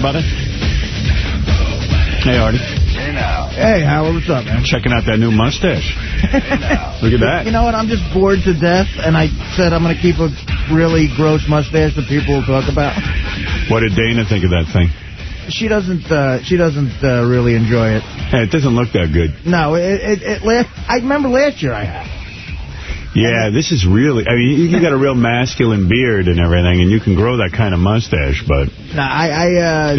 everybody. Hey, Artie. Hey, now. Hey, Howard, what's up, man? Checking out that new mustache. Look at that. You know what? I'm just bored to death, and I said I'm going to keep a really gross mustache that people will talk about. What did Dana think of that thing? She doesn't. Uh, she doesn't uh, really enjoy it. It doesn't look that good. No, it. it, it last, I remember last year I had. Yeah, this is really, I mean, you, you got a real masculine beard and everything, and you can grow that kind of mustache, but... No, I... I uh,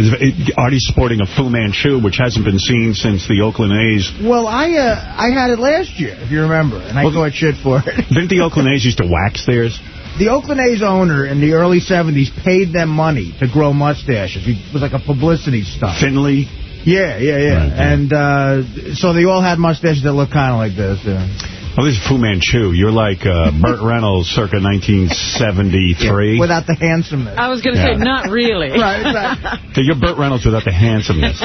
Artie's sporting a Fu Manchu, which hasn't been seen since the Oakland A's. Well, I uh, I had it last year, if you remember, and I well, got shit for it. Didn't the Oakland A's used to wax theirs? The Oakland A's owner in the early 70s paid them money to grow mustaches. It was like a publicity stunt. Finley? Yeah, yeah, yeah. Right, and uh, so they all had mustaches that looked kind of like this. Yeah. Oh, this is Fu Manchu. You're like uh, Burt Reynolds circa 1973. Yeah, without the handsomeness. I was going to yeah. say, not really. right, right. So you're Burt Reynolds without the handsomeness.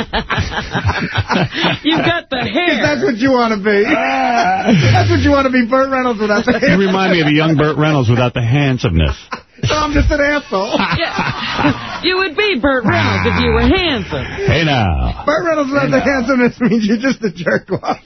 You've got the hair. That's what you want to be. that's what you want to be, Burt Reynolds without the hair. You remind me of a young Burt Reynolds without the handsomeness. So I'm just an asshole. Yeah. You would be Burt Reynolds if you were handsome. Hey, now. Burt Reynolds without hey the handsomeness means you're just a jerk off.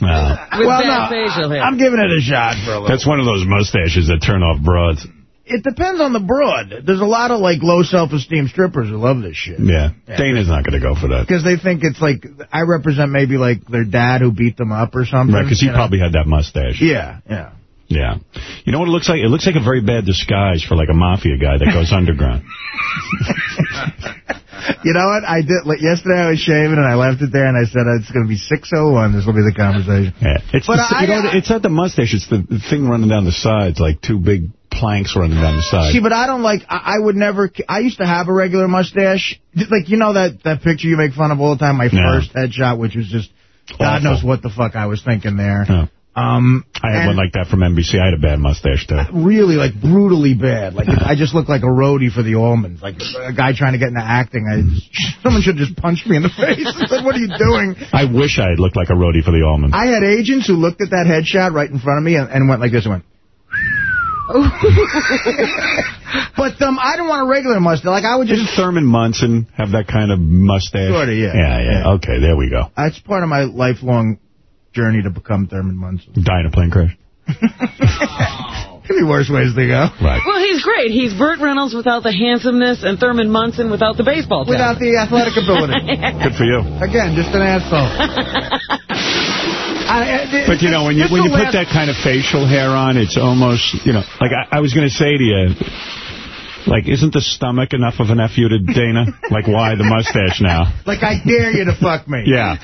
No. With well, no, facial hair. I'm giving it a shot for a little. That's one of those mustaches that turn off broads. It depends on the broad. There's a lot of, like, low self-esteem strippers who love this shit. Yeah. yeah. Dana's not going to go for that. Because they think it's like, I represent maybe, like, their dad who beat them up or something. Right, because he know? probably had that mustache. Yeah, yeah. Yeah. You know what it looks like? It looks like a very bad disguise for, like, a mafia guy that goes underground. You know what? I did. Like, yesterday I was shaving and I left it there and I said it's going to be 6:01. This will be the conversation. Yeah. It's but the, I, you know, uh, it's not the mustache. It's the, thing running down the sides, like two big planks running down the side. See, but I don't like, I, I, would never, I used to have a regular mustache. Like, you know that, that picture you make fun of all the time, my yeah. first headshot, which was just, God knows what the fuck I was thinking there. Yeah. Um, I had one like that from NBC. I had a bad mustache, too. Really, like, brutally bad. Like, I just looked like a roadie for the Allmans. Like, a guy trying to get into acting. I Someone should just punch me in the face. I said, what are you doing? I wish I had looked like a roadie for the Allmans. I had agents who looked at that headshot right in front of me and, and went like this and went... but um, I don't want a regular mustache. Like I would just. Didn't Thurman Munson have that kind of mustache? Sort of, yeah. Yeah, yeah. yeah. Okay, there we go. That's part of my lifelong journey to become Thurman Munson. Die in a plane crash. Could be worse ways to go. Right. Well, he's great. He's Burt Reynolds without the handsomeness and Thurman Munson without the baseball talent. Without the athletic ability. Good for you. Again, just an asshole. I, uh, but, you know, when you when you put that kind of facial hair on, it's almost, you know, like I, I was going to say to you, like, isn't the stomach enough of a nephew to Dana? like, why the mustache now? Like, I dare you to fuck me. Yeah.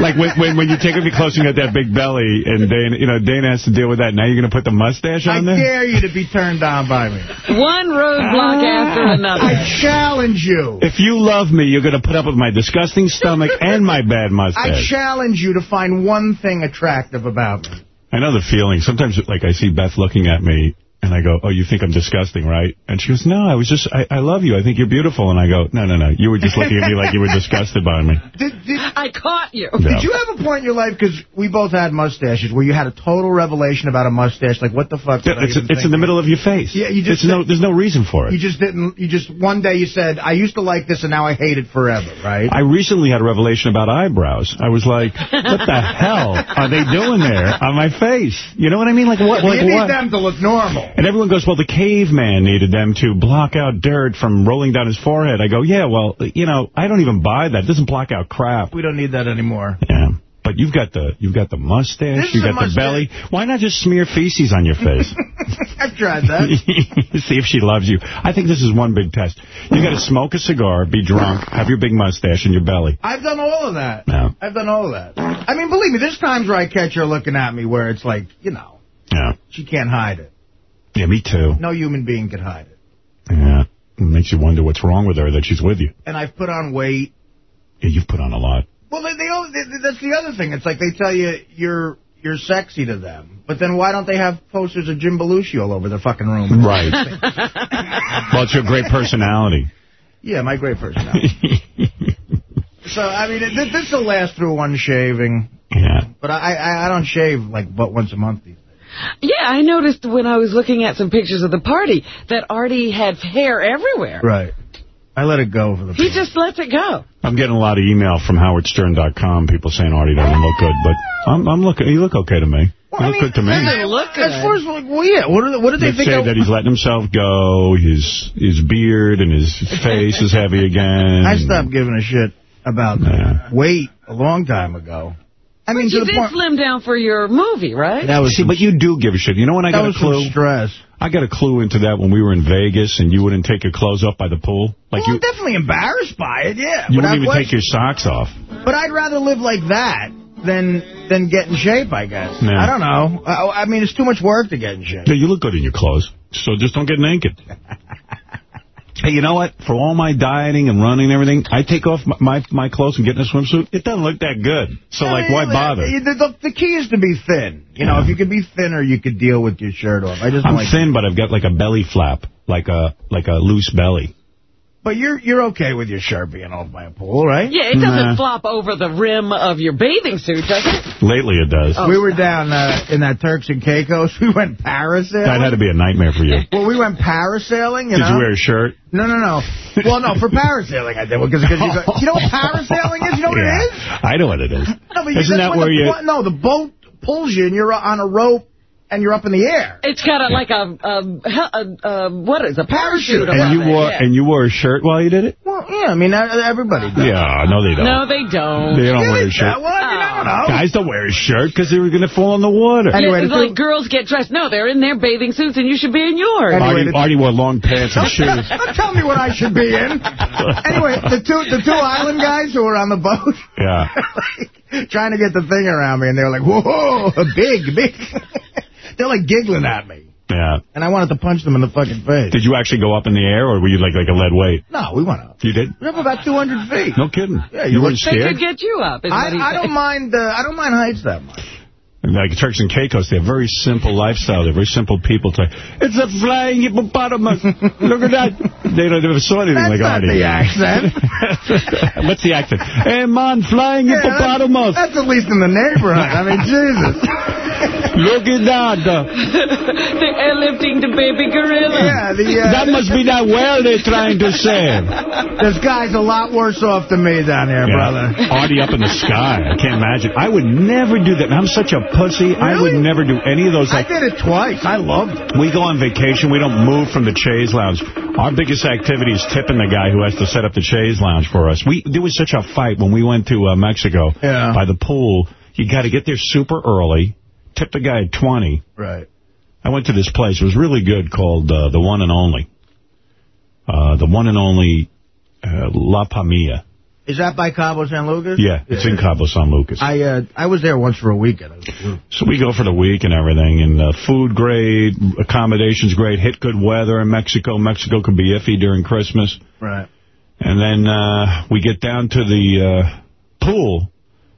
like, when, when, when you take a me close, you got that big belly, and Dana, you know, Dana has to deal with that. Now you're going to put the mustache on I there? I dare you to be turned on by me. One roadblock ah, after another. I challenge you. If you love me, you're going to put up with my disgusting stomach and my bad mustache. I challenge you to find one thing attractive about me. I know the feeling. Sometimes, like, I see Beth looking at me, and I go, oh, you think I'm disgusting, right? And she goes, no, I was just, I, I love you. I think you're beautiful. And I go, no, no, no. You were just looking at me like you were disgusted by me. Did, did, I caught you. Did you have a point in your life, because we both had mustaches, where you had a total revelation about a mustache? Like, what the fuck? Yeah, it's it's in the middle of your face. Yeah, you just. no, there's no reason for it. You just didn't, you just, one day you said, I used to like this and now I hate it forever, right? I recently had a revelation about eyebrows. I was like, what the hell are they doing there on my face? You know what I mean? Like, what? Like, you need what? them to look normal. And everyone goes, well, the caveman needed them to block out dirt from rolling down his forehead. I go, yeah, well, you know, I don't even buy that. It doesn't block out crap. We don't need that anymore. Yeah. But you've got the you've got the mustache, you've got the belly. Why not just smear feces on your face? I've tried that. See if she loves you. I think this is one big test. You got to smoke a cigar, be drunk, have your big mustache and your belly. I've done all of that. Yeah. I've done all of that. I mean, believe me, there's times where I catch her looking at me where it's like, you know, yeah. she can't hide it. Yeah, me too. No human being could hide it. Yeah. It makes you wonder what's wrong with her that she's with you. And I've put on weight. Yeah, you've put on a lot. Well, they, they, they, that's the other thing. It's like they tell you you're you're sexy to them. But then why don't they have posters of Jim Belushi all over their fucking room? Right. well, it's your great personality. Yeah, my great personality. so, I mean, this will last through one shaving. Yeah. But I, I, I don't shave, like, but once a month these. Yeah, I noticed when I was looking at some pictures of the party that Artie had hair everywhere. Right. I let it go for the. He just lets it go. I'm getting a lot of email from HowardStern.com, people saying Artie doesn't look good, but I'm, I'm looking. You look okay to me. Well, you I look mean, good to me. Doesn't look good. As far as like, well, yeah. What, are, what did they, They think? say I- that he's letting himself go. His his beard and his face is heavy again. I stopped giving a shit about Yeah. weight a long time ago. I mean, But to you the did point. slim down for your movie, right? That was See, but you do give a shit. You know when I got a was some clue? stress. I got a clue into that when we were in Vegas and you wouldn't take your clothes off by the pool. Like well, you, I'm definitely embarrassed by it. Yeah, you without wouldn't even take your socks off. But I'd rather live like that than than get in shape. I guess. Yeah. I don't know. I, I mean, it's too much work to get in shape. Yeah, you look good in your clothes, so just don't get naked. hey, you know what? For all my dieting and running and everything, I take off my my, my clothes and get in a swimsuit. It doesn't look that good. So, like, why bother? The, the, the key is to be thin. You know, Yeah. if you could be thinner, you could deal with your shirt off. I just I'm like thin, but I've got like a belly flap, like a like a loose belly. But you're you're okay with your shirt being off by a pool, right? Yeah, it doesn't Nah. flop over the rim of your bathing suit, does it? Lately, it does. We were down uh, in that Turks and Caicos. We went parasailing. That had to be a nightmare for you. Well, we went parasailing, you Did know. you wear a shirt? No, no, no. Well, no, for parasailing I did. Because you, go- you know what parasailing is? You know what yeah. it is? I know what it is. No, but Isn't that where the, you... No, the boat pulls you and you're on a rope and you're up in the air. It's got a, like a, a, a, a, what is a parachute. And you wore yeah. and you wore a shirt while you did it? Well, yeah, I mean, everybody does. Yeah, no, they don't. No, they don't. They don't Yeah, wear a shirt. Well, you never know. Guys don't wear a shirt because they were going to fall in the water. Anyway, it's the like girls get dressed. No, they're in their bathing suits, and you should be in yours. Anyway, Artie, Artie wore long pants and shoes. Don't tell me what I should be in. anyway, the two the two island guys who were on the boat, Yeah. like, trying to get the thing around me, and they were like, "Whoa, big, big." They're like giggling at me, Yeah. and I wanted to punch them in the fucking face. Did you actually go up in the air, or were you like like a lead weight? no, we went up. You did? We're up about 200 feet. No kidding. Yeah, you you weren't look- They could get you up. I, I don't mind. Uh, I don't mind heights that much. Like Turks and Caicos, they have very simple lifestyle. They're very simple people. It's like, it's a flying hippopotamus. Look at that. They don't ever saw anything That's like Artie. the accent. What's the accent? Hey, man, flying Yeah, that's, hippopotamus. that's at least in the neighborhood. I mean, Jesus. Look at that. They're airlifting the baby gorilla. Yeah, the, uh, That must be that whale they're trying to save. This guy's a lot worse off than me down here, brother. Artie up in the sky. I can't imagine. I would never do that. I'm such a pussy. I would never do any of those. I did it twice. I loved it. we go on vacation. We don't move from the Chaise Lounge. Our biggest activity is tipping the guy who has to set up the Chaise Lounge for us. We There was such a fight when we went to uh, Mexico Yeah. by the pool. You got to get there super early. Tip the guy at 20. Right. I went to this place. It was really good called uh, The One and Only. Uh, the One and Only uh, La Palmilla. Is that by Cabo San Lucas? Yeah, it's in Cabo San Lucas. I uh, I was there once for a weekend. It was beautiful. So we go for the week and everything, and uh, food great, accommodations great, hit good weather in Mexico. Mexico could be iffy during Christmas. Right. And then uh, we get down to the uh, pool.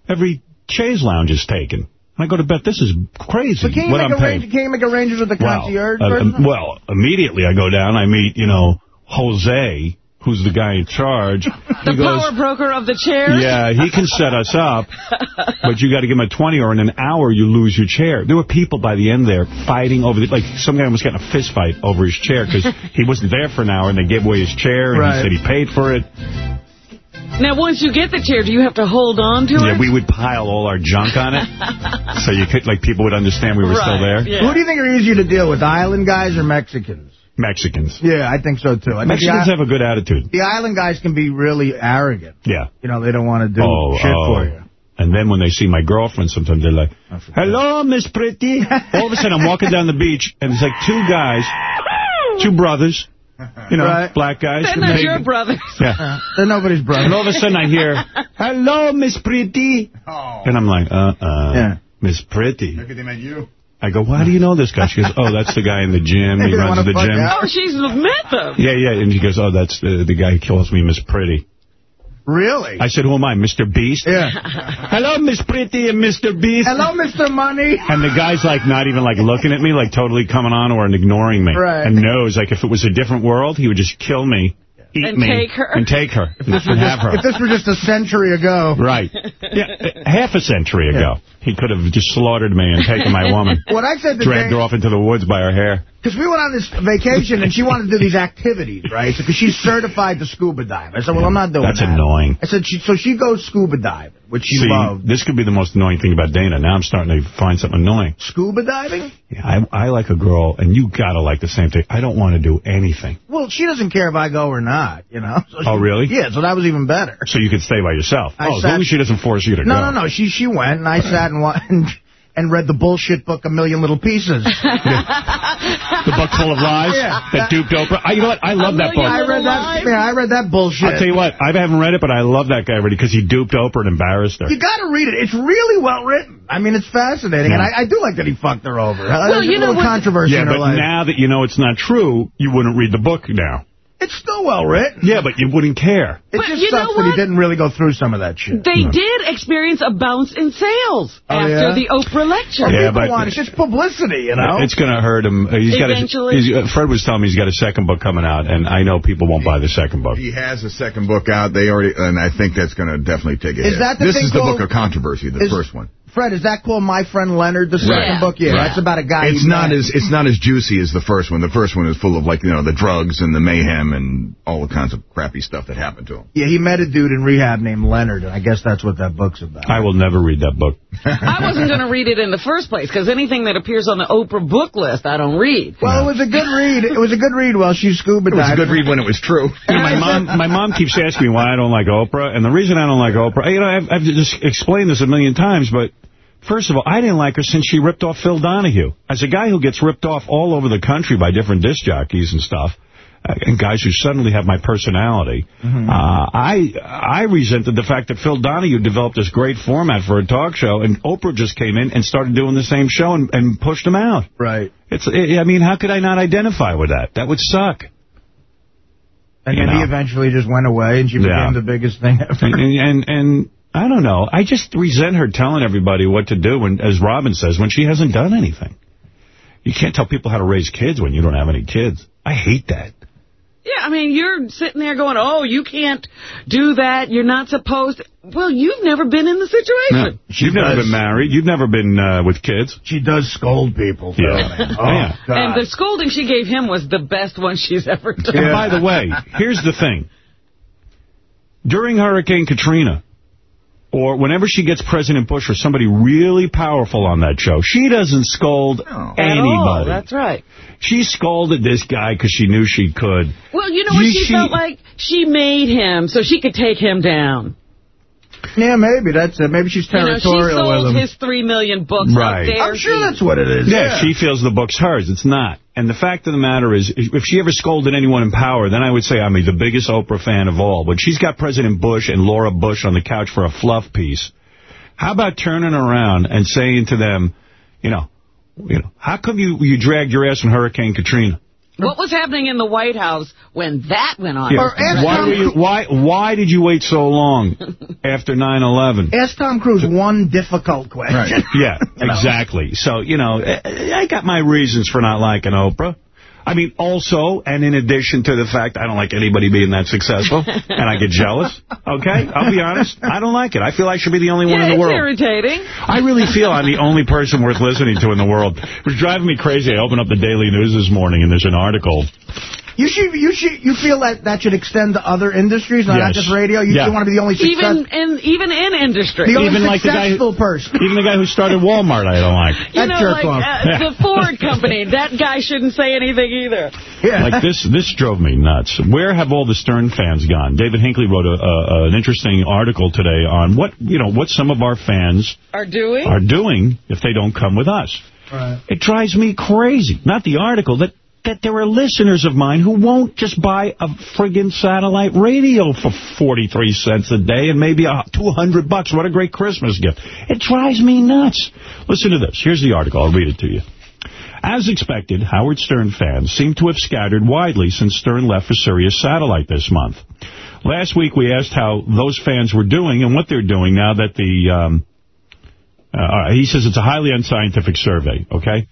Every chaise lounge is taken. And I go to bet This is crazy. But can you, what make I'm paying. arrange, can you make arrangements with the Well, concierge uh, person? um, well, immediately I go down. I meet, you know, Jose, who's the guy in charge. The He goes, power broker of the chairs? yeah, he can set us up, but you got to give him a 20 or in an hour you lose your chair. There were people by the end there fighting over the, like some guy was getting a fist fight over his chair because he wasn't there for an hour and they gave away his chair and Right. he said he paid for it. Now, once you get the chair, do you have to hold on to Yeah, it? Yeah, we would pile all our junk on it so you could, like, people would understand we were still there. Yeah. Who do you think are easier to deal with, island guys or Mexicans? Mexicans. Yeah, I think so, too. I think Mexicans the, have a good attitude. the island guys can be really arrogant. Yeah. You know, they don't want to do oh, shit oh. for you. And then when they see my girlfriend, sometimes they're like, hello, Miss Pretty. All of a sudden, I'm walking down the beach, and it's like two guys, two brothers, you know, Right. black guys. They're not Big- your brothers. Yeah. They're nobody's brother. And all of a sudden, I hear, hello, Miss Pretty. Oh. And I'm like, uh-uh, Yeah. Miss Pretty. Look at them at you. I go, why do you know this guy? She goes, oh, that's the guy in the gym. He runs the gym. out. Oh, she's met them. Yeah, yeah. And she goes, oh, that's the, the guy who calls me Miss Pretty. Really? I said, who am I, Mr. Beast? yeah. Hello, Miss Pretty and Mr. Beast. Hello, Mr. Money. And the guy's like not even like looking at me, like totally coming on or ignoring me. Right. And knows like if it was a different world, he would just kill me. eat and me take her. and take her and, and have her. If this were just a century ago. Right. Yeah, half a century ago, he could have just slaughtered me and taken my woman. What I said to Dragged her off into the woods by her hair. Because we went on this vacation, and she wanted to do these activities, right? Because she's certified to scuba dive. I said, well, I'm not doing That's that. That's annoying. I said, she, so she goes scuba diving, which she See, loved. this could be the most annoying thing about Dana. Now I'm starting to find something annoying. Scuba diving? Yeah, I, I like a girl, and you got to like the same thing. I don't want to do anything. Well, she doesn't care if I go or not, you know? So Oh, really? Yeah, so that was even better. So you could stay by yourself. I oh, as sat- long as she doesn't force you to No, go. no, no. She she went, and I sat and, wa- and and read the bullshit book A Million Little Pieces. The book full of lies Yeah. that duped Oprah. I, you know what? I love that book. I read that. Yeah, I read that bullshit. I'll tell you what, I haven't read it, but I love that guy already because he duped Oprah and embarrassed her. You got to read it. It's really well written. I mean, it's fascinating, Yeah. and I, I do like that he fucked her over. Well, There's you a know what- controversy Yeah, in her but life. now that you know it's not true, you wouldn't read the book now. It's still well written. Yeah, but you wouldn't care. It But just you know sucks that he didn't really go through some of that shit. They did experience a bounce in sales Oh, after yeah? the Oprah lecture. Yeah, People but- want, it's just publicity, you know? It's going to hurt him. Uh, He's Eventually. got. A, he's, uh, Fred was telling me he's got a second book coming out, and I know people won't buy the second book. He has a second book out. They already, and I think that's going to definitely take a Is hit. that the this thing is the book of controversy, the is- first one. Fred, is that called My Friend Leonard, the second Right. book? Yeah, Yeah. that's about a guy It's not met. as it's not as juicy as the first one. The first one is full of like you know the drugs and the mayhem and all the kinds of crappy stuff that happened to him. Yeah, he met a dude in rehab named Leonard, and I guess that's what that book's about. I will never read that book. I wasn't going to read it in the first place because anything that appears on the Oprah book list, I don't read. Well, it was a good read. It was a good read while she's scuba It was a good read when it was true. You know, my mom, my mom keeps asking me why I don't like Oprah, and the reason I don't like Oprah, you know, I've, I've just explained this a million times, but first of all, I didn't like her since she ripped off Phil Donahue. As a guy who gets ripped off all over the country by different disc jockeys and stuff, uh, and guys who suddenly have my personality, Mm-hmm. uh, I I resented the fact that Phil Donahue developed this great format for a talk show, and Oprah just came in and started doing the same show and, and pushed him out. Right. It's, I mean, how could I not identify with that? That would suck. And You then he eventually just went away, and she became Yeah. the biggest thing ever. and, and and I don't know. I just resent her telling everybody what to do, when, as Robin says, when she hasn't done anything. You can't tell people how to raise kids when you don't have any kids. I hate that. Yeah, I mean, you're sitting there going, oh, you can't do that. You're not supposed to. Well, you've never been in the situation. You've never been married. You've never been uh, with kids. She does scold people. Phil. Yeah. Oh, Yeah. God. And the scolding she gave him was the best one she's ever done. And by the way, here's the thing. During Hurricane Katrina, or whenever she gets President Bush or somebody really powerful on that show, she doesn't scold No. At all. anybody. That's right. She scolded this guy because she knew she could. Well, you know what? She, she- felt like she made him so she could take him down. Yeah, maybe that's it. Maybe she's territorial You know, she territorial with sold him. his three million books Right. out there. I'm sure She- that's what it is. Yeah, she feels the book's hers. It's not. And the fact of the matter is, if she ever scolded anyone in power, then I would say I'm the biggest Oprah fan of all. But she's got President Bush and Laura Bush on the couch for a fluff piece. How about turning around and saying to them, you know, you know, how come you, you dragged your ass in Hurricane Katrina? What was happening in the White House when that went on? Yeah. Or ask Why, Tom you, why, why did you wait so long after 9-11? Ask Tom Cruise one difficult question. Right. Yeah, exactly. So, you know, I I got my reasons for not liking Oprah. I mean, also, and in addition to the fact I don't like anybody being that successful, and I get jealous, okay? I'll be honest. I don't like it. I feel I should be the only one in the it's world. irritating. I really feel I'm the only person worth listening to in the world. It was driving me crazy. I opened up the Daily News this morning, and there's an article. You should, you should, you feel that that should extend to other industries, not Yes. just radio. You, Yeah. you want to be the only successful, Even in even in industry. the only even like the guy- successful person. Even the guy who started Walmart, I don't like. you that know, jerk like off. uh, the Ford company, that guy shouldn't say anything either. Yeah. Like this, this drove me nuts. Where have all the Stern fans gone? David Hinckley wrote a, a, an interesting article today on what you know what some of our fans Are doing? are doing if they don't come with us. Right. It drives me crazy. Not the article that that there are listeners of mine who won't just buy a friggin' satellite radio for 43 cents a day and maybe a 200 bucks. What a great Christmas gift. It drives me nuts. Listen to this. Here's the article. I'll read it to you. As expected, Howard Stern fans seem to have scattered widely since Stern left for Sirius Satellite this month. Last week, we asked how those fans were doing and what they're doing now that the... Um, uh, he says it's a highly unscientific survey, okay?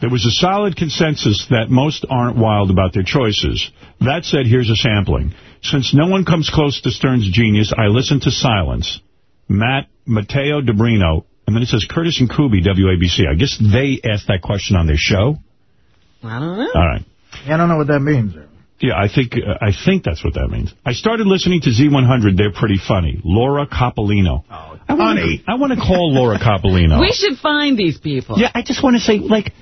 There was a solid consensus that most aren't wild about their choices. That said, here's a sampling. Since no one comes close to Stern's genius, I listen to Silence. Matt, Matteo Debrino, and then it says Curtis and Kuby, WABC. I guess they asked that question on their show. I don't know. All right. I don't know what that means. Yeah, I think uh, I think that's what that means. I started listening to Z100. They're pretty funny. Laura Coppolino. Oh, I funny. I want to call Laura Coppolino. We should find these people. Yeah, I just want to say, like,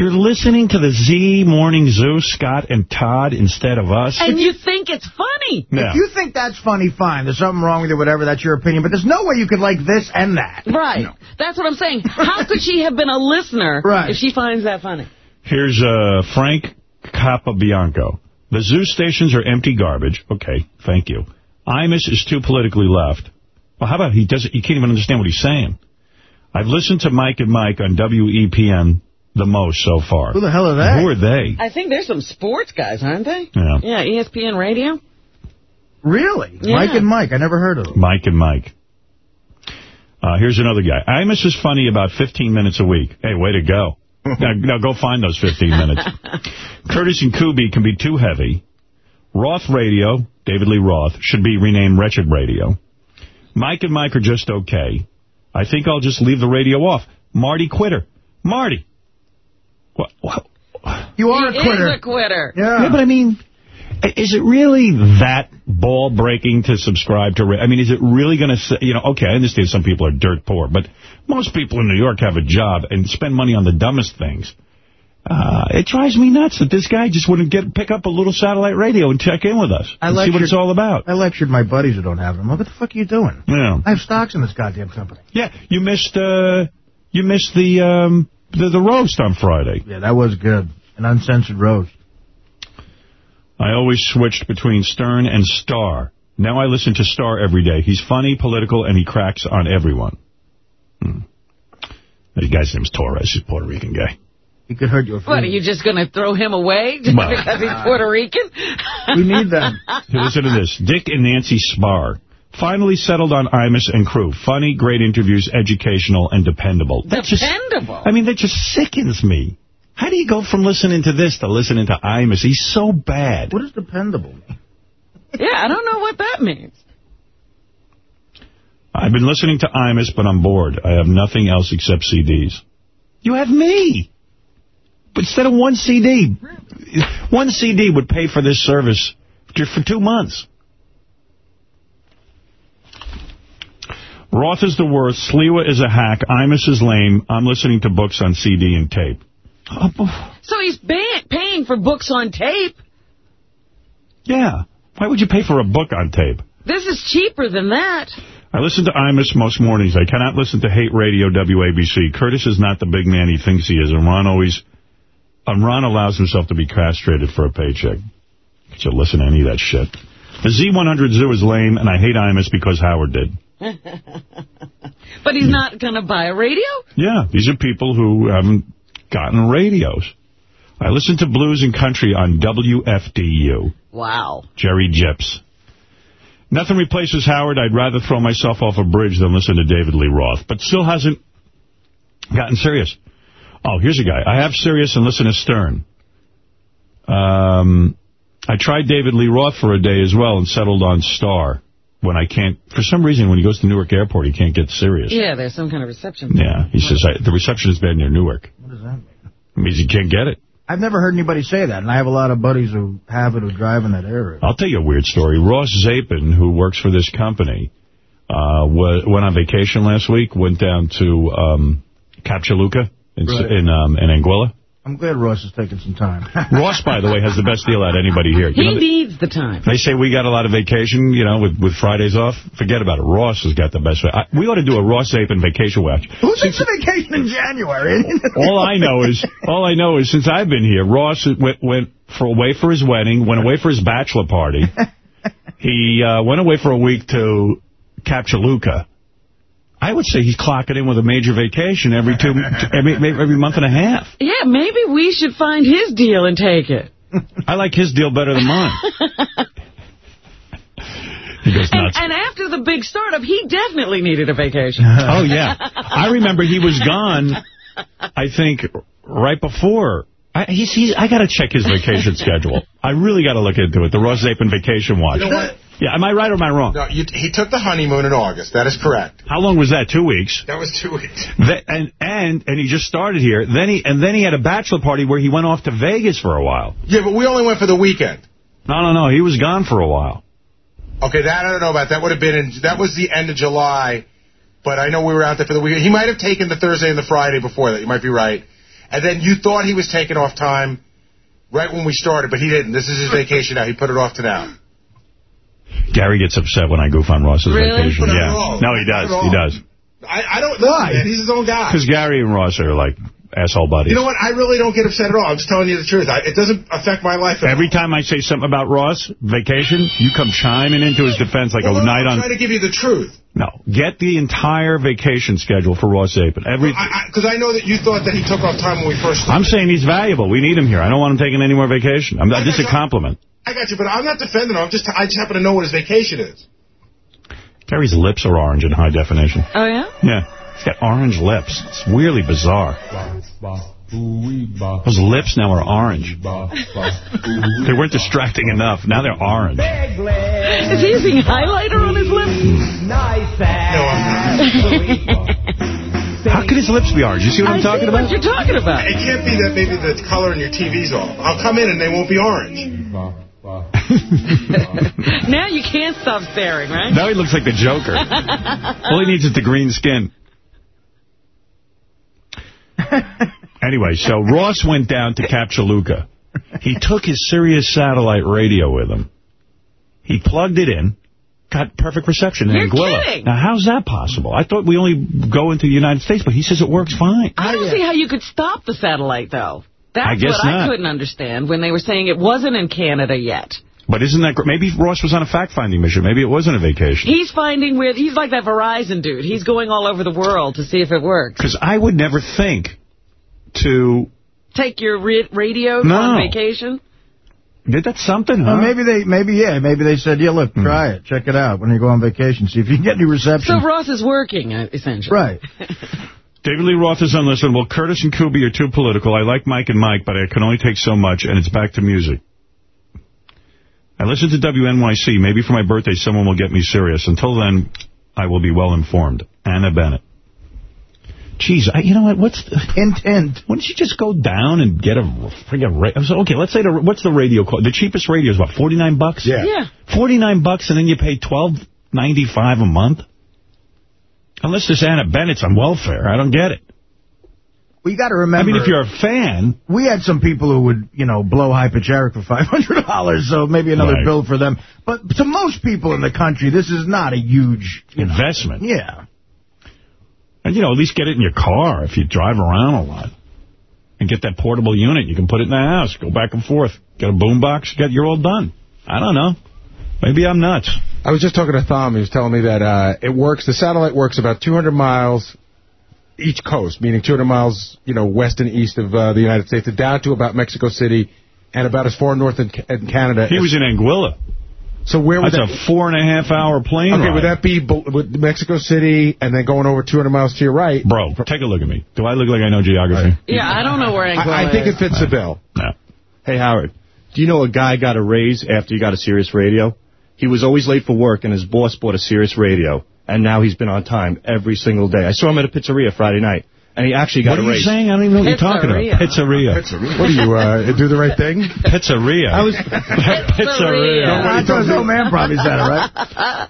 you're listening to the Z Morning Zoo, Scott and Todd, instead of us. And you think it's funny. Yeah. If you think that's funny, fine. There's something wrong with it, whatever. That's your opinion. But there's no way you could like this and that. Right. That's what I'm saying. How could she have been a listener Right. if she finds that funny? Here's uh, Frank Capabianco. The zoo stations are empty garbage. Okay, thank you. Imus is too politically left. Well, how about he doesn't? You can't even understand what he's saying. I've listened to Mike and Mike on WEPN the most so far. Who the hell are they? Who are they? I think there's some sports guys, aren't they? Yeah. Yeah, ESPN Radio. Really? Yeah. Mike and Mike. I never heard of them. Mike and Mike. Uh, here's another guy. Imus is funny about 15 minutes a week. Hey, way to go. now, now go find those 15 minutes. Curtis and Kuby can be too heavy. Roth Radio, David Lee Roth, should be renamed Wretched Radio. Mike and Mike are just okay. I think I'll just leave the radio off. Marty Quitter. Marty. What? what? You are he a quitter. is a quitter. Yeah. Yeah, but I mean, is it really that ball-breaking to subscribe to... ra- I mean, is it really going to... say? You know, okay, I understand some people are dirt poor, but most people in New York have a job and spend money on the dumbest things. Uh, it drives me nuts that this guy just wouldn't get pick up a little satellite radio and check in with us I and see what it's all about. I lectured my buddies who don't have them. What the fuck are you doing? Yeah, I have stocks in this goddamn company. yeah. You missed uh, you missed the um, the the roast on Friday. Yeah, that was good. An uncensored roast. I always switched between Stern and Star. Now I listen to Star every day. He's funny, political, and he cracks on everyone. Hmm. The guy's name's Torres. He's a Puerto Rican guy. He could hurt your What, are you just going to throw him away just because he's Puerto Rican? We need them. Hey, Listen to this. Dick and Nancy Spar finally settled on Imus and crew. Funny, great interviews, educational, and dependable. That just- Dependable. I mean, that just sickens me. How do you go from listening to this to listening to Imus? He's so bad. What is dependable mean? yeah, I don't know what that means. I've been listening to Imus, but I'm bored. I have nothing else except CDs. You have me. But instead of one CD, one CD would pay for this service for two months. Roth is the worst. Sliwa is a hack. Imus is lame. I'm listening to books on CD and tape. So he's paying for books on tape. yeah. Why would you pay for a book on tape? This is cheaper than that. I listen to Imus most mornings. I cannot listen to Hate Radio WABC. Curtis is not the big man he thinks he is, and Ron always, and Ron allows himself to be castrated for a paycheck. So listen to any of that shit. The Z100 Zoo is lame, and I hate Imus because Howard did. But he's not going to buy a radio? Yeah, these are people who haven't gotten radios. I listen to blues and country on WFDU. Wow. Jerry Jips. Nothing replaces Howard. I'd rather throw myself off a bridge than listen to David Lee Roth. But still hasn't gotten Sirius. Oh, here's a guy. I have Sirius and listen to Stern. Um, I tried David Lee Roth for a day as well and settled on Star. When I can't, for some reason, when he goes to Newark Airport, he can't get Sirius. Yeah, there's some kind of reception. Yeah, he says, I, the reception is bad near Newark. What does that mean? It means he can't get it. I've never heard anybody say that, and I have a lot of buddies who have it who drive in that area. I'll tell you a weird story. Ross Zapin, who works for this company, uh, wa- went on vacation last week, went down to um, Cap Juluca in, Right. in, um, in Anguilla. I'm glad Ross is taking some time. Ross, by the way, has the best deal out of anybody here. He know, needs the time. they say we got a lot of vacation, you know, with, with Fridays off. Forget about it. Ross has got the best. I, we ought to do a Ross Zapin vacation watch. Who takes a vacation in January? All I know is, all I know is, since I've been here, Ross went, went for away for his wedding, went away for his bachelor party. he uh, went away for a week to Cap Juluca. I would say he's clocking in with a major vacation every two, every, every month and a half. Yeah, maybe we should find his deal and take it. I like his deal better than mine. He goes And, and after the big startup, he definitely needed a vacation. Oh, yeah. I remember he was gone, I think, right before. I, he's, he's, I got to check his vacation schedule. I really got to look into it, the Ross Zapin Vacation Watch. You know what? Yeah, am I right or am I wrong? No, you, he took the honeymoon in August. That is correct. How long was that? Two weeks. That was two weeks. The, and and and he just started here. Then he and then he had a bachelor party where he went off to Vegas for a while. Yeah, but we only went for the weekend. No, no, no. He was gone for a while. Okay, that I don't know about. That would have been in, that was the end of July, but I know we were out there for the weekend. He might have taken the Thursday and the Friday before that. You might be right. And then you thought he was taking off time right when we started, but he didn't. This is his vacation now. He put it off to now. Gary gets upset when I goof on Ross's Really? vacation. Not at Yeah. all. No, he does. He does. I, I don't. Why? Man, he's his own guy. Because Gary and Ross are like asshole buddies. You know what? I really don't get upset at all. I'm just telling you the truth. I, it doesn't affect my life at Every all. time I say something about Ross, vacation, you come chiming into his defense like well, a no, night I'm on... trying to give you the truth. No, get the entire vacation schedule for Ross Zapin. Every. Because I, know that you thought that he took off time when we first started. I'm saying he's valuable. We need him here. I don't want him taking any more vacation. I'm, I this is a compliment. I got you, but I'm not defending him. I'm just, I just happen to know what his vacation is. Gary's lips are orange in high definition. Oh, yeah? Yeah. He's got orange lips. It's weirdly bizarre. Those lips now are orange. They weren't distracting enough. Now they're orange. Is he using highlighter on his lips? How could his lips be orange? You see what I'm talking see about? what you're talking about. It can't be that maybe the color in your TV's off. I'll come in and they won't be orange. now you can't stop staring, right? Now he looks like the Joker. All he needs is the green skin. Anyway, so Ross went down to Cap Juluca. He took his Sirius satellite radio with him. He plugged it in, got perfect reception in You're Anguilla. kidding. Now, how's that possible? I thought we only go into the United States, but he says it works fine. I don't see how you could stop the satellite, though. That's I guess what I couldn't understand when they were saying it wasn't in Canada yet. But isn't that great? Maybe Ross was on a fact-finding mission. Maybe it wasn't a vacation. He's finding where he's like that Verizon dude. He's going all over the world to see if it works. Because I would never think to... Take your ra- radio No. on vacation. Did that something, huh? Well, maybe they, maybe yeah, maybe they said, yeah, look, try it, check it out when you go on vacation, see if you can get any reception. So Ross is working, uh, essentially. right. David Lee Roth is on this one. Well, Curtis and Kuby are too political. I like Mike and Mike, but I can only take so much, and it's back to music. I listen to WNYC. Maybe for my birthday, someone will get me Sirius. Until then, I will be well informed. Anna Bennett. Jeez, I, you know what? What's the, hint, hint? Why don't you just go down and get a friggin' radio? So, okay, let's say the what's the radio called? The cheapest radio is what? Forty nine bucks. Yeah. Yeah. Forty nine bucks, and then you pay twelve ninety five a month. Unless this Anna Bennett's on welfare, I don't get it. Well, you got to remember. I mean, if you're a fan, we had some people who would, you know, blow Hyper Eric for $500, so maybe another Right. bill for them. But to most people in the country, this is not a huge you know, investment. Yeah. And, you know, at least get it in your car if you drive around a lot. And get that portable unit. You can put it in the house. Go back and forth. Get a boombox. Get You're all done. I don't know. Maybe I'm nuts. I was just talking to Thom. He was telling me that uh, it works. The satellite works about 200 miles each coast, meaning 200 miles, you know, west and east of uh, the United States, and down to about Mexico City, and about as far north in, in Canada. He as- was in Anguilla. So where would That's that? a four and a half hour plane okay, ride. would that be bel- with Mexico City and then going over 200 miles to your right? Bro, take a look at me. Do I look like I know geography? Yeah, I don't know where Anguilla I, I think it fits the bill. No. Hey, Howard, do you know a guy got a raise after he got a Sirius radio? He was always late for work, and his boss bought a Sirius radio, and now he's been on time every single day. I saw him at a pizzeria Friday night, and he actually got What a are you saying? I don't even know what you're talking about. Pizzeria. Pizzeria. What do you uh, do the right thing? Pizzeria. I was Pizzeria. Anto's old man probably said it, right?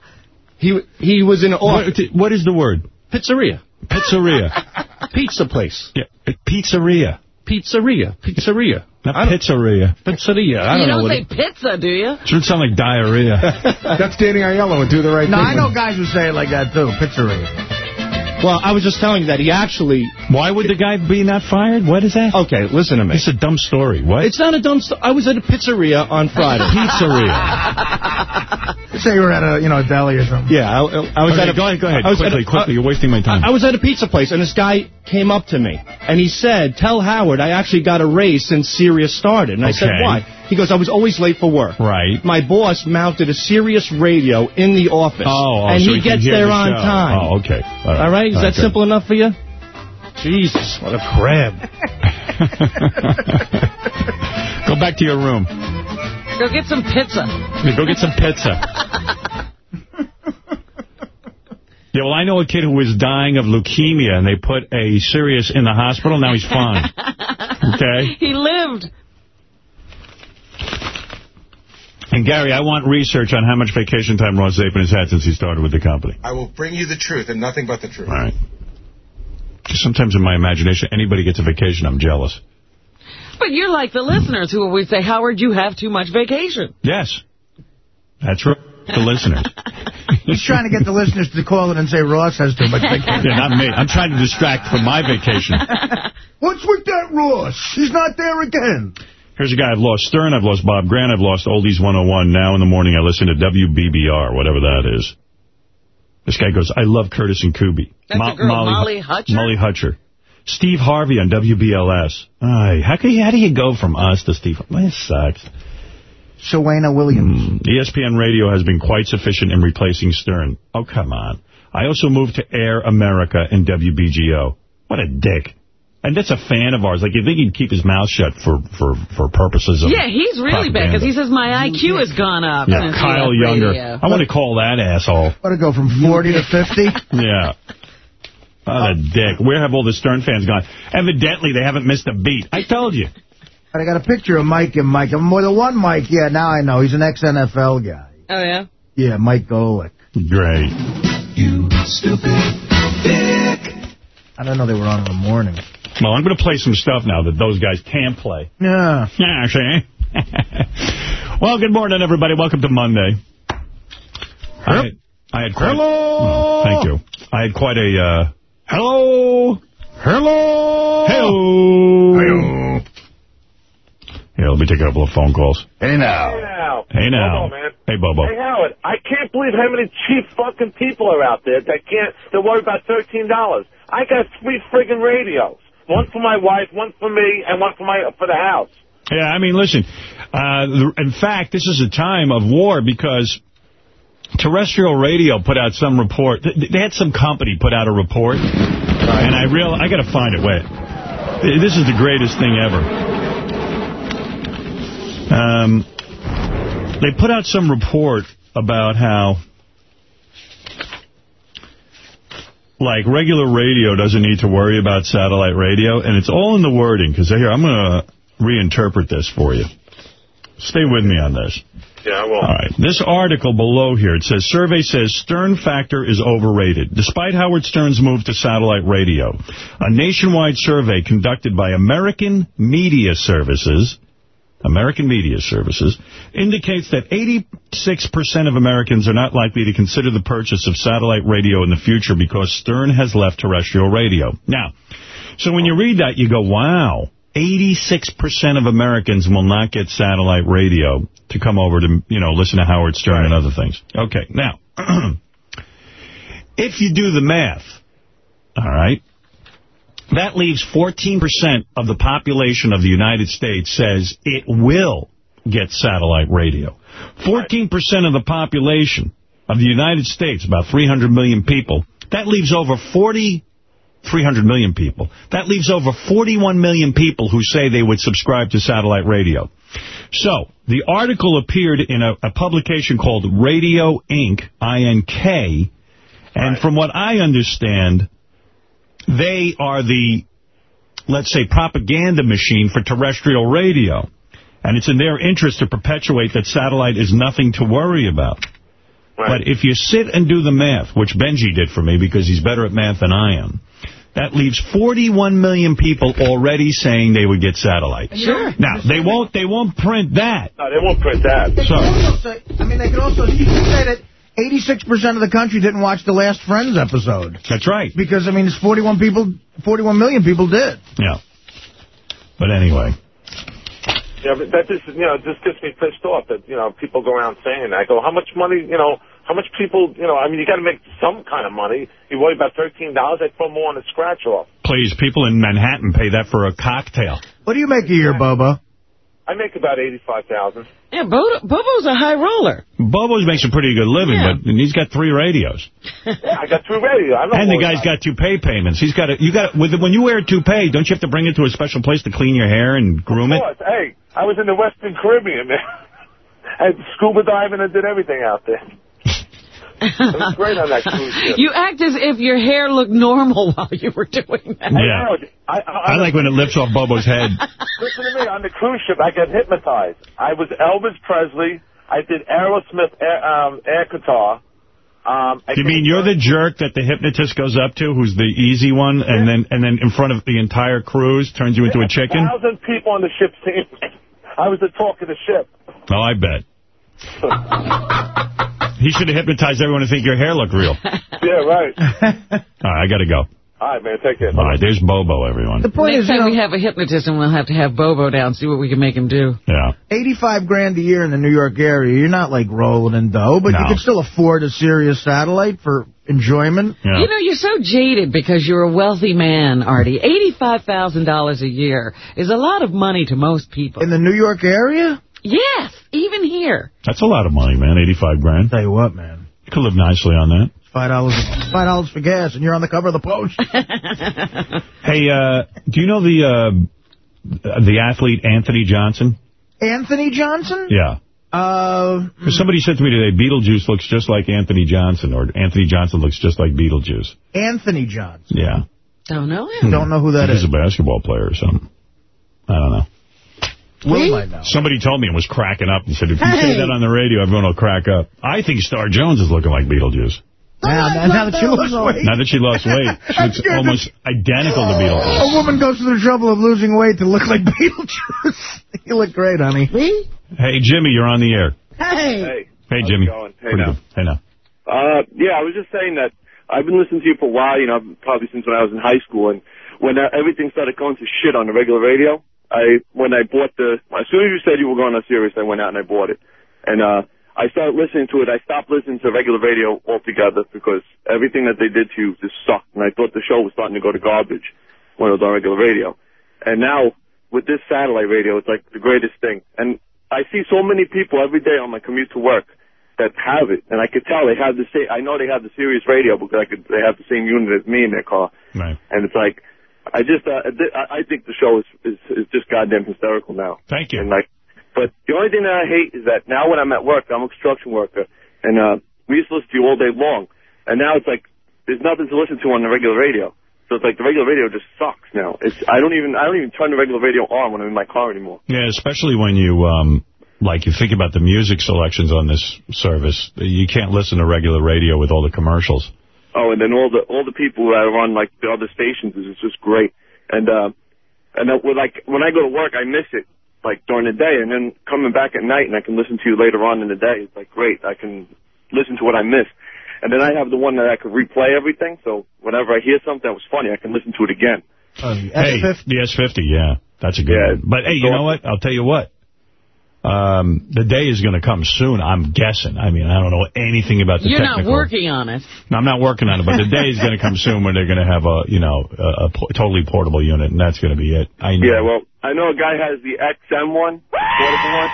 he he was in an What, what is the word? Pizzeria, Pizzeria. pizza place, yeah. Pizzeria. pizzeria, pizzeria, Not pizzeria. pizzeria. I don't know don't what say it, pizza, do you? Shouldn't sound like diarrhea. That's Danny Aiello and do the right No, thing. I know guys who say it like that, too. Pizzeria. Well, I was just telling you that he actually. Why would the guy be not fired? What is that? Okay, listen to me. It's a dumb story. What? It's not a dumb story. I was at a pizzeria on Friday. pizzeria. Say you were at a, you know, a deli or something. Yeah, I, I was Okay, at a, go ahead, go ahead. I was Quickly, at a- quickly. You're wasting my time. I, I was at a pizza place, and this guy came up to me, and he said, tell Howard I actually got a raise since Sirius started. And I said, why? He goes, I was always late for work. Right. My boss mounted a Sirius radio in the office, Oh, oh, and so he can gets there the on show. time. Oh, okay. All right, is that Okay. simple enough for you? Jesus, what a crab. Go back to your room. Go get some pizza. Go get some pizza. Yeah, well, I know a kid who was dying of leukemia, and they put a Sirius in the hospital. Now he's fine. Okay? He lived. And, Gary, I want research on how much vacation time Ross Zapin has had since he started with the company. I will bring you the truth and nothing but the truth. All right. Sometimes in my imagination, anybody gets a vacation, I'm jealous. But you're like the listeners who always say, Howard, you have too much vacation. Yes. That's right. The listeners. He's trying to get the listeners to call in and say Ross has too much vacation. Yeah, not me. I'm trying to distract from my vacation. What's with that Ross? He's not there again. Here's a guy. I've lost Stern. I've lost Bob Grant. I've lost Oldies 101. Now in the morning, I listen to WBBR, whatever that is. This guy goes, I love Curtis and Kuby. That's Mo a girl, Molly, Molly Hutcher? Molly Hutcher. Steve Harvey on WBLS. Ay, how, can you, how do you go from us to Steve? That sucks. Shawena Williams. Mm, ESPN Radio has been quite sufficient in replacing Stern. Oh, come on. I also moved to Air America and WBGO. What a dick. And that's a fan of ours. Like, you think he'd keep his mouth shut for, for, for purposes of Yeah, he's really bad, because he says my IQ mm, has gone up. Yeah, Kyle Younger. Radio. I want to call that asshole. Want to go from 40 to 50? yeah. What a dick. Where have all the Stern fans gone? Evidently, they haven't missed a beat. I told you. I got a picture of Mike and Mike. More than one Mike. Yeah, now I know. He's an ex-NFL guy. Oh, yeah? Yeah, Mike Golic. Great. You stupid dick. I don't know they were on in the morning. Well, I'm going to play some stuff now that those guys can't play. Yeah. Yeah, see? well, good morning, everybody. Welcome to Monday. I had, I had quite, Hello! Oh, thank you. I had quite a... Uh, hello! Hello! Hello! Hello! Here, let me take a couple of phone calls. Hey, now. Hey, now. Hey, now. Bobo, man. Hey, Bobo. Hey, Howard, I can't believe how many cheap fucking people are out there that can't, that worry about $13. I got three friggin' radios. One for my wife, one for me, and one for my for the house. Yeah, I mean, listen, uh, in fact, this is a time of war because terrestrial radio put out some report. They had some company put out a report, and I real I got to find it. Wait, this is the greatest thing ever. Um, they put out some report about how like regular radio doesn't need to worry about satellite radio, and it's all in the wording. Because here, I'm going to reinterpret this for you. Stay with me on this. Yeah, I will. All right. This article below here, it says, survey says Stern factor is overrated. Despite Howard Stern's move to satellite radio, a nationwide survey conducted by American Media Services American Media Services, indicates that 86% of Americans are not likely to consider the purchase of satellite radio in the future because Stern has left terrestrial radio. Now, so when you read that, you go, wow, 86% of Americans will not get satellite radio to come over to, you know, listen to Howard Stern and other things. Okay, now, if you do the math, all right, that leaves 14% of the population of the United States says it will get satellite radio. 14% of the population of the United States, about 300 million people, that leaves over 40, 300 million people. That leaves over 41 million people who say they would subscribe to satellite radio. So, the article appeared in a, a publication called Radio Ink, I-N-K, and right. from what I understand, they are the, let's say, propaganda machine for terrestrial radio. And it's in their interest to perpetuate that satellite is nothing to worry about. Right. But if you sit and do the math, which Benji did for me because he's better at math than I am, that leaves 41 million people already saying they would get satellite. Sure. Now, they won't they won't print that. No, they won't print that. They so. Say, I mean, they could also you could say that 86% of the country didn't watch the last Friends episode. That's right. Because, I mean, it's 41 people, 41 million people did. Yeah. But anyway. Yeah, but that just, you know, just gets me pissed off that, you know, people go around saying that. I go, how much money, you know, how much people, you know, I mean, you got to make some kind of money. You worry about $13, I'd throw more on a scratch off. Please, people in Manhattan pay that for a cocktail. What do you make a year, Bobo? I make about eighty-five thousand. Yeah, Bo Bobo's a high roller. Bobo's makes a pretty good living, Yeah. but and he's got three radios. I got two radios. I'm not And the guy's got two pay payments. He's got a, you got with when you wear a toupee, don't you have to bring it to a special place to clean your hair and groom it. it? Of course. Hey, I was in the Western Caribbean, man. I scuba diving and did everything out there. It was great on that cruise ship. You act as if your hair looked normal while you were doing that. Yeah. I, I, I like when it lifts off Bobo's head. Listen to me. On the cruise ship, I got hypnotized. I was Elvis Presley. I did Aerosmith air, um, air guitar. Um, I You mean you're the jerk that the hypnotist goes up to, who's the easy one, and then and then in front of the entire cruise turns you into a chicken? thousand people on the ship singing. I was the talk of the ship. Oh, I bet. He should have hypnotized everyone to think your hair looked real. Yeah, right. right, I got to go. All right, man. Take care. All right, there's Bobo, everyone. The point Next is, you time know, we have a hypnotist, and we'll have to have Bobo down, see what we can make him do. Yeah. 85 grand a year in the New York area, you're not like rolling in dough, but No. you can still afford a Sirius satellite for enjoyment. Yeah. You know, you're so jaded because you're a wealthy man, Artie. $85,000 a year is a lot of money to most people. In the New York area? Yes, even here. That's a lot of money, man, 85 grand. Tell you what, man. You could live nicely on that. Five dollars, five dollars for gas, and you're on the cover of the Post. Hey, uh, do you know the uh, the athlete Anthony Johnson? Anthony Johnson? Yeah. Uh, 'Cause Somebody said to me today, Beetlejuice looks just like Anthony Johnson, or Anthony Johnson looks just like Beetlejuice. Anthony Johnson. Yeah. Don't know him. Don't know who that He's is. a basketball player or something. I don't know. Will might know. Somebody told me and was cracking up and said, if you say that on the radio, everyone will crack up. I think Star Jones is looking like Beetlejuice. Now, now, now that she lost weight. Now that she lost weight, she looks scared almost identical to Beetlejuice. A woman goes to the trouble of losing weight to look like Beetlejuice. you look great, honey. Me? Hey, Jimmy, you're on the air. Hey. Hey. Hey, Jimmy. it going? Hey, Pretty now. good. Hey, now. Uh, yeah, I was just saying that I've been listening to you for a while, you know, probably since when I was in high school, and when uh, everything started going to shit on the regular radio, I when I bought the as soon as you said you were going on Sirius, I went out and I bought it, and uh, I started listening to it. I stopped listening to regular radio altogether because everything that they did to you just sucked, and I thought the show was starting to go to garbage when it was on regular radio, and now with this satellite radio, it's like the greatest thing, and I see so many people every day on my commute to work that have it, and I could tell they have the same. I know they have the Sirius radio because I could. They have the same unit as me in their car, Right. and it's like, I just, uh, I think the show is, is is just goddamn hysterical now. Thank you. And like, but the only thing that I hate is that now when I'm at work, I'm a construction worker, and uh, we used to listen to you all day long, and now it's like there's nothing to listen to on the regular radio. So it's like the regular radio just sucks now. It's I don't even I don't even turn the regular radio on when I'm in my car anymore. Yeah, especially when you, um, like, you think about the music selections on this service. You can't listen to regular radio with all the commercials. Oh, and then all the all the people that are on like the other stations is just great. And uh, and then with like when I go to work, I miss it like during the day, and then coming back at night, and I can listen to you later on in the day. It's like great. I can listen to what I missed. And then I have the one that I can replay everything. So whenever I hear something that was funny, I can listen to it again. Hey, the S50, yeah. That's a good one. But, hey, you know what? I'll tell you what. Um, the day is going to come soon, I'm guessing. I mean, I don't know anything about the You're not working on it. No, I'm not working on it, but the day is going to come soon when they're going to have a, you know, a, a po- totally portable unit, and that's going to be it. I know. Yeah, well, I know a guy has the XM one, portable one,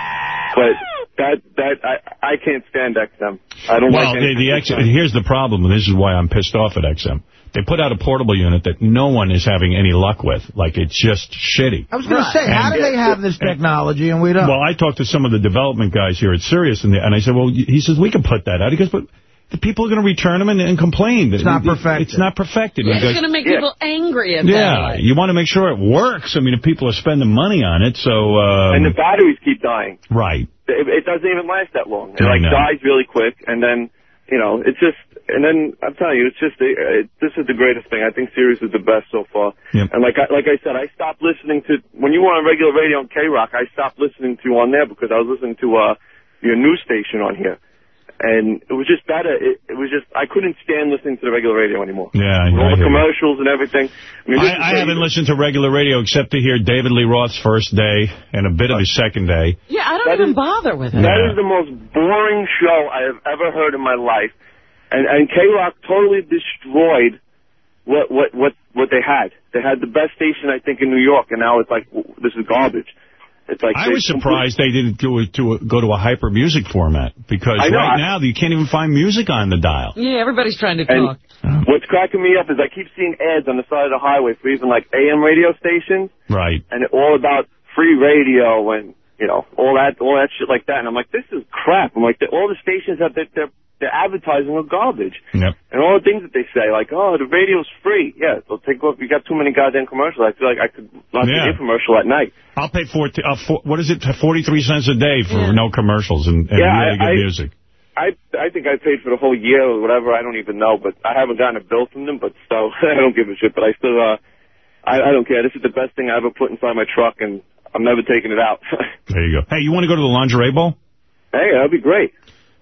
but that that I I can't stand XM. I don't well, like the, the X, here's the problem, and this is why I'm pissed off at XM. They put out a portable unit that no one is having any luck with. Like, it's just shitty. I was going to say, how do they have this technology and we don't? Well, I talked to some of the development guys here at Sirius, and, they, and I said, well, he says, we can put that out. He goes, but the people are going to return them and, and complain. It's not perfected. It's not perfected. It's He goes, going to make people angry at yeah, that. you want to make sure it works. I mean, if people are spending money on it, so... Um, and the batteries keep dying. right. It, it doesn't even last that long. It like dies really quick, and then you know it's just. And then I'm telling you, it's just uh, it, this is the greatest thing. I think Sirius is the best so far. Yep. And like I, like I said, I stopped listening to when you were on regular radio on K Rock. I stopped listening to you on there because I was listening to uh your news station on here, and it was just better. It, it was just I couldn't stand listening to the regular radio anymore. Yeah, With all the hear you. commercials and everything. I mean, I, I haven't listened to regular radio except to hear David Lee Roth's first day and a bit of his second day. Yeah, I don't That even is- bother with it. That Yeah. is the most boring show I have ever heard in my life. And and K Rock totally destroyed what what what what they had. They had the best station I think in New York, and now it's like w- this is garbage. It's like I was surprised they didn't do it to a, go to a hyper music format because know, right I- now you can't even find music on the dial. Yeah, everybody's trying to And talk. what's cracking me up is I keep seeing ads on the side of the highway for even like AM radio stations, Right. and it's all about free radio and you know all that all that shit like that. And I'm like, this is crap. I'm like, all the stations that they're they're, they're advertising are garbage. Yep. And all the things that they say, like, oh, the radio's free. Yeah, they'll take off. You got too many goddamn commercials. I feel like I could launch Yeah. an infomercial at night. I'll pay 40, uh, for, what is it, 43 cents a day for no commercials and, and Yeah, really I- good I- music. I I think I paid for the whole year or whatever. I don't even know, but I haven't gotten a bill from them. But so I don't give a shit. But I still, uh, I, I don't care. This is the best thing I ever put inside my truck, and I'm never taking it out. There you go. Hey, you want to go to the lingerie bowl? hey, that'd be great.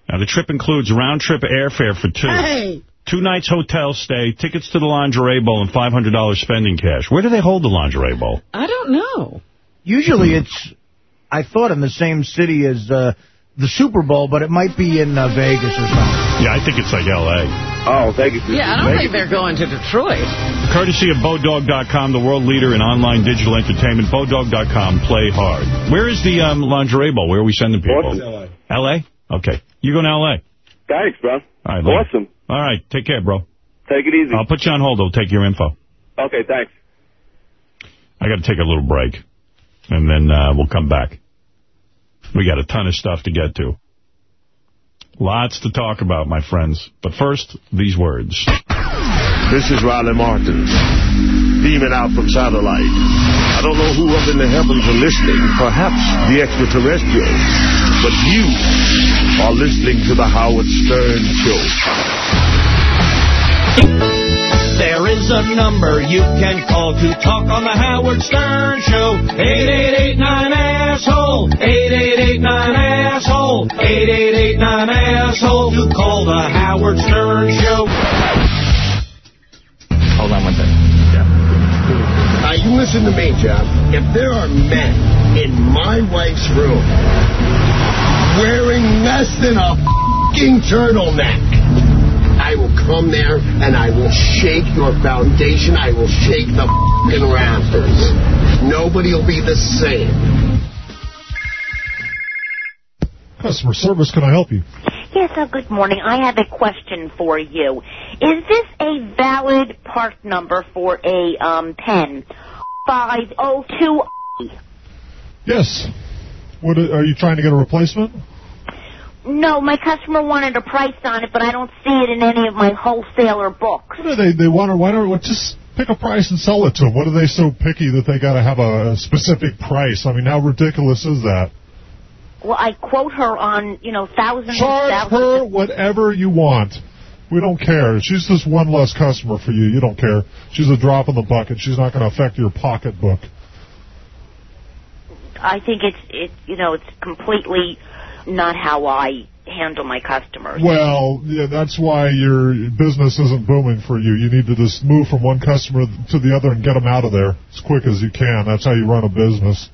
Now, the trip includes round-trip airfare for two. Hey. Two nights hotel stay, tickets to the lingerie bowl, and $500 spending cash. Where do they hold the lingerie bowl? I don't know. Usually it's, I thought, in the same city as uh, the Super Bowl, but it might be in uh, Vegas or something. Yeah, I think it's like L.A. Oh, Vegas. Yeah, I don't think they're going to Detroit. Courtesy of Bodog.com, the world leader in online digital entertainment. Bodog.com, play hard. Where is the um, lingerie bowl? Where are we sending people? Boston. L.A.? Okay. You go to L.A.? Thanks, bro. All right, later. Awesome. All right, take care, bro. Take it easy. I'll put you on hold. I'll take your info. Okay, thanks. I got to take a little break, and then uh, we'll come back. We got a ton of stuff to get to. Lots to talk about, my friends. But first, these words. This is Riley Martin, beaming out from satellite. I don't know who up in the heavens are listening, perhaps the extraterrestrials, but you are listening to the Howard Stern Show. There is a number you can call to talk on the Howard Stern Show. 888-9-ASSHOLE. 888-9-ASSHOLE. 888-9-ASSHOLE. To call the Howard Stern Show. Hold on one second. Now, you listen to me, Jeff. If there are men in my wife's room wearing less than a f***ing turtleneck, I will come there and I will shake your foundation. I will shake the f***ing rafters. Nobody will be the same. Customer service, can I help you? Yes, uh, good morning. I have a question for you. Is this a valid part number for a um, pen? 502. Yes. What are you trying to get a replacement? No, my customer wanted a price on it, but I don't see it in any of my wholesaler books. What do they they want to why don't just pick a price and sell it to them? What are they so picky that they got to have a, specific price? I mean, how ridiculous is that? Well, I quote her on, you know, thousands Charge and thousands. her whatever you want. We don't care. She's just one less customer for you. You don't care. She's a drop in the bucket. She's not going to affect your pocketbook. I think it's, it, you know, it's completely not how I handle my customers. Well, yeah, that's why your business isn't booming for you. You need to just move from one customer to the other and get them out of there as quick as you can. That's how you run a business.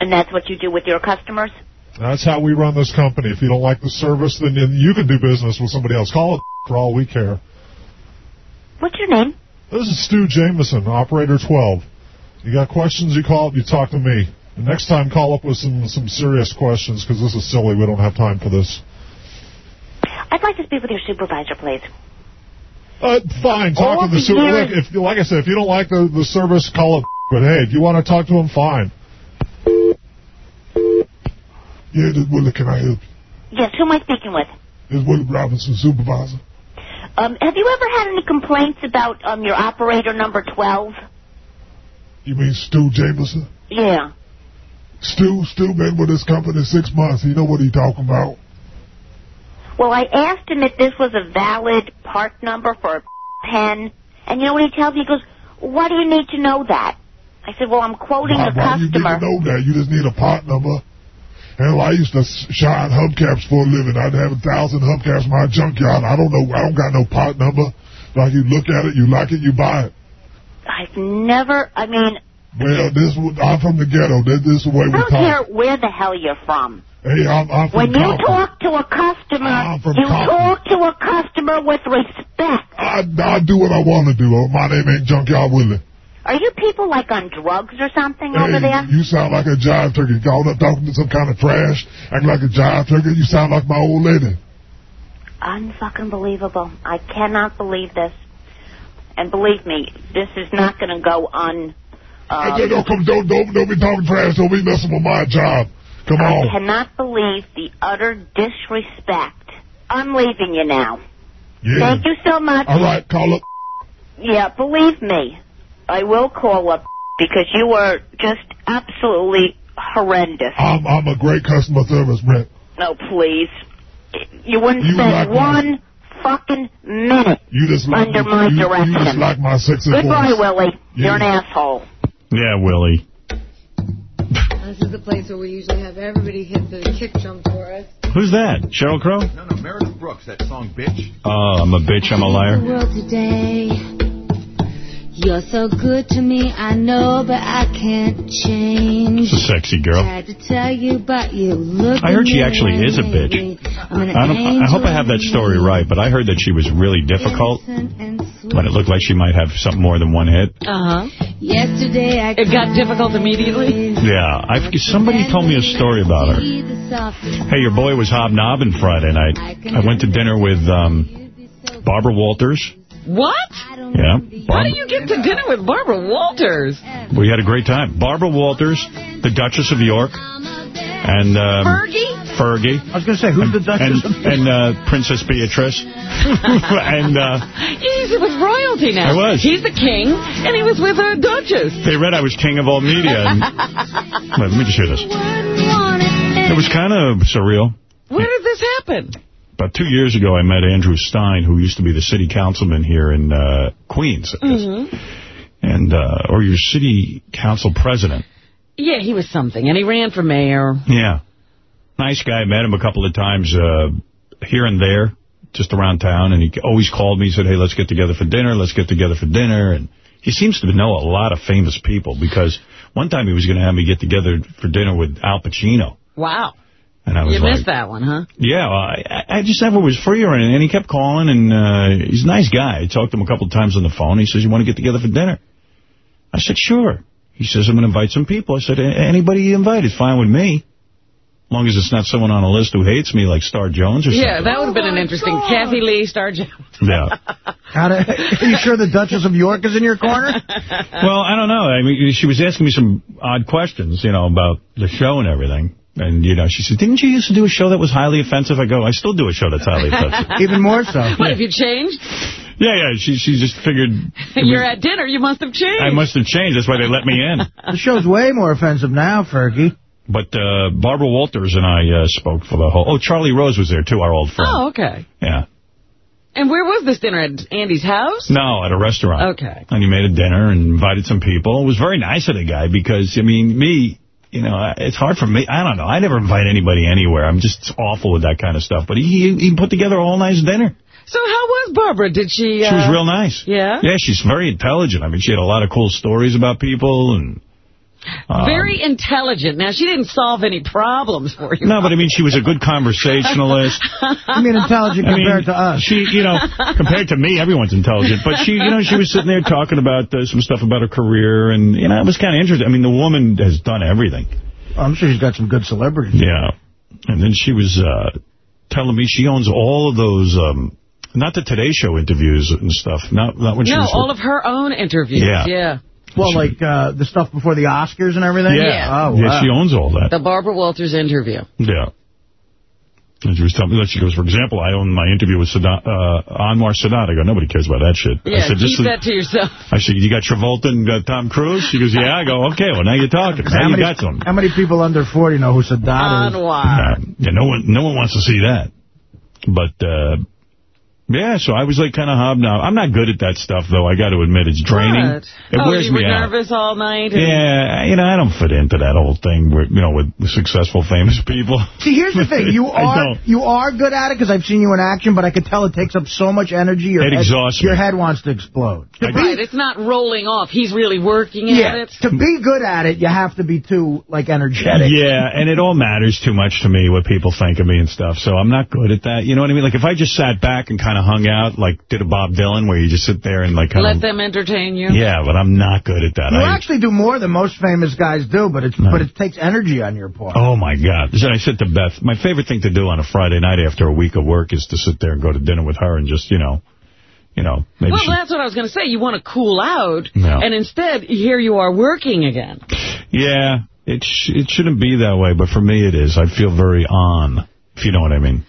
And that's what you do with your customers? That's how we run this company. If you don't like the service, then you- can do business with somebody else. Call it for all we care. What's your name? This is Stu Jameson, Operator 12. You got questions, you call up, you talk to me. And next time, call up with some, some serious questions, because this is silly. We don't have time for this. I'd like to speak with your supervisor, please. Uh, fine, talk to the the super. years- Look, if like I said, if you don't like the, the service, call it. But hey, if you want to talk to him, fine. Yeah, this Willie, can I help you? Yes, who am I speaking with? This Willie Robinson, supervisor. Um, have you ever had any complaints about um, your operator number 12? You mean Stu Jameson? Yeah. Stu, Stu been with this company six months. He know what he talking about. Well, I asked him if this was a valid part number for a pen, and you know what he tells me? He goes, why do you need to know that? I said, well, I'm quoting why, a why you need customer. to know that? You just need a part number. Hell, I used to shine hubcaps for a living. I'd have a thousand hubcaps in my junkyard. I don't know. I don't got no part number. Like you look at it, you like it, you buy it. I've never, I mean, Well, this I'm from the ghetto. This, this is the way I we don't talk. care where the hell you're from. Hey, I'm, I'm from When you talk to a customer, you Compton. talk to a customer with respect. I, I do what I want to do. Oh, My name ain't Junkyard Willie. Are you people like on drugs or something over there? You sound like a jive turkey. Called up talking to some kind of trash, acting like a jive turkey. You sound like my old lady. Unfucking believable. I cannot believe this. And believe me, this is not going to go un. Uh, hey, don't, come, don't, don't, don't be talking trash. Don't be messing with my job. Come I on. cannot believe the utter disrespect. I'm leaving you now. Yeah. Thank you so much. All right, call up. Yeah, believe me, I will call up because you were just absolutely horrendous. I'm, I'm a great customer service rep. No, please. You wouldn't You spend like my- one fucking minute You just like under me- my you, direction. You just like my sexy Goodbye, voice. Willie. You're an asshole. Yeah, Willie. This is the place where we usually have everybody hit the kick drum for us. Who's that? Sheryl Crow? No, no, Meredith Brooks, that song, Bitch. Oh, I'm a bitch, I'm a liar. The world today. You're so good to me, I know, but I can't change. She's a sexy girl. Tried to tell you, but you look. I heard she actually is a bitch. I'm I, don't, I hope I have that story right, but I heard that she was really difficult, but it looked like she might have something more than one hit. Uh-huh. Yesterday I It got difficult immediately? Yeah, I, somebody told me a story about her. Hey, your boy was hobnobbing Friday night. I went to dinner with um, Barbara Walters. What? Yeah. How do you get to dinner with Barbara Walters? We had a great time. Barbara Walters, the Duchess of York, and... Um, Fergie? Fergie. I was going to say, who's the Duchess and, of and uh, Princess Beatrice. and uh, He's with royalty now. I was. He's the king, and he was with a duchess. they read I was king of all media. And, Wait, let me just hear this. It was kind of surreal. Where did this happen? About two years ago, I met Andrew Stein, who used to be the city councilman here in uh, Queens, I guess. Mm-hmm. and uh, or your city council president. Yeah, he was something, and he ran for mayor. Yeah. Nice guy. Met him a couple of times uh, here and there, just around town. And he always called me, and said, hey, let's get together for dinner. Let's get together for dinner. And he seems to know a lot of famous people because one time he was going to have me get together for dinner with Al Pacino. Wow. And I was You like, missed that one, huh? yeah, well, I, I just never was free or anything. And he kept calling, and uh, he's a nice guy. I talked to him a couple of times on the phone. He says, you want to get together for dinner? I said, sure. He says, I'm going to invite some people. I said, anybody you invite is fine with me. As long as it's not someone on a list who hates me like Star Jones or Yeah, something. Yeah, that would have been an interesting. Kathie Lee, Star Jones. Yeah. How to, are you sure the Duchess of York is in your corner? Well, I don't know. I mean, she was asking me some odd questions, you know, about the show and everything. And, you know, she said, didn't you used to do a show that was highly offensive? I go, I still do a show that's highly offensive. Even more so. What, have you changed? Yeah, yeah. She she just figured You're at dinner. You must have changed. I must have changed. That's why they let me in. The show's way more offensive now, Fergie. But uh, Barbara Walters and I uh, spoke for the whole... Oh, Charlie Rose was there, too, our old friend. Oh, okay. Yeah. And where was this dinner? At Andy's house? No, at a restaurant. Okay. And he made a dinner and invited some people. It was very nice of the guy because, I mean, me, you know, it's hard for me. I don't know. I never invite anybody anywhere. I'm just awful with that kind of stuff. But he he put together a whole nice dinner. So how was Barbara? Did she... Uh, She was real nice. Yeah? Yeah, she's very intelligent. I mean, she had a lot of cool stories about people and... um, Very intelligent. Now, she didn't solve any problems for you. No, but I mean, she was a good conversationalist. I mean, intelligent I mean, compared to us. She, you know, compared to me, everyone's intelligent. But she, you know, she was sitting there talking about uh, some stuff about her career, and, you know, it was kind of interesting. I mean, the woman has done everything. I'm sure she's got some good celebrities. Yeah. And then she was uh, telling me she owns all of those, um, not the Today Show interviews and stuff. Not, not when she No, was... all of her own interviews. Yeah. Yeah. Well, like uh, the stuff before the Oscars and everything? yeah. Oh, yeah, she owns all that. The Barbara Walters interview. Yeah. And she was telling me, that she goes, for example, I own my interview with Sadat, uh, Anwar Sadat. I go, nobody cares about that shit. Yeah, I said, keep is- that to yourself. I said, you got Travolta and uh, Tom Cruise? She goes, yeah. I go, okay, well, now you're talking. Now How you many, got some. how many people under 40 know who Sadat is? Anwar. Yeah, no one no one wants to see that. But, uh, yeah, so I was like kind of hobnob. I'm not good at that stuff, though. I got to admit, it's draining. What? It oh, wears you were me out. nervous all night? and- Yeah, you know, I don't fit into that whole thing with, you know, with successful, famous people. See, here's the thing. You are you are good at it because I've seen you in action, but I could tell it takes up so much energy. Your It head, exhausts me. Your head wants to explode. To Right, it's not rolling off. He's really working at yeah, it. to be good at it, you have to be too, like, energetic. Yeah, and it all matters too much to me what people think of me and stuff. So I'm not good at that. You know what I mean? Like if I just sat back and kind kind of hung out, like did a Bob Dylan, where you just sit there and like kind Let of... them entertain you. Yeah, but I'm not good at that. You I, actually do more than most famous guys do, but it's but it takes energy on your part. Oh, my God. So I said to Beth, my favorite thing to do on a Friday night after a week of work is to sit there and go to dinner with her and just, you know, you know, maybe well, she, that's what I was going to say. You want to cool out, No. and instead, here you are working again. Yeah, it, sh it shouldn't be that way, but for me it is. I feel very on, if you know what I mean.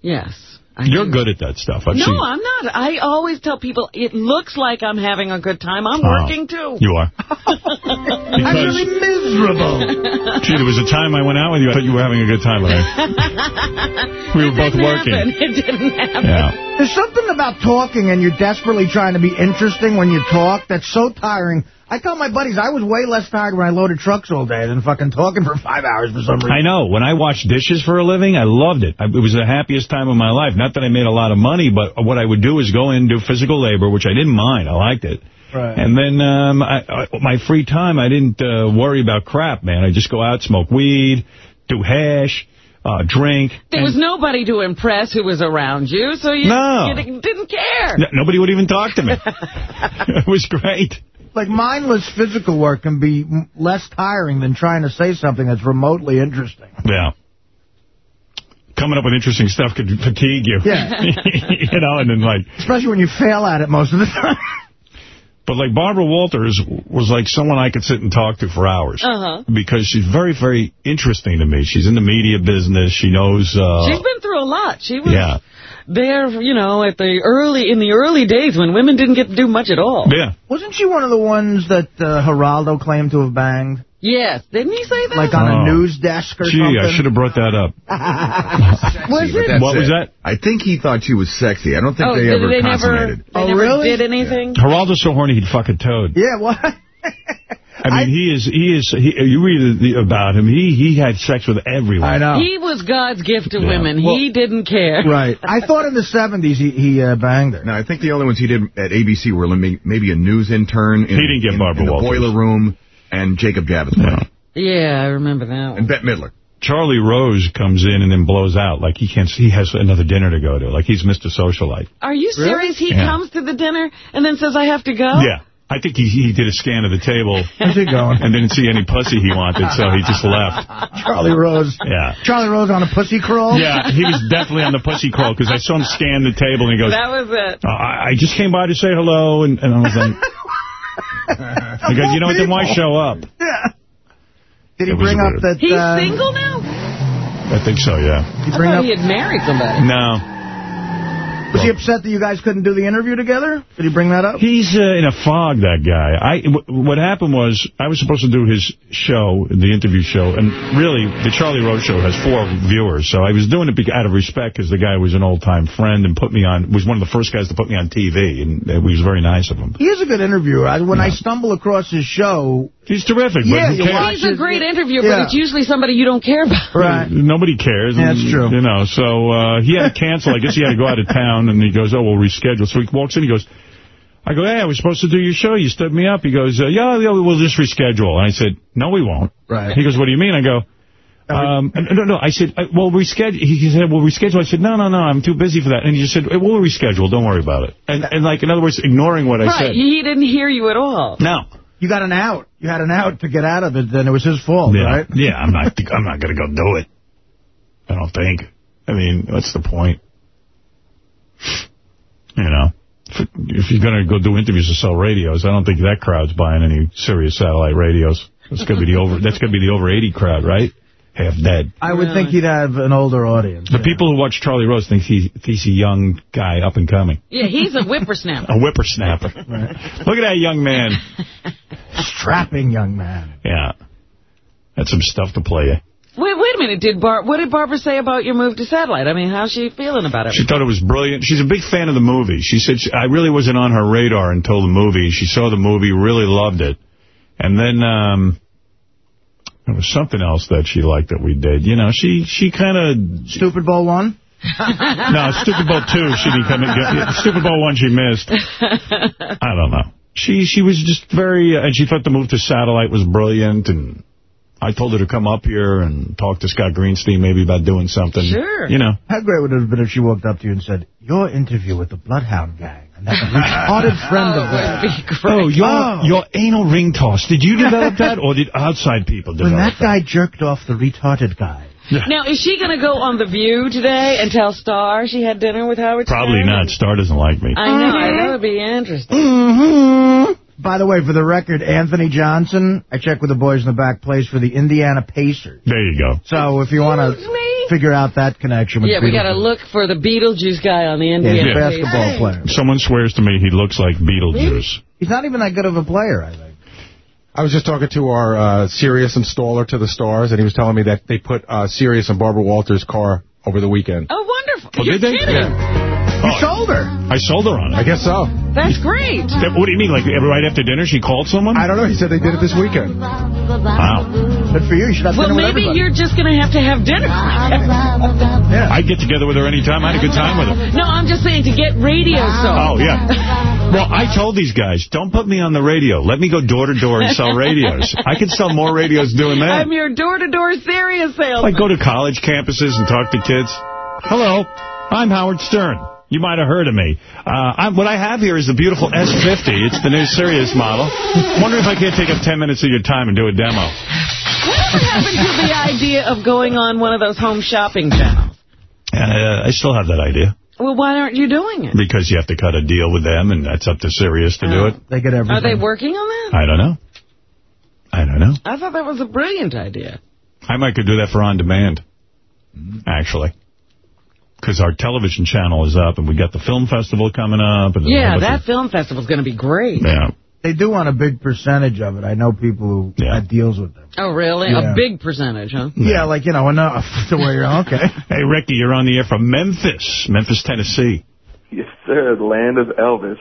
Yes. I You're do. good at that stuff. I've no, seen, I'm not. I always tell people, it looks like I'm having a good time. I'm Oh, working, too. You are. I'm really miserable. Gee, there was a time I went out with you. I thought you were having a good time with. We were both Didn't working. happen. It didn't happen. Yeah. There's something about talking and you're desperately trying to be interesting when you talk that's so tiring. I tell my buddies I was way less tired when I loaded trucks all day than fucking talking for five hours for some reason. I know. When I washed dishes for a living, I loved it. I, it was the happiest time of my life. Not that I made a lot of money, but what I would do is go in and do physical labor, which I didn't mind. I liked it. Right. And then um, I, I, my free time, I didn't uh, worry about crap, man. I just go out, smoke weed, do hash, uh, drink. There was nobody to impress who was around you, so you, No. you didn't- didn't care. N- Nobody would even talk to me. it was great. Like mindless physical work can be less tiring than trying to say something that's remotely interesting. Yeah. Coming up with interesting stuff could fatigue you. Yeah. you know, and then like, Especially when you fail at it most of the time. but like Barbara Walters was like someone I could sit and talk to for hours. Uh-huh. Because she's very, very interesting to me. She's in the media business. She knows, uh, She's been through a lot. She was yeah. There, you know, at the early in the early days when women didn't get to do much at all. Yeah. Wasn't she one of the ones that uh, Geraldo claimed to have banged? Yes, didn't he say that? Like on Oh. a news desk or Gee, something? I should have brought that up. Was it? that's What was it. that? I think he thought she was sexy. I don't think oh, they ever they never, consummated. they Oh, never really? did anything? Geraldo's so horny he'd fuck a toad. Yeah, what? I mean, he is, he is, he, you read the, about him, he he had sex with everyone. I know. He was God's gift to Yeah. women. Well- he didn't care. Right. I thought in the 70s he, he uh, banged her. No, I think the only ones he did at ABC were maybe maybe a news intern in, He didn't get in, Barbara in the Walters. boiler room and Jacob Javits. Yeah. Yeah, I remember that And. Bette Midler. Charlie Rose comes in and then blows out. Like he can't, he has another dinner to go to. Like he's Mr. Socialite. Are you serious? He Yeah. comes to the dinner and then says, I have to go? Yeah. I think he, he did a scan of the table How's he going? and didn't see any pussy he wanted, so he just left. Charlie Rose. Yeah. Charlie Rose on a pussy crawl? Yeah, he was definitely on the pussy crawl because I saw him scan the table and he goes, That was it. "Uh, I, I just came by to say hello, and, and I was like, I go, you know what, then why show up? Yeah. Did he It bring up weird. that... He's uh, single now? I think so, yeah. He I bring thought up, he had married somebody. No. Was he upset that you guys couldn't do the interview together? Did he bring that up? He's uh, in a fog, that guy. I, w- what happened was, I was supposed to do his show, the interview show, and really, the Charlie Rose show has four viewers, so I was doing it be- out of respect because the guy was an old-time friend and put me on, was one of the first guys to put me on TV, and uh, he was very nice of him. He is a good interviewer. I, when I stumble across his show... He's terrific, Yeah, but who cares? He's a great interviewer, Yeah. but it's usually somebody you don't care about. Right. Nobody cares. Yeah, and, that's true. You know, so uh, he had to cancel. I guess he had to go out of town, and he goes, oh, we'll reschedule. So he walks in, he goes, I go, hey, I was supposed to do your show. You stood me up. He goes, uh, yeah, yeah, we'll just reschedule. And I said, no, we won't. Right. He goes, what do you mean? I go, um, no, no. I said, uh, well, reschedule. He said, well, reschedule. I said, no, no, no, I'm too busy for that. And he just said, "Eh, we'll reschedule. Don't worry about it. And, and like, in other words, ignoring what I Right, said. he didn't hear you at all. No. You got an out. You had an out to get out of it, then it was his fault, Yeah, right? yeah. I'm not. I'm not going to go do it. I don't think. I mean, what's the point? You know, if, if you're going to go do interviews to sell radios, I don't think that crowd's buying any Sirius satellite radios. That's going to be the over. That's going to be the over 80 crowd, right? Half dead. I would think he'd have an older audience. The people who watch Charlie Rose think he, he's a young guy up and coming. Yeah, he's a whippersnapper. A whippersnapper. Look at that young man. Strapping young man. Yeah. That's some stuff to play. Wait, wait a minute. Did Bar what did Barbara say about your move to satellite? I mean, how's she feeling about it? She thought it was brilliant. She's a big fan of the movie. She said she, I really wasn't on her radar until the movie. She saw the movie, really loved it. And then um, there was something else that she liked that we did. You know, she she kind of... Stupid Bowl one? no, Stupid Bowl 2, she didn't come and. Stupid Bowl 1 she missed. I don't know. She she was just very... Uh, and she thought the move to satellite was brilliant and... I told her to come up here and talk to Scott Greenstein maybe about doing something. Sure. You know. How great would it have been if she walked up to you and said, your interview with the Bloodhound Gang, and that retarded friend of theirs. Oh, your, Oh. your anal ring toss. Did you develop that, or did outside people develop When develop that guy jerked off the retarded guy. Now, is she going to go on The View today and tell Star she had dinner with Howard Probably Stern? not. Star doesn't like me. I know. That would be interesting. Mm-hmm. By the way, for the record, Anthony Johnson, I checked with the boys in the back, plays for the Indiana Pacers. There you go. So if you want to figure out that connection with Yeah, we got to look for the Beetlejuice guy on the Yeah, Indiana he's a basketball Pacers. player. Someone swears to me he looks like Beetlejuice. He's not even that good of a player, I think. I was just talking to our uh, Sirius installer to the stars, and he was telling me that they put uh, Sirius in Barbara Walters' car over the weekend. Oh, wonderful. Oh, You're did they? kidding. You oh. sold her. I sold her on it. I guess so. That's great. That- What do you mean? Like right after dinner, she called someone? I don't know. He said they did it this weekend. Wow. Good for you. You should have Well, dinner with maybe you're just going to have to have dinner. Yeah. I'd get together with her anytime. I had a good time with her. no, I'm just saying to get radio Oh, yeah. Well, I told these guys, don't put me on the radio. Let me go door to door and sell radios. I could sell more radios doing that. I'm your door-to-door Sirius salesman. Like go to college campuses and talk to kids. Hello, I'm Howard Stern. You might have heard of me. Uh, I'm, what I have here is the beautiful S50. It's the new Sirius model. Wonder if I can't take up 10 minutes of your time and do a demo. Whatever happened to the idea of going on one of those home shopping channels? Uh, I still have that idea. Well, why aren't you doing it? Because you have to cut a deal with them, and that's up to Sirius to do it. They get everything. Are they working on that? I don't know. I don't know. I thought that was a brilliant idea. I might could do that for on demand, actually. Because our television channel is up, and we got the film festival coming up. And there's Yeah, whole bunch that film festival's going to be great. Yeah. They do want a big percentage of it. I know people who had deals with them. Oh, really? Yeah. A big percentage, huh? Yeah, like, you know, enough to where you're okay. Hey, Ricky, you're on the air from Memphis, Memphis, Tennessee. Yes, sir. The land of Elvis.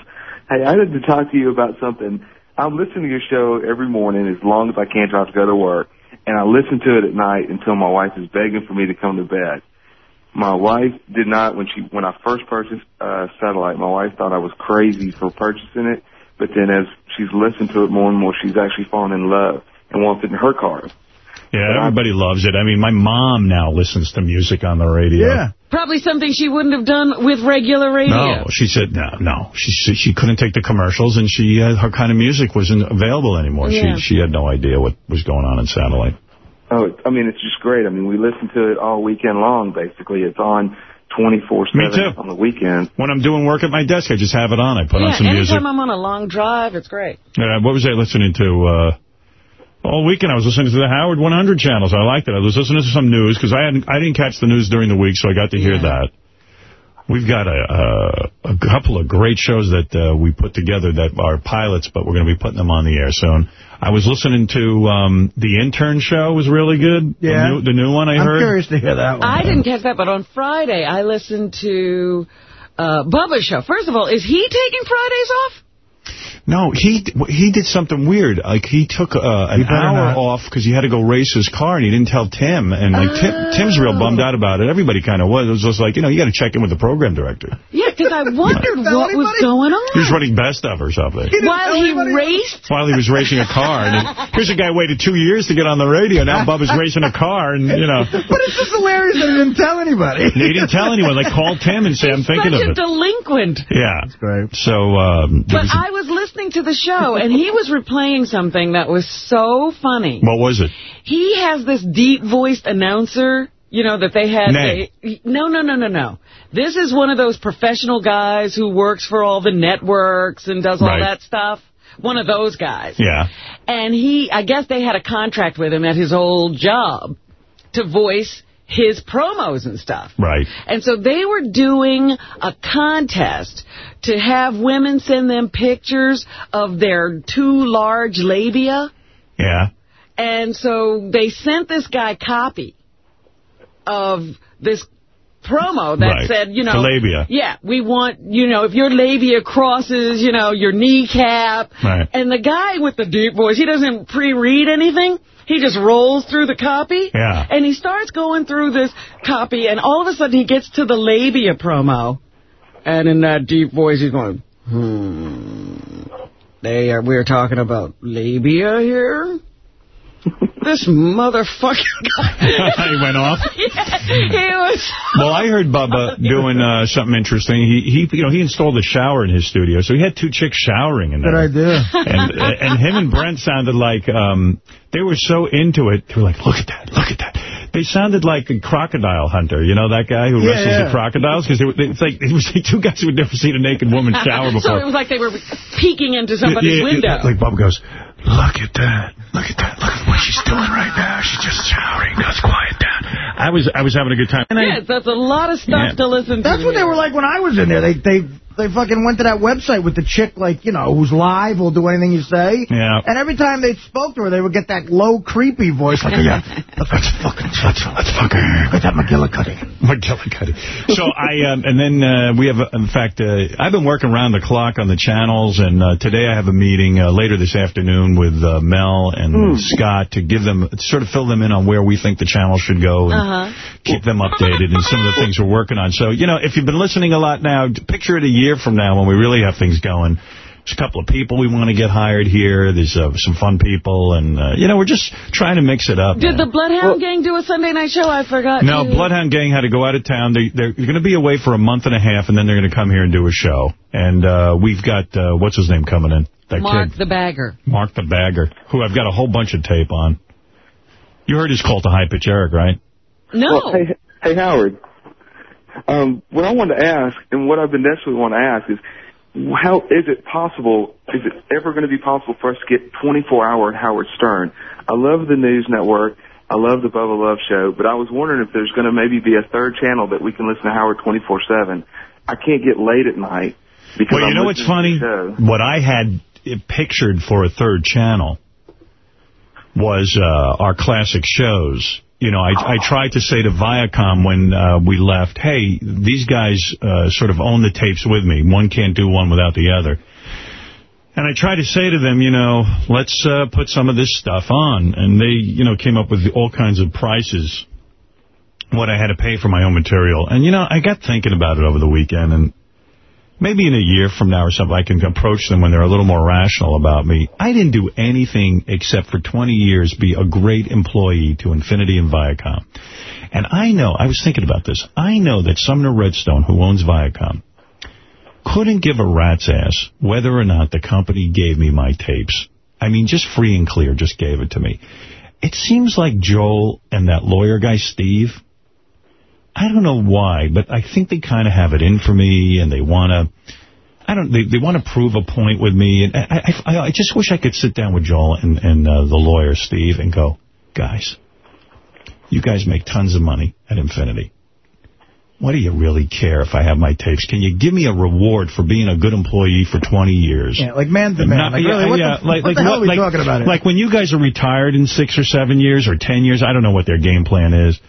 Hey, I had to talk to you about something. I'm listening to your show every morning as long as I can drive to go to work, and I listen to it at night until my wife is begging for me to come to bed. My wife did not when she when I first purchased uh, satellite. My wife thought I was crazy for purchasing it, but then as she's listened to it more and more, she's actually fallen in love and wants it in her car. Yeah, everybody loves it. I mean, my mom now listens to music on the radio. Yeah. Probably something she wouldn't have done with regular radio. No, she said no, no. She she, she couldn't take the commercials, and she uh, her kind of music wasn't available anymore. Yeah. She she had no idea what was going on in satellite. Oh, I mean, it's just great. I mean, we listen to it all weekend long. Basically, it's on 24/7 on the weekend. When I'm doing work at my desk, I just have it on. I put on yeah, some music. anytime I'm on a long drive, it's great. Uh, what was I listening to? Uh, all weekend I was listening to the Howard 100 channels. I liked it. I was listening to some news because I hadn't I didn't catch the news during the week, so I got to hear that. We've got a, a, a couple of great shows that uh, we put together that are pilots, but we're going to be putting them on the air soon. I was listening to um, the intern show was really good. Yeah. The new, the new one I I'm heard. curious to hear that one. I didn't catch that, but on Friday I listened to uh, Bubba's show. First of all, is he taking Fridays off? No, he he did something weird. Like he took uh, an hour not. off because he had to go race his car and he didn't tell Tim. And like Tim, Tim's real bummed out about it. Everybody kind of was. It was just like you know you got to check in with the program director. Yeah, because I wondered what was going on. He was running best of or something. While he raced, While he was racing a car, and then, here's a guy waited two years to get on the radio. Now Bubba's racing a car, and you know But it's just hilarious that he didn't tell anybody. he didn't tell anyone. Like call Tim and say I'm thinking of it. such of a it. delinquent. Yeah, That's great. So um, But was- I was listening to the show, and he was replaying something that was so funny. what was it? He has this deep-voiced announcer, you know, that they had. They, no, no, no, no, no. This is one of those professional guys who works for all the networks and does all Right. that stuff. One of those guys. Yeah. And he, I guess they had a contract with him at his old job to voice his promos and stuff. Right. And so they were doing a contest to have women send them pictures of their too large labia. Yeah. And so they sent this guy copy of this promo that Right. said, you know, labia. Yeah, we want, you know, if your labia crosses, you know, your kneecap. Right. And the guy with the deep voice, he doesn't pre-read anything. He just rolls through the copy. Yeah. And he starts going through this copy, and all of a sudden he gets to the labia promo. And in that deep voice, he's going, hmm, they are, we're talking about labia here? this motherfucking guy. he went off? Yeah, he was... Well, I heard Bubba doing uh, something interesting. He, he, you know, he installed a shower in his studio, so he had two chicks showering in there. Good idea. And, and him and Brent sounded like, um, they were so into it. They were like, look at that, look at that. They sounded like a crocodile hunter, you know, that guy who Yeah, wrestles yeah. the crocodiles? Because it's like, it was like two guys who had never seen a naked woman shower before. so it was like they were peeking into somebody's Yeah, yeah, window. Like Bubba goes, look at that. Look at that. Look at what she's doing right now. She's just showering. Goes, quiet down. I was I was having a good time. And I, yes, that's a lot of stuff Yeah. to listen to. That's what they were like when I was in there. They they they fucking went to that website with the chick, like, you know, who's live, will do anything you say. Yeah. And every time they spoke to her, they would get that low, creepy voice, like, yeah, let's fucking, let's, let's fucking, look at that McGillicuddy. McGillicuddy. So I, um, and then uh, we have, uh, in fact, uh, I've been working around the clock on the channels, and uh, today I have a meeting uh, later this afternoon with uh, Mel and Scott to give them, sort of fill them in on where we think the channel should go and Uh-huh. keep them updated and some of the things we're working on. So, you know, if you've been listening a lot now, picture it a year from now when we really have things going. There's a couple of people we want to get hired here. There's uh, some fun people, and, uh, you know, we're just trying to mix it up. Did the Bloodhound Gang do a Sunday night show? I forgot. No, to- Bloodhound Gang had to go out of town. They, they're going to be away for a month and a half, and then they're going to come here and do a show. And uh, we've got, uh, what's his name coming in? That Mark kid, the Bagger. Mark the Bagger, who I've got a whole bunch of tape on. You heard his call to High Pitch Eric, right? No. Well, hey, hey, Howard. Um, what I wanted to ask, and what I've been desperately want to ask, is how is it possible? Is it ever going to be possible for us to get 24-hour Howard Stern? I love the news network. I love the Bubba Love Show, but I was wondering if there's going to maybe be a third channel that we can listen to Howard 24/7. I can't get late at night because Well, you I'm know what's funny? to the show. What I had pictured for a third channel was uh, our classic shows. You know, I, I tried to say to Viacom when uh, we left, hey, these guys uh, sort of own the tapes with me. One can't do one without the other. And I tried to say to them, you know, let's uh, put some of this stuff on. And they, you know, came up with all kinds of prices, what I had to pay for my own material. And, you know, I got thinking about it over the weekend, and maybe in a year from now or something, I can approach them when they're a little more rational about me. I didn't do anything except for 20 years be a great employee to Infinity and Viacom. And I know, I was thinking about this, I know that Sumner Redstone, who owns Viacom, couldn't give a rat's ass whether or not the company gave me my tapes. I mean, just free and clear, just gave it to me. It seems like Joel and that lawyer guy, Steve, I don't know why, but I think they kind of have it in for me, and they want to, I don't, they, they want to prove a point with me, and I, I, I just wish I could sit down with Joel and, and uh, the lawyer, Steve, and go, guys, you guys make tons of money at Infinity. What do you really care if I have my tapes? Can you give me a reward for being a good employee for 20 years? Yeah, like man to man. not- like, yeah, really, what yeah, the, like, what like the hell what- are we like- talking about here? Like when you guys are retired in six or seven years or 10 years, I don't know what their game plan is.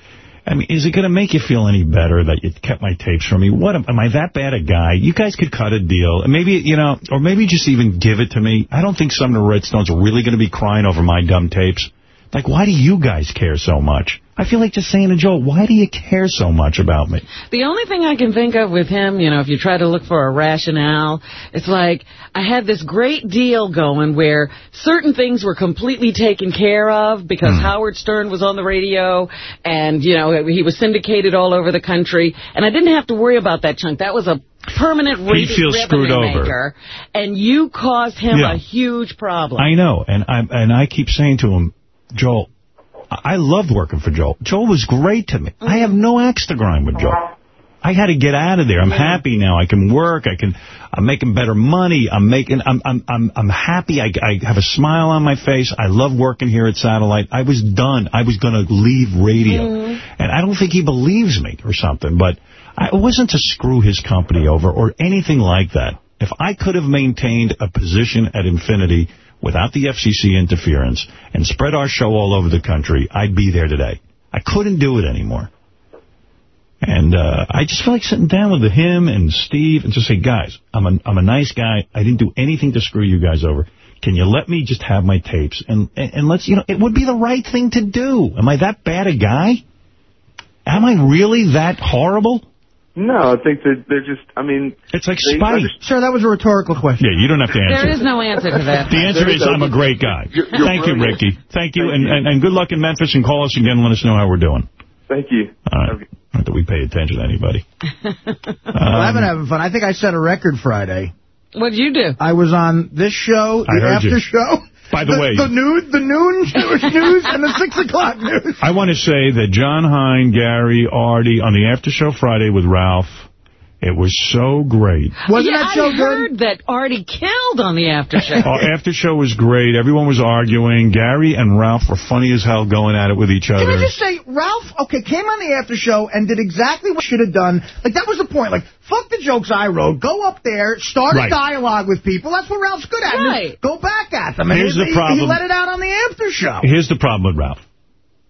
I mean, is it going to make you feel any better that you kept my tapes from me? What am, am I that bad a guy? You guys could cut a deal. Maybe, you know, or maybe just even give it to me. I don't think some of the Redstones are really going to be crying over my dumb tapes. Like, why do you guys care so much? I feel like just saying to Joel, why do you care so much about me? The only thing I can think of with him, you know, if you try to look for a rationale, it's like I had this great deal going where certain things were completely taken care of because Hmm. Howard Stern was on the radio and, you know, he was syndicated all over the country. And I didn't have to worry about that chunk. That was a permanent He feels screwed revenue over. maker. And you caused him Yeah. a huge problem. I know, and I and I keep saying to him, Joel, I loved working for Joel. Joel was great to me. I have no axe to grind with Joel. I had to get out of there. I'm happy now. I can work. I can. I'm making better money. I'm making. I'm. I'm. I'm. I'm happy. I, I have a smile on my face. I love working here at Satellite. I was done. I was going to leave radio, mm-hmm. and I don't think he believes me or something. But I, it wasn't to screw his company over or anything like that. If I could have maintained a position at Infinity without the FCC interference and spread our show all over the country, I'd be there today. I couldn't do it anymore. And uh, I just feel like sitting down with him and Steve and just say, guys, I'm a, I'm a nice guy. I didn't do anything to screw you guys over. Can you let me just have my tapes? And, and, and let's, you know, it would be the right thing to do. Am I that bad a guy? Am I really that horrible? No, I think that they're just, I mean... It's like they spite. under- Sir, that was a rhetorical question. Yeah, you don't have to answer. There is no answer to that. The answer is I'm a great guy. You're- you're Thank you. Ricky. Thank you, and, and, and good luck in Memphis, and call us again and let us know how we're doing. Thank you. All right. Not that we pay attention to anybody. well, I've been um, having fun. I think I set a record Friday. What'd you do? I was on this show, I the heard after you. show. By the way- the noon, the noon Jewish news, and the six o'clock news. I want to say that Jon Hein, Gary, Artie, on the After Show Friday with Ralph, it was so great. Wasn't yeah, that so I heard that Artie killed on the after show. Our after show was great. Everyone was arguing. Gary and Ralph were funny as hell going at it with each other. Can I just say, Ralph, okay, came on the after show and did exactly what he should have done. Like, that was the point. Like, fuck the jokes I wrote. Go up there, start Right. a dialogue with people. That's what Ralph's good at. Right. Go back at them. And Here's he, the problem. He let it out on the after show. Here's the problem with Ralph.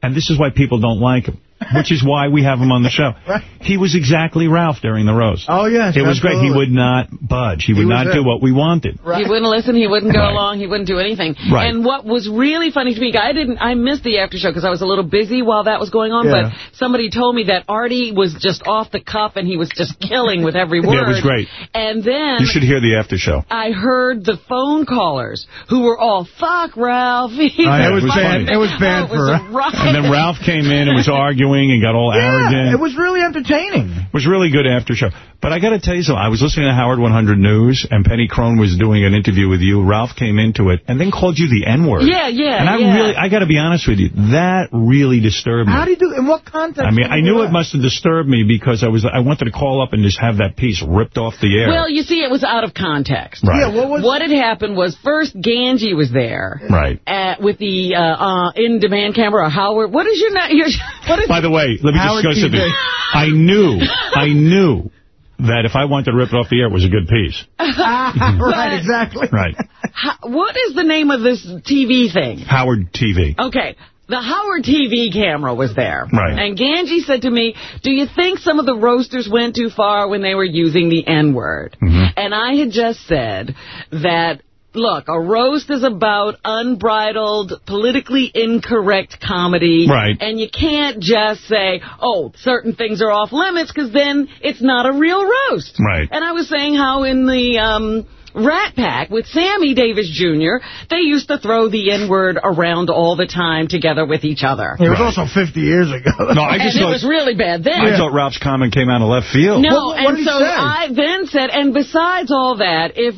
And this is why people don't like him, which is why we have him on the show. He was exactly Ralph during the roast. Oh, yes. It was great. He would not budge. He would He not there. do what we wanted. He wouldn't listen. He wouldn't go Right. along. He wouldn't do anything. Right. And what was really funny to me, I didn't, I missed the after show because I was a little busy while that was going on. Yeah. But somebody told me that Artie was just off the cuff and he was just killing with every word. Yeah, it was great. And then You should hear the after show. I heard the phone callers who were all, fuck Ralph. He's Oh, it was bad- it was bad Oh, it for was a her. And then Ralph came in and was arguing and got all arrogant. It was really entertaining. It was really good after show. But I got to tell you something. I was listening to Howard 100 News, and Penny Crone was doing an interview with you. Ralph came into it and then called you the N-word. Yeah, yeah, And I yeah. really, I got to be honest with you, that really disturbed me. How do you do In what context? I mean, I knew it must have disturbed me because I was I wanted to call up and just have that piece ripped off the air. Well, you see, it was out of context. Right. Yeah, what was- had happened was first Ganji was there. Right. At, with the uh, uh, in-demand camera, Howard. What is your name? Your, what is By the way, let me Howard just go TV. something. I knew, I knew that if I wanted to rip it off the air, it was a good piece. right, exactly. Right. Ho- what is the name of this TV thing? Howard TV. Okay. The Howard TV camera was there. Right. And Ganji said to me, do you think some of the roasters went too far when they were using the N-word? Mm-hmm. And I had just said that, look, a roast is about unbridled, politically incorrect comedy. Right. And you can't just say, oh, certain things are off limits, because then it's not a real roast. Right. And I was saying how in the... Um, Rat Pack with Sammy Davis Jr., they used to throw the N-word around all the time together with each other. It was also 50 years ago. No, I just and it was really bad then. I thought Ralph's comment came out of left field. No, What- what and so say? I then said, and besides all that, if,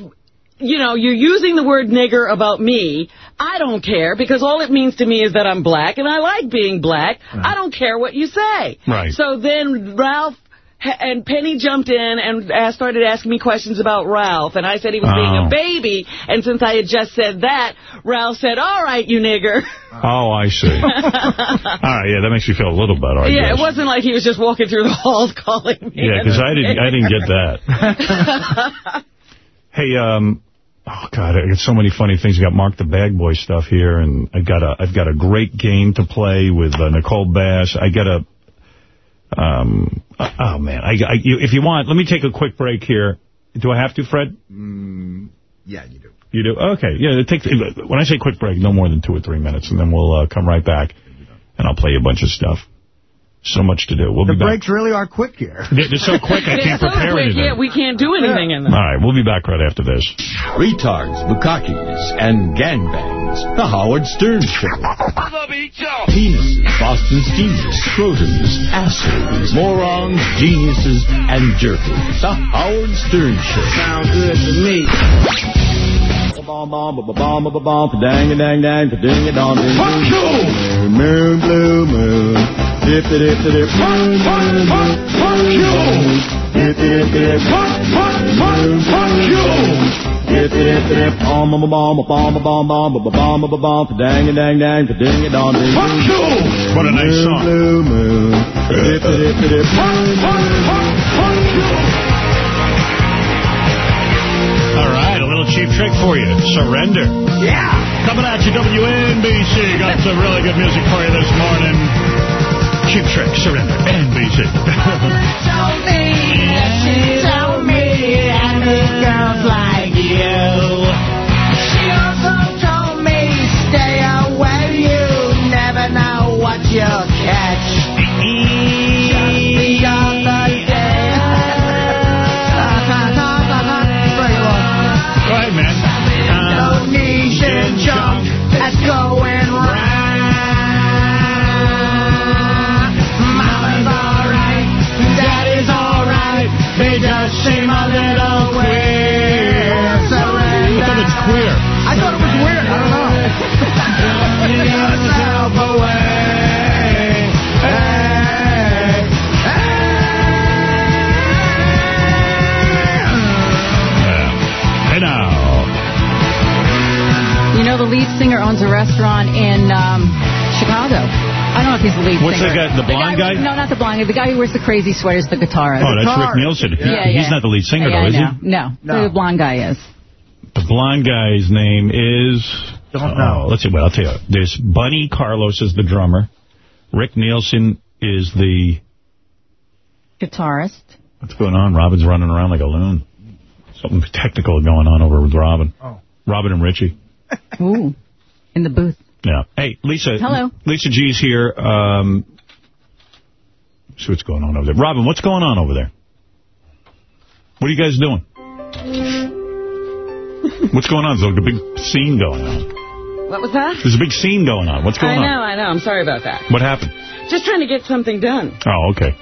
you know, you're using the word nigger about me, I don't care, because all it means to me is that I'm black, and I like being black. I don't care what you say. Right. So then Ralph and Penny jumped in and started asking me questions about Ralph, and I said he was being Oh. a baby, and since I had just said that, Ralph said, all right, you nigger. Oh, I see. All right, yeah, that makes me feel a little better, I yeah, guess. it wasn't like he was just walking through the halls calling me. Yeah, because I didn't, I didn't get that. hey, um, oh God, I got so many funny things. I got Mark the Bag Boy stuff here, and I got a, I've got a great game to play with uh, Nicole Bass. I got a, um, uh, oh man, I, I, you, if you want, let me take a quick break here. Do I have to, Fred? Mm, yeah, you do. You do? Okay. Yeah, take, when I say quick break, no more than two or three minutes, and then we'll uh, come right back, and I'll play you a bunch of stuff. So much to do. We'll The be back. The breaks really are quick here. They're, they're so quick, I can't so prepare quick, anything. yeah, we can't do anything in them. All right, we'll be back right after this. Retards, bukakis, and gangbangs. The Howard Stern Show. Penises, Boston steamers, scrotums, assholes, morons, geniuses, and jerkers. The Howard Stern Show. Sounds good to me. Fuck you! Moon, blue moon, dip, dip, dip, dip, moon, moon, moon, Fuck you! dip, dip, dip, Fuck, fuck, fuck, fuck you! Dip, dip, dip, bomb, bomb, bomb, bomb, bomb, bomb, bomb, bomb, bomb, bomb, dang, dang, dang, ding, a dong, ding, Fuck you! What a nice song. Blue moon, dip, dip, dip, Fuck, fuck, fuck, fuck you! All right, a little cheap trick for you. Surrender. Yeah! Coming at you, WNBC. Got some really good music for you this morning. Cheap trick, surrender, NBC. Tell me, tell me, I girls like you. She also told me, stay away, you never know what you'll catch. They just seem a little queer. I thought it's queer. I thought it was weird. I don't know. Turning yourself away. Hey, now. You know, the lead singer owns a restaurant in um, Chicago. I don't know if he's the lead What's singer. the guy- the blonde guy? No, not the blonde guy. The guy who wears the crazy sweaters, the guitarist. Oh, that's Rick Nielsen. Yeah, yeah. He's not the lead singer, yeah, though, is I he? know. No, the blonde guy is. The blonde guy's name is... Don't know. Oh, let's see. Well, I'll tell you. There's Bunny Carlos is the drummer. Rick Nielsen is the... Guitarist. What's going on? Robin's running around like a loon. Something technical going on over with Robin. Oh. Robin and Richie. Ooh, in the booth. Yeah. Hey, Lisa. Hello. Lisa G's here. Um, see what's going on over there. Robin, what's going on over there? What are you guys doing? What's going on? There's a big scene going on. What was that? There's a big scene going on. What's going on? I know, on? I know. I'm sorry about that. What happened? Just trying to get something done. Oh, okay.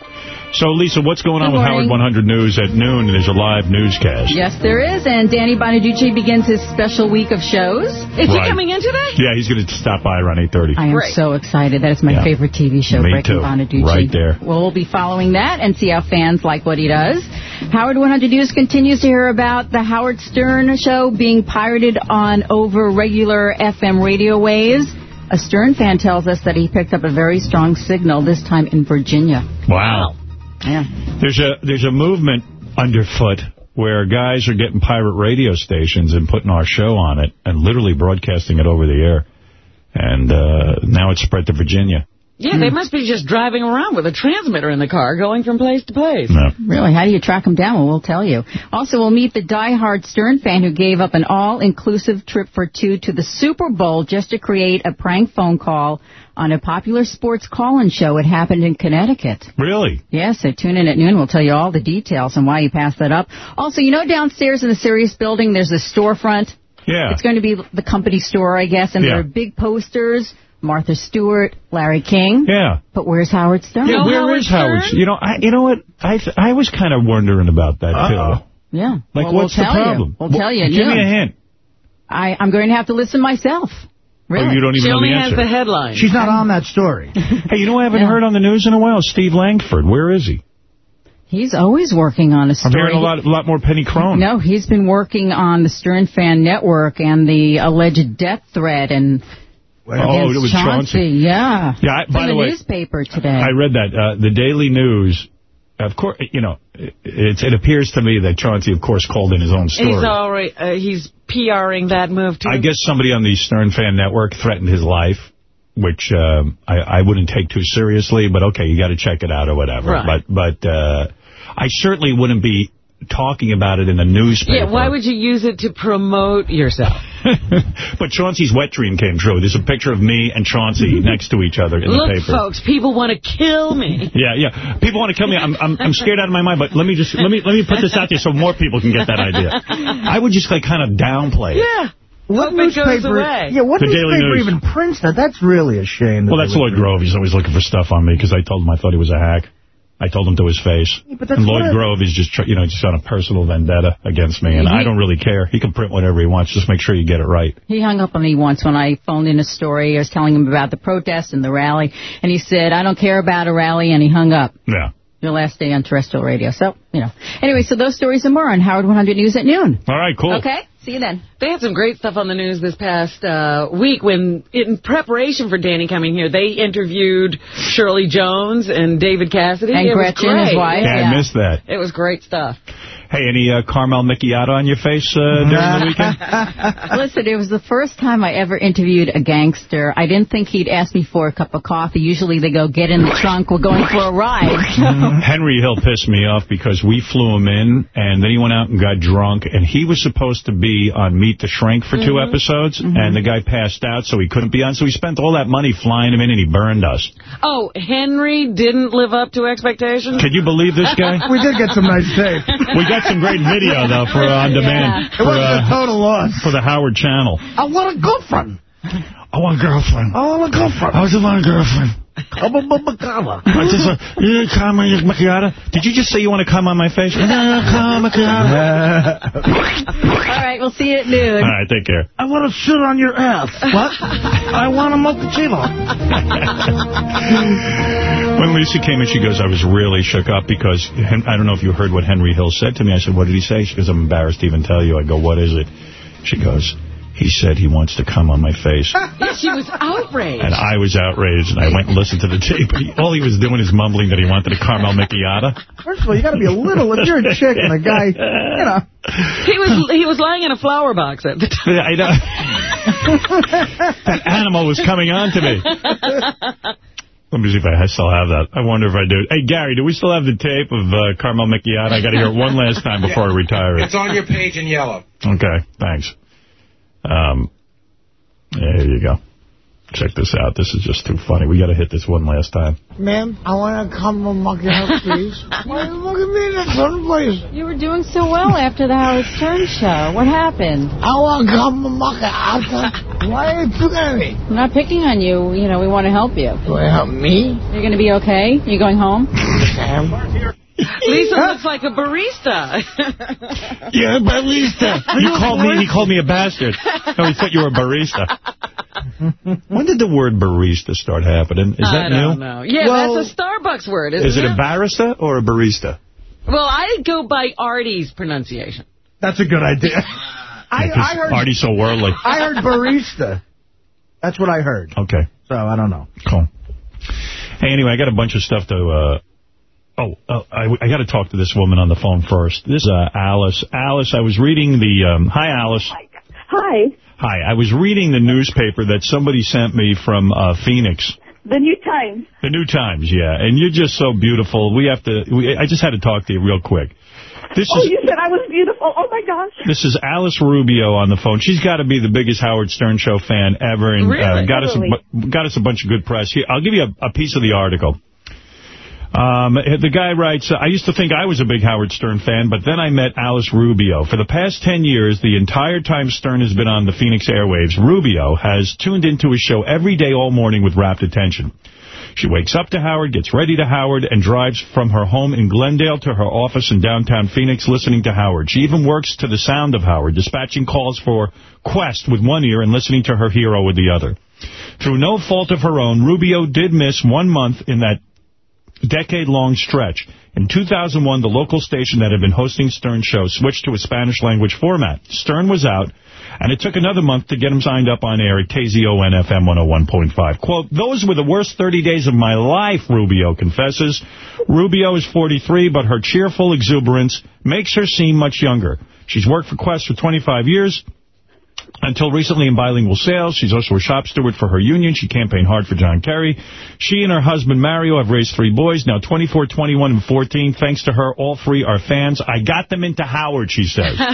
So, Lisa, what's going on Good with Howard 100 News at noon? There's a live newscast. Yes, there is. And Danny Bonaduce begins his special week of shows. Is Right. he coming in today? Yeah, he's going to stop by around 8.30. I am so excited. That is my Yeah. favorite TV show, Me Breaking too. Bonaduce. Right there. Well, we'll be following that and see how fans like what he does. Howard 100 News continues to hear about the Howard Stern show being pirated on over regular FM radio waves. A Stern fan tells us that he picked up a very strong signal, this time in Virginia. Wow. Yeah. There's a there's a movement underfoot where guys are getting pirate radio stations and putting our show on it and literally broadcasting it over the air. And uh, now it's spread to Virginia. Yeah, they hmm. must be just driving around with a transmitter in the car going from place to place. Really? How do you track them down? Well, we'll tell you. Also, we'll meet the diehard Stern fan who gave up an all-inclusive trip for two to the Super Bowl just to create a prank phone call on a popular sports call-in show. It happened in Connecticut. Really? Yes, so tune in at noon. We'll tell you all the details and why you passed that up. Also, you know downstairs in the Sirius building, there's a storefront. Yeah. It's going to be the company store, I guess, and Yeah. there are big posters. Martha Stewart, Larry King. Yeah. But where's Howard Stern? Yeah, where is Howard? You know, I, you know what? I th I was kind of wondering about that, too. Yeah. Like, Well, what's we'll the tell you. problem? We'll tell you at Give me a hint. I, I'm going to have to listen myself. Really? Oh, you don't even She know only has the headline. She's not on that story. Hey, you know what I haven't heard on the news in a while? Steve Langford. Where is he? He's always working on a story. I'm hearing a lot, a lot more Penny Crone. No, he's been working on the Stern Fan Network and the alleged death threat and Oh, it was Chauncey. Chauncey. Yeah. Yeah, I- by the the way, newspaper today. I read that. Uh, the Daily News, of course, you know, it, it, it appears to me that Chauncey, of course, called in his own story. He's already uh, he's PRing that move too. I guess somebody on the Stern Fan Network threatened his life, which um, I, I wouldn't take too seriously, but okay, you got to check it out or whatever. Right. But but uh, I certainly wouldn't be talking about it in the newspaper. Yeah, why would you use it to promote yourself? but Chauncey's wet dream came true. There's a picture of me and Chauncey next to each other in Look, the paper. Look, folks, people want to kill me. Yeah, yeah. People want to kill me. I'm, I'm, I'm scared out of my mind. But let me just let me let me put this out there so more people can get that idea. I would just like kind of downplay it. Yeah. What Hope it goes newspaper? away. Yeah, what The Daily newspaper News. even prints that? That's really a shame. that Well, that's Lloyd Grove. He's always looking for stuff on me because I told him I thought he was a hack. I told him to his face. but that's and Lloyd Grove is just, tr- you know, just on a personal vendetta against me, and He- I don't really care. He can print whatever he wants. Just make sure you get it right. He hung up on me once when I phoned in a story. I was telling him about the protest and the rally, and he said, I don't care about a rally, and he hung up. Yeah. Your last day on terrestrial radio. So, you know. Anyway, so those stories and more on Howard 100 News at noon. All right, cool. Okay, see you then. They had some great stuff on the news this past uh, week when, in preparation for Danny coming here, they interviewed Shirley Jones and David Cassidy. And it Gretchen, his great. wife, Yeah, I missed that. It was great stuff. Hey, any uh, Carmel Macchiato on your face uh, during the weekend? Listen, it was the first time I ever interviewed a gangster. I didn't think he'd ask me for a cup of coffee. Usually they go, get in the trunk, we're going for a ride. Henry Hill pissed me off because we flew him in, and then he went out and got drunk, and he was supposed to be on Meet the Shrink for 2 Mhm. episodes, and the guy passed out, so he couldn't be on. So he spent all that money flying him in, and he burned us. Oh, Henry didn't live up to expectations? Can you believe this guy? we did get some nice tape. We got some great video, though, for uh, on demand. It For, wasn't a uh, total loss. for the Howard Channel. I want a girlfriend. I want a girlfriend. I want a girlfriend. I just want a girlfriend. Come on, Bubba I just want, you come on, macchiato. Did you just say you want to come on my face? Come, macchiato. All right, we'll see you at noon. All right, take care. I want to sit on your ass. What? I want a mochaccino. When Lisa came in, she goes, I was really shook up because, I don't know if you heard what Henry Hill said to me. I said, what did he say? She goes, I'm embarrassed to even tell you. I go, what is it? She goes, He said he wants to come on my face. Yeah, she was outraged. And I was outraged, and I went and listened to the tape. He, all he was doing is mumbling that he wanted a caramel macchiato. First of all, you got to be a little, if you're a chick and a guy, you know. He was he was lying in a flower box at the time. Yeah, I know. that animal was coming on to me. Let me see if I still have that. I wonder if I do. Hey, Gary, do we still have the tape of uh, Caramel Macchiato? I got to hear it one last time before I retire it. It's on your page in yellow. Okay, thanks. Um, there you go. Check this out. This is just too funny. We got to hit this one last time. Ma'am, I want to come and mock your house, please. Why are you look at me in that certain place? You were doing so well after the Howard Stern show. What happened? I want to come and mock your house. Why are you picking on me? I'm not picking on you. You know, we want to help you. You want to help me? You're going to be okay? You going home? Sam? Lisa looks like a barista. Yeah, barista. You called me. He called me a bastard. No, he thought you were a barista. when did the word barista start happening? Is that I new? don't know. Yeah, Well- that's a Starbucks word, isn't Is it a barista or a barista? Well, I go by Artie's pronunciation. That's a good idea. I, Because I heard Artie's so worldly. I heard barista. That's what I heard. Okay. So, I don't know. Cool. Hey, anyway, I got a bunch of stuff to... Uh, oh, uh, I, I got to talk to this woman on the phone first. This is uh, Alice. Alice, I was reading the... Um, hi, Alice. Hi, Hi. I was reading the newspaper that somebody sent me from uh, Phoenix. the New Times. The New Times, yeah. And you're just so beautiful. We have to... We, I just had to talk to you real quick. This oh, is you said I was beautiful. Oh, my gosh. this is Alice Rubio on the phone. She's got to be the biggest Howard Stern show fan ever, and uh, Really? got us a, got us a bunch of good press. Here, I'll give you a, a piece of the article. Um, the guy writes, I used to think I was a big Howard Stern fan, but then I met Alice Rubio. For the past 10 years, the entire time Stern has been on the Phoenix airwaves, Rubio has tuned into his show every day all morning with rapt attention. She wakes up to Howard, gets ready to Howard, and drives from her home in Glendale to her office in downtown Phoenix listening to Howard. She even works to the sound of Howard, dispatching calls for Qwest with one ear and listening to her hero with the other. Through no fault of her own, Rubio did miss one month in that decade-long stretch. In 2001, the local station that had been hosting Stern's show switched to a Spanish-language format. Stern was out, and it took another month to get him signed up on air at KZON FM 101.5. Quote, those were the worst 30 days of my life, Rubio confesses. Rubio is 43, but her cheerful exuberance makes her seem much younger. She's worked for Qwest for 25 years. Until recently in bilingual sales, she's also a shop steward for her union. She campaigned hard for John Kerry. She and her husband, Mario, have raised three boys, now 24, 21, and 14. Thanks to her, all three are fans. I got them into Howard, she says.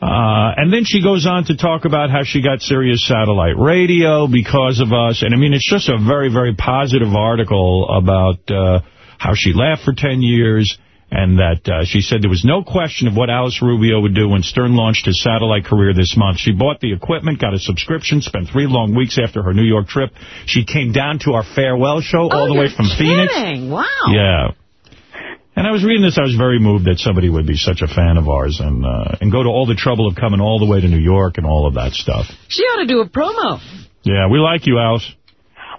Uh, and then she goes on to talk about how she got Sirius Satellite Radio because of us. And, I mean, it's just a very, very positive article about uh, how she laughed for 10 years and that uh, she said there was no question of what Alice Rubio would do when Stern launched his satellite career this month. She bought the equipment, got a subscription, spent three long weeks after her New York trip. She came down to our farewell show all the way from Phoenix. Oh, Wow. Yeah. And I was reading this, I was very moved that somebody would be such a fan of ours and uh, and go to all the trouble of coming all the way to New York and all of that stuff. She ought to do a promo. Yeah, we like you, Alice.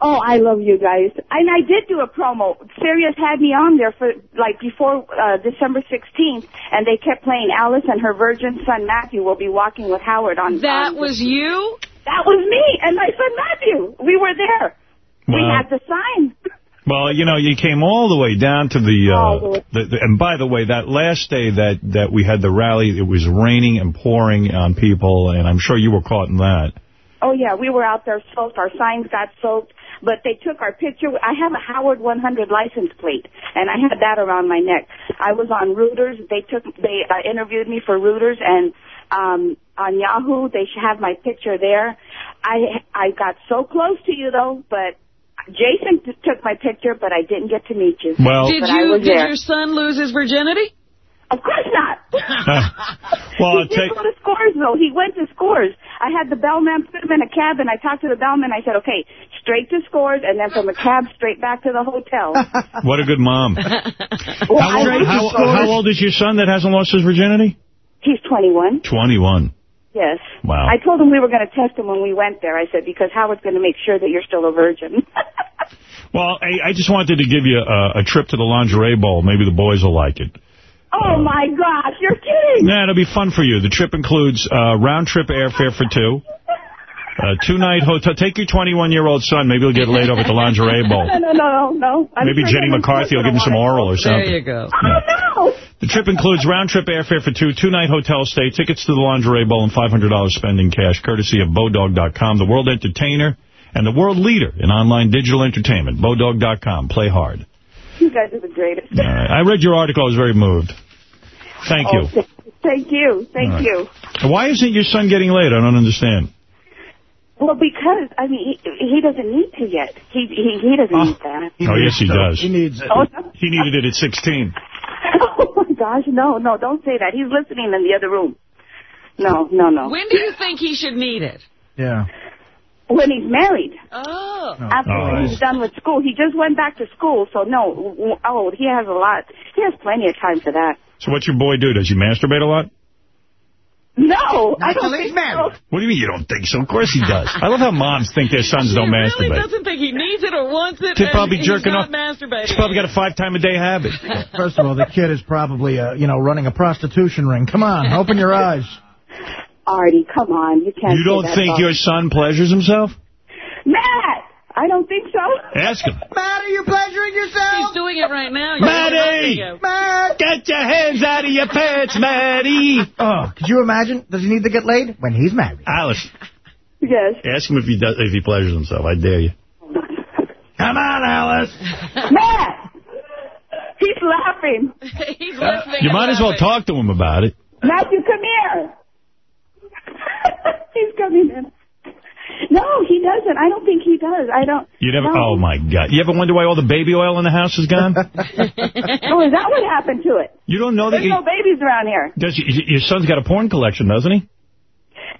Oh, I love you guys. And I did do a promo. Sirius had me on there for, like, before uh, December 16th, and they kept playing Alice and her virgin son Matthew will be walking with Howard on... That on- was you? That was me and my son Matthew. We were there. We had the sign. Well, you know, you came all the way down to the, All uh, the, the and by the way, that last day that, that we had the rally, it was raining and pouring on people, and I'm sure you were caught in that. Oh, yeah, we were out there soaked. Our signs got soaked. But they took our picture. I have a Howard 100 license plate, and I had that around my neck. I was on Reuters. They took, they uh, interviewed me for Reuters, and um, on Yahoo, they should have my picture there. I I got so close to you though, but Jason t- took my picture, but I didn't get to meet you. Well- Did you? Did there. your son lose his virginity? Of course not. well, he I'll did take, go to Scores, though. He went to Scores. I had the bellman put him in a cab, and I talked to the bellman. I said, okay, straight to Scores, and then from the cab straight back to the hotel. what a good mom. Well, how, old, I went to how, how old is your son that hasn't lost his virginity? He's 21. 21. Yes. Wow. I told him we were going to test him when we went there. I said, because Howard's going to make sure that you're still a virgin. Well, I, I just wanted to give you a, a trip to the lingerie bowl. Maybe the boys will like it. Oh, my gosh, you're kidding. Nah, it'll be fun for you. The trip includes uh, round-trip airfare for two, uh, two-night hotel. Take your 21-year-old son. Maybe he'll get laid over at the lingerie bowl. No, no, no, no. I'm Maybe sure Jenny McCarthy will give him some oral or something. There you go. Oh, no. The trip includes round-trip airfare for two, two-night hotel stay, tickets to the lingerie bowl, and $500 spending cash, courtesy of Bodog.com, the world entertainer and the world leader in online digital entertainment. Bodog.com. Play hard. You guys are the greatest. All right. I read your article. I was very moved. Thank Oh, you. th- Thank you. Thank All right. you. Why isn't your son getting laid? I don't understand. Well, because, I mean, he, he doesn't need to yet. He he, he doesn't oh. need that. oh, yes, he uh, does. He needs it. Oh, no. He needed it at 16. oh, my gosh, no, no, don't say that. He's listening in the other room. No, no, no. When do you think he should need it? Yeah. When he's married. Oh. After Oh. he's done with school. He just went back to school, so no. w- w- Oh, he has a lot. He has plenty of time for that. So what's your boy do? Does he masturbate a lot? No, I Not till don't think married. so. What do you mean you don't think so? Of course he does. I love how moms think their sons don't He really masturbate. doesn't think he needs it or wants it. Kid and probably jerking off. masturbating. He's probably got a five-time-a-day habit. First of all, the kid is probably, uh, you know, running a prostitution ring. Come on, open your eyes. Artie, come on. You can't You don't think your son pleasures himself? Matt! I don't think so. Ask him. Matt, are you pleasuring yourself? He's doing it right now. You're Matty! Matt! Get your hands out of your pants, Matty! Oh, could you imagine? Does he need to get laid? When he's married. Alice, Yes. ask him if he does if he pleasures himself. I dare you. Come on, Alice. Matt! He's laughing. He's listening. You might as well talk to him about it. Matthew, come here. He's coming in. No, he doesn't. I don't think he does. I don't. You never. No. Oh my God! You ever wonder why all the baby oil in the house is gone? Oh, is that what happened to it? you don't know that. There's You, no babies around here. does y- your son's got a porn collection, doesn't he?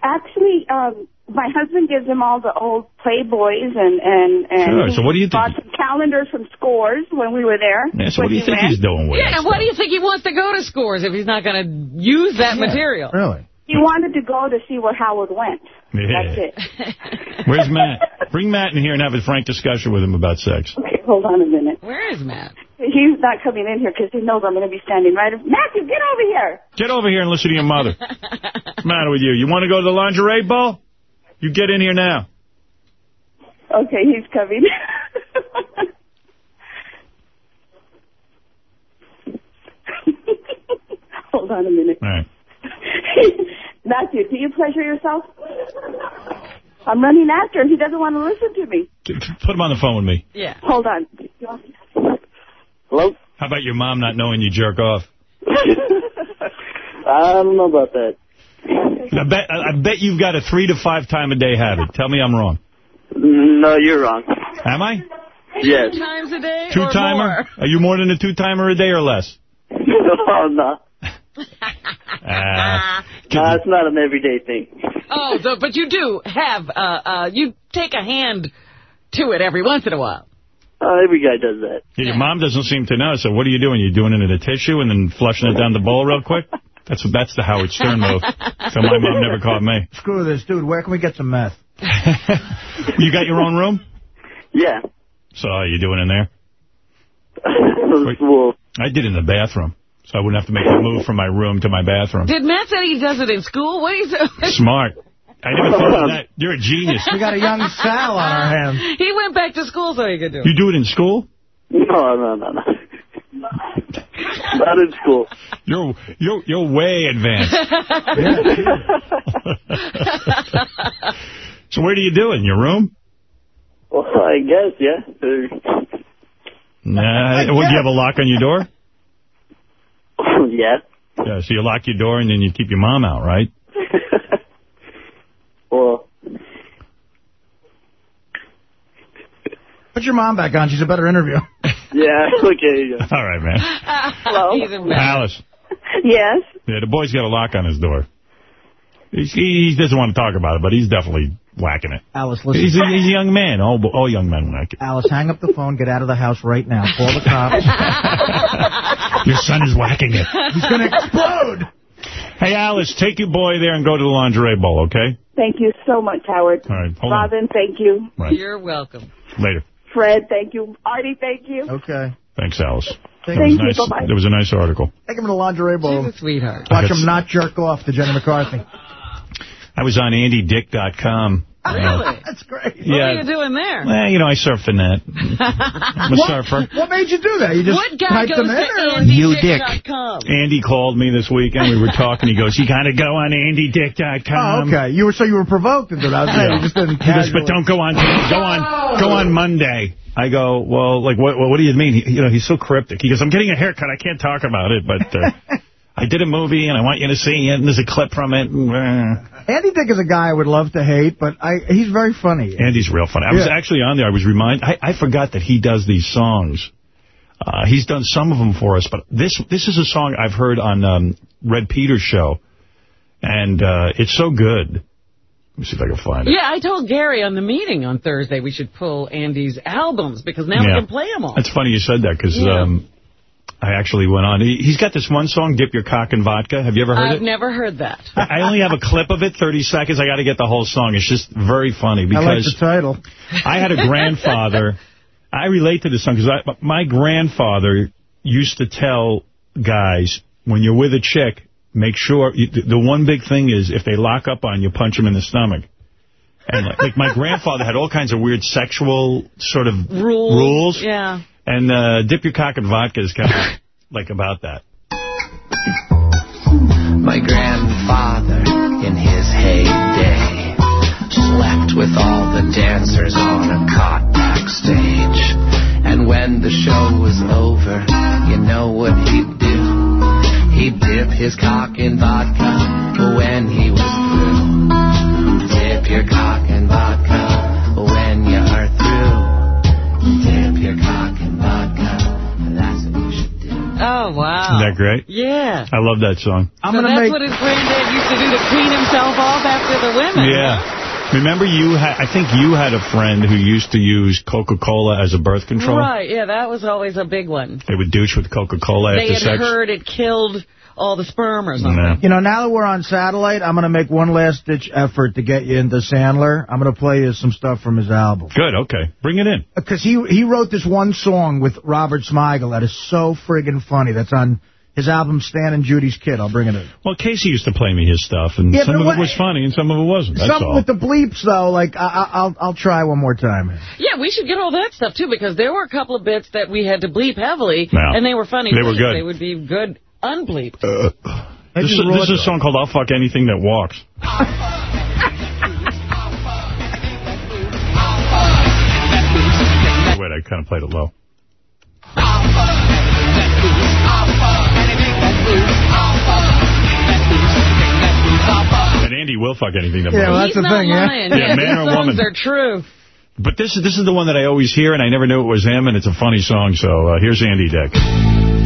Actually, um, my husband gives him all the old Playboys and and and Sure, so what do you think- bought some calendars from Scores when we were there. Yeah, so what do you he think went. he's doing with Yeah, it? and what do you think he wants to go to scores if he's not going to use that material? Really? He wanted to go to see where Howard went. That's it. Where's Matt? Bring Matt in here and have a frank discussion with him about sex. Okay, hold on a minute. Where is Matt? He's not coming in here because he knows I'm going to be standing right. Matthew, get over here. Get over here and listen to your mother. What's the matter with you? You want to go to the lingerie ball? You get in here now. Okay, he's coming. Hold on a minute. All right. Matthew, do you pleasure yourself? I'm running after him. He doesn't want to listen to me. Put him on the phone with me. Yeah. Hold on. Hello? How about your mom not knowing you jerk off? I don't know about that. I bet I bet you've got a three to five time a day habit. Tell me I'm wrong. No, you're wrong. Am I? Yes. Two times a day Two or timer? more? Are you more than a two timer a day or less? oh, no. Uh, No, it's not an everyday thing. Oh, so, but you do have, uh, uh, you take a hand to it every once in a while. Uh, every guy does that. yeah, your mom doesn't seem to know. So what are you doing? You're doing it in a tissue and then flushing it down the bowl real quick? That's what that's the Howard Stern move. So my mom never caught me. Screw this, dude. Where can we get some meth? You got your own room? Yeah. So are you doing in there? well, I did in the bathroom. So I wouldn't have to make a move from my room to my bathroom. Did Matt say he does it in school? What do you say? Smart. I never thought of that. You're a genius. We got a young Sal on our hands. He went back to school so he could do it. You do it in school? no, no, no, no. Not in school. You're you're you're way advanced. so where do you do it? In your room? Well, I guess, yeah. Nah. Would you have a lock on your door? yeah. Yeah. So you lock your door and then you keep your mom out, right? Well, Put your mom back on. She's a better interview. yeah, okay. Yeah. All right, man. Hello? He's embarrassed. Alice. Yes? Yeah, the boy's got a lock on his door. He's, he doesn't want to talk about it, but he's definitely whacking it. Alice, listen. He's a, he's a young man. All, all young men whack it. Alice, hang up the phone. Get out of the house right now. Call the cops. Your son is whacking it. He's going to explode. Hey, Alice, take your boy there and go to the lingerie bowl, okay? Thank you so much, Howard. All right, hold on. Robin, thank you. Right. You're welcome. Later. Fred, thank you. Artie, thank you. Okay. Thanks, Alice. That was Thank you. nice. Bye-bye. There was a nice article. Take him to the lingerie bowl. She's a sweetheart. Watch him not jerk off to Jenny McCarthy. I was on AndyDick.com. Really? That's great. What Yeah. are you doing there? Well, you know, I surf the net. I'm a What, surfer. what made you do that? You just What guy typed goes them in? to or- You dick. andydick.com? Andy called me this weekend. We were talking. He goes, you got to go on AndyDick.com. Oh, okay. You were so you were provoked into that. Yeah. You just didn't He goes, but don't go on, go on, go on Monday. I go, well, like, what, what do you mean? He, you know, he's so cryptic. He goes, I'm getting a haircut. I can't talk about it, but uh, I did a movie and I want you to see it. And there's a clip from it. And, uh, Andy Dick is a guy I would love to hate, but I he's very funny. Andy's real funny. I was actually on there. I was reminded. I, I forgot that he does these songs. Uh, he's done some of them for us, but this this is a song I've heard on um, Red Peter's show, and uh, it's so good. Let me see if I can find it. Yeah, I told Gary on the meeting on Thursday we should pull Andy's albums because now Yeah. we can play them all. That's funny you said that because Yeah. um, I actually went on. He, he's got this one song, "Dip Your Cock in Vodka." Have you ever heard it? I've never heard that. I only have a clip of it, 30 seconds. I got to get the whole song. It's just very funny because I like because the title. I had a grandfather. I relate to this song because my grandfather used to tell guys, when you're with a chick, make sure, you, the the one big thing is if they lock up on you, punch them in the stomach. And like, like my grandfather had all kinds of weird sexual sort of Rules. rules. Yeah. And uh, dip your cock in vodka is kind of like about that. My grandfather, in his heyday, slept with all the dancers on a cot backstage. And when the show was over, you know what he'd do? He'd dip his cock in vodka when he was through. Dip your cock in vodka Oh, wow. Isn't that great? Yeah. I love that song. I'm so gonna that's make- what his granddad used to do to clean himself off after the women. Yeah. Remember you had, I think you had a friend who used to use Coca-Cola as a birth control? Right, yeah, that was always a big one. They would douche with Coca-Cola after sex? They had heard it killed all the sperm or something. You know, now that we're on satellite, I'm going to make one last-ditch effort to get you into Sandler. I'm going to play you some stuff from his album. Good, okay. Bring it in. Because he, he wrote this one song with Robert Smigel that is so friggin' funny. That's on his album Stan and Judy's Kid. I'll bring it in. Well, Casey used to play me his stuff, and Yeah, some of it was funny and some of it wasn't. That's Something all. with the bleeps, though, like, I, I, I'll, I'll try one more time. Yeah, we should get all that stuff, too, because there were a couple of bits that we had to bleep heavily, Yeah. and they were funny They were good. They would be good unbleeped. this, is, this is a song called I'll Fuck Anything That Walks. Wait, I kind of played it low. And Andy will fuck anything that Yeah, well, moves. that's the thing, yeah. Lying. Yeah, man or woman. They're true. But this is this is the one that I always hear, and I never knew it was him, and it's a funny song. So uh, here's Andy Dick.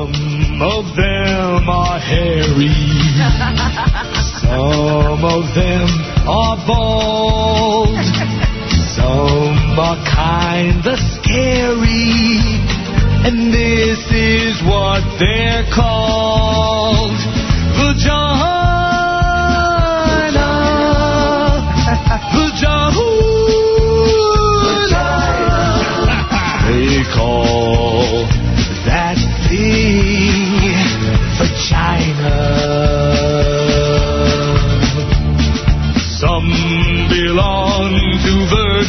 Some of them are hairy. Some of them are bald. Some are kinda scary. And this is what they're called.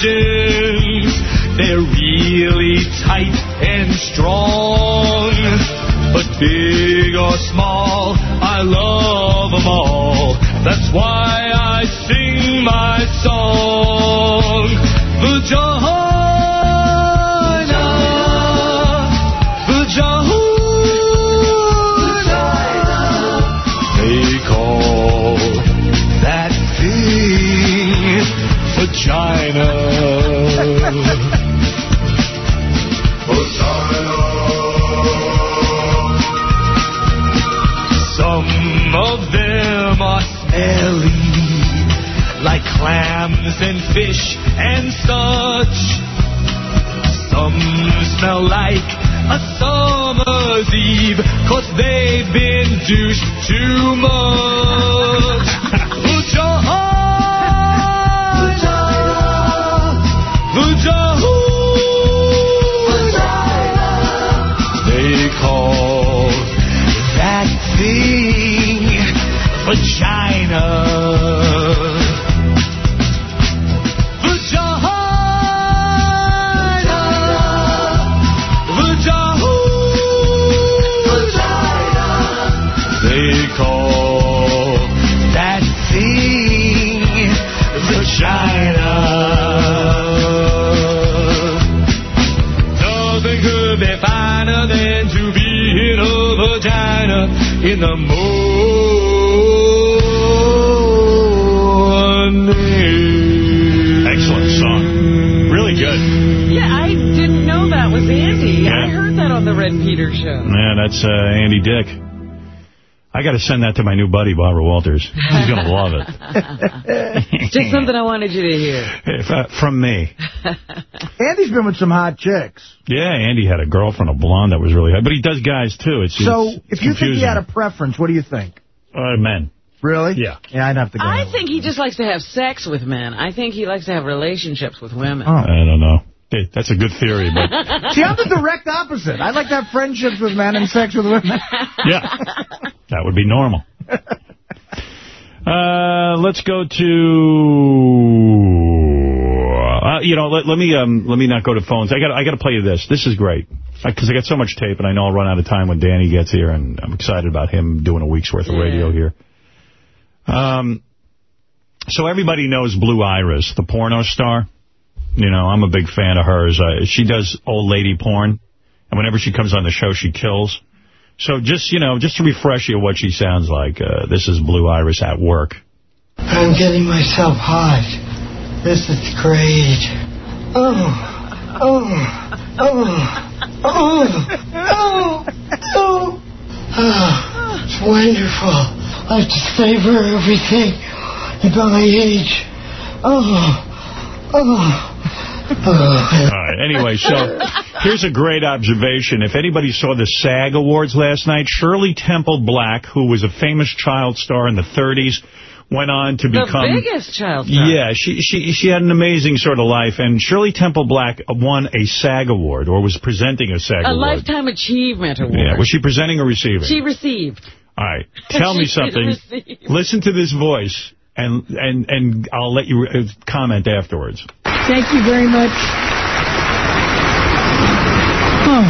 They're really tight and strong. But big or small, I love them all. That's why I sing my song. Vagina. Vagina. clams and fish and such. Some smell like a summer's eve, cause they've been douched too much. They call that thing vagina. In the morning. Excellent song. Really good. Yeah, I didn't know that was Andy. Yeah. I heard that on the Red Peter show. Yeah, that's uh, Andy Dick. I got to send that to my new buddy, Barbara Walters. He's going to love it. Just something I wanted you to hear. If, uh, from me. Andy's been with some hot chicks. Yeah, Andy had a girlfriend, a blonde that was really hot. But he does guys, too. It's, So, it's if you think he had a preference, what do you think? Uh, men. Really? Yeah. Yeah, I'd have to go. I think he just likes to have sex with men. I think he likes to have relationships with women. Oh. I don't know. Hey, that's a good theory, but See, I'm the direct opposite. I like to have friendships with men and sex with women. yeah, that would be normal. Uh, let's go to, uh, you know, let, let me um, let me not go to phones. I got I got to play you this. This is great because I got so much tape, and I know I'll run out of time when Danny gets here, and I'm excited about him doing a week's worth of radio here. Um, so everybody knows Blue Iris, the porno star. You know, I'm a big fan of hers. Uh, she does old lady porn, and whenever she comes on the show, she kills. So just, you know, just to refresh you what she sounds like, uh, this is Blue Iris at work. I'm getting myself hot. This is great. Oh, oh, oh, oh, oh, oh. Ah, it's wonderful. I just savor everything at my age. Oh, oh. All right. Anyway, so here's a great observation. If anybody saw the SAG Awards last night, Shirley Temple Black, who was a famous child star in the 30s, went on to The become... The biggest child star. Yeah, she she she had an amazing sort of life, and Shirley Temple Black won a SAG Award, or was presenting a SAG A Award. Lifetime Achievement Award. Yeah, was she presenting or receiving? She received. All right, tell me something. Listen to this voice, and and and I'll let you uh, comment afterwards. Thank you very much. Oh,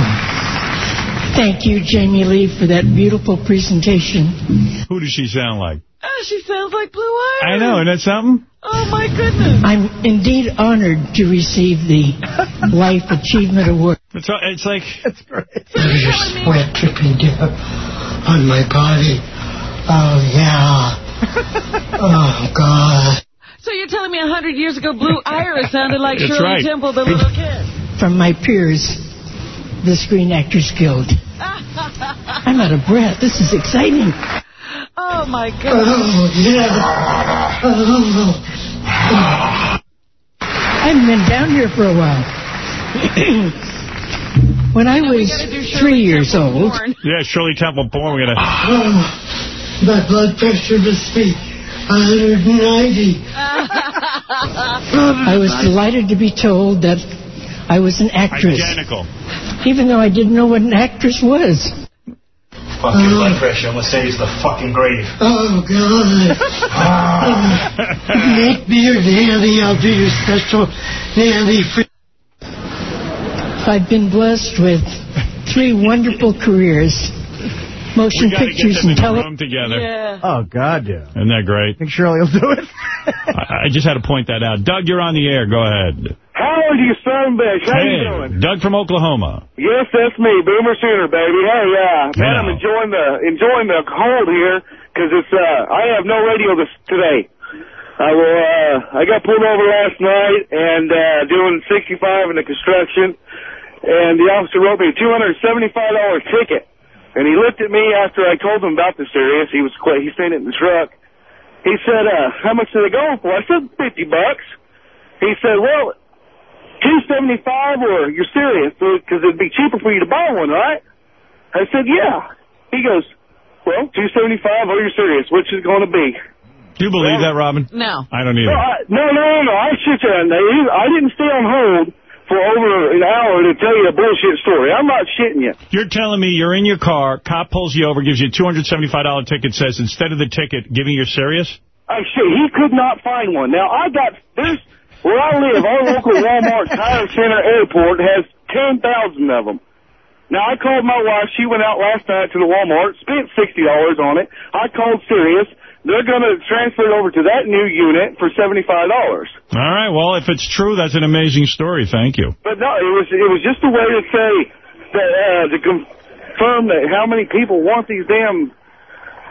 thank you, Jamie Lee, for that beautiful presentation. Who does she sound like? Oh, she sounds like Blue Iris. I know, isn't that something? Oh, my goodness. I'm indeed honored to receive the Life Achievement Award. It's, uh, it's like... It's great. There's your sweat dripping down on my body. Oh, yeah. Oh, God. So you're telling me a 100 years ago Blue Iris sounded like That's Shirley right. Temple, the little kid? From my peers, the Screen Actors Guild. I'm out of breath. This is exciting. Oh, my oh, God. Oh, yeah. Oh. I haven't been down here for a while. when I was three years old, Yeah, Shirley Temple Born. We're gonna. Oh, my blood pressure must be 190. I was delighted to be told that I was an actress, Identical. even though I didn't know what an actress was. Fuck your blood uh. pressure. I'm going to say he's the fucking grave. Oh, God. Ah. Make beer, Nanny. I'll do your special Nanny free. I've been blessed with three wonderful careers. Motion We gotta get pictures them and the television. room together. Oh, God, yeah. Isn't that great? I think Shirley will do it? I, I just had to point that out. Doug, you're on the air. Go ahead. Howard, you son bitch. How you doing? Doug from Oklahoma. Yes, that's me, Boomer Sooner, baby. Hey, yeah. man, I'm enjoying the enjoying the cold here because it's uh, I have no radio this today. I will. Uh, I got pulled over last night and uh, doing 65 in the construction, and the officer wrote me a 275 dollar ticket. And he looked at me after I told him about the Sirius. He was quite. He seen it in the truck. He said, uh, "How much are they going for?" I said, 50 bucks." He said, "Well, two seventy five or you're serious because it'd be cheaper for you to buy one, right? I said, yeah. He goes, well, two seventy five or you're serious. Which is it going to be? Do you believe that, Robin? No. I don't No, either. I, no, no, no, no. I shit you. I didn't stay on hold for over an hour to tell you a bullshit story. I'm not shitting you. You're telling me you're in your car, cop pulls you over, gives you a $275 ticket, says instead of the ticket, giving you Sirius? I shit. He could not find one. Now I got this, where I live. Our local Walmart Tire Center Airport has ten thousand of them. Now I called my wife. She went out last night to the Walmart, spent sixty dollars on it. I called Sirius. They're going to transfer it over to that new unit for $75. All right, well, if it's true, that's an amazing story. Thank you. But no, it was it was just a way to say that uh, to confirm that how many people want these damn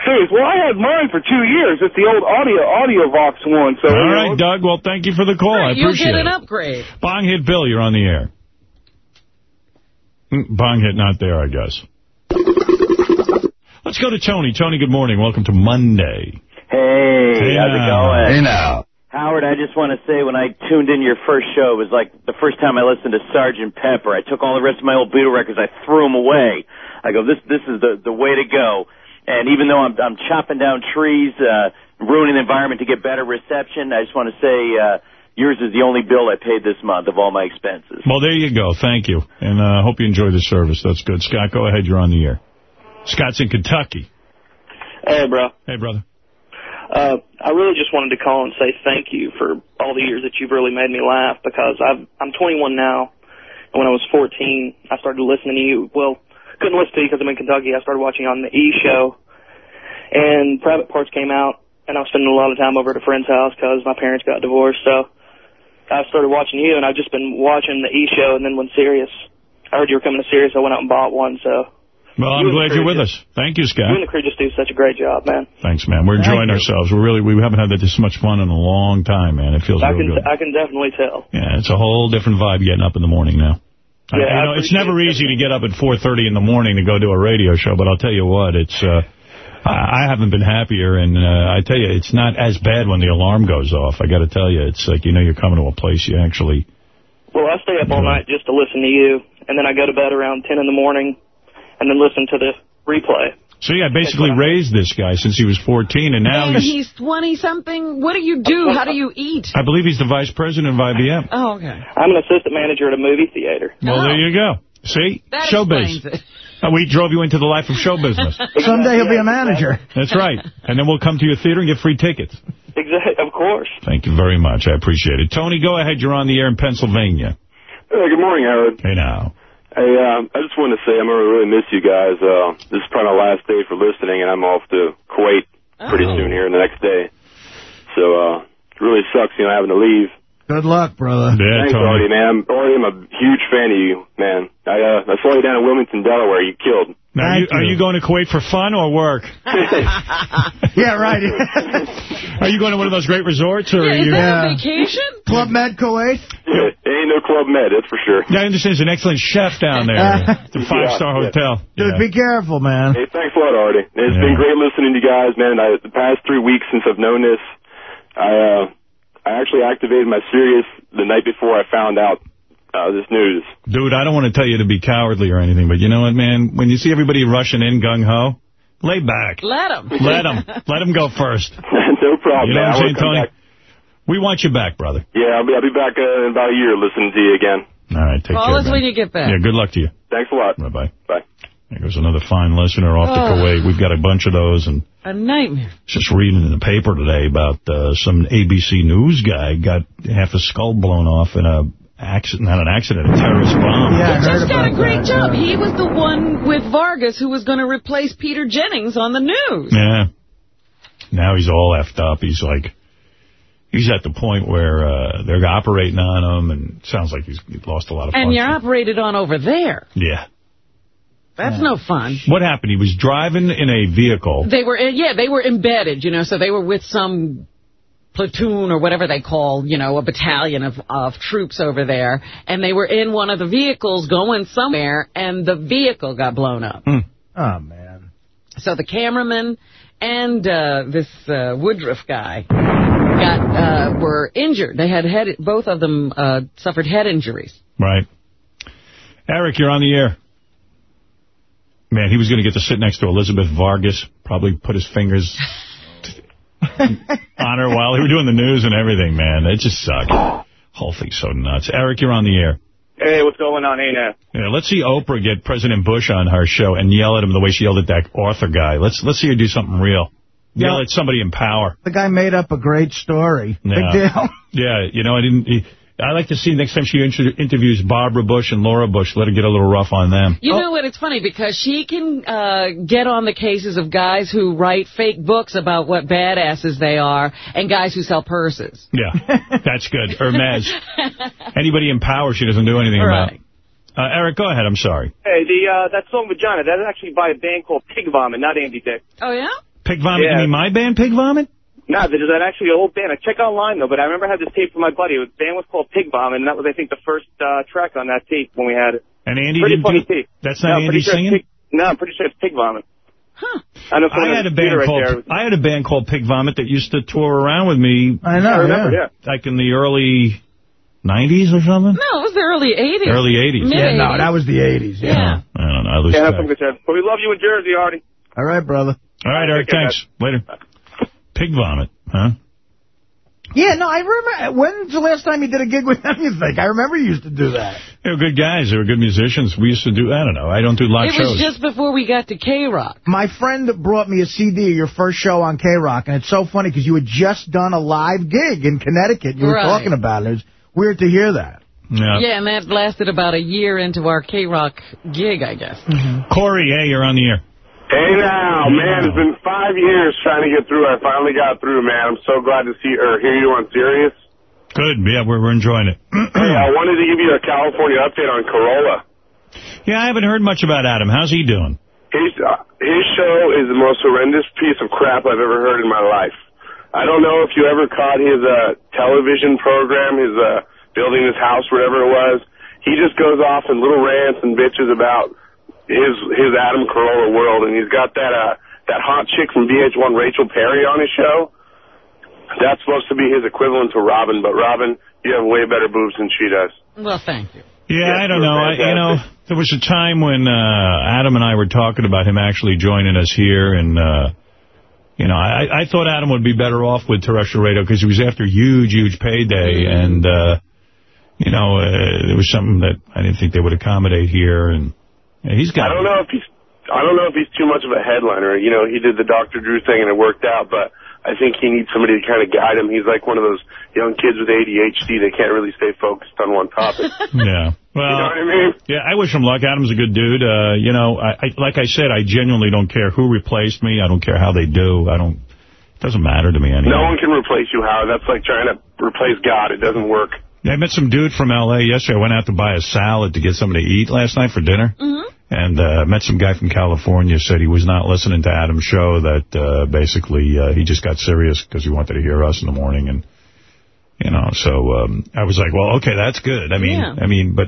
series. Well, I had mine for two years. It's the old audio Audiovox one. So all right, know, Doug, well, thank you for the call. I You'll appreciate get an upgrade. Bong hit Bill, you're on the air. Mm, Bong hit not there, I guess. Let's go to Tony. Tony, good morning. Welcome to Monday. Hey, Hey how's it going? Hey now. Howard, I just want to say when I tuned in your first show, it was like the first time I listened to Sergeant Pepper. I took all the rest of my old Beatle records, I threw them away. I go, this this is the the way to go. And even though I'm I'm chopping down trees, uh, ruining the environment to get better reception, I just want to say uh, yours is the only bill I paid this month of all my expenses. Well, there you go. Thank you. And I uh, hope you enjoy the service. That's good. Scott, go ahead. You're on the air. Scott's in Kentucky. Hey, bro. Hey, brother. Uh, I really just wanted to call and say thank you for all the years that you've really made me laugh because I've, I'm 21 now. And when I was 14, I started listening to you. Well, couldn't listen to you because I'm in Kentucky. I started watching on the E show. And Private Parts came out, and I was spending a lot of time over at a friend's house because my parents got divorced. So I started watching you, and I've just been watching the E show. And then when Sirius, I heard you were coming to Sirius, I went out and bought one. So Well, I'm You glad you're with us. Thank you, Scott. you and the crew just do such a great job, man. Thanks, man. We're enjoying you. ourselves. We're really, we haven't had this much fun in a long time, man. It feels I real can good. I can definitely tell. Yeah, it's a whole different vibe getting up in the morning now. I- Yeah, you I know, it's never easy to get up at 4.30 in the morning to go do a radio show, but I'll tell you what, it's... Uh, I I haven't been happier, and uh, I tell you, it's not as bad when the alarm goes off. I got to tell you, it's like, you know, you're coming to a place you actually... Well, I stay up all night just to listen to you, and then I go to bed around 10 in the morning, and then listen to the replay. So, yeah, I basically raised this guy since he was 14, and now and he's... he's 20-something. What do you do? How do you eat? I believe he's the vice president of IBM. Oh, okay. I'm an assistant manager at a movie theater. Well, there you go. See? That Showbiz. Uh, we drove you into the life of show business. Someday he'll be a manager. That's right. And then we'll come to your theater and get free tickets. Exactly, of course. Thank you very much. I appreciate it. Tony, go ahead. You're on the air in Pennsylvania. Hey, good morning, Howard. Hey, now. Hey, um, I just wanted to say I'm going to really miss you guys. Uh, this is probably my last day for listening, and I'm off to Kuwait pretty Oh. soon here in the next day. So uh, it really sucks, you know, having to leave. Good luck, brother. Yeah, Thanks, Artie, man. I'm, Artie, I'm a huge fan of you, man. I uh, I saw you down in Wilmington, Delaware. You killed. Now, you, are you going to Kuwait for fun or work? yeah, right. Are you going to one of those great resorts? or are you... vacation? Club Med Kuwait? Ain't no Club Med, that's for sure. Yeah, I understand there's an excellent chef down there. It's a five-star Yeah, yeah. hotel. Dude, be careful, man. Hey, thanks a lot, Artie. It's Yeah. been great listening to you guys, man. I, the past three weeks since I've known this, I uh, I actually activated my Sirius the night before I found out uh, this news. Dude, I don't want to tell you to be cowardly or anything, but you know what, man? When you see everybody rushing in gung-ho, lay back. Let him. Let them. Let them go first. no problem, You know man. what I'm saying, Tony? back. We want you back, brother. Yeah, I'll be, I'll be back uh, in about a year listening to you again. All right, take Call care, us man. when you get back. Yeah, good luck to you. Thanks a lot. Bye-bye. Bye. There goes another fine listener off to Oh. Kuwait. We've got a bunch of those, and A nightmare. just reading in the paper today about uh, some ABC News guy got half his skull blown off in a accident, not an accident, a terrorist bomb. Yeah, he just got a great job. He was the one with Vargas who was going to replace Peter Jennings on the news. Yeah. Now he's all effed up. He's like, he's at the point where uh, they're operating on him, and sounds like he's lost a lot of And function. you're operated on over there. Yeah. That's no fun. What happened? He was driving in a vehicle. They were, yeah, they were embedded, you know, so they were with some platoon or whatever they call, you know, a battalion of, of troops over there, and they were in one of the vehicles going somewhere, and the vehicle got blown up. Oh, man. So the cameraman and uh, this uh, Woodruff guy got uh, were injured. They had head, both of them uh, suffered head injuries. Right. Eric, you're on the air. Man, he was going to get to sit next to Elizabeth Vargas, probably put his fingers on her while they were doing the news and everything, man. It just sucked. Whole thing's so nuts. Eric, you're on the air. Hey, what's going on? Hey, now. Yeah, let's see Oprah get President Bush on her show and yell at him the way she yelled at that Arthur guy. Let's let's see her do something real. Yell Yeah. at somebody in power. The guy made up a great story. Big deal. Yeah, you know, I didn't. He, I like to see next time she inter interviews Barbara Bush and Laura Bush, let her get a little rough on them. You know what? It's funny because she can uh, get on the cases of guys who write fake books about what badasses they are and guys who sell purses. Yeah, that's good. Hermes. Anybody in power she doesn't do anything Right. about. Uh, Eric, go ahead. I'm sorry. Hey, the uh, that song Vagina, that's actually by a band called Pig Vomit, not Andy Dick. Oh, yeah? Pig Vomit, Yeah. you mean my band, Pig Vomit? No, there's an actually old band. I check online though, but I remember I had this tape from my buddy. The band was called Pig Vomit, and that was I think the first uh, track on that tape when we had it. And Andy Pretty didn't funny do- tape. That's not I'm Andy pretty sure it's singing? Pig, no, I'm pretty sure it's Pig Vomit. Huh. I know I had a the computer band right called there. I had a band called Pig Vomit that used to tour around with me. I know, I remember, yeah. Like in the early 90s or something? No, it was the early 80s. Early 80s. Mid Yeah, no, that was the 80s. Yeah. Yeah. I don't know. I lose Yeah, that's track. some good stuff. But we love you in Jersey, Artie. All right, brother. All right, Eric, thanks. Later. Pig Vomit, huh? Yeah, no, I remember. When's the last time you did a gig with them, you think? I remember you used to do that. They were good guys. They were good musicians. We used to do, I don't know. I don't do live It shows. was just before we got to K-Rock. My friend brought me a CD of your first show on K-Rock, and it's so funny because you had just done a live gig in Connecticut. You were Right. talking about it. It was weird to hear that. yeah. Yeah, and that lasted about a year into our K-Rock gig, I guess. Mm-hmm. Corey, hey, you're on the air. Hey now, man, it's been five years trying to get through. I finally got through, man. I'm so glad to see or hear you on Sirius. Good. Yeah, we're, we're enjoying it. hey, I wanted to give you a California update on Carolla. Yeah, I haven't heard much about Adam. How's he doing? His uh, his show is the most horrendous piece of crap I've ever heard in my life. I don't know if you ever caught his uh, television program, his uh, building his house, whatever it was. He just goes off in little rants and bitches about his his Adam Carolla world, and he's got that uh, that hot chick from VH1, Rachel Perry, on his show. That's supposed to be his equivalent to Robin, but Robin, you have way better boobs than she does. Well, thank you. Yeah, I don't know. I, you know, there was a time when uh, Adam and I were talking about him actually joining us here, and uh, you know, I, I thought Adam would be better off with terrestrial radio because he was after huge, huge payday, and uh, you know, uh, there was something that I didn't think they would accommodate here, and yeah, he's got. I don't know if he's I don't know if he's too much of a headliner. You know, he did the Dr. Drew thing and it worked out, but I think he needs somebody to kind of guide him. He's like one of those young kids with ADHD. They can't really stay focused on one topic. Yeah. Well, you know what I mean? Yeah, I wish him luck. Adam's a good dude. Uh, you know, I, I, like I said, I genuinely don't care who replaced me. I don't care how they do. I don't. It doesn't matter to me anyway. No one can replace you, Howard. That's like trying to replace God. It doesn't work. I met some dude from L.A. yesterday. I went out to buy a salad to get something to eat last night for dinner. Mm-hmm. And uh, met some guy from California, said he was not listening to Adam's show, that uh, basically uh, he just got Sirius because he wanted to hear us in the morning. And, you know, so um, I was like, well, okay, that's good. I mean, Yeah. I mean, but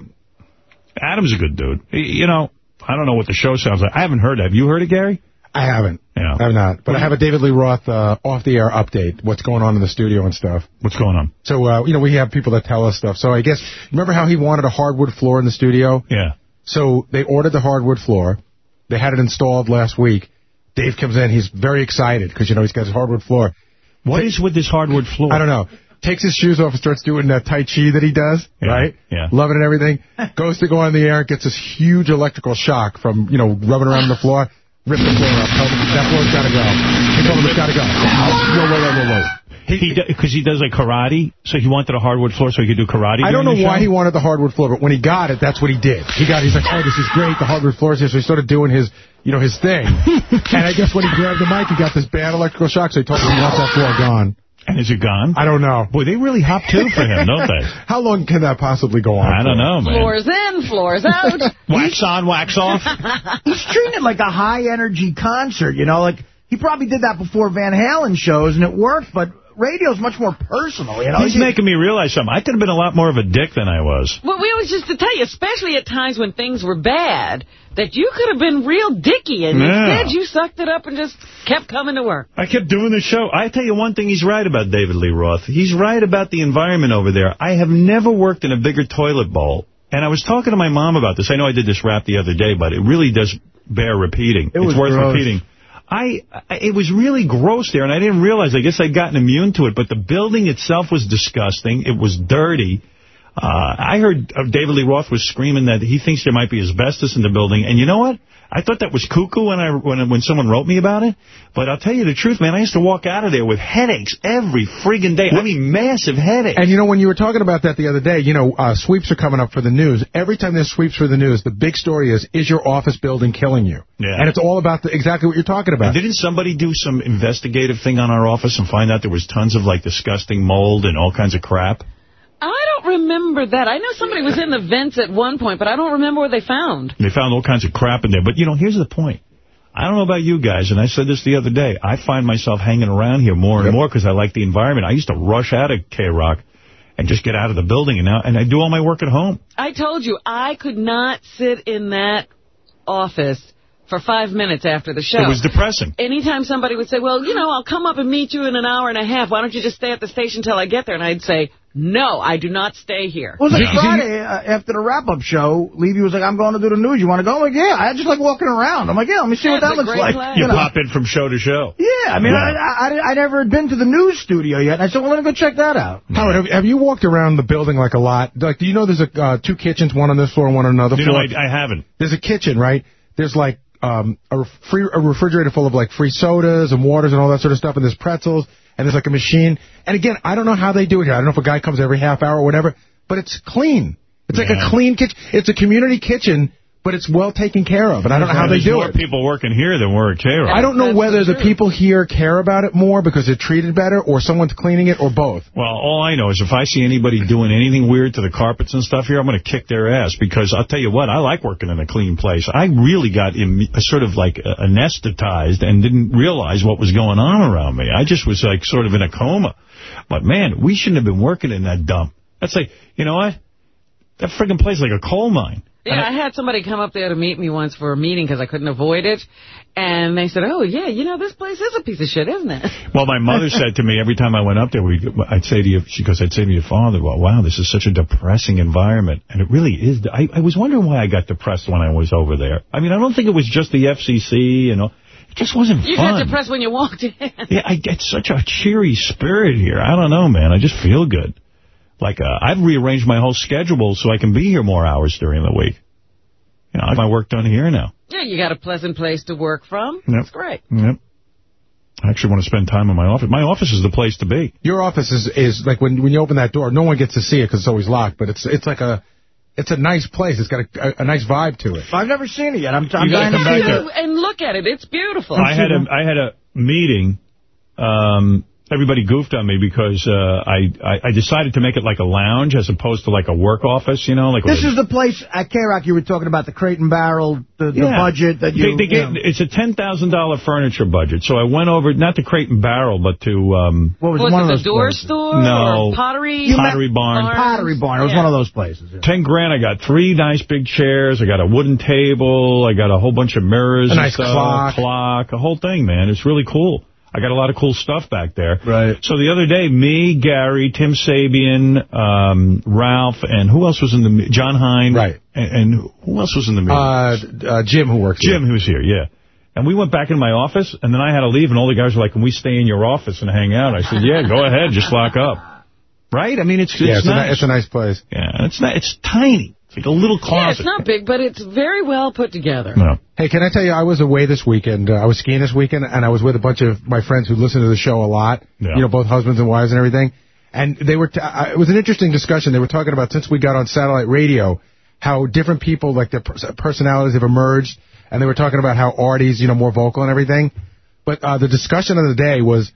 Adam's a good dude. He- You know, I don't know what the show sounds like. I haven't heard it. Have you heard it, Gary? I haven't. Yeah. I have not. But I have a David Lee Roth uh, off-the-air update, what's going on in the studio and stuff. What's going on? So, uh, you know, we have people that tell us stuff. So I guess, remember how he wanted a hardwood floor in the studio? Yeah. So they ordered the hardwood floor. They had it installed last week. Dave comes in. He's very excited because, you know, he's got his hardwood floor. What is with this hardwood floor? I don't know. Takes his shoes off and starts doing that Tai Chi that he does, Yeah, right? yeah. Loving it and everything. Goes to go on the air and gets this huge electrical shock from, you know, rubbing around the floor. Rip the floor up. Tell him that floor's got to go. He told him it's got to go. Whoa, whoa, whoa, whoa, whoa. He Because he does like karate, so he wanted a hardwood floor so he could do karate I don't know why show? he wanted the hardwood floor, but when he got it, that's what he did. He got, he's like, oh, this is great. The hardwood floor is here. So he started doing his, you know, his thing. and I guess when he grabbed the mic, he got this bad electrical shock, so he told him he wants that floor gone. And is it gone? I don't know. Boy, they really hop too for him, don't they? How long can that possibly go on? I don't know, man. Floors in, floors out. Wax on, wax off. He's treating it like a high-energy concert, you know? Like, he probably did that before Van Halen shows, and it worked, but radio's much more personal, you know? He's making me realize something. I could have been a lot more of a dick than I was. Well, we always used to tell you, especially at times when things were bad, that you could have been real dicky, and Yeah. instead you sucked it up and just kept coming to work. I kept doing the show. I tell you one thing he's right about, David Lee Roth. He's right about the environment over there. I have never worked in a bigger toilet bowl. And I was talking to my mom about this. I know I did this rap the other day, but it really does bear repeating. It it's was worth gross. repeating. I, it was really gross there, and I didn't realize. I guess I'd gotten immune to it, but the building itself was disgusting. It was dirty. Uh, I heard uh, David Lee Roth was screaming that he thinks there might be asbestos in the building. And you know what? I thought that was cuckoo when I when when someone wrote me about it. But I'll tell you the truth, man. I used to walk out of there with headaches every friggin' day. I mean, massive headaches. And you know, when you were talking about that the other day, you know, uh, sweeps are coming up for the news. Every time there's sweeps for the news, the big story is, is your office building killing you? Yeah. And it's all about the, exactly what you're talking about. And didn't somebody do some investigative thing on our office and find out there was tons of, like, disgusting mold and all kinds of crap? I don't remember that. I know somebody was in the vents at one point, but I don't remember what they found. They found all kinds of crap in there. But, you know, here's the point. I don't know about you guys, and I said this the other day. I find myself hanging around here more and more because I like the environment. I used to rush out of K-Rock and just get out of the building, and now and I do all my work at home. I told you, I could not sit in that office for five minutes after the show. It was depressing. Anytime somebody would say, well, you know, I'll come up and meet you in an hour and a half. Why don't you just stay at the station till I get there? And I'd say, no, I do not stay here. Well, it was like Friday, uh, after the wrap-up show, Levy was like, I'm going to do the news. You want to go? I'm like, yeah. I just like walking around. I'm like, yeah, let me see what that looks like. You, know. pop in from show to show. Yeah, I mean, I, I, I never had been to the news studio yet. And I said, well, let me go check that out. Howard, have, have you walked around the building like a lot? Like, do you know there's a uh, two kitchens, one on this floor and one on another You floor? know, I, I haven't. There's a kitchen, right? There's like um, a, free, a refrigerator full of like free sodas and waters and all that sort of stuff, and there's pretzels, and there's like a machine. And again, I don't know how they do it here. I don't know if a guy comes every half hour or whatever, but it's clean. It's like a clean kitchen. It's a community kitchen, but it's well taken care of, and I don't know how they do more it. More people working here than were at K-Rock. I don't know whether the people here care about it more because they're treated better, or someone's cleaning it, or both. Well, all I know is if I see anybody doing anything weird to the carpets and stuff here, I'm going to kick their ass because I'll tell you what, I like working in a clean place. I really got Im sort of like uh, anesthetized and didn't realize what was going on around me. I just was like sort of in a coma. But man, we shouldn't have been working in that dump. That's like, you know what? That friggin' place is like a coal mine. Yeah, I had somebody come up there to meet me once for a meeting because I couldn't avoid it. And they said, oh, yeah, you know, this place is a piece of shit, isn't it? Well, my mother said to me every time I went up there, we, I'd say to you, she goes, I'd say to your father, well, wow, this is such a depressing environment. And it really is. I, I was wondering why I got depressed when I was over there. I mean, I don't think it was just the FCC, you know. It just wasn't You fun. got depressed when you walked in. Yeah, I get such a cheery spirit here. I don't know, man. I just feel good. Like, uh, I've rearranged my whole schedule so I can be here more hours during the week. You know, I have my work done here now. Yeah, you got a pleasant place to work from. Yep. That's great. Yep. I actually want to spend time in my office. My office is the place to be. Your office is, is like when when you open that door, no one gets to see it because it's always locked. But it's it's like a it's a nice place. It's got a, a, a nice vibe to it. I've never seen it yet. I'm, I'm You gotta dying to come see back it. there. And look at it. It's beautiful. I had a I had a meeting. Um, everybody goofed on me because uh, I, I I decided to make it like a lounge as opposed to like a work office. You know, like This is the place at K-Rock you were talking about, the crate and barrel, the, the budget that you... They, they you get, it's a ten thousand dollar furniture budget. So I went over not to Crate and Barrel, but to um, What was, Was one it of the those door places? store No. pottery? You Pottery Barn. Pottery Barn. It was Yeah. one of those places. yeah. Ten grand. I got three nice big chairs. I got a wooden table. I got a whole bunch of mirrors. A and nice stuff, clock. Clock. A whole thing, man. It's really cool. I got a lot of cool stuff back there. Right. So the other day, me, Gary, Tim Sabean, um, Ralph, and who else was in the Jon Hein. Right. And, and who else was in the meeting? Uh, uh, Jim, who works here. Jim, who was here, yeah. And we went back in my office, and then I had to leave, and all the guys were like, can we stay in your office and hang out? I said, yeah, go ahead, just lock up. Right? I mean, it's, it's yeah, it's, a, nice. ni- it's a nice place. yeah, it's not, it's tiny. It's like a little Yeah, it's not big, but it's very well put together. No. Hey, can I tell you, I was away this weekend. Uh, I was skiing this weekend, and I was with a bunch of my friends who listen to the show a lot. Yeah. You know, both husbands and wives and everything. And they were. T- uh, it was an interesting discussion. They were talking about since we got on satellite radio, how different people, like their personalities, have emerged. And they were talking about how Artie's, you know, more vocal and everything. But uh, the discussion of the day was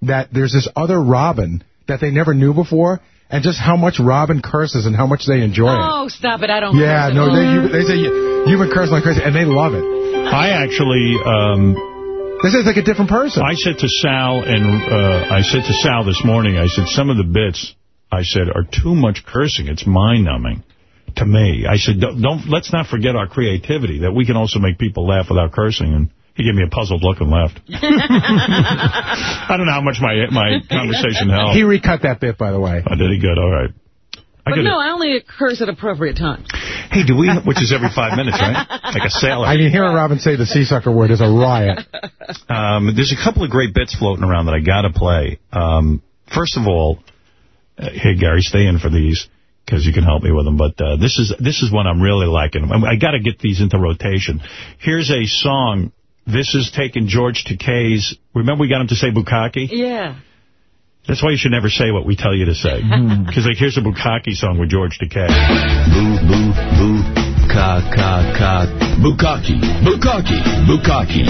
that there's this other Robin that they never knew before, and just how much Robin curses and how much they enjoy it. Oh, stop it. I don't Yeah, curse no, they, you, they say you, you've been cursing like crazy, and they love it. I actually, um, This is like a different person. I said to Sal, and uh, I said to Sal this morning, I said, some of the bits, I said, are too much cursing. It's mind-numbing to me. I said, don't, don't, let's not forget our creativity, that we can also make people laugh without cursing. And he gave me a puzzled look and left. I don't know how much my my conversation helped. He recut that bit, by the way. Oh, did he good? All right. I But no, I only occurs at appropriate times. Hey, do we, which is every five minutes, right? Like a sailor. I mean, hearing Robin say the sea sucker word is a riot. Um, there's a couple of great bits floating around that I got to play. Um, first of all, uh, hey, Gary, stay in for these. because you can help me with them. But uh, this is this is one I'm really liking. I, I got to get these into rotation. Here's a song. This is taking George Takei's. Remember we got him to say Bukkake? Yeah. That's why you should never say what we tell you to say. Because like here's a Bukkake song with George Takei. Boo, boo, boo, ka, ka, ka. Bukkake, bukkake, bukkake.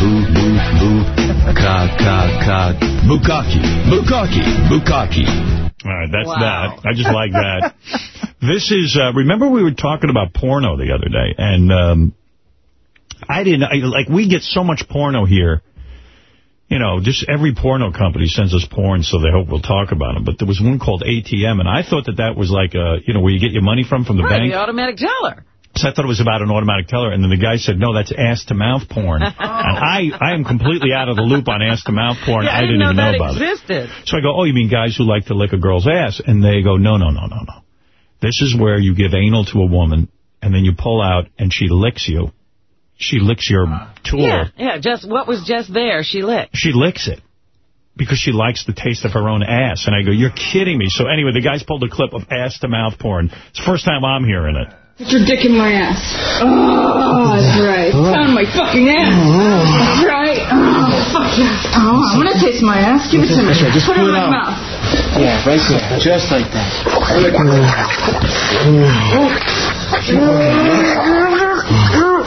Boo, boo, boo, ka, ka, ka. Bukkake, bukkake, bukkake. All right, that's Wow. that. I just like that. this is, uh, remember we were talking about porno the other day, and um, I didn't, I, like, we get so much porno here. You know, just every porno company sends us porn, so they hope we'll talk about them. But there was one called ATM, and I thought that that was like, uh, you know, where you get your money from, from the Right, bank. the automatic teller. So I thought it was about an automatic teller, and then the guy said, no, that's ass-to-mouth porn. And I, I am completely out of the loop on ass-to-mouth porn. Yeah, I didn't, know even know about it. existed. So I go, oh, you mean guys who like to lick a girl's ass? And they go, no, no, no, no, no. This is where you give anal to a woman, and then you pull out, and she licks you. She licks your tool. Yeah, yeah, just what was just there, she licked. She licks it because she likes the taste of her own ass. And I go, you're kidding me. So anyway, the guys pulled a clip of ass-to-mouth porn. It's the first time I'm hearing it. Put your dick in my ass. Oh, that's right. Oh. Found my fucking ass. Oh, oh. That's right. Oh, fuck yeah. Oh, I'm gonna taste my ass. Give it to me. That's just Put it in my mouth. Yeah, right there. Just like that.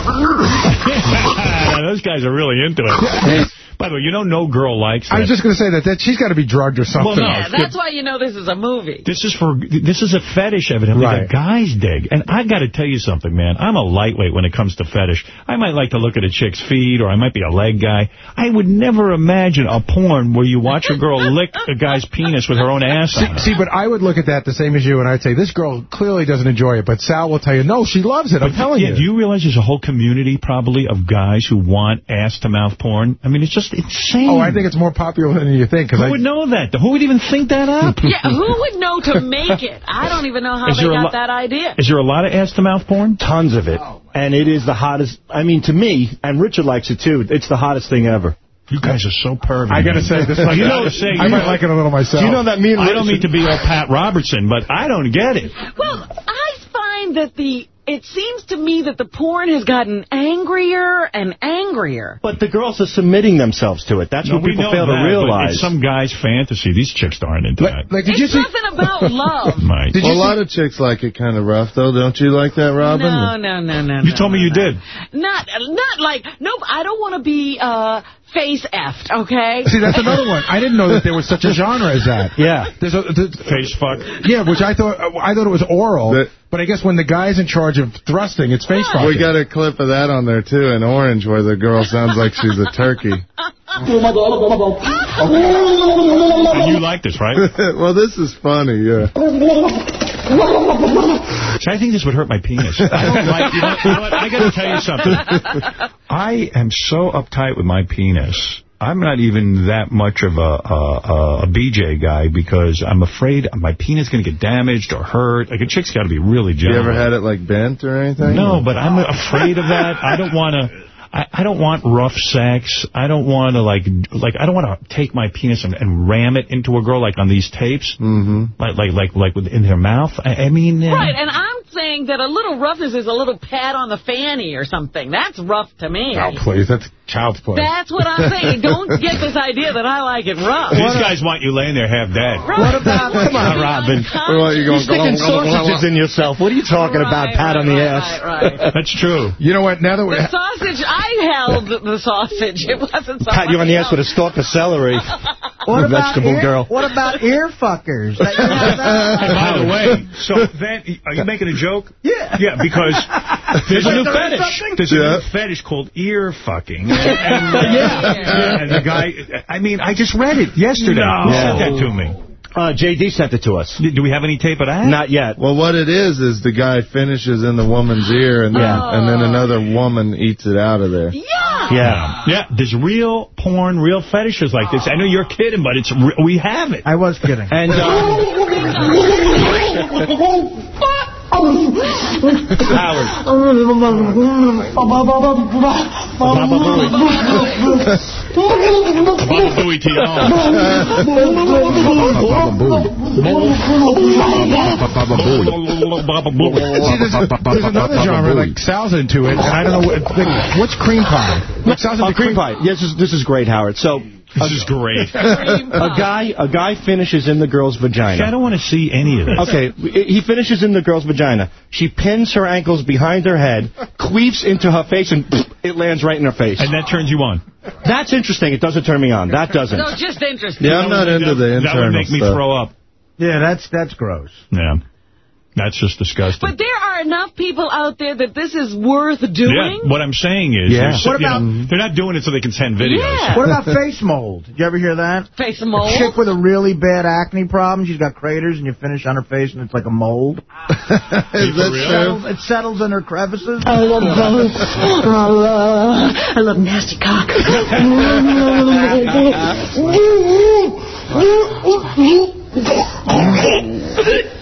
Those guys are really into it. By the way, you know no girl likes that. I was just going to say that, that she's got to be drugged or something. Well, no. Yeah, that's why you know this is a movie. This is for this is a fetish evidently Right. that guys dig. And I got to tell you something, man. I'm a lightweight when it comes to fetish. I might like to look at a chick's feet or I might be a leg guy. I would never imagine a porn where you watch a girl lick a guy's penis with her own ass on her. See, but I would look at that the same as you, and I'd say, this girl clearly doesn't enjoy it. But Sal will tell you, no, she loves it. I'm telling yeah, you. do you realize there's a whole community probably of guys who want ass-to-mouth porn? I mean, it's just insane. Oh, I think it's more popular than you think. Cause Who I, would know that? Who would even think that up? Yeah, who would know to make it? I don't even know how Is they got that idea. Is there a lot of ass-to-mouth porn? Tons of it. And it is the hottest. I mean, to me, and Richard likes it too, it's the hottest thing ever. You guys are so pervy. I gotta say, this like, you know, I, say, I might like it a little myself. Do you know that me and I don't Richard- mean to be all Pat Robertson, but I don't get it. Well, I find that the it seems to me that the porn has gotten angrier and angrier. But the girls are submitting themselves to it. That's No, what people fail that, to realize. It's some guy's fantasy. These chicks aren't into that. Like, did you It's see? nothing about love. Mike. Did Well, you a lot of chicks like it kind of rough, though. Don't you like that, Robin? No, no, no, no. You no, told me you no. did. Not, not like, nope, I don't want to be uh, face effed, okay? See, that's another one. I didn't know that there was such a genre as that. yeah. There's a, the, Face fuck. yeah, which I thought I thought it was oral, That- but I guess when the guy's in charge of thrusting, it's face fucking. We got a clip of that on there, too, in Orange, where the girl sounds like she's a turkey. And you like this, right? well, this is funny, yeah. See, I think this would hurt my penis. I don't like, you know, you know what? I got to tell you something. I am so uptight with my penis. I'm not even that much of a, a, a BJ guy because I'm afraid my penis is going to get damaged or hurt. Like, a chick's got to be really gentle. You ever had it, like, bent or anything? No, but I'm afraid of that. I don't want to. I, I don't want rough sex. I don't want to like like I don't want to take my penis and, and ram it into a girl like on these tapes, Mm-hmm. like like like like with, in her mouth. I, I mean, uh, Right, and I'm saying that a little roughness is a little pat on the fanny or something. That's rough to me. Oh, please, that's child's play. That's what I'm saying. Don't get this idea that I like it rough. these guys want you laying there half dead. What about Come on, Robin. Well, you You're going sticking sausages in yourself. What are you talking about, Right, pat on the right, ass? Right, right. That's true. You know what? Now that we're... The sausage, I held the sausage. It wasn't somebody Pat you on the ass with a stalk of celery. What about vegetable ear, girl. What about ear fuckers? That- you know by the way, so then, are you making a joke? Yeah. Yeah, because there's a new There is fetish. something? There's a new fetish called ear fucking. And, yeah. And the guy, I mean, I just read it yesterday. No. Who sent that to me? Uh, JD sent it to us. Do we have any tape of that? Not yet. Well, what it is, is the guy finishes in the woman's ear, and then, Yeah. and then another woman eats it out of there. Yeah. Yeah. Yeah, there's real porn, real fetishes like this. I know you're kidding, but it's re- we have it. I was kidding. And Howard. Baba Booey to your home. Baba Booey. See, there's, a, there's another genre, like Sal's into it, and I don't know, what, like, what's cream pie? Like, Sal's into Oh, cream pie. Yes, this is, this is great, Howard. So This is great. a guy a guy finishes in the girl's vagina. I don't want to see any of this. Okay, he finishes in the girl's vagina. She pins her ankles behind her head, queefs into her face, and it lands right in her face. And that turns you on. That's interesting. It doesn't turn me on. That doesn't. No, just interesting. Yeah, I'm not into the internal That would make me stuff. throw up. Yeah, that's that's gross. Yeah. That's just disgusting. But there are enough people out there that this is worth doing. Yeah, what I'm saying is, Yeah. there's- What you know, about- they're not doing it so they can send videos. Yeah. What about face mold? Did you ever hear that? Face mold? A chick with a really bad acne problem. She's got craters, and you finish on her face, and it's like a mold. Is that true? Settles, it settles in her crevices. I love both. I love nasty cock.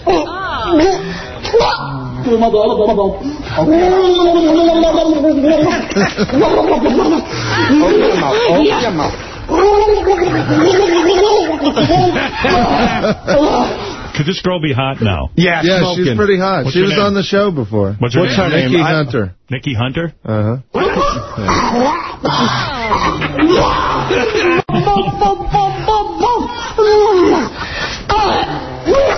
Uh, Could this girl be hot now? Yeah, Yeah, smoking. she's pretty hot. What's she her was name? on the show before. What's her What's name? her name? Nikki I- Hunter. Nikki Hunter? Uh-huh.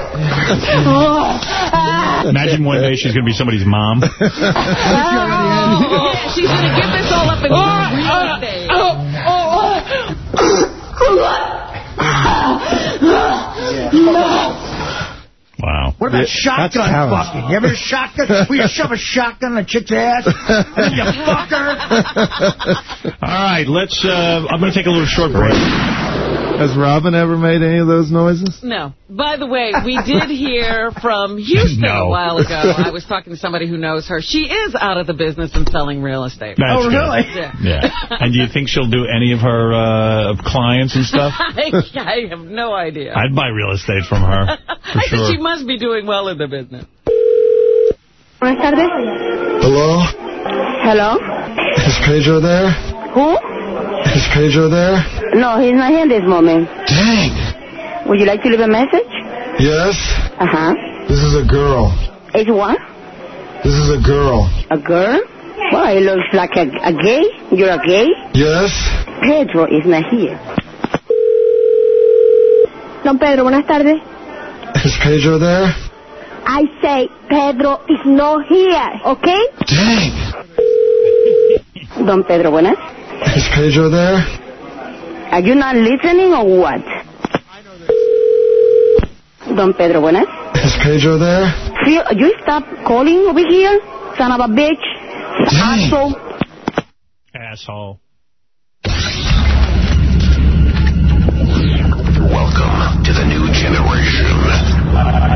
Imagine one day she's going to be somebody's mom. Yeah, she's going to get this all up in real estate. Wow. What about shotgun fucking? You ever shotgun? Where you shove a shotgun in a chick's ass? And then you fuck her? All right, let's, uh, I'm going to take a little short break. Has Robin ever made any of those noises? No. By the way, we did hear from Houston No. a while ago. I was talking to somebody who knows her. She is out of the business and selling real estate. That's Oh, good. really? Yeah. Yeah. And do you think she'll do any of her uh, clients and stuff? I, I have no idea. I'd buy real estate from her, for I sure. think she must be doing well in the business. Buenas tardes. Hello? Hello. Is Pedro there? Who? Is Pedro there? No, he's not here this moment. Dang. Would you like to leave a message? Yes? Uh-huh. This is a girl. It's what? This is a girl. A girl? Well, it looks like a, a gay. You're a gay? Yes? Pedro is not here. Don Pedro, buenas tardes. Is Pedro there? I say Pedro is not here, okay? Dang. Don Pedro, buenas. Is Pedro there? Are you not listening or what? Don Pedro, buenas. Is Pedro there? You, you stop calling over here, son of a bitch. Dang. Asshole. Asshole. Welcome to the new generation.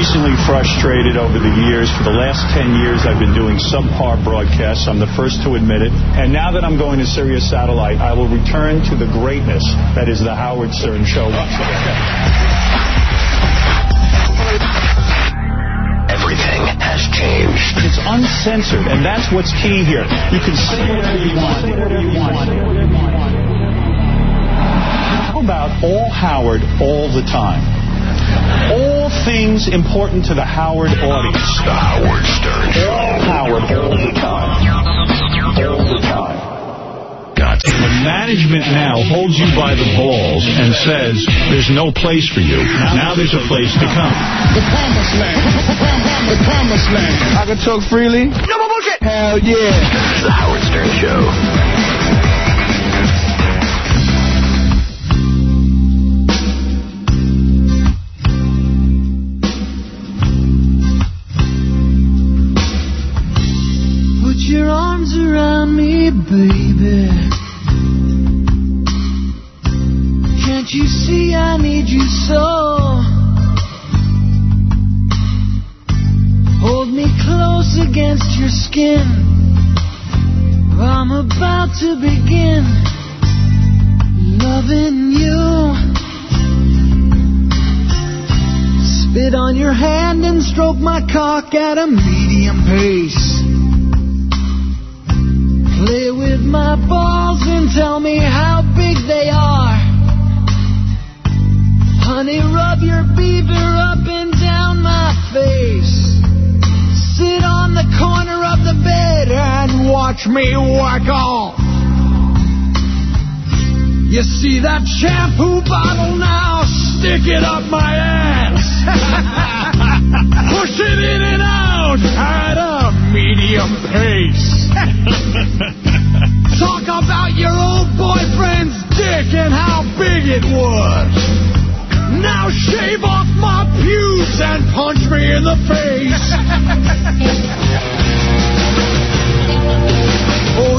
Increasingly frustrated over the years. For the last 10 years, I've been doing subpar broadcasts. I'm the first to admit it. And now that I'm going to Sirius Satellite, I will return to the greatness that is the Howard Stern Show once again. Everything has changed. It's uncensored, and that's what's key here. You can say whatever you want. Whatever you want. How about all Howard all the time? All things important to the Howard audience. The Howard Stern Show. All Howard all the time. All the time. Got The management now holds you by the balls and says there's no place for you. Now there's a place to come. The promised land. The promised land. I can talk freely? No more bullshit. Hell yeah. The Howard Stern Show. Baby. Can't you see I need you so? Hold me close against your skin. I'm about to begin loving you. Spit on your hand and stroke my cock at a medium pace. my balls and tell me how big they are. Honey, rub your beaver up and down my face. Sit on the corner of the bed and watch me whack off. You see that shampoo bottle now? Stick it up my ass. Push it in and out at a medium pace. About your old boyfriend's dick and how big it was. Now shave off my pubes and punch me in the face. oh,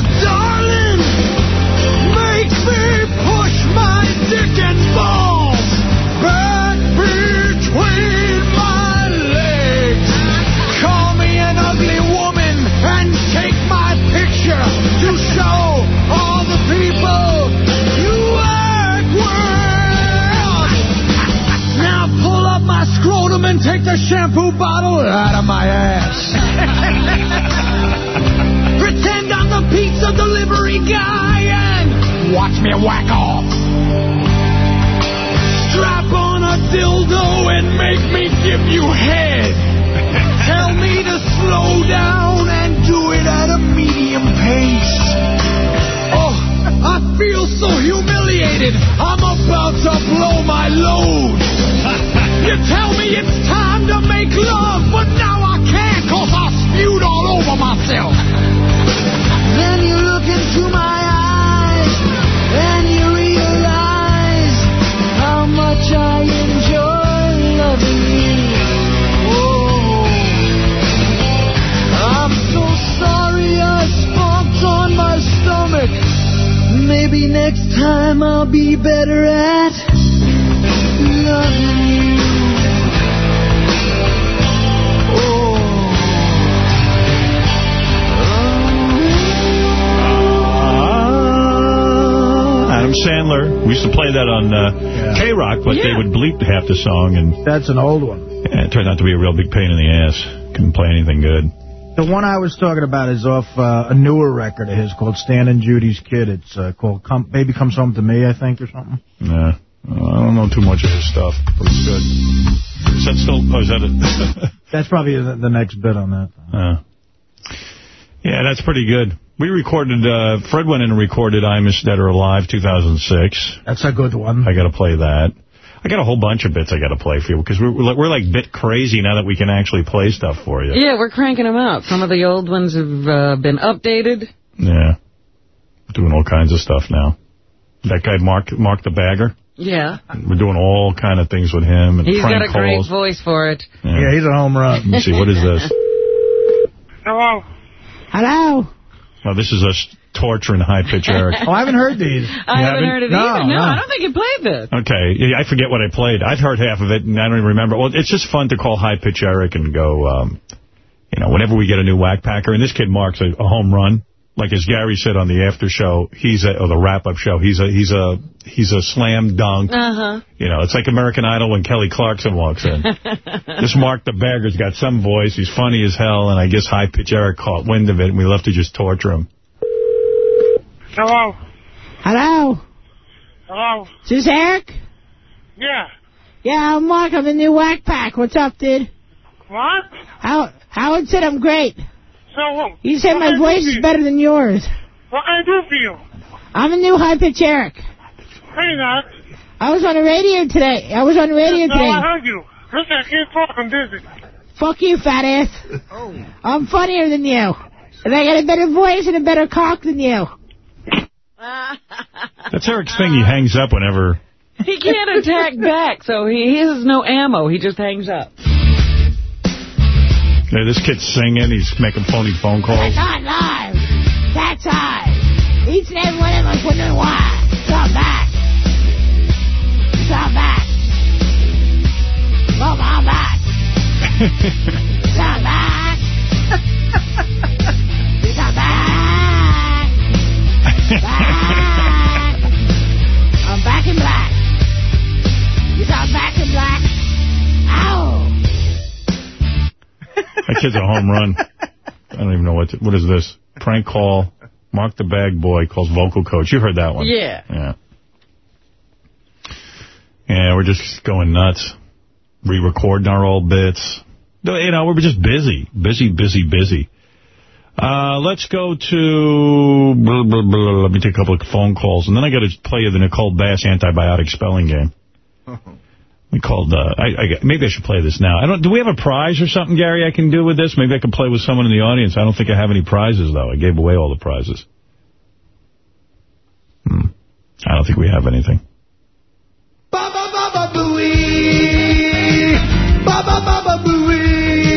shampoo bottle out of my ass. Pretend I'm the pizza delivery guy and watch me whack off. Strap on a dildo and make me give you head. Tell me to slow down and do it at a medium pace. Oh, I feel so humiliated. I'm about to blow my load. You tell me it's time to make love, but now I can't cause I spewed all over myself. Then you look into my eyes and you realize how much I enjoy loving you. Oh, I'm so sorry I spunked on my stomach. Maybe next time I'll be better at Adam Sandler. We used to play that on uh, K-Rock, but they would bleep half the song. and That's an old one. yeah, It turned out to be a real big pain in the ass. Couldn't play anything good. The one I was talking about is off uh, a newer record of his called Stan and Judy's Kid. It's uh, called Come, Baby Comes Home to Me, I think, or something. Yeah. I don't know too much of his stuff, but it's good. Is that still... Oh, is that it? That's probably the, the next bit on that. Uh, yeah, that's pretty good. We recorded, uh, Fred went in and recorded I'm Is Dead or Alive 2006. That's a good one. I got to play that. I got a whole bunch of bits I got to play for you because we're, we're like bit crazy now that we can actually play stuff for you. Yeah, we're cranking them out. Some of the old ones have uh, been updated. Yeah. Doing all kinds of stuff now. That guy, Mark Mark the Bagger, Yeah. we're doing all kind of things with him. and He's got prank a great voice for it. Yeah. he's a home run. Let me see, what is this? Hello. Hello. Oh, this is us torturing high-pitch Eric. Oh, I haven't heard these. I You haven't heard it No, either. No, no. I don't think you played this. Okay, yeah, I forget what I played. I've heard half of it, and I don't even remember. Well, it's just fun to call High Pitch Eric and go, um, you know, whenever we get a new wack packer, and this kid marks a, a home run. Like as Gary said on the after show, he's a, or the wrap-up show, he's a he's a he's a slam dunk. Uh-huh. You know, it's like American Idol when Kelly Clarkson walks in. this Mark the Bagger's got some voice. He's funny as hell, and I guess High Pitch Eric caught wind of it, and we love to just torture him. Hello. Hello. Hello. Is this Eric? Yeah. Yeah, I'm Mark. I'm the new Wack Pack. What's up, dude? What? How Howard said I'm great. So what? He said my I voice is better than yours. What can I do for you? I'm a new high pitch Eric. Hey, not. I was on the radio today. I was on the radio No, today. I heard you. Listen, I can't talk. I'm busy. Fuck you, fat ass. Oh. I'm funnier than you. And I got a better voice and a better cock than you. That's Eric's thing. He hangs up whenever He can't attack back, so he, he has no ammo. He just hangs up. Yeah, this kid's singing. He's making phony phone calls. That's not live. That's live. Each and every one of us wondering why. All back. All back. Come on back. All back. All back. Back. That kid's a home run. I don't even know what to, what is this? Prank call. Mark the Bag Boy calls vocal coach. You heard that one. Yeah. Yeah. Yeah, we're just going nuts. Re-recording our old bits. You know, we're just busy. Busy, busy, busy. Uh, let's go to... Blah, blah, blah, let me take a couple of phone calls, and then I got to play you the Nicole Bass antibiotic spelling game. We called, uh, I, I, maybe I should play this now. I don't. Do we have a prize or something, Gary, I can do with this? Maybe I can play with someone in the audience. I don't think I have any prizes, though. I gave away all the prizes. Hmm. I don't think we have anything. Baba Booey. Baba Baba Booey.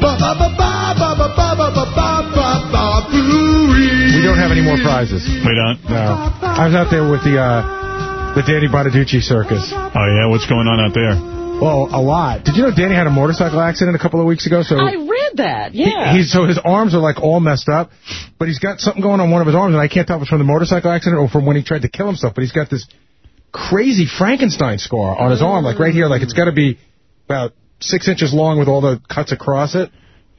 Baba Baba Baba Baba Booey. We don't have any more prizes. We don't? No. I was out there with the uh, the Danny Bonaduce circus. Oh, yeah? What's going on out there? Well, a lot. Did you know Danny had a motorcycle accident a couple of weeks ago? So I read that, he- yeah. he's so his arms are like all messed up, but he's got something going on one of his arms, and I can't tell if it's from the motorcycle accident or from when he tried to kill himself. But he's got this crazy Frankenstein scar on his arm, like right here, like it's got to be about six inches long with all the cuts across it.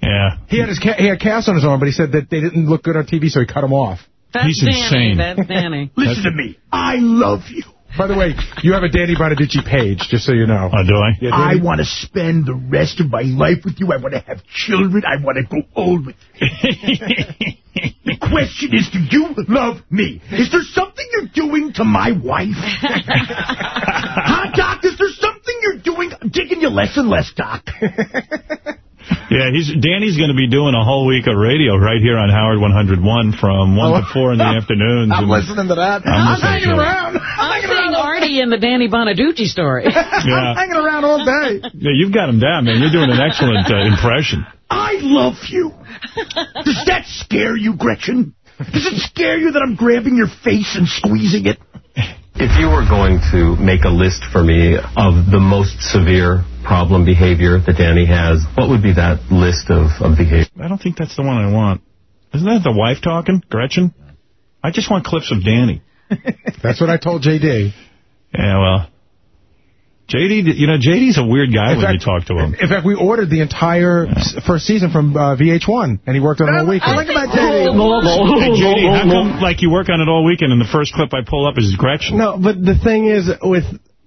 Yeah. He had his ca- he had casts on his arm, but he said that they didn't look good on TV, so he cut them off. That's He's Danny. insane. That's Danny. Listen to me. I love you. By the way, you have a Danny Bonaduce page, just so you know. Oh, do I? Yeah, I want to spend the rest of my life with you. I want to have children. I want to grow old with you. the question is, do you love me? Is there something you're doing to my wife? huh, Doc? Is there something you're doing? I'm digging you less and less, Doc. Yeah, he's Danny's going to be doing a whole week of radio right here on Howard 101 from 1 to 4 in the afternoons. I'm listening to that. I'm listening hanging to it. around. I'm seeing Artie in the Danny Bonaduce story. Yeah. I'm hanging around all day. Yeah, you've got him down, man. You're doing an excellent uh, impression. I love you. Does that scare you, Gretchen? Does it scare you that I'm grabbing your face and squeezing it? If you were going to make a list for me of the most severe problem behavior that Danny has, what would be that list of, of behavior? I don't think that's the one I want. Isn't that the wife talking, Gretchen? I just want clips of Danny. That's what I told JD. Yeah, well, JD, you know, JD's a weird guy In when fact- you talk to him. In fact, we ordered the entire s- first season from uh, VH1, and he worked on it all weekend. I like about Hey, JD. JD, how come, like, you work on it all weekend, and the first clip I pull up is Gretchen? No, but the thing is, with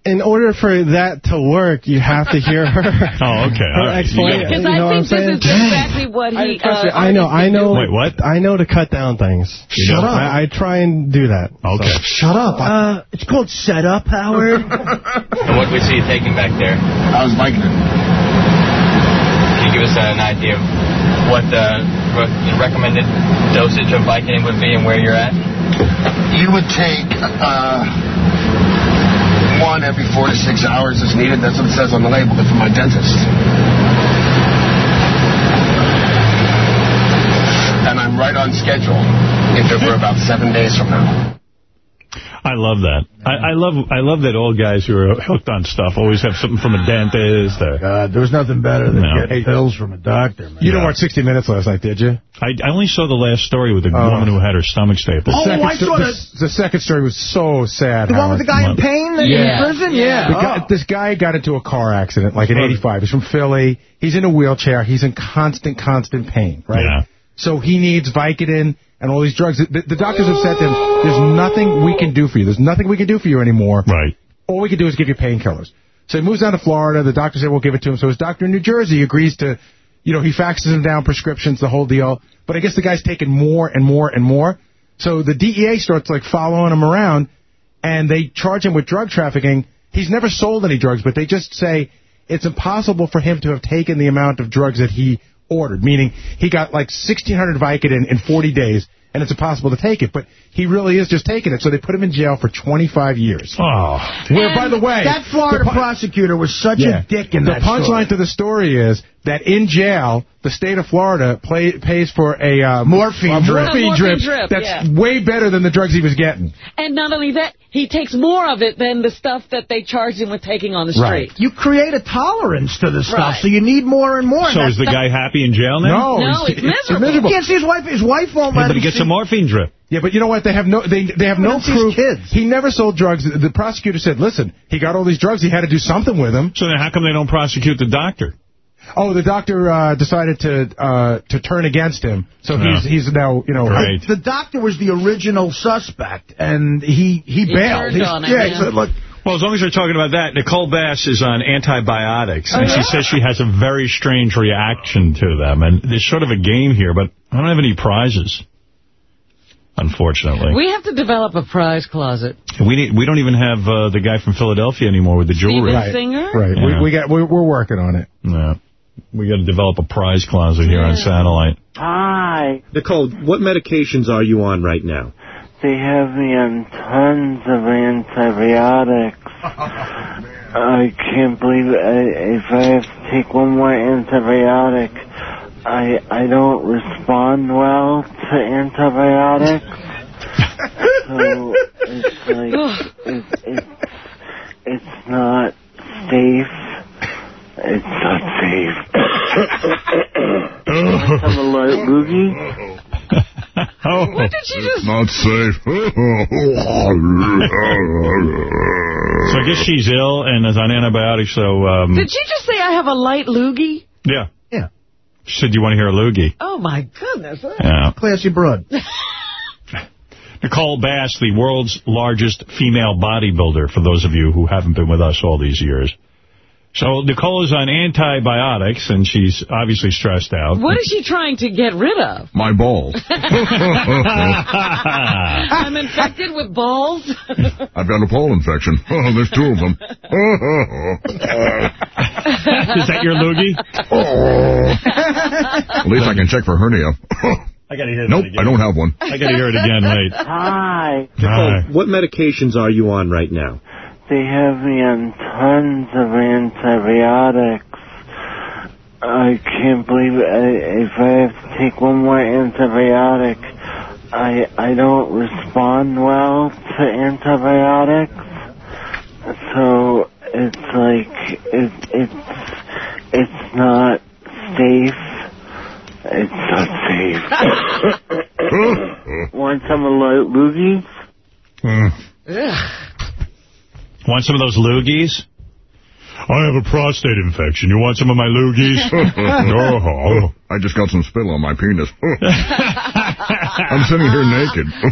in order for that to work, you have to hear her. Oh, okay. her All right. explain. You You Because know I what I'm think this is exactly what he... Trust me, uh, I know, I know. Wait, what? I know to cut down things. You Shut know? up. I, I try and do that. Okay. Shut up. Uh, it's called setup, Howard. What we see you taking back there? I was liking it. Can you give us an idea of what the recommended dosage of Vicodin would be and where you're at? You would take uh, one every four to six hours is needed. That's what it says on the label. It's from my dentist. And I'm right on schedule. If it were about seven days from now. I love that. I, I love I love that all guys who are hooked on stuff always have something from a dentist. Or, oh, God, there was nothing better than No. getting pills from a doctor, man. You didn't watch 60 Minutes last night, did you? I, I only saw the last story with the Oh. woman who had her stomach stapled. Oh, second I saw the, that. the second story was so sad. The one with the guy in pain that Yeah. in prison? Yeah. The oh. guy, Oh. This guy got into a car accident, like in 85. He's from Philly. He's in a wheelchair. He's in constant, constant pain, right? Yeah. So he needs Vicodin and all these drugs. The, the doctors have said to him, there's nothing we can do for you. There's nothing we can do for you anymore. Right. All we can do is give you painkillers. So he moves down to Florida. The doctor said, we'll give it to him. So his doctor in New Jersey agrees to, you know, he faxes him down prescriptions, the whole deal. But I guess the guy's taking more and more and more. So the DEA starts, like, following him around, and they charge him with drug trafficking. He's never sold any drugs, but they just say it's impossible for him to have taken the amount of drugs that he ordered, meaning he got like 1,600 Vicodin in 40 days, and it's impossible to take it. But he really is just taking it, so they put him in jail for 25 years. Oh. Where, by the way... That Florida the prosecutor was such Yeah. a dick in the that punchline to the story is that in jail, the state of Florida play, pays for a uh, Morphine a drip. morphine drip drip, that's yeah. way better than the drugs he was getting. And not only that, he takes more of it than the stuff that they charge him with taking on the street. Right. street. You create a tolerance to the stuff, Right. so you need more and more. So and is the guy happy in jail now? No, No, he's, it's miserable. He can't see his wife. His wife won't Yeah, let but he him gets see- a morphine drip. Yeah, but you know what? They have no they they have no don't see his proof. kids. He never sold drugs. The prosecutor said, "Listen, he got all these drugs. He had to do something with them." So then how come they don't prosecute the doctor? Oh, the doctor uh, decided to uh, to turn against him, so Yeah. he's he's now you know Right. The doctor was the original suspect, and he he He bailed. turned He's- on him, yeah, he said, look, Well, as long as we're talking about that, Nicole Bass is on antibiotics, Oh, and she says she has a very strange reaction to them. And there's sort of a game here, but I don't have any prizes, unfortunately. We have to develop a prize closet. We need, we don't even have uh, the guy from Philadelphia anymore with the jewelry. Steven Singer? Right. Yeah. We, we got. We're, we're working on it. Yeah. We got to develop a prize closet here on satellite. Hi. Nicole, what medications are you on right now? They have me on tons of antibiotics. Oh, I can't believe it. I, if I have to take one more antibiotic, I I don't respond well to antibiotics. so it's like it's it's it's not safe. It's not safe. I'm a light loogie. Oh. What did she just... Not safe. So I guess she's ill and is on antibiotics, so... Um, Did she just say I have a light loogie? Yeah. Yeah. She said, you want to hear a loogie? Oh, my goodness. Yeah. Classy broad. Nicole Bass, the world's largest female bodybuilder, for those of you who haven't been with us all these years. So Nicole is on antibiotics, and she's obviously stressed out. What is she trying to get rid of? My balls. I'm infected with balls? I've got a pollen infection. Oh, there's two of them. Is that your loogie? At least I can check for hernia. I got to hear nope, that again. I don't have one. I got to hear it again late. Hi. Hi. What medications are you on right now? They have me on tons of antibiotics. I can't believe it. I, if I have to take one more antibiotic, I I don't respond well to antibiotics. So it's like it it's it's not safe. It's not safe. Want some of light loogies? Hmm. Want some of those loogies? I have a prostate infection. You want some of my loogies? oh, I just got some spill on my penis. I'm sitting here naked.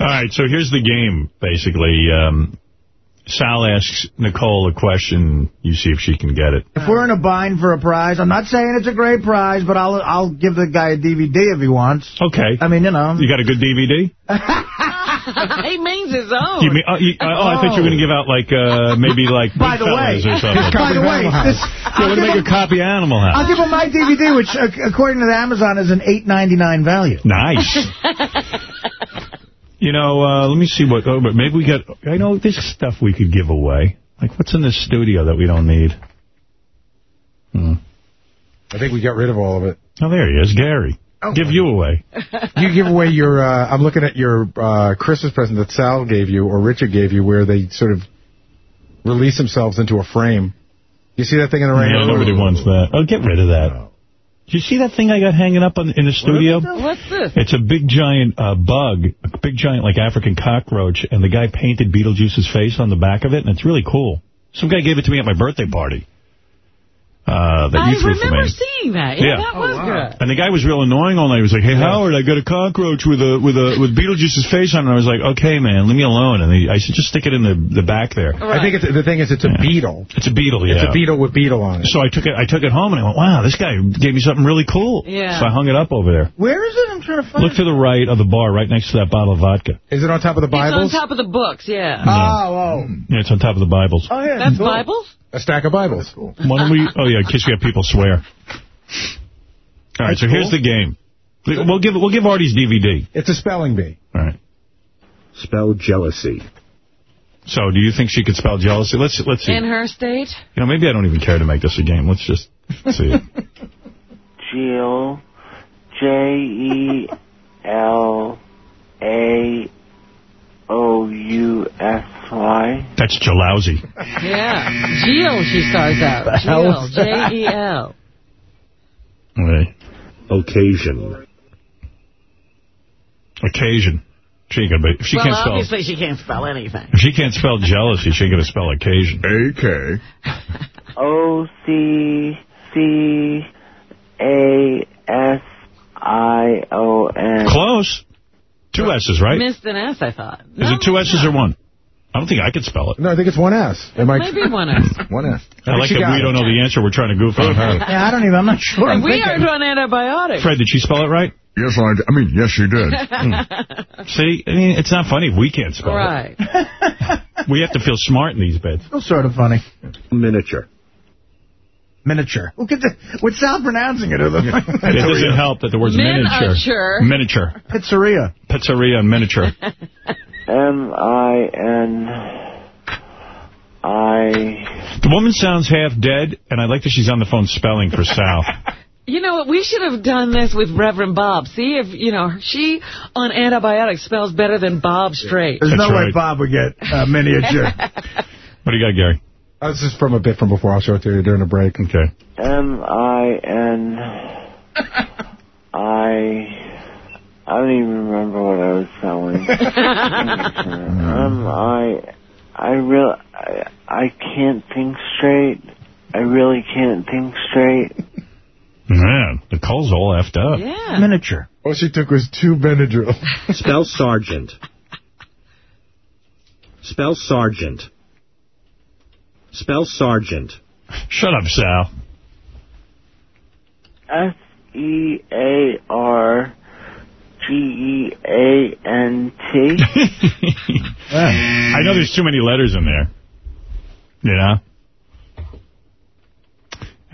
All right, so here's the game, basically. Um, Sal asks Nicole a question. You see if she can get it. If we're in a bind for a prize, I'm not saying it's a great prize, but I'll I'll give the guy a DVD if he wants. Okay. I mean, you know. You got a good DVD? he means his own. You mean, oh, you, oh, I thought you were going to give out, like, uh, maybe, like, By the way, or something. by the way, this, Yeah, we're going to make a copy Animal House. I'll give him my DVD, which uh, according to the Amazon is an $8.99 value. Nice. You know, uh, let me see what, oh, but maybe we got, I know there's stuff we could give away. Like, what's in this studio that we don't need? Hmm. I think we got rid of all of it. Oh, there he is, Gary. Give you away. You give away your, uh, I'm looking at your uh, Christmas present that Sal gave you, or Richard gave you, where they sort of release themselves into a frame. You see that thing in the rain? Yeah, nobody wants that. Oh, get rid of that. Do you see that thing I got hanging up on, in the studio? What's this? It's a big giant uh, bug, a big giant like African cockroach, and the guy painted Beetlejuice's face on the back of it, and it's really cool. Some guy gave it to me at my birthday party. Uh, that I you threw for remember me. seeing that. Yeah, Yeah. that was good. And the guy was real annoying all night. He was like, "Hey Howard, I got a cockroach with a with a with Beetlejuice's face on it." And I was like, "Okay, man, leave me alone." And he, I should "Just stick it in the the back there." I think it's, the thing is, it's a beetle. It's a beetle, yeah. It's a beetle with beetle on it. So I took it. I took it home and I went, "Wow, this guy gave me something really cool." Yeah. So I hung it up over there. Where is it? I'm trying to find Look to the right of the bar, right next to that bottle of vodka. Is it on top of the It's on top of the books, yeah. Oh, oh. Yeah, it's on top of the Bibles. Oh, yeah. That's cool. Bibles? A stack of Bibles. Why don't we? Oh yeah, in case we have people swear. All right, so here's the game. We'll give we'll give Artie's DVD. It's a spelling bee. All right. Spell jealousy. So, do you think she could spell jealousy? Let's let's see. In her state? You know, maybe I don't even care to make this a game. Let's just see it. Jill, J E L A O U S Y. That's Jalousy. Yeah. Jill, she starts out. Jill, J-E-L. Right. Occasion. Occasion. She ain't gonna be, if she well, can't spell obviously she can't spell anything. if she can't spell jealousy, she ain't gonna spell occasion. A-K. O C C A S I O N. Close. Two S's, right? Missed an S, I thought. Is it two S's or one? I don't think I could spell it. No, I think it's one S. It might, Maybe one S. one S. I like that we don't know the answer. We're trying to goof on her. Yeah, I don't even, I'm not sure. I'm we thinking. aren't on antibiotics. Fred, did she spell it right? Yes, I, I mean, yes, she did. Hmm. See, I mean, it's not funny if we can't spell Right. it. We have to feel smart in these beds. Still sort of funny. Miniature. Miniature. Look at the, with Sal pronouncing it. Or the, It doesn't help that the word's miniature. Miniature. Miniature. Pizzeria. Pizzeria and miniature. M I N I. The woman sounds half dead, and I like that she's on the phone spelling for Sal. You know what? We should have done this with Reverend Bob. See if, you know, she on antibiotics spells better than Bob straight. There's no That's way. Bob would get uh, miniature. What do you got, Gary? Uh, this is from a bit from before. I'll show it to you during the break. Okay. M I N I. I don't even remember what I was selling. um, I, I really, I, I can't think straight. I really can't think straight. Man, the Nicole's all effed up. Yeah. Miniature. All she took was two Benadryl. Spell sergeant. Spell sergeant. Spell sergeant. Shut up, Sal. S E A R G E A N T. I know there's too many letters in there. You know?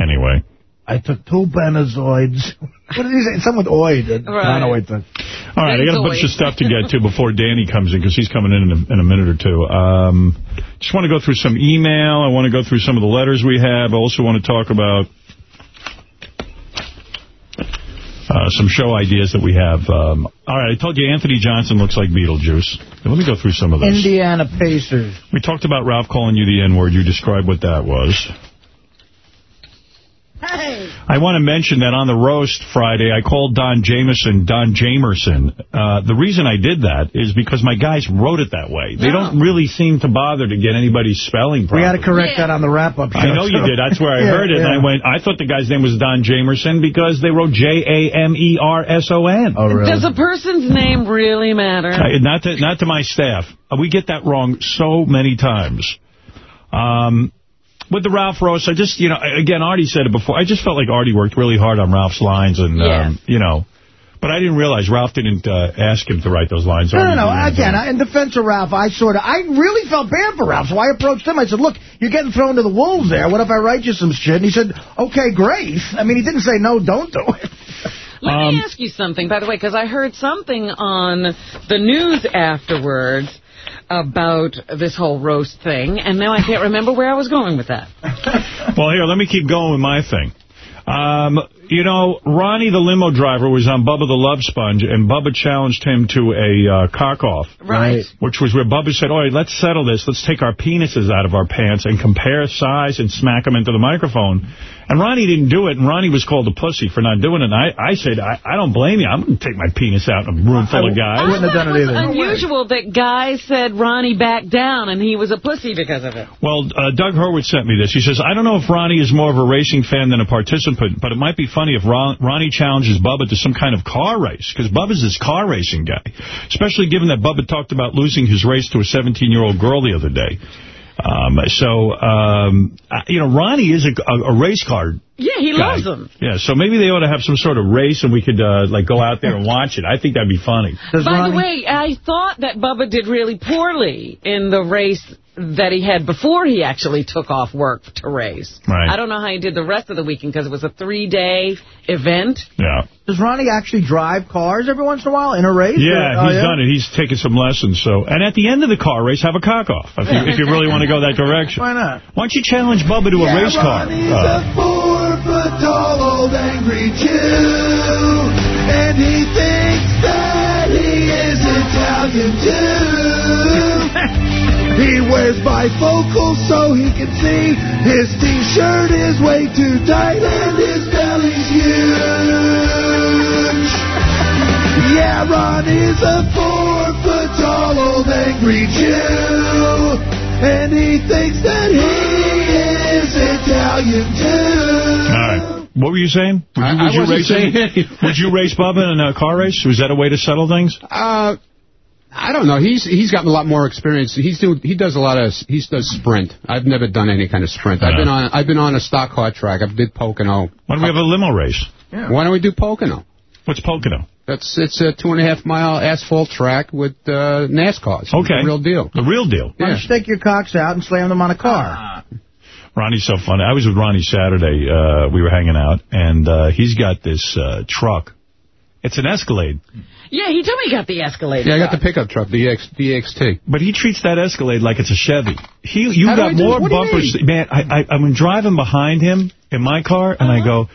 Anyway. I took two Benazoids. What did he say? Something with oid. I don't know what the... All right, I got a bunch of stuff to get to before Danny comes in, because he's coming in in a, in a minute or two. Um, just want to go through some email. I want to go through some of the letters we have. I also want to talk about uh, some show ideas that we have. Um, all right, I told you Anthony Johnson looks like Beetlejuice. Let me go through some of those. Indiana Pacers. We talked about Ralph calling you the N-word. You described what that was. I want to mention that on the roast Friday, I called Don Jamieson Don Jamerson. Uh, the reason I did that is because my guys wrote it that way. They don't really seem to bother to get anybody's spelling We properly. got to correct that on the wrap-up show. I know you did. That's where I Yeah, heard it. And I went, I thought the guy's name was Don Jamerson because they wrote J-A-M-E-R-S-O-N. Oh, really? Does a person's name really matter? Uh, not to not to my staff. Uh, We get that wrong so many times. Um, with the Ralph roast, I just, you know, again, Artie said it before. I just felt like Artie worked really hard on Ralph's lines, and Yeah. um, you know, but I didn't realize Ralph didn't uh, ask him to write those lines. No, no, no. Again, I- in defense of Ralph, I sort of, I really felt bad for Ralph, so I approached him. I said, look, you're getting thrown to the wolves there. What if I write you some shit? And he said, okay, great. I mean, he didn't say, no, don't do it. Let Um, me ask you something, by the way, because I heard something on the news afterwards about this whole roast thing, and now I can't remember where I was going with that. Well, here, let me keep going with my thing. Um, you know, Ronnie the limo driver was on Bubba the Love Sponge, and Bubba challenged him to a uh, cock-off. Right. Which was where Bubba said, all right, let's settle this. Let's take our penises out of our pants and compare size and smack them into the microphone. And Ronnie didn't do it, and Ronnie was called a pussy for not doing it. And I, I said, I, I don't blame you. I'm going to take my penis out in a room full of guys. I wouldn't have done it either. Unusual that guys said Ronnie backed down and he was a pussy because of it. Well, uh, Doug Hurwitz sent me this. He says, I don't know if Ronnie is more of a racing fan than a participant, but it might be funny if Ron Ronnie challenges Bubba to some kind of car race, because Bubba's this car racing guy, especially given that Bubba talked about losing his race to a 17-year-old girl the other day. Um, so, um, uh, you know, Ronnie is a, a, a race car Yeah, he guy. loves them. Yeah, so maybe they ought to have some sort of race and we could, uh, like, go out there and watch it. I think that'd be funny. By the way, I thought that Bubba did really poorly in the race that he had before he actually took off work to race. Right. I don't know how he did the rest of the weekend because it was a three-day event. Yeah. Does Ronnie actually drive cars every once in a while in a race? Yeah, Or- oh, he's done it. He's taken some lessons. So, And at the end of the car race, have a cock-off, if, you, if you really want to go that direction. Why not? Why don't you challenge Bubba to a race car? Ronnie's Uh, a four-foot-tall old angry Jew, and he thinks that he is Italian too. He wears bifocals so he can see. His t-shirt is way too tight and his belly's huge. Yeah, Ronnie's a four-foot-tall old angry Jew, and he thinks that he is Italian too. all right. What were you saying? Would I- you, I would you wasn't race saying. Would you race Bubba in a car race? Was that a way to settle things? Uh, I don't know. He's he's gotten a lot more experience. He's doing he does a lot of he does sprint. I've never done any kind of sprint. I've been on I've been on a stock car track. I've did Pocono. Why don't we have a limo race? Yeah. Why don't we do Pocono? What's Pocono? That's it's a two and a half mile asphalt track with uh, NASCARs. Okay. The real deal. The real deal. Why don't you stick your cocks out and slam them on a car? Ronnie's so funny. I was with Ronnie Saturday. Uh, we were hanging out, and uh, he's got this uh, truck. It's an Escalade. Yeah, he told me he got the Escalade. Yeah, I got the pickup truck, the X, the XT. But he treats that Escalade like it's a Chevy. He, you How got more what do you bumpers. mean? Man, I, I, I'm driving behind him in my car, and I uh-huh. go,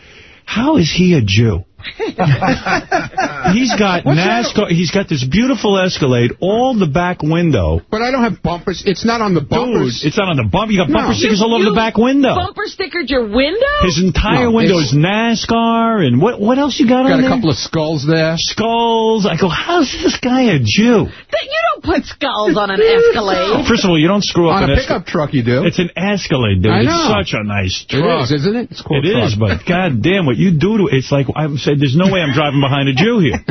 how is he a Jew? he's got What's? NASCAR. He's got this beautiful Escalade, all the back window. But I don't have bumpers. It's not on the bumpers. Dude, it's not on the bumper. You got No. bumper stickers You- all over the back window. Bumper stickered your window? His entire No, window is NASCAR, and what what else you got, got on a couple of skulls there. skulls. I go, how's this guy a Jew? That you don't put skulls on an Escalade. First of all, you don't screw up On an a pickup truck, you do. It's an Escalade, dude. I It's such a nice truck. is, isn't it? It's cool It truck. is, but god damn what you do to it's like I'm saying there's no way I'm driving behind a Jew here.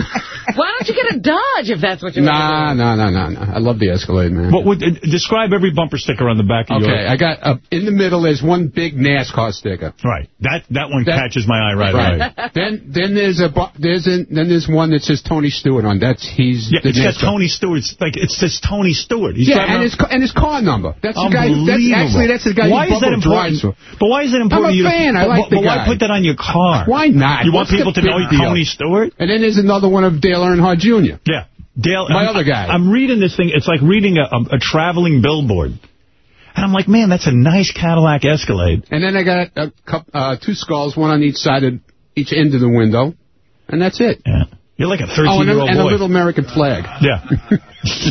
Why don't you get a Dodge if that's what you Nah, want nah, nah, nah, nah. I love the Escalade, man. What would uh, describe every bumper sticker on the back of Okay, your Okay, I got uh, in the middle is one big NASCAR sticker. Right. That that one That- catches my eye right away. then then there's a there's a, then there's one that says Tony Stewart on. That's he's Yeah, the it's got Tony Stewart's like it says Tony Stewart. He's yeah, and his ca- and his car number. That's the guy. That's Unbelievable. actually that's the guy. Why who is that important? drives for. But why is that important? I'm a you to- fan. I like but, the but why put that on your car? Why not? You want What's the people to know big deal? Tony Stewart? And then there's another one of Dale Earnhardt Jr. Yeah. Dale, My I'm, other guy. I'm reading this thing. It's like reading a, a, a traveling billboard. And I'm like, man, that's a nice Cadillac Escalade. And then I got a cup, uh, two skulls, one on each side of each end of the window, and that's it. Yeah. You're like a Oh, and, a, 13-year-old and a boy. little American flag. Yeah.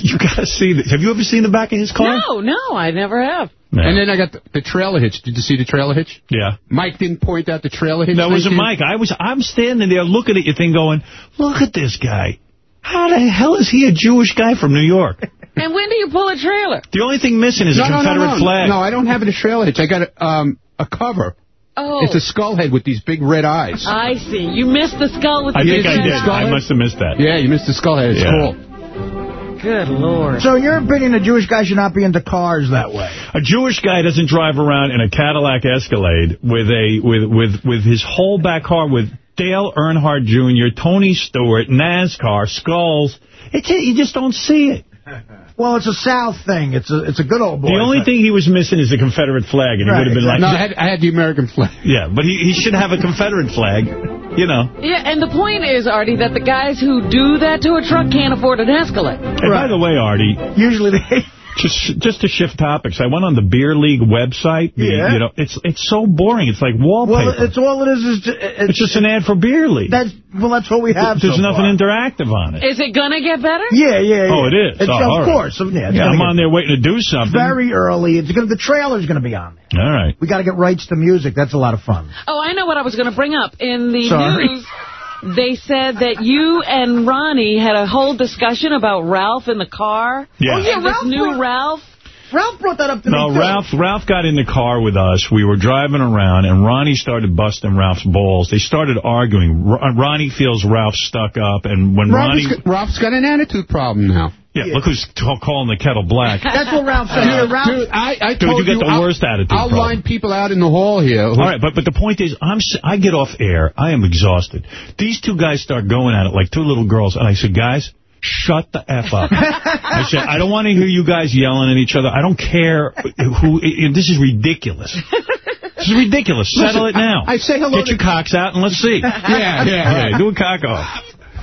you got to see this. Have you ever seen the back of his car? No, no, I never have. Yeah. And then I got the, the trailer hitch. Did you see the trailer hitch? Yeah. Mike didn't point out the trailer hitch. No, it wasn't thing to you? Mike. I was, I'm standing there looking at your thing going, look at this guy. How the hell is he a Jewish guy from New York? And when do you pull a trailer? The only thing missing is no, a no, Confederate no, no. flag. No, I don't have a trailer hitch. I got a, um, a cover. Oh, It's a skull head with these big red eyes. I see. You missed the skull with I the I think I red did. eye. I must have missed that. Yeah, you missed the skull head. It's Yeah. cool. Good Lord. So in your opinion, a Jewish guy should not be into cars that way? A Jewish guy doesn't drive around in a Cadillac Escalade with a with with with his whole back car with Dale Earnhardt Jr., Tony Stewart, NASCAR, skulls. It's you just don't see it. Well, it's a South thing. It's a it's a good old boy. The only thing he was missing is a Confederate flag, and he would have been No, I like, had, I had the American flag. yeah, but he, he should have a Confederate flag, you know. Yeah, and the point is, Artie, that the guys who do that to a truck can't afford an Escalade. And by the way, Artie, Usually they... just just to shift topics, I went on the Beer League website. The- Yeah. You know, it's it's so boring. It's like wallpaper. Well, it's all it is. is ju- it's, just an ad for Beer League. That's well, that's what we have. There's so nothing far. interactive on it. Is it going to get better? Yeah, yeah, yeah. Oh, it is. It's, Oh, of all right. course. Yeah, it's Yeah, I'm get on there waiting to do something. Very early. It's gonna. The trailer's gonna be on there. All right. We got to get rights to music. That's a lot of fun. Oh, I know what I was going to bring up. In the Sorry. news, they said that you and Ronnie had a whole discussion about Ralph in the car. Yeah. Oh, yeah, And this Ralph new brought- Ralph. Ralph brought that up to No, me. too. Ralph Ralph got in the car with us. We were driving around, and Ronnie started busting Ralph's balls. They started arguing. R uh, Ronnie feels Ralph stuck up, and when Ralph's Ronnie... got, Ralph's got an attitude problem now. Yeah, look who's calling the kettle black. That's what Ralph said. Here, Ralph. Dude, I, I Dude, you get the I'll- worst attitude I'll problem. line people out in the hall here. All right, but but the point is, I'm s- I get off air. I am exhausted. These two guys start going at it like two little girls, and I said, guys, shut the f up. I said, I don't want to hear you guys yelling at each other. I don't care who. i- i- This is ridiculous. This is ridiculous. Settle Listen, it now. I- I say hello Get your cocks out and let's see. Yeah, yeah, All right, yeah. do a cock off.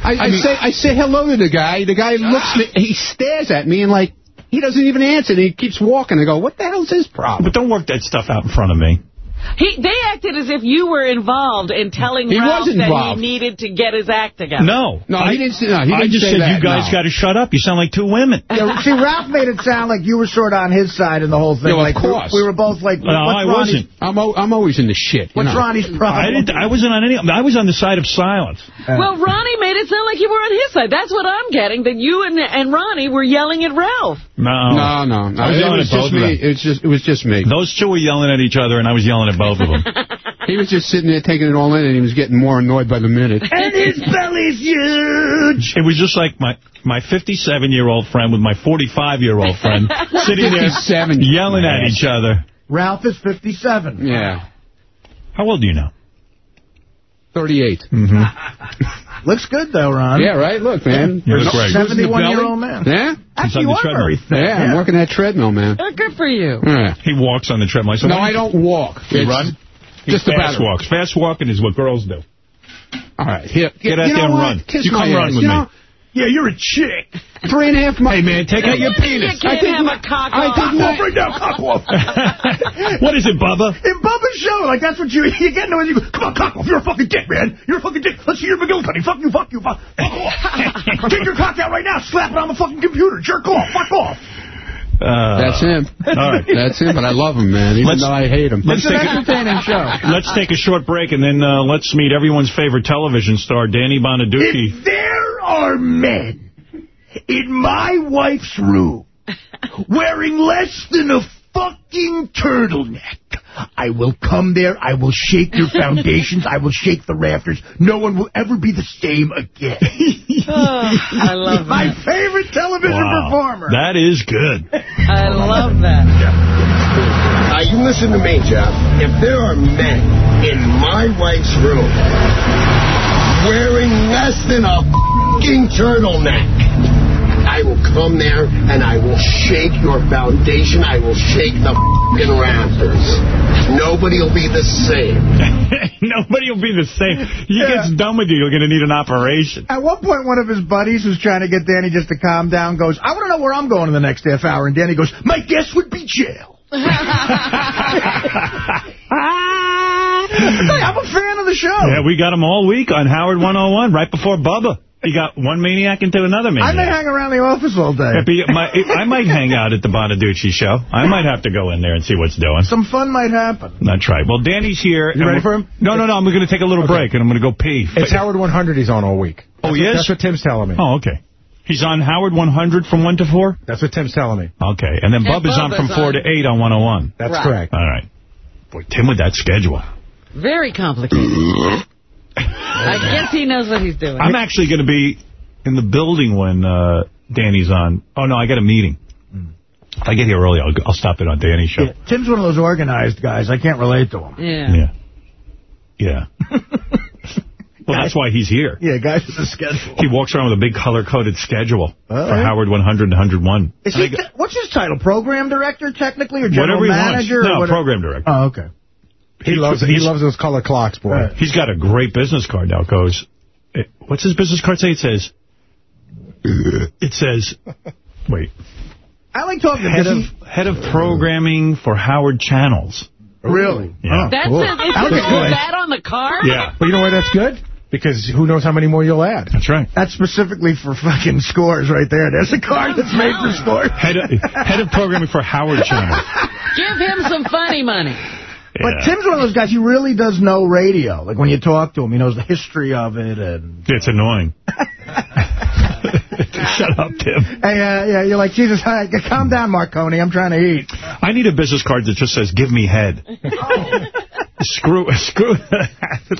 I, I, say I say hello to the guy. The guy looks at me. He stares at me and like he doesn't even answer. And he keeps walking. I go, what the hell's his problem? But don't work that stuff out in front of me. He, they acted as if you were involved in telling He Ralph that he needed to get his act together. No. No, I, he didn't say- no, he I didn't just said that, you guys no. got to shut up. You sound like two women. Yeah, see, Ralph made it sound like you were sort of on his side in the whole thing. Yeah, well, of like we- course. We, were both like, No, what's I Ronnie's, wasn't. I'm o- I'm always in the shit. What's know. Ronnie's problem? I didn't. I wasn't on any. I was on the side of silence. Uh. Well, Ronnie made it sound like you were on his side. That's what I'm getting, that you and, and Ronnie were yelling at Ralph. No. No, no, no. I was It was at both just me. It was just it was just me. Those two were yelling at each other, and I was yelling at both of them. He was just sitting there taking it all in, and he was getting more annoyed by the minute. And his belly's huge. It was just like my my 57-year-old friend with my 45-year-old friend sitting there 57? yelling at each other. Ralph is 57. Yeah. How old do you now? 38. Mm-hmm. Looks good, though, Ron. Yeah, right? Look, man. You look great. 71-year-old man. Yeah? Actually, on you the are very thin. Yeah, I'm working that treadmill, man. Good for you. Yeah. He walks on the treadmill. So No, I don't walk. You It's run? He Just fast about. walks. Fast walking is what girls do. All right, here. Get out there and run. Kiss You my come run with you me. Yeah, you're a chick. three and a half months. Hey, man, take out your You penis. can't think have my- a cock I off. think Cock my- off right now, cock off. what is it, Bubba? In Bubba's show, like, that's what you, you get into it. You go, come on, cock off. You're a fucking dick, man. You're a fucking dick. Let's see your McGillicuddy. Fuck you, fuck you, fuck, fuck off. Take your cock out right now. Slap it on the fucking computer. Jerk off. Fuck off. Uh, That's him. All right. That's him, but I love him, man, even Let's- though I hate him. Let's It's an take a, entertaining show. let's take a short break, and then uh, let's meet everyone's favorite television star, Danny Bonaduce. If there are men in my wife's room wearing less than a fucking turtleneck, I will come there, I will shake your foundations, I will shake the rafters. No one will ever be the same again. Oh, I love my favorite television Wow. performer. That is good. I love that. Now, you listen to me, Jeff. If there are men in my wife's room wearing less than a fucking turtleneck, I will come there and I will shake your foundation. I will shake the fucking rafters. Nobody will be the same. Nobody will be the same. He gets done with you, you're going to need an operation. At one point, one of his buddies who's trying to get Danny just to calm down goes, I want to know where I'm going in the next half hour. And Danny goes, My guess would be jail. I'm a fan of the show. Yeah, we got him all week on Howard 101, right before Bubba. You got one maniac into another maniac. I maniac. may hang around the office all day. Yeah, my- I might hang out at the Bonaduce show. I might have to go in there and see what's doing. Some fun might happen. That's right. Well, Danny's here. You ready for him? No, no, no. I'm going to take a little break, and I'm going to go pee. It's Howard 100 he's on all week. Oh, That's he what- is? That's what Tim's telling me. Oh, okay. He's on Howard 100 from 1 to 4? That's what Tim's telling me. Okay. And then And Bub is on from 4 on. to 8 on 101. That's Right. correct. All right. Boy, Tim with that schedule. Very complicated. I guess he knows what he's doing. I'm actually going to be in the building when uh, Danny's on. Oh, no, I got a meeting. If I get here early, I'll, I'll stop in on Danny's show. Yeah, Tim's one of those organized guys. I can't relate to him. Yeah. Yeah. Yeah. well, that's why he's here. Yeah, guys with a schedule. He walks around with a big color-coded schedule Oh, for yeah. Howard 100 and 101. Is he, what's his title? Program director, technically, or general Whatever he manager? wants. No, program director. Oh, okay. He loves he loves those color clocks, boy. Right. He's got a great business card now. It goes, it, what's his business card say? It says, it says, wait, I like talking to head of him. head of programming for Howard Channels. Really? Yeah. That's cool. it. It's Okay, good. that on the card? Yeah, But you know why that's good? Because who knows how many more you'll add. that's right. That's specifically for fucking scores right there. There's a card that's made for scores. Head of, head of programming for Howard Channels. Give him some funny money. But Yeah. Tim's one of those guys, he really does know radio. Like, when you talk to him, he knows the history of it. and It's annoying. Shut up, Tim. Hey, uh, yeah, you're like, Jesus, hi, calm down, Marconi. I'm trying to eat. I need a business card that just says "Give me head." screw, screw.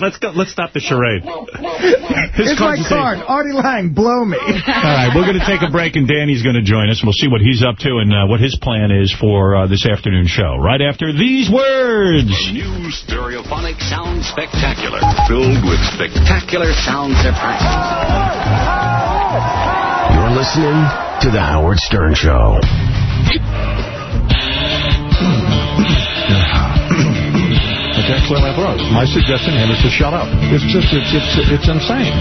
let's go. Let's stop the charade. His Here's my card's the card. Artie Lange, blow me. All right, we're going to take a break, and Danny's going to join us. We'll see what he's up to and uh, what his plan is for uh, this afternoon show. Right after these words. New stereophonic sound spectacular, filled with spectacular sound surprises. You're listening to The Howard Stern Show. Can't clear my throat. My suggestion to him is to shut up. It's just, it's, it's, it's insane.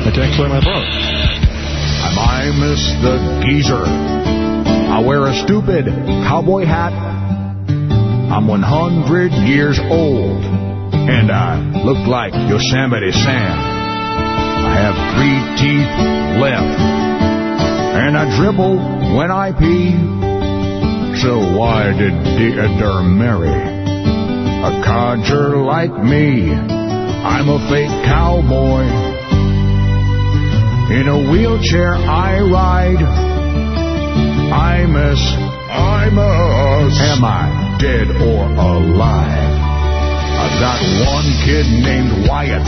I can't clear my throat. I'm I miss the geezer. I wear a stupid cowboy hat. I'm 100 years old. And I look like Yosemite Sam. I have three teeth left. And I dribble when I pee. So why did Deirdre marry a codger like me? I'm a fake cowboy. In a wheelchair I ride. I miss, I must. Am I dead or alive. I've got one kid named Wyatt.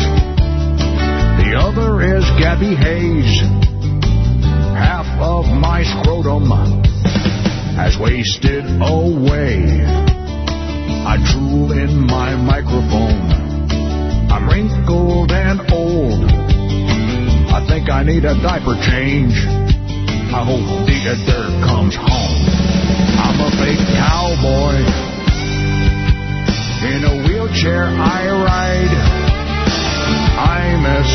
The other is Gabby Hayes. Half of my scrotum has wasted away. I drool in my microphone. I'm wrinkled and old. I think I need a diaper change. I hope the dirt comes home. I'm a big cowboy. In a wheelchair I ride. I miss,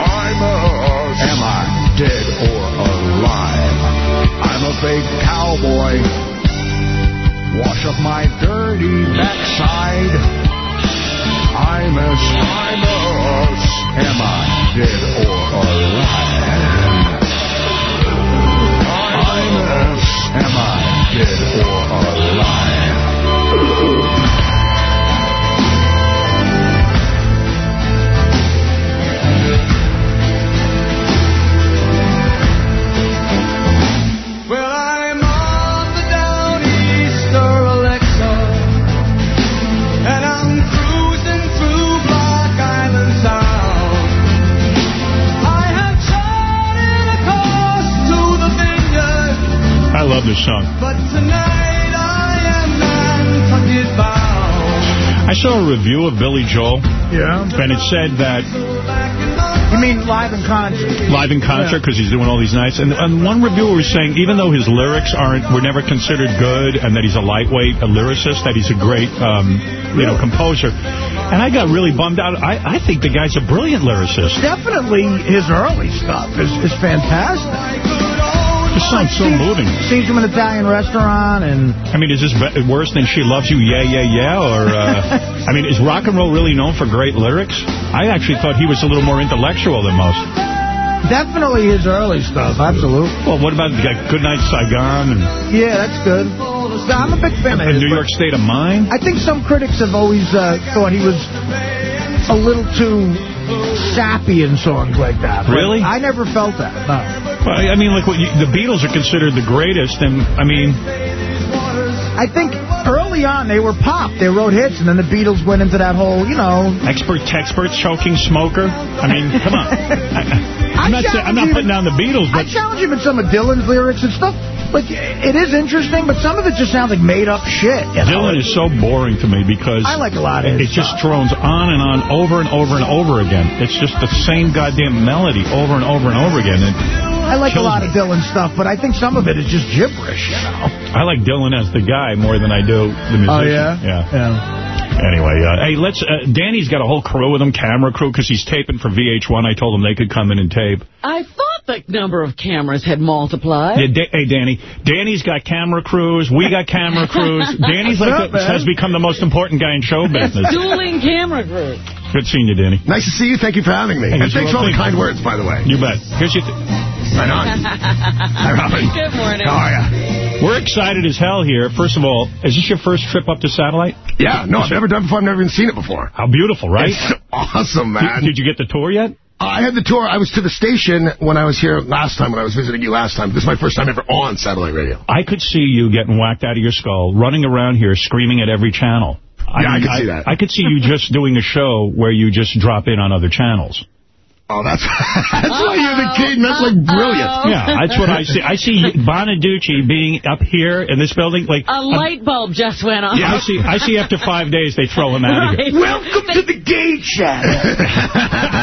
I miss. Am I dead or? I'm a big cowboy. Wash up my dirty backside. I miss, I miss. Am I dead or alive? I miss. Am I dead or alive? Love this song. but tonight I am Nantucket bound. I saw a review of Billy Joel. Yeah. And it said that You mean live in concert? live in concert because he's doing all these nights. And, and one reviewer was saying even though his lyrics aren't were never considered good and that he's a lightweight a lyricist, that he's a great um, you know composer. And I got really bummed out. I, I think the guy's a brilliant lyricist. Definitely his early stuff is, is fantastic. This sounds so moving. Scenes from an Italian restaurant and... I mean, is this worse than She Loves You, Yeah, Yeah, Yeah? Or, uh, I mean, is rock and roll really known for great lyrics? I actually thought he was a little more intellectual than most. Definitely his early stuff, absolutely. Well, what about like, Good Night Saigon and, Yeah, that's good. I'm a big fan of his. New York State of Mind? I think some critics have always uh, thought he was a little too sappy in songs like that. Really? I never felt that, no. Well, I mean, like what you, the Beatles are considered the greatest, and I mean, I think on they were pop. They wrote hits, and then the Beatles went into that whole, you know... expert texpert choking smoker. I mean, come on. I, am not saying, I'm not putting down the Beatles, I challenge him in some of Dylan's lyrics and stuff. Like, it is interesting, but some of it just sounds like made-up shit. You know? Dylan is so boring to me because I like a lot of it just drones on and on, over and over and over again. It's just the same goddamn melody over and over and over again. And I like a lot of Dylan stuff, but I think some of it is just gibberish, you know? I like Dylan as the guy more than I do the musician. Oh, yeah? Yeah. Yeah. Anyway, uh, hey, let's. Uh, Danny's got a whole crew with him, camera crew, because he's taping for VH1. I told him they could come in and tape. I thought the number of cameras had multiplied. Yeah, da hey, Danny. Danny's got camera crews. We got camera crews. Danny's like up, the, has become the most important guy in show business. Dueling camera crews. Good seeing you, Danny. Nice to see you. Thank you for having me. Hey, and thanks for all the kind words, by the way. You bet. Here's your th Right on. Hi, Robin. Good morning. How are you? We're excited as hell here. First of all, is this your first trip up to Satellite? Yeah, no, I've never done it before. I've never even seen it before. How beautiful, right? It's awesome, Did, man. did you get the tour yet? I had the tour. I was to the station when I was here last time, when I was visiting you last time. This is my first time ever on satellite radio. I could see you getting whacked out of your skull, running around here screaming at every channel. Yeah, I could see that. I could see you just doing a show where you just drop in on other channels. Oh, that's that's why you're the king. That's like brilliant. Yeah, that's what I see. I see Bonaduce being up here in this building. like A um, light bulb just went on. Yeah, I see. I see. After five days, they throw him out of here. Welcome to the Gay Channel.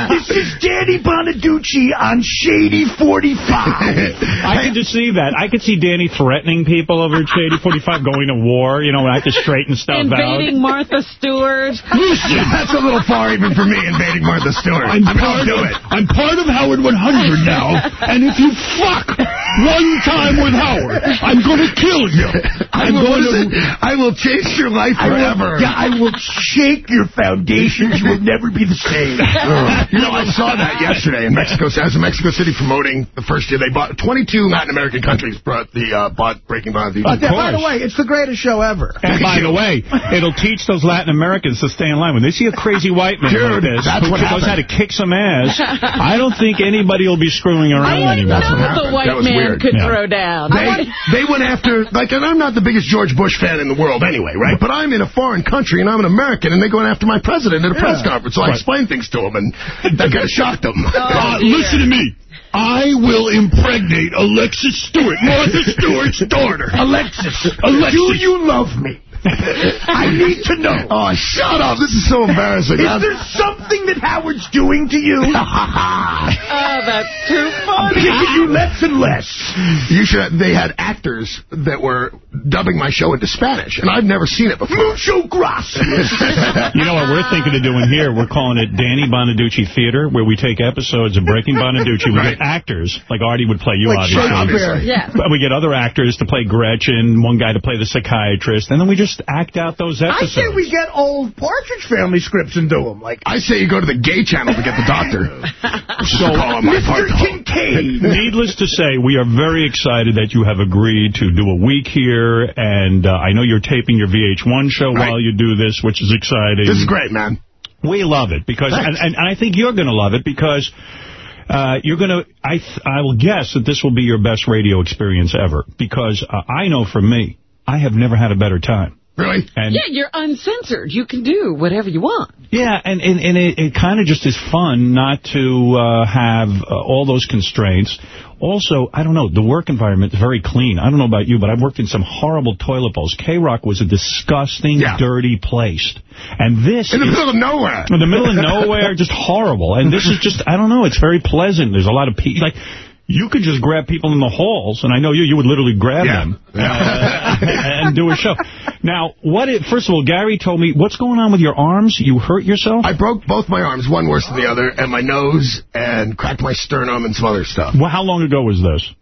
this is Danny Bonaduce on Shady 45. I could just see that. I could see Danny threatening people over at Shady 45, going to war. You know, when I have to straighten stuff Invading Martha Stewart. That's a little far even for me, invading Martha Stewart. I I'm mean, part I'll do of, it. I'm part of Howard 100 now, and if you fuck one time with Howard, I'm going to kill you. I I'm will, going listen, to... I will change your life I will, forever. yeah, I will shake your foundations. You will never be the same. you know, I saw that yesterday in Mexico. I was in Mexico City promoting the first year. They bought 22 Latin American countries brought the uh, bought Breaking Bonaduce. Uh, yeah, by the way, it's the greatest show ever. And by the way, it'll teach those Latin Americans to stay in line. When they see a crazy white man Dude, like this that's who what knows how to kick some ass, I don't think anybody will be screwing around I like anymore. know the white man weird. could Yeah. throw down. They, they went after, like, and I'm not the biggest George Bush fan in the world anyway, right? But I'm in a foreign country, and I'm an American, and they're going after my president at a press conference. So I explained things to him, and that kind of shocked him. Uh, listen to me. I will impregnate Alexis Stewart, Martha Stewart's daughter. Alexis, Alexis. do you love me? I need to know. Oh, shut up. This is so embarrassing. Is there something that Howard's doing to you? Oh, that's too funny. Giving you less and less. You should. They had actors that were dubbing my show into Spanish, and I've never seen it before. Mucho gracias. You know what we're thinking of doing here? We're calling it Danny Bonaduce Theater, where we take episodes of Breaking Bonaduce. We get actors, like Artie would play you, Like obviously. Shakespeare. Yeah. But we get other actors to play Gretchen, one guy to play the psychiatrist, and then we just act out those episodes. I say we get old Partridge Family scripts and do them. Like, I say you go to the gay channel to get the doctor. So, on my part, Mr. Kincaid. Needless to say, we are very excited that you have agreed to do a week here, and uh, I know you're taping your VH1 show Right. while you do this, which is exciting. This is great, man. We love it because, and, Thanks. and I think you're going to love it because uh, you're going to. I th I will guess that this will be your best radio experience ever because uh, I know for me, I have never had a better time. Really? And Yeah, you're uncensored. You can do whatever you want. yeah, and, and, and it, it kind of just is fun not to uh, have uh, all those constraints. Also, I don't know, the work environment is very clean. I don't know about you, but I've worked in some horrible toilet bowls. K-Rock was a disgusting, Yeah. dirty place. And this In the is- middle of nowhere. in the middle of nowhere, just horrible. And this is just, I don't know, it's very pleasant. There's a lot of people. Like, you could just grab people in the halls, and I know you, you would literally grab Yeah. them uh, and do a show. Now, what? If, first of all, Gary told me, what's going on with your arms? You hurt yourself? I broke both my arms, one worse than the other, and my nose, and cracked my sternum and some other stuff. Well, how long ago was this?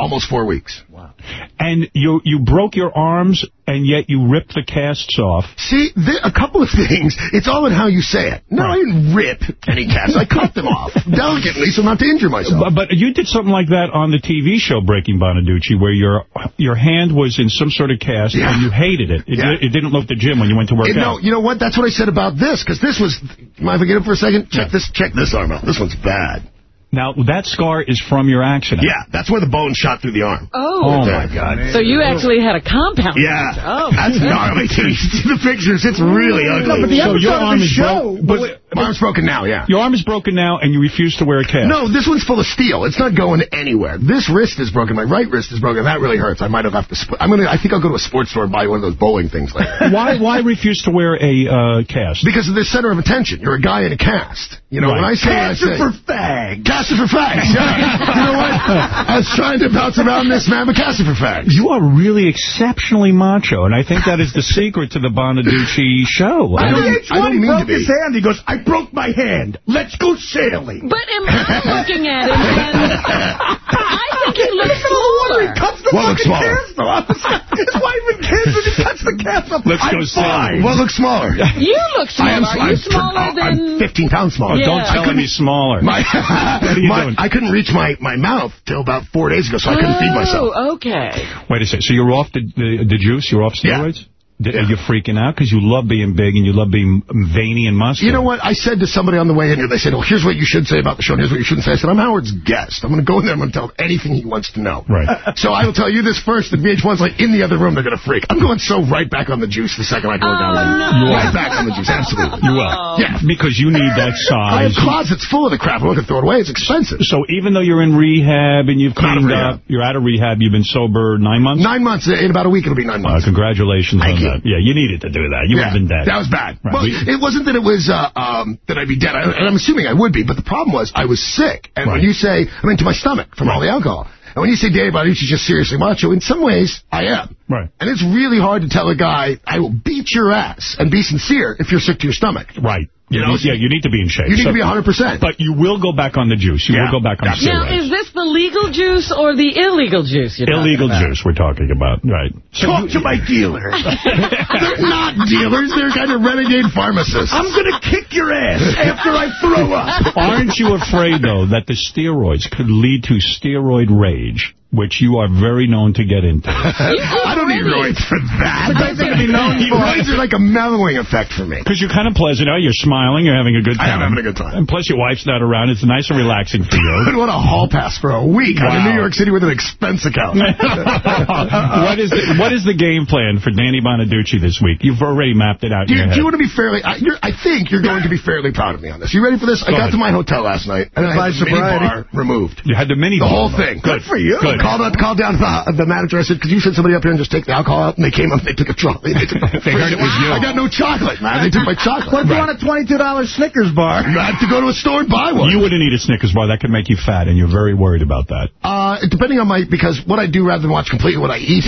Almost four weeks. Wow. And you you broke your arms, and yet you ripped the casts off. See, th a couple of things. It's all in how you say it. No, I didn't rip any casts. I cut them off delicately so not to injure myself. But, but you did something like that on the TV show Breaking Bonaduce, where your your hand was in some sort of cast, Yeah. and you hated it. It, Yeah. it didn't look the gym when you went to work It- out. no, you know what? That's what I said about this, because this was... Mind if I get up for a second? Check this Check this arm out. This one's bad. Now, that scar is from your accident. Yeah, that's where the bone shot through the arm. Oh. Oh, my God. So you actually had a compound. Yeah. Oh. That's gnarly. You see the pictures. It's really ugly. No, but the So your episode of arm the is show... broke- but- My arm's broken now, yeah. Your arm is broken now, and you refuse to wear a cast. No, this one's full of steel. It's not going anywhere. This wrist is broken. My right wrist is broken. That really hurts. I might have to. Sp- I'm gonna. I think I'll go to a sports store and buy one of those bowling things later. Why why refuse to wear a uh, cast? Because of the center of attention. You're a guy in a cast. You know, Right. when I say what I Cast say. it for fags. Cast it for fags. Yeah. you know what? I was trying to bounce around this, man, but cast it for fags. You are really exceptionally macho, and I think that is the secret to the Bonaduce show. I On don't- the I don't H1, he mean to broke be. his hand. He goes, I broke my hand. Let's go sailing. But am I looking at him I think he looks He smaller. cuts the What looks fucking smaller? cast off. His wife and kids, and he cuts the cast off. Let's I'm go sailing. fine. What looks smaller? You look I am. smaller. Are you I'm- smaller oh, than... I'm 15 pounds smaller. Oh, Yeah. don't tell him he's smaller. My, are you my- doing? I couldn't reach my, my mouth till about four days ago, so I couldn't feed myself. Oh, okay. Wait a second. So you're off the, the, the juice? You're off steroids? D- Are you freaking out? Because you love being big and you love being veiny and muscular. You know what? I said to somebody on the way in here, they said, well, here's what you should say about the show, and here's what you shouldn't say. I said, I'm Howard's guest. I'm going to go in there, I'm going to tell him anything he wants to know. Right. So I will tell you this first, that VH1's like in the other room, they're going to freak. I'm going so right back on the juice the second I go down there. no. You Right are. back on the juice, absolutely. You will. Yeah. Because you need that I have closets full of the crap. I'm not going to throw it away. It's expensive. So even though you're in rehab and you've Come out of cleaned up, you're out of rehab, you've been sober nine months? Nine months. In about a week, it'll be nine Uh, months. congratulations Thank on you. Yeah, you needed to do that. You would yeah, have been dead. That was bad. Right. Well, We- it wasn't that it was uh, um, that I'd be dead, I, and I'm assuming I would be, but the problem was I was sick. And when you say, I mean, to my stomach from all the alcohol. And when you say Dave Bonaduce's just seriously macho, in some ways, I am. Right. And it's really hard to tell a guy, I will beat your ass and be sincere if you're sick to your stomach. Right. You You know, yeah, you need to be in shape. You need So- to be 100%. But you will go back on the juice. You Yeah, will go back on absolutely. Now, is this the legal juice or the illegal juice you're talking Illegal about? juice we're talking about. Right. Talk to my dealer. They're not dealers. They're kind of renegade pharmacists. I'm going to kick your ass after I throw up. Aren't you afraid, though, that the steroids could lead to steroid rage? Which you are very known to get into. I don't need roids for that. But they're be known for- Roids are like a mellowing effect for me. Because you're kind of pleasant. Oh, you're smiling. You're having a good time. I am having a good time. And plus, your wife's not around. It's nice and relaxing for you. I want a hall pass for a week. I'm in New York City with an expense account. what is the, what is the game plan for Danny Bonaduce this week? You've already mapped it out Do in you, your do you want to be fairly... I, you're, I think you're going to be fairly proud of me on this. You ready for this? I got ahead. to my hotel last night, and I By had the mini bar removed. You had the mini The bar whole removed. thing. Good for you. Good. Called up, called down to the, the manager. I said, could you send somebody up here and just take the alcohol out? And they came up and they took a trolley. They, took They heard it was you. I got no chocolate, man. They took my chocolate. What if you want a $22 Snickers bar? I have to go to a store and buy one. You wouldn't eat a Snickers bar. That could make you fat, and you're very worried about that. Uh, depending on my, because what I do rather than watch completely what I eat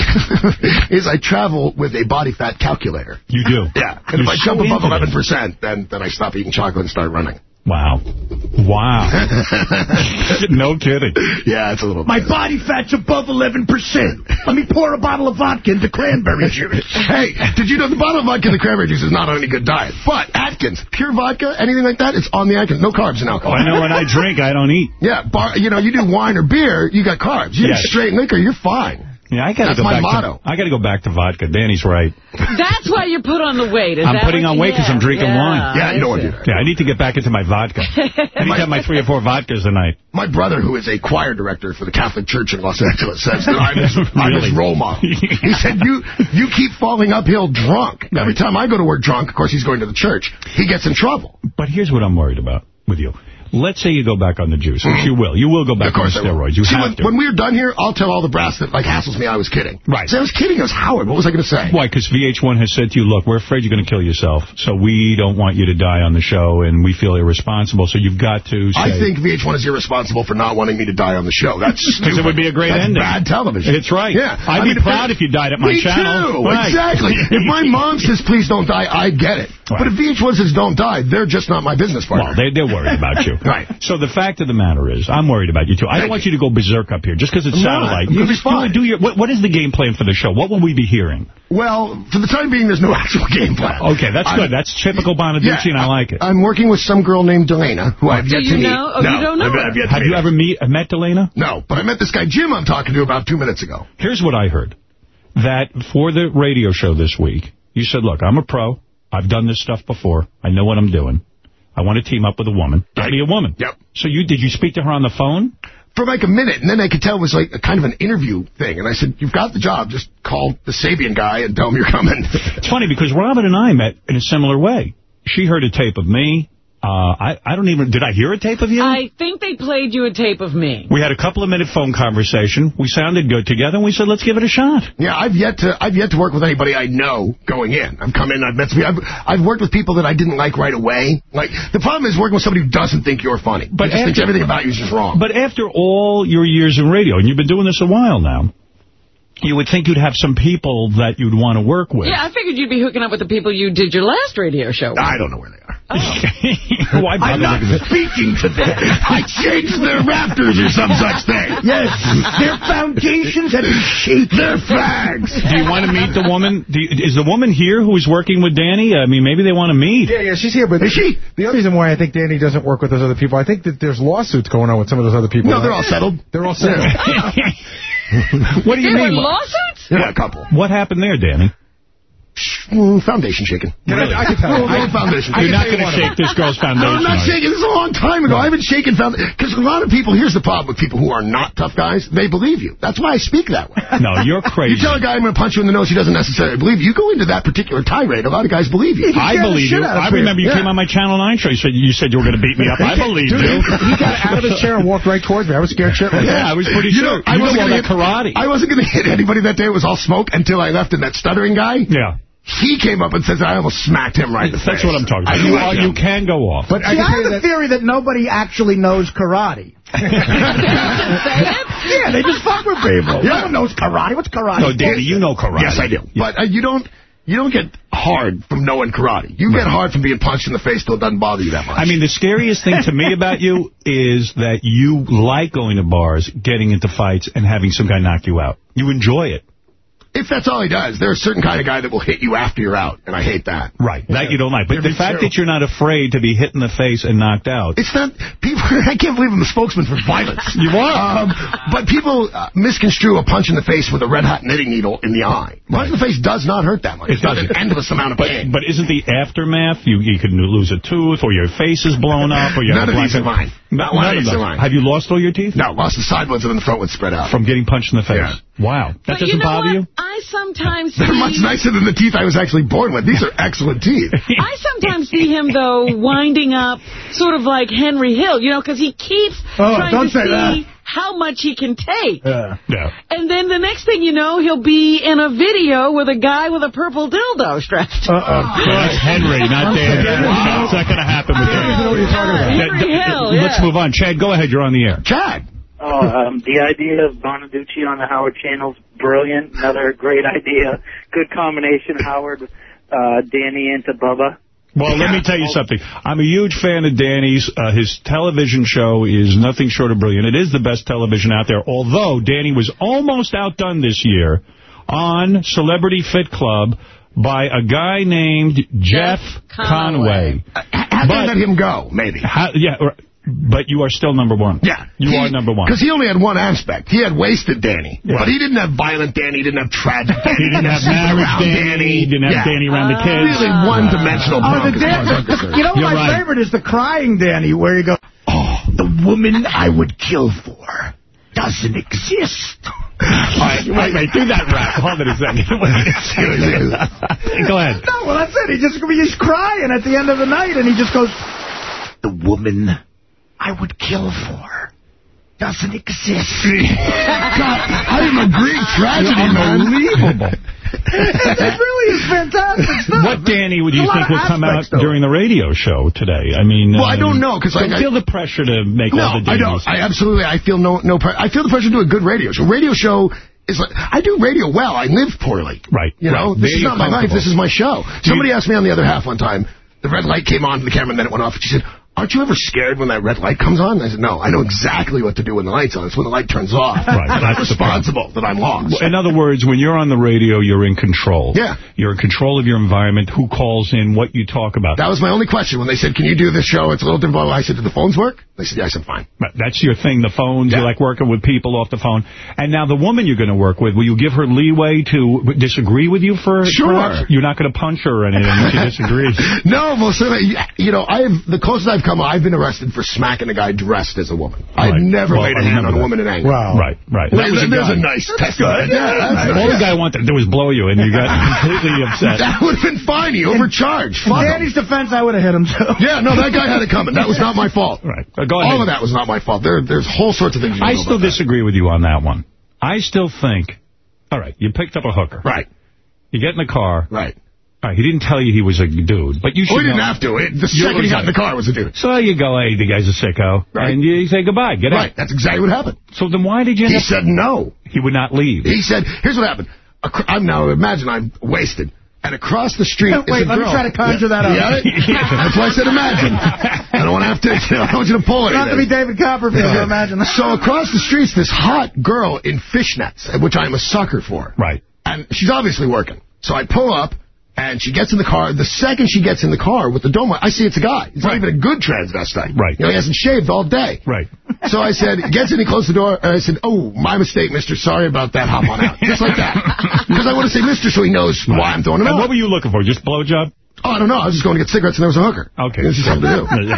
is I travel with a body fat calculator. You do? Yeah. And You're if I so jump above 11%, then, then I stop eating chocolate and start running. Wow. Wow. no kidding. Yeah, it's a little My body fat's above 11%. Let me pour a bottle of vodka into cranberry juice. hey, did you know the bottle of vodka and the cranberry juice is not on any good diet? But Atkins, pure vodka, anything like that, it's on the Atkins. No carbs and alcohol. I know when I drink, I don't eat. Yeah, bar, you know, you do wine or beer, you got carbs. You Yeah. do straight liquor, you're fine. Yeah, I gotta That's go my back motto. To, I gotta go back to vodka. Danny's right. That's why you put on the weight. Is I'm that putting on you- weight because I'm drinking yeah, wine. Yeah, you don't I want to do that. Yeah, I need to get back into my vodka. I need to have my three or four vodkas a night. My brother, who is a choir director for the Catholic Church in Los Angeles, says that I'm his, I'm his role model. He said, you you keep falling uphill drunk. Every time I go to work drunk, of course he's going to the church, he gets in trouble. But here's what I'm worried about with you. Let's say you go back on the juice, which you will. You will go back on I steroids. You See, have when, to. when we're done here, I'll tell all the brass that like hassles me I was kidding. Right. See, I was kidding. It was Howard. What was I going to say? Why? Because VH1 has said to you, look, we're afraid you're going to kill yourself, so we don't want you to die on the show, and we feel irresponsible, so you've got to say... I think VH1 is irresponsible for not wanting me to die on the show. That's Because it would be a great That's ending. bad television. It's right. Yeah. I'd I be mean, proud if if you died at my me channel. too. Right. Exactly. if my mom says, please don't die, I get it. But if VH1 says don't die, they're just not my business partner. Well, they, they're worried about you. Right. So the fact of the matter is, I'm worried about you, too. I don't want you to go berserk up here, just because it's I'm not. satellite. I'm You gonna be do, fine. do your, what, what is the game plan for the show? What will we be hearing? Well, for the time being, there's no actual game plan. Okay, that's I'm- good. That's typical Bonaduce, and I like it. I'm working with some girl named Delana, who I've yet you to meet. know? Oh, no, you don't know I've. I've yet Have you ever meet, met Delana? No, but I met this guy Jim I'm talking to about two minutes ago. Here's what I heard. That for the radio show this week, you said, look, I'm a pro. I've done this stuff before. I know what I'm doing. I want to team up with a woman. Get me a woman. Yep. So you did you speak to her on the phone? For like a minute, and then I could tell it was like a kind of an interview thing. And I said, you've got the job. Just call the Sabean guy and tell him you're coming. It's funny because Robin and I met in a similar way. She heard a tape of me. Uh, I, I don't even, did I hear a tape of you? I think they played you a tape of me. we had a couple of minute phone conversation. We sounded good together, and we said, let's give it a shot. yeah, I've yet to I've yet to work with anybody I know going in. I've come in, I've met some I've, I've worked with people that I didn't like right away. Like, the problem is working with somebody who doesn't think you're funny. But But just thinks everything about you is just wrong. But after all your years in radio, and you've been doing this a while now, you would think you'd have some people that you'd want to work with. Yeah, I figured you'd be hooking up with the people you did your last radio show with. I don't know where they are. Oh. Why I'm not speaking to them. I changed their rafters or some such thing. Yes, their foundations have been shaken. They're flags. Do you want to meet the woman? Do you, is the woman here who is working with Danny? I mean, maybe they want to meet. Yeah, yeah, she's here, but Is she? the other reason why I think Danny doesn't work with those other people, I think that there's lawsuits going on with some of those other people. No, they're all settled. They're all settled. what do you There were mean? lawsuits? Yeah, a couple. What happened there, Danny? Mm, foundation shaking. Really? I can tell you. Little foundation. You're not going to shake this girl's No, foundation. I'm not shaking. This is a long time ago. I haven't shaken foundation. Because a lot of people, here's the problem with people who are not tough guys. They believe you. That's why I speak that way. No, you're crazy. You tell a guy I'm going to punch you in the nose, he doesn't necessarily believe you. You go into that particular tirade, a lot of guys believe you. I believe you. I remember you Yeah. came on my Channel 9 show. You said you, said you were going to beat me up. I believed Dude, you. he got out of his chair and walked right towards me. I was scared shitless. Yeah, I was pretty You sure. know, I wasn't gonna that karate. I wasn't going to hit anybody that day. It was all smoke until I left, and that stuttering guy, yeah. He came up and says I almost smacked him right in the That's face. what I'm talking about. You, smacked are, him. you can go off. But I See, can I have a that theory that nobody actually knows karate. yeah, they just fuck with people. No one knows karate. What's karate? no, Danny, you know karate. Yes, I do. But uh, you don't you don't get hard from knowing karate. You get hard from being punched in the face till it doesn't bother you that much. I mean, the scariest thing to me about you is that you like going to bars, getting into fights, and having some guy knock you out. You enjoy it. If that's all he does, there's a certain kind of guy that will hit you after you're out, and I hate that. Right, that you don't like. But Yeah, the fact that you're not afraid to be hit in the face and knocked out. It's not people. I can't believe I'm a spokesman for violence. You are. Um, but people uh, misconstrue a punch in the face with a red hot knitting needle in the eye. Punch in the face does not hurt that much. It not doesn't. an endless amount of But, pain. but isn't the aftermath, you you could lose a tooth, or your face is blown up, or you None of these are mine. Not one of these are mine. Have you lost all your teeth? No, lost the side ones and then the front ones spread out. From getting punched in the face? Yeah. Wow. That But doesn't you know bother what? you? I sometimes They're much nicer than the teeth I was actually born with. These are excellent teeth. I sometimes see him, though, winding up sort of like Henry Hill, you know, because he keeps Oh, trying don't to say see that. how much he can take. Yeah. Yeah. And then the next thing you know, he'll be in a video with a guy with a purple dildo strapped. Uh-oh. Well, that's Henry, not Dan. That's not going to happen with him. Henry Hill, Let's move on. Chad, go ahead. You're on the air. Chad. Oh, um, the idea of Bonaduce on the Howard Channel's brilliant. Another great idea. Good combination, Howard, uh, Danny into Bubba. Well, let me tell you something. I'm a huge fan of Danny's. Uh, his television show is nothing short of brilliant. It is the best television out there, although Danny was almost outdone this year on Celebrity Fit Club by a guy named Jeff, Conway. How can I let him go, maybe? How, yeah, or- but you are still number one. Yeah. You are number one. Because he only had one aspect. He had wasted Danny. Right. But he didn't have violent Danny. He didn't have tragic Danny. He didn't have sleeping marriage around Danny. He didn't have Danny around the kids. Really ah. one-dimensional Oh, punk the as far as I'm Dan- you know You're my right. favorite is the crying Danny, where you go, Oh, the woman I would kill for doesn't exist. All right, wait, wait, do that rap. Hold it a second. Go ahead. No, well, that's it. He just he's crying at the end of the night, and he just goes, "The woman I would kill for doesn't exist." God, I am a Greek tragedy. Unbelievable. it really is fantastic stuff. What Danny would you There's a lot think would come out aspects to it. during the radio show today? I mean, Well, I um, don't know because I- feel the pressure to make No, all the I Dannys. don't. I absolutely, I feel no, no. I feel the pressure to do a good radio show. Radio show is like I do radio well. I live poorly. Right. You know, right. this There is you're not my life. This is my show. Somebody asked me on the other half one time. The red light came on to the camera, and then it went off. And she said, "Aren't you ever scared when that red light comes on?" And I said, "No, I know exactly what to do when the light's on. It's when the light turns off. Right, And I'm responsible that I'm lost." In other words, when you're on the radio, you're in control. Yeah. You're in control of your environment, who calls in, what you talk about. That was my only question when they said, "Can you do this show?" It's a little difficult. I said, "Do the phones work?" They said, "Yeah." I said, "Fine." But That's your thing, the phones. You like working with people off the phone. And now the woman you're going to work with, will you give her leeway to disagree with you for Sure. perhaps? You're not going to punch her or anything if she disagrees. No, well, so, you know, I've the closest I've come, I've been arrested for smacking a guy dressed as a woman. I've never Well, laid a hand on a woman in anger. Right, right. Well, That was a there's a nice testament. Yeah, that's All nice. the guy wanted to do was blow you, and you got completely upset. That would have been fine. He overcharged. In. Danny's defense, I would have hit him, too. Yeah, no, that guy had it coming. That was not my fault. Right. Uh, go ahead. All of that was not my fault. There, there's whole sorts of things. I still disagree with you on that one. I still think, all right, you picked up a hooker. Right, You get in the car. right. All right, he didn't tell you he was a dude, but you oh, should Well, he didn't know. have to. It, the You second he got in the car, it was a dude. So you go, hey, the guy's a sicko. Right. And you say goodbye, get Right, out. Right, that's exactly what happened. So then why did you end He up... said no. He would not leave. He said, here's what happened. I'm now, imagine I'm wasted. And across the street is Wait, a let me girl. try to conjure that up. You got it? That's why I said imagine. I don't want to have to, I don't want you to pull it. Not to be David Copperfield, you imagine that. So across the street's this hot girl in fishnets, which I'm a sucker for. Right. And she's obviously working. So I pull up, and she gets in the car. The second she gets in the car with the dome, I see it's a guy. It's not even a good transvestite. Right. You know, he hasn't shaved all day. Right. So I said, gets in, he closed the door, and I said, oh, my mistake, mister. Sorry about that. Hop on out. Just like that. Because I want to say mister so he knows why I'm throwing him And out. what were you looking for? Just blowjob? Oh, I don't know. I was just going to get cigarettes and there was a hooker. Okay. This is something to do.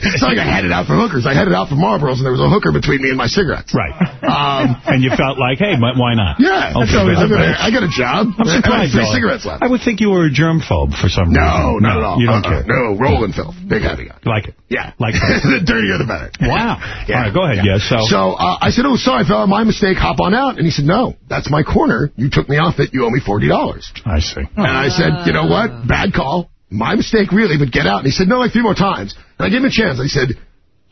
it's not like I headed out for hookers. I headed out for Marlboros and there was a hooker between me and my cigarettes. Right. Um, and you felt like, hey, why why not? yeah. Okay, that's always good. I got a job. I'm I surprised. three cigarettes left. I would think you were a germphobe for some No, reason. not at all. You don't Uh-uh. care. No, rolling filth. Big heavy guy. Like it. Yeah. Like the dirtier the better. Wow. Yeah. All right, go ahead. Yeah. Yes. so. So uh, I said, oh, sorry, fella, my mistake. Hop on out. And he said, no, that's my corner. You took me off it. You owe me $40. I see. And I said, you know what? Bad call. My mistake, really, but get out. And he said, no, like three more times. And I gave him a chance. I said,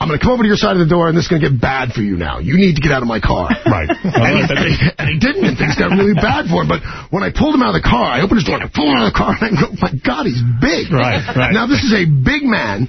I'm going to come over to your side of the door, and this is going to get bad for you now. You need to get out of my car. Right. and, he, and he didn't, and things got really bad for him. But when I pulled him out of the car, I opened his door, and I pulled him out of the car, and I go, my God, he's big. Right, right. Now, this is a big man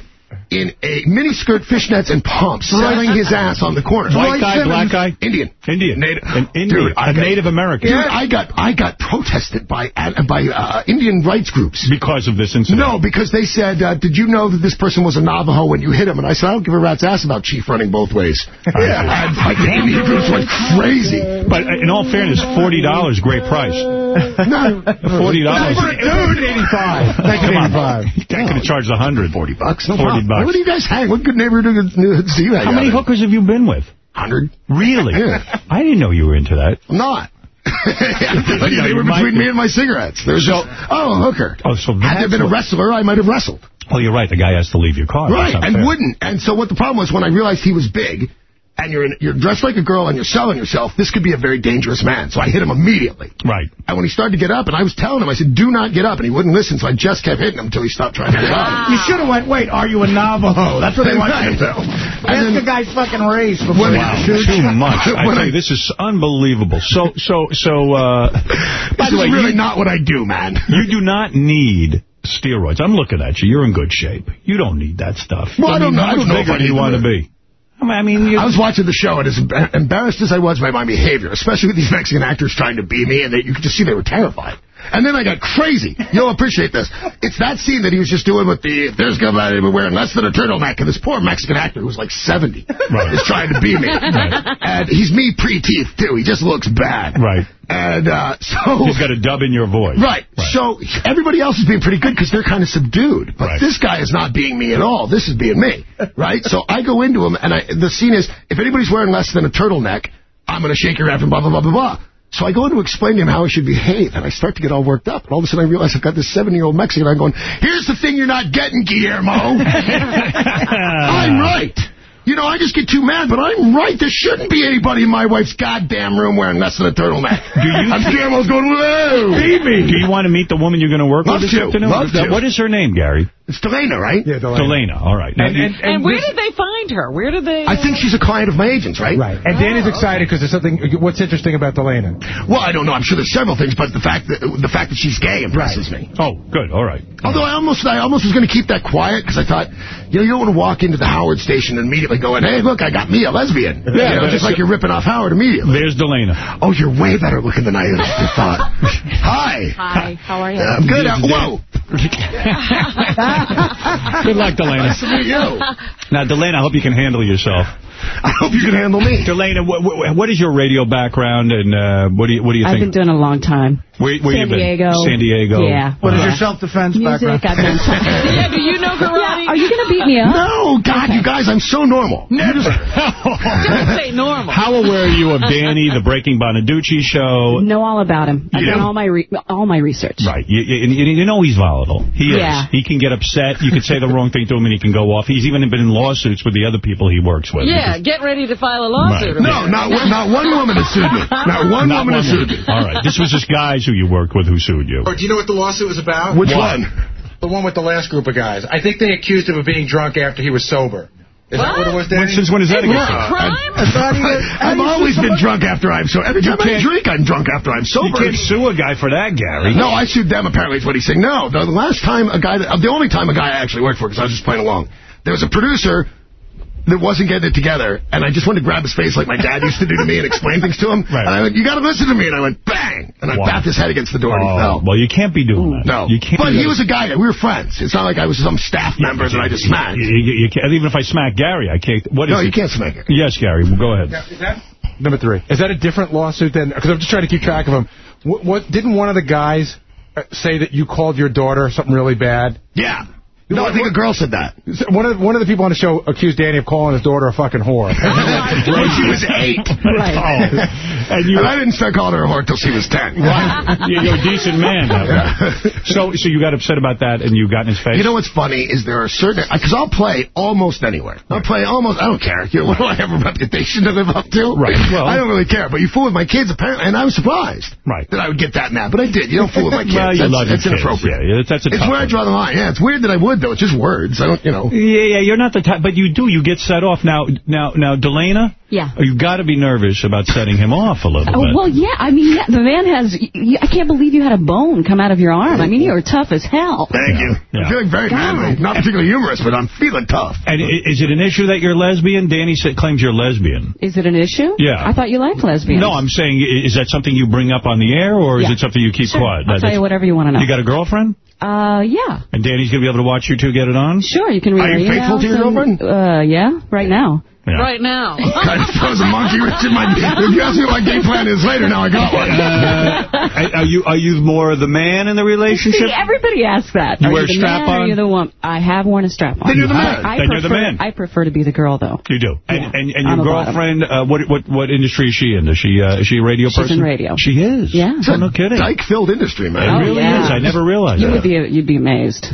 in a miniskirt, fishnets, and pumps, selling his ass on the corner. White guy, black guy? Indian. Indian. Native. An Indian. Dude, I a got- Native American. Dude, I got I got protested by by uh, Indian rights groups. Because of this incident? No, because they said, uh, did you know that this person was a Navajo when you hit him? And I said, I don't give a rat's ass about Chief running both ways. yeah. And like the Indian groups went crazy. But in all fairness, $40, great price. No. Forty dollars. For a dude. 85. Guy could have charged a hundred. Forty bucks. Forty Where bucks. do you guys hang? What good neighborhood do you hang How many in? hookers have you been with? Hundred. Really? Yeah. I didn't know you were into that. I'm not. they were between be. me and my cigarettes. There's So- just, oh, a hooker. Oh, so Had there been a wrestler, I might have wrestled. Oh, you're right. The guy has to leave your car. Right, and fair. wouldn't. And so what the problem was when I realized he was big, and you're in, you're dressed like a girl and you're selling yourself, this could be a very dangerous man. So I hit him immediately. Right. And when he started to get up, and I was telling him, I said, do not get up, and he wouldn't listen, so I just kept hitting him until he stopped trying to get up. You should have went, wait, are you a Navajo? That's what they want you to do. And Ask then- the guy's fucking race before you Wow, shoot. too much. I When tell you, this is unbelievable. So, so, so, uh, by This the way, is really you, not what I do, man. you do not need steroids. I'm looking at you. You're in good shape. You don't need that stuff. Well, I don't know. How much bigger do you want to be? I mean, I was watching the show, and as embar- embarrassed as I was by my behavior, especially with these Mexican actors trying to be me, and they, you could just see they were terrified. And then I got crazy. You'll appreciate this. It's that scene that he was just doing with the, there's somebody wearing less than a turtleneck, and this poor Mexican actor who's like 70 is trying to be me. And he's me pre-teeth, too. He just looks bad. Right. And uh, so... He's got a dub in your voice. Right. So everybody else is being pretty good because they're kind of subdued. But this guy is not being me at all. This is being me. Right? so I go into him, and I, the scene is, if anybody's wearing less than a turtleneck, I'm going to shake your hand and blah, blah, blah, blah, blah. So I go in to explain to him how I should behave, and I start to get all worked up. And all of a sudden I realize I've got this seven-year-old Mexican. I'm going, here's the thing you're not getting, Guillermo. I'm right. You know, I just get too mad, but I'm right. There shouldn't be anybody in my wife's goddamn room wearing less than a turtleneck. Do you? I'm Guillermo's going, whoa, beat me. Do you want to meet the woman you're going to work Love with this to. afternoon? Love to. What is her name, Gary? It's Delana, right? Yeah, Delana. All right. And, and, and, And where this- did they find her? Where did they... I think she's a client of my agent's, right? Right. And Danny's oh, excited because there's something. What's interesting about Delana? Well, I don't know. I'm sure there's several things, but the fact that the fact that she's gay impresses me. oh, good. All right. Although I almost I almost was going to keep that quiet because I thought, you know, you don't want to walk into the Howard station and immediately going, hey, look, I got me a lesbian. Yeah, You know, but just like you're ripping off Howard immediately. There's Delana. Oh, you're way better looking than I initially thought. Hi. Hi, how are you? I'm good. Uh, whoa. Good luck, Delana. Nice to meet you. Now, Delana, I hope you can handle yourself. I hope you can handle me. Delana, what, what, what is your radio background, and uh, what do you what do you I've been doing a long time. Where, where San you been? Diego. San Diego. Yeah. What is Uh-huh. your self-defense Music, background? I've done Yeah, do you know karate? Are you going to beat me up? No, God, you guys, I'm so normal. Don't say normal. How aware are you of Danny, the Breaking Bonaduce show? Know all about him. I've Yeah. done all my re all my research. Right. You, you, you know he's volatile. He is. Yeah. He can get upset. You could say the wrong thing to him and he can go off. He's even been in lawsuits with the other people he works with. Yeah, get ready to file a lawsuit. No, not one, not one woman has sued me. Not one Not woman has one sued me. All right. This was just guys who you worked with who sued you. Or do you know what the lawsuit was about? Which one? The one with the last group of guys. I think they accused him of being drunk after he was sober. Is that what it was, Danny? When, since when is that Is against that a you? crime? I've always been drunk after I'm so. Every time I drink, I'm drunk after I'm sober. You can't sue a guy for that, Gary. No, I sued them. Apparently, is what he's saying. No, the last time a guy, that, the only time a guy I actually worked for, because I was just playing along, there was a producer that wasn't getting it together, and I just wanted to grab his face like my dad used to do to me and explain things to him. Right. And I went, "You got to listen to me," and I went, "Bang!" And I Wow. backed his head against the door, and he Oh, fell. well, you can't be doing that. No, You can't. but he was a guy. that We were friends. It's not like I was some staff member that I just smacked. You, you, you can't, even if I smack Gary, I can't. What is No, you it? can't smack it. Yes, Gary. Well, go ahead. Is that number three? Is that a different lawsuit than? Because I'm just trying to keep track of them. What, what didn't one of the guys uh, say that you called your daughter something really bad? Yeah. No, I think a girl said that. One of one of the people on the show accused Danny of calling his daughter a fucking whore. when she was eight. Right. Oh. And you, And I didn't start calling her a whore until she was ten. Right. You- You're a decent man. That way. So, so you got upset about that, and you got in his face. You know what's funny is there are certain because I'll play almost anywhere. I'll play almost. I don't care. You know, what do I have a reputation to live up to? Right. Well- I don't really care. But you fool with my kids apparently, and I was surprised. Right. That I would get that mad, but I did. You don't fool with my kids. Well, you that's, love your that's kids. inappropriate. Yeah, yeah, that's a It's tough where I draw the line. Yeah, it's weird that I would though. It's just words. I don't. You know. Yeah, yeah, you're not the type, but you do. You get set off now. Now, now, Delana. Yeah. you've got to be nervous about setting him off a little Oh, bit. well, yeah. I mean, yeah, the man has... I can't believe you had a bone come out of your arm. I mean, you were tough as hell. Thank you. Yeah. I'm feeling very God. manly. Not particularly humorous, but I'm feeling tough. And i- is it an issue that you're lesbian? Danny said, claims you're lesbian. Is it an issue? Yeah. I thought you liked lesbians. No, I'm saying, is that something you bring up on the air, or is Yeah. it something you keep Sure. quiet? I'll tell you whatever you want to know. You got a girlfriend? Uh, yeah. And Danny's going to be able to watch you two get it on? Sure, you can read Are our you faithful to your emails and- Uh, yeah, right now. Yeah. Right now. kind of throws a monkey wrench in my... If you ask me what my game plan is later, now I got one. Uh, are you are you more the man in the relationship? See, everybody asks that. You Are wear you the strap man on? Are you the woman? I have worn a strap on. Then you're the man. I, I Then prefer, you're the man. I prefer to be the girl, though. You do. And Yeah. and, and I'm your a bottom. girlfriend, uh, what what what industry is she in? Is she uh, is she a radio She's person? in radio. She is. Yeah. Oh, no kidding. Dyke-filled industry, man. It Oh, really yeah. is. I never realized You that. would be you'd be amazed.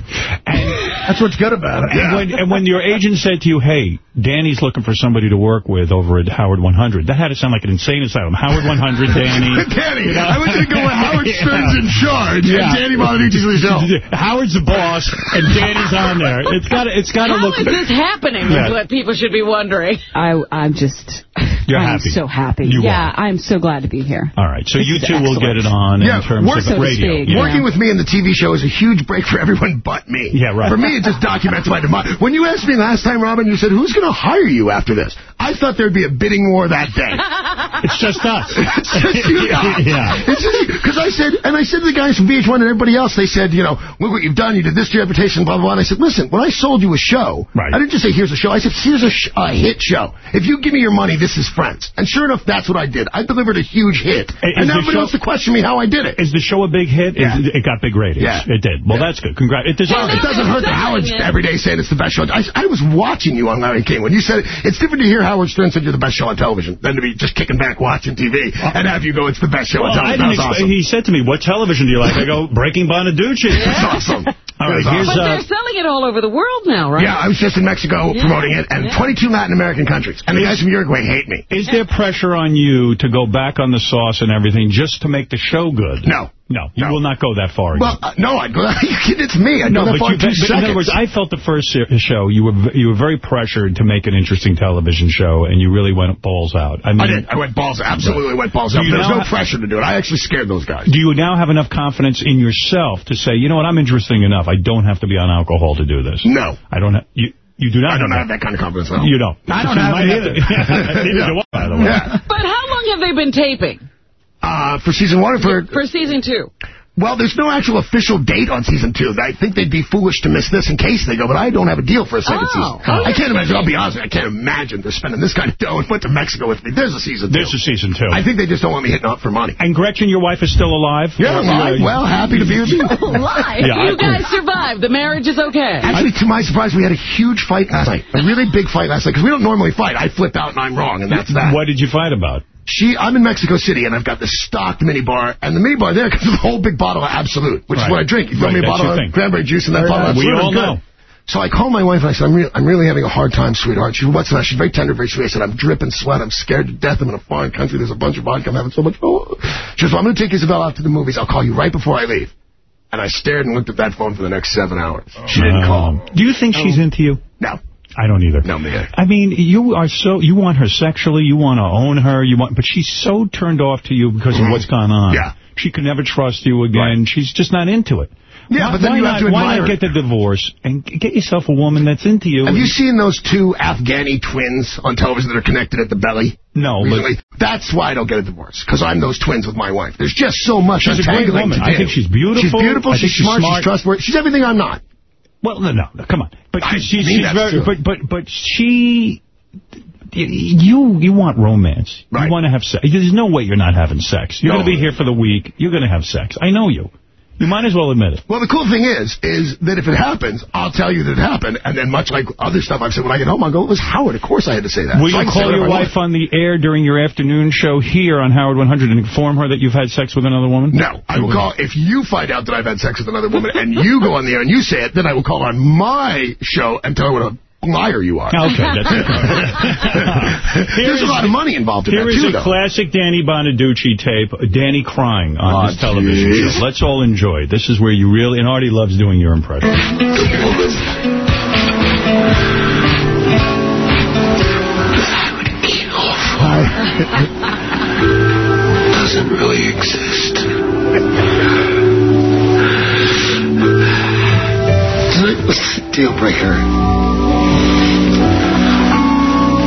That's what's good about it. And, when, and when your agent said to you, hey, Danny's looking for somebody to work with over at Howard 100, that had to sound like an insane asylum. Howard 100, Danny. Danny, I was going to go with Howard Stern's in charge Yeah. and Danny Bonaduce's the show. Howard's the boss, and Danny's on there. It's got it's got to look. is this happening Yeah. is what people should be wondering. I I'm just You're I'm happy. so happy. You yeah, are. I'm so glad to be here. All right, so This you is two will get it on Yeah, in terms work- of so to radio. speak, Yeah. Working with me in the TV show is a huge break for everyone but me. Yeah, right. For me, it just documents my demise. When you asked me last time, Robin, you said, who's going to hire you after this? I thought there'd be a bidding war that day. It's just us. it's just you guys. Yeah. It's just because I said, and I said to the guys from VH1 and everybody else, they said, you know, look what you've done. You did this to your reputation, blah, blah, blah. And I said, listen, when I sold you a show, Right. I didn't just say, here's a show. I said, here's a, sh- a hit show. If you give me your money, this is Friends. And sure enough, that's what I did. I delivered a huge hit. Is and the now everybody wants to question me how I did it. Is the show a big hit? Yeah. It, it got big ratings. Yeah. It did. Well, that's good. Congrats. It Well, it doesn't hurt that Howard's every day saying it's the best show. I, I was watching you on Larry King. When you said it, it's different to hear Howard Stern said you're the best show on television than to be just kicking back watching TV and have you go, it's the best show Well, on I television. didn't awesome. He said to me, what television do you like? I go, Breaking Bonaduce. That's awesome. All right, here's... But Uh, they're selling it all over the world now, right? Yeah, I was just in Mexico Yeah. promoting it, and Yeah. 22 Latin American countries. And the guys from Uruguay hate me. is there pressure on you to go back on the sauce and everything just to make the show good? No. No, you No. will not go that far. Well, uh, no, I'd go? It's me. I'd no, go that but, far you, but in other words, I felt the first show you were you were very pressured to make an interesting television show, and you really went balls out. I mean, I did. I went balls, absolutely went balls out. up. you There was no pressure to do it. I actually scared those guys. Do you now have enough confidence in yourself to say, you know what, I'm interesting enough. I don't have to be on alcohol to do this. No. I don't have. You, you do not. I don't have that kind of confidence at all. You don't. I don't You have might it either. Neither do I, by the way. Yeah. But how long have they been taping Uh, for season one or for... for season two? Well, there's no actual official date on season two. I think they'd be foolish to miss this in case they go, but I don't have a deal for a second Oh. season. Oh, I can't imagine, I'll be honest, I can't imagine they're spending this kind of dough and went to Mexico with me. There's a season two. There's a season two. I think they just don't want me hitting up for money. And Gretchen, your wife is still alive? Yeah, Or- alive. Well, happy to be with you. Live. Yeah, you guys survived. The marriage is okay. Actually, to my surprise, we had a huge fight last night. A really big fight last night, because we don't normally fight. I flip out and I'm wrong, and that's that. What did you fight about? She, I'm in Mexico City, and I've got this stocked mini bar, and the mini bar there comes with a whole big bottle of Absolut, which Right. is what I drink. You throw Right, me a bottle of thing. cranberry juice and that bottle of We Absolut. all I'm good. know. So I called my wife and I said, I'm, re- I'm really having a hard time, sweetheart. She said, what's that? She's very tender, very sweet. I said, I'm dripping sweat. I'm scared to death. I'm in a foreign country. There's a bunch of vodka. I'm having so much fun. She goes, well, I'm going to take Isabel out to the movies. I'll call you right before I leave. And I stared and looked at that phone for the next seven hours. She didn't call. Do you think she's oh. into you? No. I don't either. No, me either. I mean, you are so you want her sexually, you want to own her, you want, but she's so turned off to you because of mm-hmm. what's gone on. Yeah. She could never trust you again. She's just not into it. Yeah, why, but then why you not, have to Why not get the divorce and get yourself a woman that's into you? Have you seen those two Afghani twins on television that are connected at the belly? No, Recently? That's why I don't get a divorce, because I'm those twins with my wife. There's just so much She's a great woman. I think she's beautiful. She's beautiful, she's, she's smart, smart. she's trustworthy. She's everything I'm not. Well, no, no, no, come on. But I she's, mean she's very, but but but she, you you want romance. Right. You want to have sex. There's no way you're not having sex. You're No. going to be here for the week. You're going to have sex. I know you. You might as well admit it. Well, the cool thing is, is that if it happens, I'll tell you that it happened, and then much like other stuff I've said when I get home, I'll go, it was Howard. Of course I had to say that. Will So you call your wife on the air during your afternoon show here on Howard 100 and inform her that you've had sex with another woman? No, I will call, if you find out that I've had sex with another woman, and you go on the air and you say it, then I will call on my show and tell her what a liar you are. Okay, that's okay. There's a lot of money involved in Here that, is too, a though. classic Danny Bonaduce tape, Danny crying on Oh, his ah, television jeez. show. Let's all enjoy. This is where you really, and Artie loves doing your impression. I would kill doesn't really exist. Tonight was the deal breaker.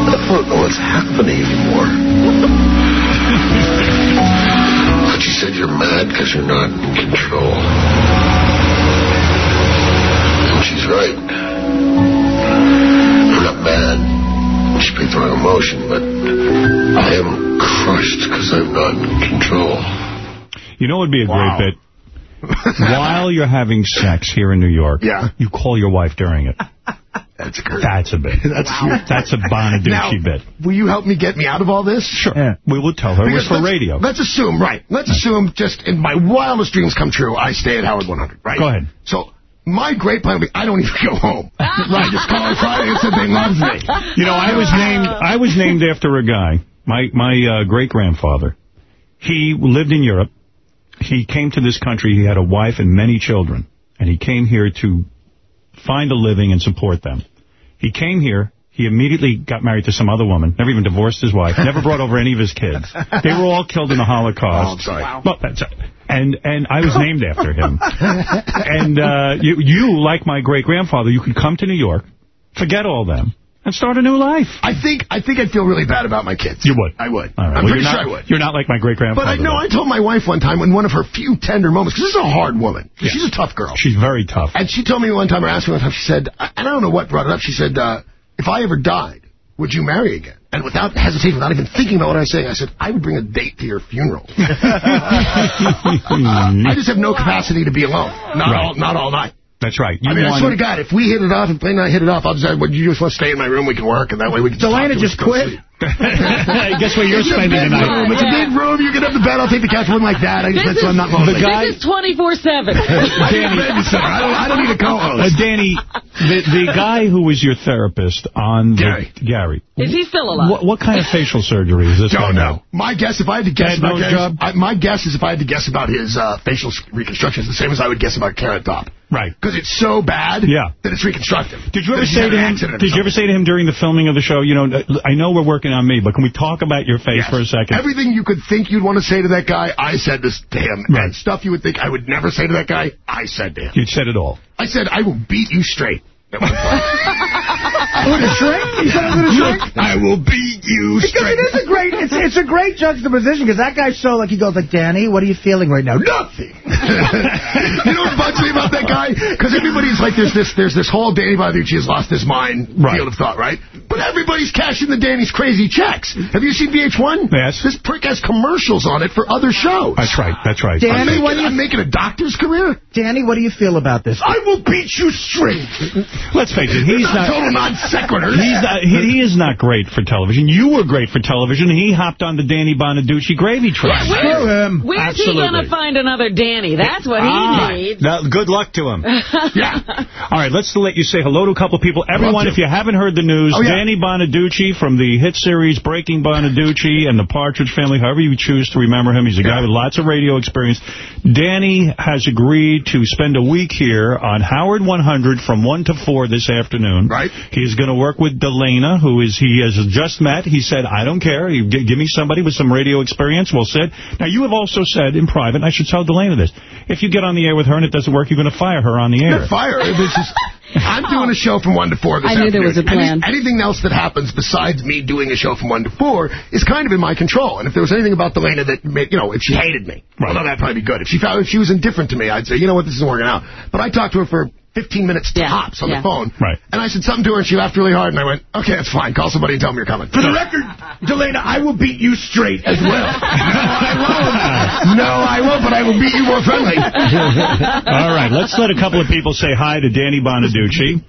I don't know what's happening anymore. But you said you're mad because you're not in control. And she's right. I'm not mad. She picked the wrong emotion, but I am crushed because I'm not in control. You know what would be a Wow. great bit? While you're having sex here in New York, Yeah. you call your wife during it. That's great. That's a bit. That's huge. That's a Bonaduce Now, bit. Will you help me get me out of all this? Sure. We will tell her it was for let's- radio. Let's assume, right. Let's assume just in my wildest dreams come true, I stay at Howard 100, right? Go ahead. So my great plan would be I don't even go home. right, just call her Friday and say they loves me. You know, I was named I was named after a guy, my my uh, great-grandfather. He lived in Europe. He came to this country. He had a wife and many children. And he came here to find a living and support them. He came here. He immediately got married to some other woman, never even divorced his wife, never brought over any of his kids. They were all killed in the Holocaust. Oh, I'm sorry. Well, that's and and I was named after him. and uh, you, you, like my great-grandfather, you could come to New York, forget all them, and start a new life. I think I think I'd feel really bad about my kids. You would? I would. Right. I'm well, pretty you're sure I would. You're not like my great-grandfather. But I know. I told my wife one time in one of her few tender moments, because this is a hard woman. She's a tough girl. She's very tough. And she told me one time, or asked me one time, she said, and I don't know what brought it up, she said, uh, if I ever died, would you marry again? And without hesitation, without even thinking about what I was saying, I said, I would bring a date to your funeral. I just have no capacity to be alone. Not Right. all not all night. That's right. You I mean, I want- swear to God, if we hit it off and Blaine and I hit it off, I'll just say, well, you just want to stay in my room, we can work, and that way we can just Delana talk to just us, go quit. Sleep. Guess where you're It's spending the night. room. It's a big room. You get up the bed. I'll take the couch. One like that. I just This so I'm not is, lonely. this is 24-7. I need a babysitter. I don't, I don't need a Uh, co-host. Danny, the, the guy who was your therapist on the, Gary. Gary. Is he still alive? What, what kind of facial surgery is this guy Don't now? know. My guess, if I had to guess Bad about nose job? I, my guess is if I had to guess about his uh, facial s- reconstruction, it's the same as I would guess about Carrot Top. Right. Because it's so bad Yeah. that it's reconstructive. Did you ever say to him? accident or Did you ever say to him during the filming of the show? You know, I know we're working on me, but can we talk about your face Yes. for a second? Everything you could think you'd want to say to that guy, I said this to him. Right. And stuff you would think I would never say to that guy, I said to him. You said it all. I said, I will beat you straight. At one point. With a shrink? You said it with a shrink? I will beat you Because straight. it is a great, it's, it's a great juxtaposition, because that guy's so, like, he goes like, Danny, what are you feeling right now? Nothing. you know what bugs me about that guy? Because everybody's like, there's this, there's this whole Danny Bonaduce has lost his mind Right. field of thought, right? But everybody's cashing the Danny's crazy checks. Have you seen VH1? Yes. This prick has commercials on it for other shows. That's right. That's right. Dan- I'm Danny, making, what do you- I'm making a doctor's career. Danny, what do you feel about this? I will beat you straight. Let's face it. He's Not not. total non sequitur. He's not, he, he is not great for television. You were great for television. He hopped on the Danny Bonaduce gravy train. Screw him. Where's he going to find another Danny? That's what he Ah, needs. now, good luck to him. yeah. All right, let's let you say hello to a couple of people. Everyone, if you haven't heard the news, Oh, yeah. Danny Bonaduce from the hit series Breaking Bonaduce and the Partridge Family, however you choose to remember him. He's a guy Yeah. with lots of radio experience. Danny has agreed to spend a week here on Howard 100 from 1 to 4 this afternoon. Right. He's going to work with Delana, who is he has just met. He said, I don't care. You gi- give me somebody with some radio experience. We'll sit. Now, you have also said in private, and I should tell Delana this, if you get on the air with her and it doesn't work, you're going to fire her on the air. Not fire. This is, I'm oh. doing a show from 1 to 4 this I knew there was a plan. Any- anything else that happens besides me doing a show from 1 to 4 is kind of in my control. And if there was anything about Delana that made, you know, if she hated me, Right. well, that'd probably be good. If she found, if she was indifferent to me, I'd say, you know what, this isn't working out. But I talked to her for 15 minutes Yeah, tops on yeah. the phone. Right. And I said something to her, and she laughed really hard, and I went, okay, that's fine. Call somebody and tell them you're coming. For the record, Delana, I will beat you straight as well. no, I won't. No, I won't, but I will beat you more friendly. All right, let's let a couple of people say hi to Danny Bonaduce.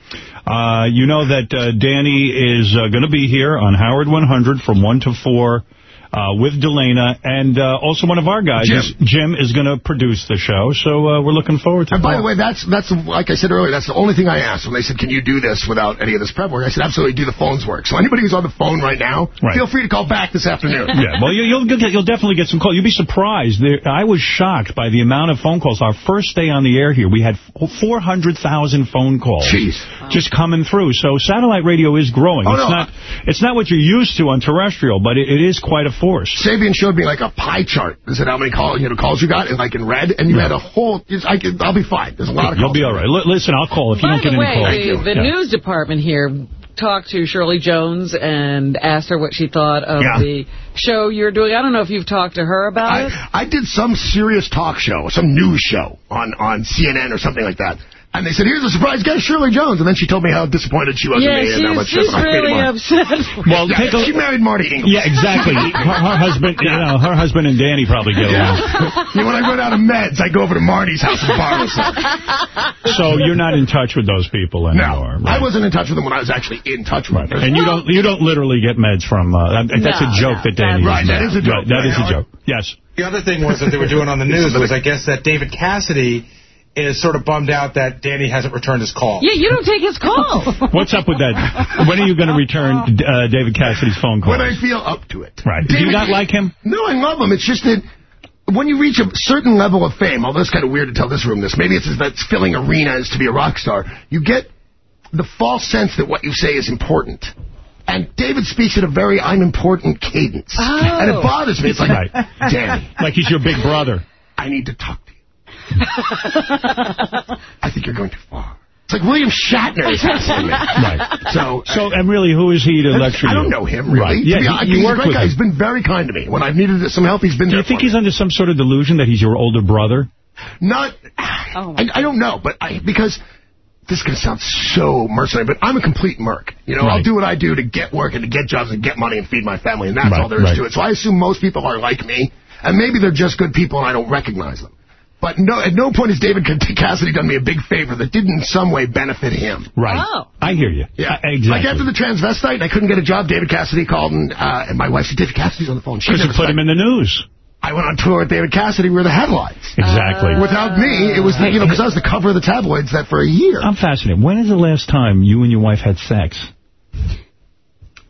Uh, you know that uh, Danny is uh, going to be here on Howard 100 from 1 to 4 uh, with Delana, and uh, also one of our guys, Jim. is- Jim, is going to produce the show, so uh, we're looking forward to And by the way, that's that's like I said earlier. That's the only thing I asked when they said, "Can you do this without any of this prep work?" I said, "Absolutely, do the phones work." So anybody who's on the phone right now, Right. feel free to call back this afternoon. Yeah, well, you, you'll you'll, get, you'll definitely get some calls. You'll be surprised. There, I was shocked by the amount of phone calls. Our first day on the air here, we had 400,000 phone calls. Jeez. Just coming through. So satellite radio is growing. Oh, it's no. not it's not what you're used to on terrestrial, but it, it is quite a force. Sabean showed me like a pie chart. He said how many call, you know, calls you got, and like in red, and you had a whole. I could, I'll be fine. There's a lot of You'll calls. be all right. L listen, I'll call if you By don't get the any way, calls. the, the Yeah. news department here talked to Shirley Jones and asked her what she thought of Yeah. the show you're doing. I don't know if you've talked to her about it. I, I did some serious talk show, some news show on, on CNN or something like that. And they said, here's a surprise guest, Shirley Jones. And then she told me how disappointed she was Yeah, in me and how much she's, she's different I made really Mark. upset. Well, Yeah, take a she married Marty Ingels. Yeah, exactly. her, her husband, you know, her husband and Danny probably get along. Yeah, when I run out of meds, I go over to Marty's house and borrow some. So you're not in touch with those people anymore. No, I wasn't in touch with them when I was actually in touch with them. And you don't you don't literally get meds from. Uh, that's a joke no, that Danny. Right, that is a joke. Right, that is a joke. Yes. The other thing was that they were doing on the news was, I guess, that David Cassidy is sort of bummed out that Danny hasn't returned his call. Yeah, you don't take his call. What's up with that? When are you going to return uh, David Cassidy's phone call? When I feel up to it. Right. Do you not like him? No, I love him. It's just that when you reach a certain level of fame, although it's kind of weird to tell this room this, maybe it's that filling arenas to be a rock star, you get the false sense that what you say is important. And David speaks at a very I'm important cadence. Oh. And it bothers me. It's like, Right. Danny, Like he's your big brother. I need to talk to you. I think you're going too far. It's like William Shatner is hassling me. Right. So, So, and really, who is he to lecture you? I don't know him, really. Right. To Yeah, be you- honest, you he's a great guy. him. He's been very kind to me. When I've needed some help, he's been Do there you think for me. he's under some sort of delusion that he's your older brother? Not, oh I, I don't know, but I, because this is going to sound so mercenary, but I'm a complete merc. You know, I'll do what I do to get work and to get jobs and get money and feed my family, and that's Right, all there is right. to it. So I assume most people are like me, and maybe they're just good people and I don't recognize them. But no, at no point has David Cassidy done me a big favor that didn't in some way benefit him. Right. Oh. I hear you. Yeah, Uh, exactly. Like after the transvestite, and I couldn't get a job. David Cassidy called, and, uh, and my wife said, "David Cassidy's on the phone." She Because you put him in the news. I went on tour with David Cassidy. We were the headlines. Exactly. Without me, it was the, you know because I was the cover of the tabloids that for a year. I'm fascinated. When is the last time you and your wife had sex?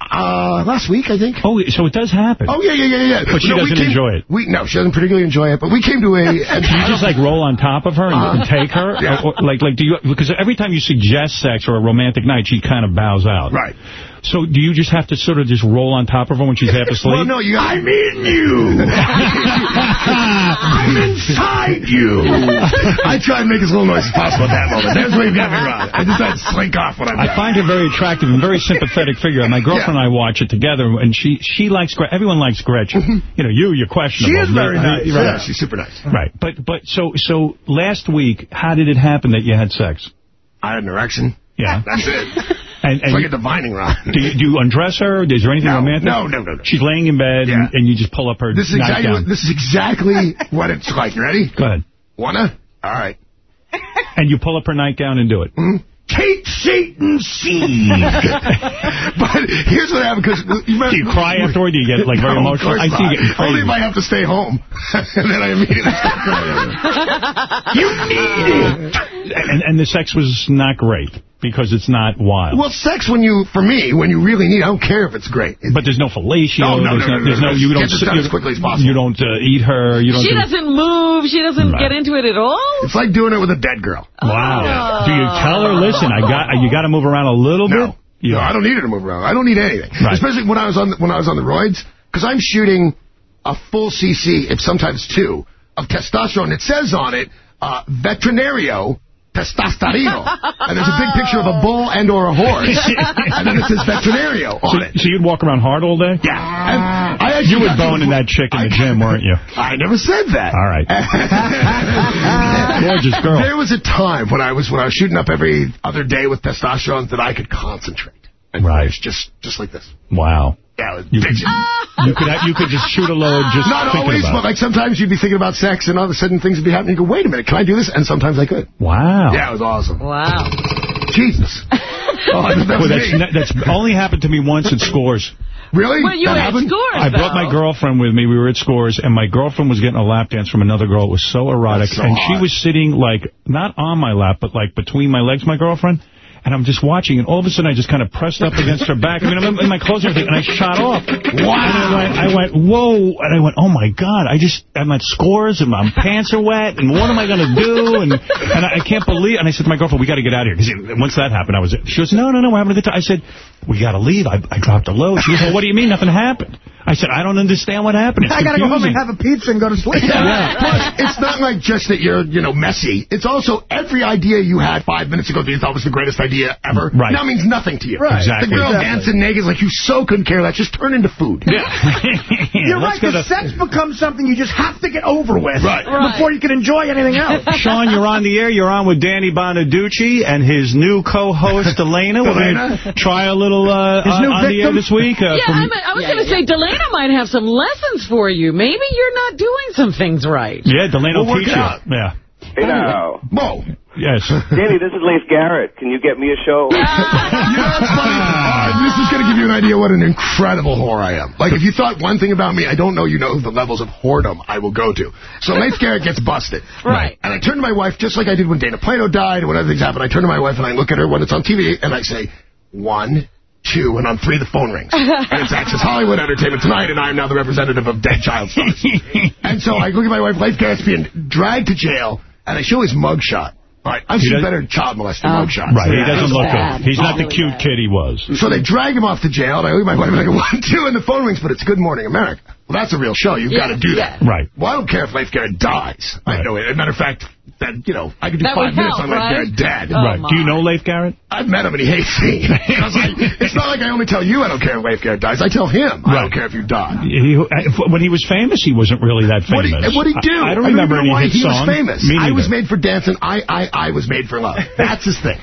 Uh, last week, I think. Oh, so it does happen. Oh yeah, yeah, yeah, yeah. But she No, doesn't came- enjoy it. We no, she doesn't particularly enjoy it. But we came to a. Do you just like roll on top of her and, Uh, and take her? yeah. Or, or, like, like, do you? Because every time you suggest sex or a romantic night, she kind of bows out. Right. So do you just have to sort of just roll on top of her when she's half asleep? Well, no, you. I'm in you. I'm inside you. I try and make as little noise as possible at that moment. That's where you've got me wrong. I just had to slink off when I'm. I find her very attractive and very sympathetic figure. My girlfriend and I watch it together, and she she likes Gre- everyone likes Gretchen. Mm-hmm. you know, you you're questionable. She is very nice. Right. Yeah, she's super nice. Right. But but so so last week, how did it happen that you had sex? I had an erection. Yeah. That's it. And, It's like a divining rod. do you, do you undress her? Is there anything No, romantic? no, no, no, no. She's laying in bed, Yeah. and, and you just pull up her This is exactly. nightgown. What, this is exactly what it's like. You ready? Go ahead. Wanna? All right. And you pull up her nightgown and do it. Hmm? Take Satan seed. but here's what happened because you Do you cry afterward? Do you get like very No, emotional? I see you. Only if I have to stay home, and then I immediately start crying. you need it. and, and the sex was not great because it's not wild. Well, sex when you, for me, when you really need, I don't care if it's great. but there's no fellatio. No, no, there's no, no, there's no, no. You don't. Get this done as quickly as possible. You don't uh, eat her. You don't. She do, doesn't move. She doesn't Right. get into it at all. It's like doing it with a dead girl. Wow. Do you tell her, listen, I got you got to move around a little No. bit? You No, I don't need her to move around. I don't need anything. Right. Especially when I was on the, when I was on the roids, because I'm shooting a full CC, if sometimes two, of testosterone. It says on it, uh, veterinario testosterino. and there's a big picture of a bull and or a horse. and then it says veterinario So, on it. so you'd walk around hard all day? Yeah. And I You were got to boning that chick in the gym, weren't you? I never said that. All right. Gorgeous girl. There was a time when I was when I was shooting up every other day with testosterone that I could concentrate. And Right. it was just just like this. Wow. Yeah, You, bitching. you could you could just shoot a load just Not always, but like sometimes you'd be thinking about sex and all of a sudden things would be happening. You go, wait a minute, can I do this? And sometimes I could. Wow. Yeah, it was awesome. Wow. Jesus. Oh, I that Well, that's, that's only happened to me once at Scores. Really? Well, you that were at happened? Scores, I brought my girlfriend with me. We were at Scores, and my girlfriend was getting a lap dance from another girl. It was so erotic. So and she was sitting, like, not on my lap, but, like, between my legs, my girlfriend. And I'm just watching, and all of a sudden I just kind of pressed up against her back. I mean, I'm in my clothes and everything, and I shot off. Wow. I went, I went, whoa. And I went, oh, my God. I just, I'm at Scores, and my pants are wet, and what am I going to do? And and I, I can't believe, and I said to my girlfriend, we got to get out of here. Because once that happened, I was, she goes, no, no, no, we're having a good time. I said, we got to leave. I, I dropped a load. She goes, well, what do you mean? Nothing happened. I said, I don't understand what happened. It's I got to go home and have a pizza and go to sleep. Plus, it's not like just that you're, you know, messy. It's also every idea you had five minutes ago that you thought was the greatest idea ever Right. now means nothing to you. Right. Exactly. The girl Exactly. dancing naked is like, you so couldn't care less. Just turn into food. Yeah. You're right, let's go because to- sex becomes something you just have to get over with Right. before you can enjoy anything else. Sean, you're on the air. You're on with Danny Bonaduce and his new co-host, Elena. We're going to try a little uh, His on, new on the air victim? this week. Uh, yeah, from- I, mean, I was going to say, Delana might have some lessons for you. Maybe you're not doing some things right. yeah, Delano We'll teach it you. out. Yeah. Hey now. Whoa. Yes. Danny, this is Leif Garrett. Can you get me a show? You know? Uh, this is going to give you an idea what an incredible whore I am. Like, if you thought one thing about me, I don't know you know the levels of whoredom I will go to. So Leif Garrett gets busted. Right. And I turn to my wife, just like I did when Dana Plato died and when other things happened. I turn to my wife and I look at her when it's on TV and I say, one, two, and on three the phone rings. and it's Access Hollywood Entertainment Tonight, and I am now the representative of Dead Child Stars. and so I look at my wife, Leif Garrett's being dragged to jail, and I show his mugshot. All right, I've He seen does- better child molester Oh. mugshots. Right, he doesn't look bad. good. He's not the Really cute bad. kid he was. So they drag him off to jail, and I leave my wife and I go, one, two, and the phone rings, but it's Good Morning America. Well, that's a real show. You've got to do yes. that. Right. Well, I don't care if Leif Garrett dies. I know it. As a matter of fact, that, you know, I could do That five would minutes help, on Leif right? Garrett dead. Oh, right. my. Do you know Leif Garrett? I've met him and he hates me. I, it's not like I only tell you I don't care if Leif Garrett dies. I tell him I don't care if you die. He, when he was famous, he wasn't really that famous. What famous. did what he do? I, I don't remember know any why hit he songs. was famous. Me I was made for dancing. I, I, I was made for love. That's his thing.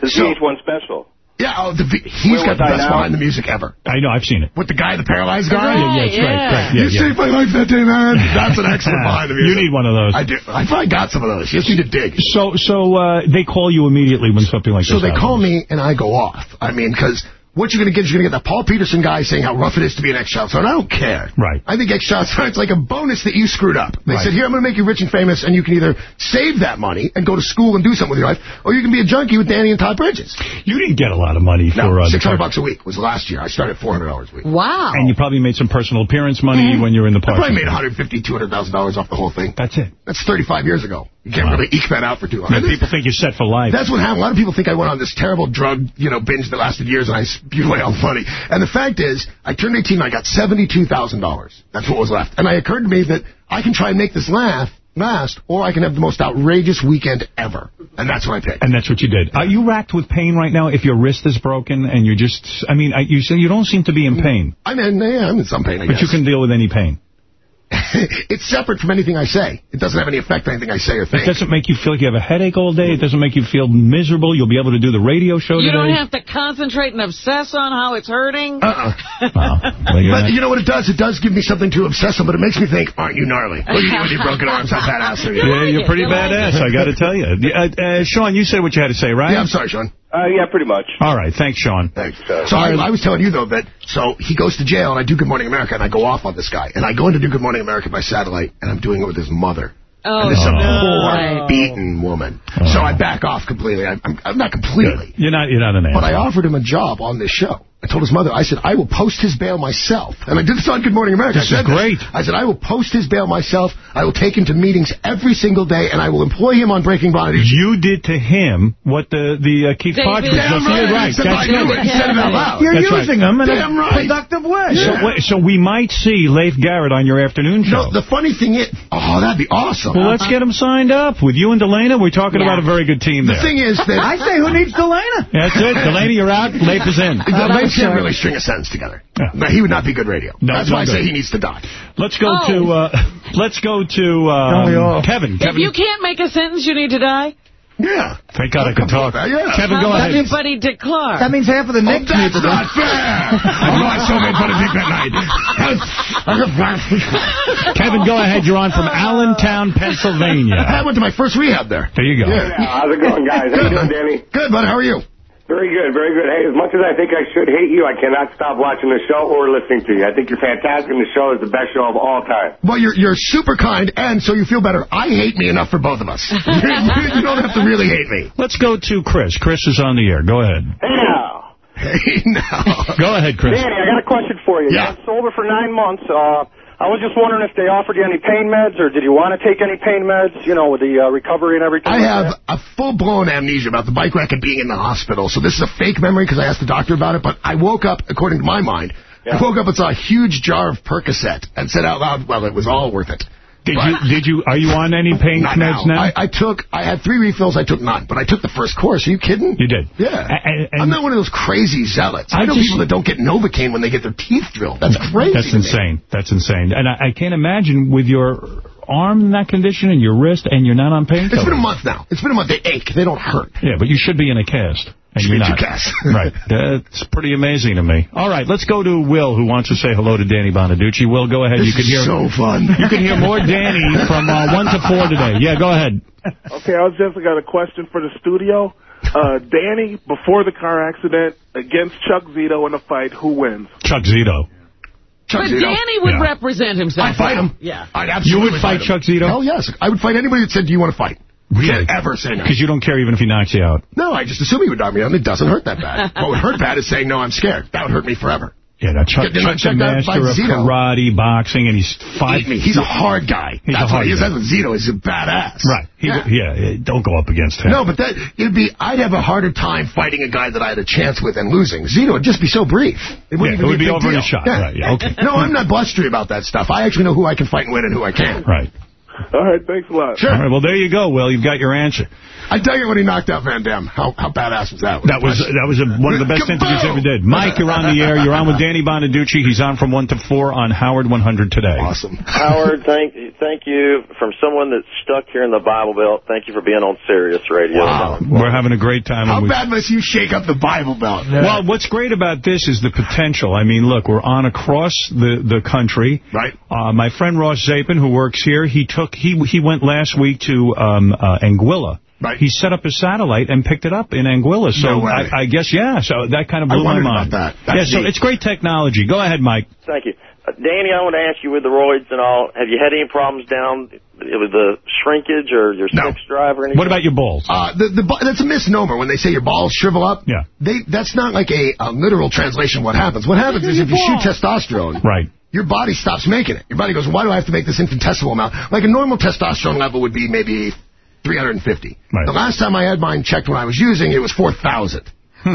The So- VH1 special. Yeah, oh, the, v- he's Where got the I best now? behind the music ever. I know, I've seen it. With the guy, the paralyzed guy? Right, yeah, yeah, it's right, yeah. right. Yeah, you yeah. saved my life that day, man. That's an excellent behind the music. You need one of those. I do. I probably got some of those. You just need to dig. So, so uh, they call you immediately when something like So this So they happens. call me and I go off. I mean, because what you're going to get is you're going to get that Paul Petersen guy saying how rough it is to be an ex-child star. And I don't care. Right. I think ex-child star, it's like a bonus that you screwed up. They Right. said, here, I'm going to make you rich and famous, and you can either save that money and go to school and do something with your life, or you can be a junkie with Danny and Todd Bridges. You didn't get a lot of money for No, uh, 600 part- bucks a week was last year. I started at $400 a week. Wow. And you probably made some personal appearance money when you were in the I park. probably made $150,000, $200,000 off the whole thing. That's it. That's 35 years ago. You can't really eke that out for too long. And people think you're set for life. That's what happened. A lot of people think I went on this terrible drug, you know, binge that lasted years, and I spewed away all the money. And the fact is, I turned 18 and I got $72,000. That's what was left. And it occurred to me that I can try and make this laugh last, or I can have the most outrageous weekend ever. And that's what I picked. And that's what you did. Are you racked with pain right now if your wrist is broken and you're just, I mean, you say you don't seem to be in mm. pain, I'm in, yeah, I'm in some pain, I but guess. you can deal with any pain. it's separate from anything I say. It doesn't have any effect on anything I say or think. It doesn't make you feel like you have a headache all day. It doesn't make you feel miserable. You'll be able to do the radio show You today. don't have to concentrate and obsess on how it's hurting. Uh-uh. Well, you're But you know what it does? It does give me something to obsess on, but it makes me think, aren't you gnarly? Look at you with your broken arms. How badass are you? yeah, you're pretty You like badass, it. I got to tell you. Uh, uh, Sean, you said what you had to say, right? Yeah, I'm sorry, Sean. Uh, yeah, pretty much. All right, thanks, Sean. Thanks. So I, I was telling you, though, that so he goes to jail, and I do Good Morning America, and I go off on this guy. And I go into do Good Morning America by satellite, and I'm doing it with his mother. Oh, and this is a no. poor, beaten woman. So I back off completely. I'm, I'm, I'm not completely. You're not, you're not an But I offered him a job on this show. I told his mother, I said, I will post his bail myself. And I did this on Good Morning America. This I is said great. I said, I will post his bail myself. I will take him to meetings every single day, and I will employ him on Breaking Bonnet. You did to him what the the uh, Keith David- Partridge Damn just right. did. Right, Except that's knew good. it. He said it out loud. You're That's right. using them in Damn a right. productive way. So, wait, so we might see Leif Garrett on your afternoon show. No, the funny thing is, oh, that'd be awesome. well, let's get him signed up with you and Delana. We're talking Yeah. about a very good team the there. thing is that I say, who needs Delana? That's it. Delana, you're out. Leif is in. the Leif can't really string a sentence together. Yeah. No, he would not be good radio. No, That's no why I say he needs to die. Let's go Oh. to uh, let's go to Don't we all? um, Kevin. If Kevin, you can't make a sentence, you need to die. Yeah. thank God I can talk. Yeah. Kevin, go How about ahead. your buddy Dick Clark? That means half of the Oh, Knicks need that's to not fair. I know I so made fun of Dick that night. Kevin, go ahead. You're on from Allentown, Pennsylvania. I went to my first rehab there. There you go. Yeah. How's it going, guys? How you doing, Danny? Good, bud. How are you? Very good, very good. Hey, as much as I think I should hate you, I cannot stop watching the show or listening to you. I think you're fantastic, and the show is the best show of all time. Well, you're you're super kind, and so you feel better. I hate me enough for both of us. you, you don't have to really hate me. Let's go to Chris. Chris is on the air. Go ahead. Hey now. Hey, now. Go ahead, Chris. Danny, I got a question for you. Yeah. You've been sober for nine months. Uh, I was just wondering if they offered you any pain meds, or did you want to take any pain meds, you know, with the uh, recovery and everything? I like have that? a full-blown amnesia about the bike wreck and being in the hospital. So this is a fake memory because I asked the doctor about it. But I woke up, according to my mind, I woke up and saw a huge jar of Percocet and said out loud, well, it was all worth it. Did you? Did you? Are you on any pain meds now? I, I took, I had three refills, I took none, but I took the first course. Are you kidding? You did? Yeah. And- and- I'm not one of those crazy zealots. I, I know just- people that don't get Novocaine when they get their teeth drilled. That's crazy. That's insane. That's insane. And I, I can't imagine with your arm in that condition and your wrist and you're not on painkillers. It's been a month now. It's been a month. They ache. They don't hurt. Yeah, but you should be in a cast. And Should you're be in not. Cast. right. That's pretty amazing to me. All right, let's go to Will, who wants to say hello to Danny Bonaduce. Will, go ahead. This you can is hear so fun. You can hear more Danny from uh, 1 to 4 today. Yeah, go ahead. Okay, I was just got a question for the studio. Uh, Danny, before the car accident, against Chuck Zito in a fight, who wins? Chuck Zito. Chuck but Zito. Danny would Yeah. represent himself. I'd fight him. Yeah. I'd absolutely You would fight Chuck Zito? Hell yes. I would fight anybody that said, do you want to fight? Really? Can't ever say no. Because you don't care even if he knocks you out. No, I just assume he would knock me out, it doesn't hurt that bad. what would hurt bad is saying, no, I'm scared. That would hurt me forever. Yeah, now Chuck, Get- Chuck's a master of Zito. karate, boxing, and he's five. Eat me. He's a hard guy. He's a That's hard what he is. guy. That's Zito is. He's a badass. Right. He, Yeah. yeah. yeah, don't go up against him. No, but that it'd be. I'd have a harder time fighting a guy that I had a chance with and losing. Zito would just be so brief. It Yeah, wouldn't even it would be, be a big in deal. a shot. Right, yeah, okay. no, I'm not blustery about that stuff. I actually know who I can fight and win and who I can't. Right. All right, thanks a lot. Sure. All right, well, there you go, Will. You've got your answer. I tell you when he knocked out Van Damme, how how badass was that? That was that was a, one of the best interviews ever did. Mike, you're on the air. You're on with Danny Bonaduce. He's on from 1 to 4 on Howard 100 today. Awesome. Howard, thank thank you from someone that's stuck here in the Bible Belt. Thank you for being on Sirius Radio. Wow. We're having a great time. How bad must you shake up the Bible Belt? Well, what's great about this is the potential. I mean, look, we're on across the, the country. Right. Uh, my friend Ross Zapin, who works here, he took he he went last week to um, uh, Anguilla. Right. He set up a satellite and picked it up in Anguilla. So No way. I, I guess, yeah. So that kind of I blew my mind. about that. yeah, That's so it's great technology. Go ahead, Mike. Thank you. Uh, Danny, I want to ask you with the roids and all, have you had any problems down with the shrinkage or your No. sex drive or anything? What about your balls? Uh, the, the, that's a misnomer when they say your balls shrivel up. Yeah. They, that's not like a, a literal translation of what happens. What happens is if you shoot testosterone, Right. Your body stops making it. Your body goes, why do I have to make this infinitesimal amount? Like a normal testosterone level would be maybe 350. Right. The last time I had mine checked when I was using it was 4,000.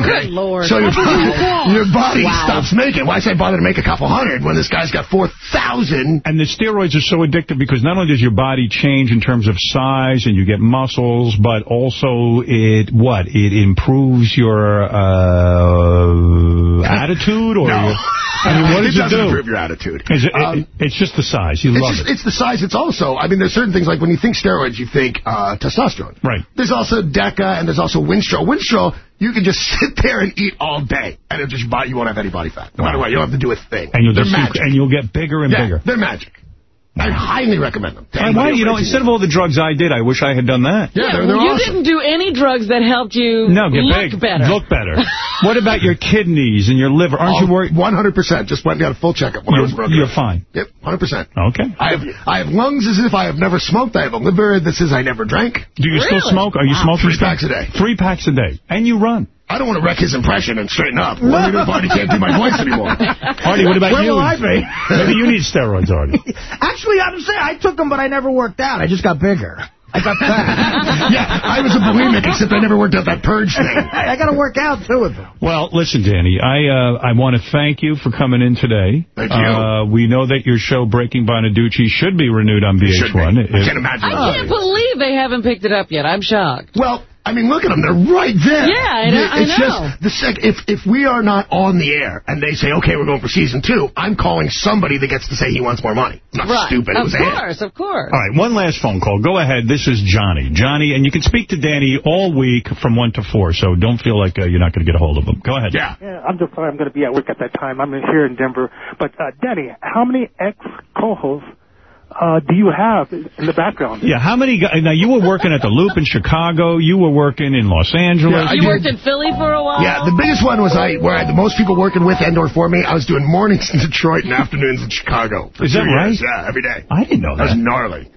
Good Lord. So your, your body Wow. stops making. Why should I bother to make a couple hundred when this guy's got 4,000? And the steroids are so addictive because not only does your body change in terms of size and you get muscles, but also it, what? It improves your uh, attitude or No. your, I mean, what does it it, doesn't do? improve your attitude. Is it, Um, it- it's just the size. You It's, love just, it. it's the size. It's also, I mean, there's certain things like when you think steroids, you think uh, testosterone. Right. There's also DECA and there's also Winstrol. Winstrol, you can just sit there and eat all day, and it'll just buy, you won't have any body fat. No matter what, you don't have to do a thing. And you'll magic. and you'll get bigger and yeah, bigger. they're magic. I highly recommend them. And why, anybody you know, instead of all the drugs I did, I wish I had done that. Yeah, Yeah, they're, well, they're you awesome. didn't do any drugs that helped you No, get look big. better. Look better. what about your kidneys and your liver? Aren't you worried? 100%. Just went and got a full checkup when I was You're, broken. you're up. fine. Yep, 100%. Okay. I have I have lungs as if I have never smoked. I have a liver that says I never drank. Do you still smoke? Are you Wow. smoking? Three packs a day. Three packs a day. And you run. I don't want to wreck his impression and straighten up. Well, you Artie can't do my voice anymore. Artie, what about Where you? will I be? Maybe you need steroids, Artie. Actually, I'm saying I took them, but I never worked out. I just got bigger. I got fat. yeah, I was a bulimic, except I never worked out that purge thing. I, I got to work out, too, with them. Well, listen, Danny, I uh, I want to thank you for coming in today. Thank you. Uh, we know that your show, Breaking Bonaduce, should be renewed on It should be. VH1. I can't imagine. I can't believe they haven't picked it up yet. I'm shocked. Well, I mean, look at them. They're right there. Yeah, I know- I It's know. just the sec. If if we are not on the air and they say, okay, we're going for season two, I'm calling somebody that gets to say he wants more money. I'm not right. stupid. It Of was Ed. course, of course. All right, one last phone call. Go ahead. This is Johnny. Johnny, and you can speak to Danny all week from 1 to 4, so don't feel like uh, you're not going to get a hold of him. Go ahead. Yeah. Yeah, I'm just sorry I'm going to be at work at that time. I'm here in Denver. But, uh, Danny, how many ex-co-hosts uh, do you have in the background? Yeah, how many guys? Now, you were working at the Loop in Chicago. You were working in Los Angeles. Yeah, You worked in Philly for a while? Yeah, the biggest one was I where I had the most people working with and or for me. I was doing mornings in Detroit and afternoons in Chicago. For Is that two years. right? Yeah, every day. I didn't know That That was gnarly.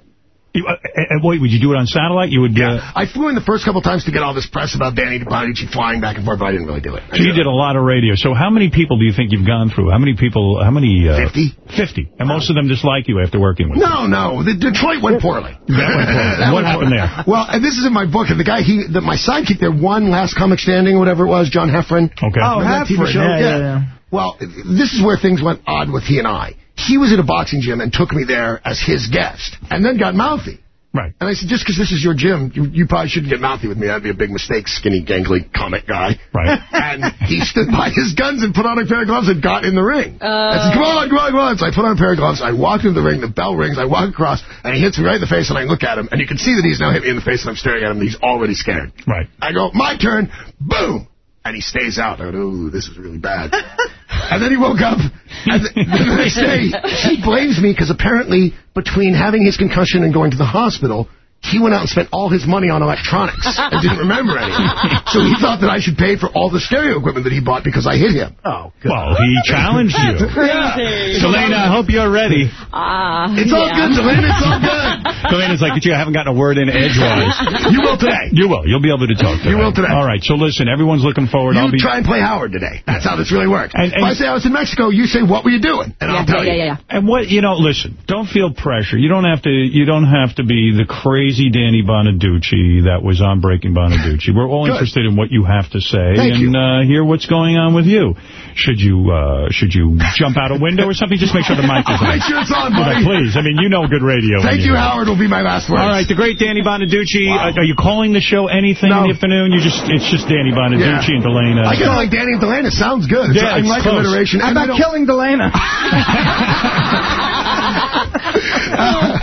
You, uh, uh, wait, would you do it on satellite? You would. Uh, I flew in the first couple times to get all this press about Danny Bonaduce flying back and forth, but I didn't really do it. so you did a lot of radio. So how many people do you think you've gone through? How many people? How many? Uh, 50. 50. And most of them dislike you after working with you. No, no, the Detroit went poorly. That went poorly. That What went happened poorly. there? Well, and this is in my book. And the guy, he, the, my sidekick there, one last comic standing, whatever it was, John Heffron. Okay. Oh, Remember Heffron. show? Yeah, yeah, yeah. Well, this is where things went odd with he and I. He was at a boxing gym and took me there as his guest, and then got mouthy. Right. And I said, just because this is your gym, you, you probably shouldn't get mouthy with me. That'd be a big mistake, skinny, gangly comic guy. Right. and he stood by his guns and put on a pair of gloves and got in the ring. Oh. I said, come on, come on, come on. So I put on a pair of gloves. I walk into the ring. The bell rings. I walk across, and he hits me right in the face, and I look at him. And you can see that he's now hit me in the face, and I'm staring at him, and he's already scared. Right. I go, my turn. Boom. And he stays out. I go, ooh, this is really bad. and then he woke up. And the, the next day, he blames me because apparently between having his concussion and going to the hospital, he went out and spent all his money on electronics and didn't remember anything. So he thought that I should pay for all the stereo equipment that he bought because I hit him. Oh, Well, he challenged you. Crazy. Selena, I hope you're ready. Ah, It's all good, Selena. It's all good. Selena's like, gee, I haven't gotten a word in edgewise. You will today. You will. You'll be able to talk today. You will today. All right, so listen, everyone's looking forward. You I'll be... try and play Howard today. That's how this really works. And- and- if I say I was in Mexico, you say, what were you doing? And I'll tell you. And what you know, listen, don't feel pressure. You don't have to. You don't have to be the crazy Danny Bonaduce that was on Breaking Bonaduce. We're all Good. interested in what you have to say Thank and Uh, hear what's going on with you. Should you uh, should you jump out a window or something? Just make sure the mic is on. Make sure it's on, Yeah, buddy. please. I mean, you know good radio. Thank you, hear. Howard, will be my last words. All right, the great Danny Bonaduce. Uh, are you calling the show anything in the afternoon? You just it's just Danny Bonaduce and Delana. I kind of like Danny and Delana. Sounds good. Yeah, I it's like close. alliteration. How I about don't- killing Delana?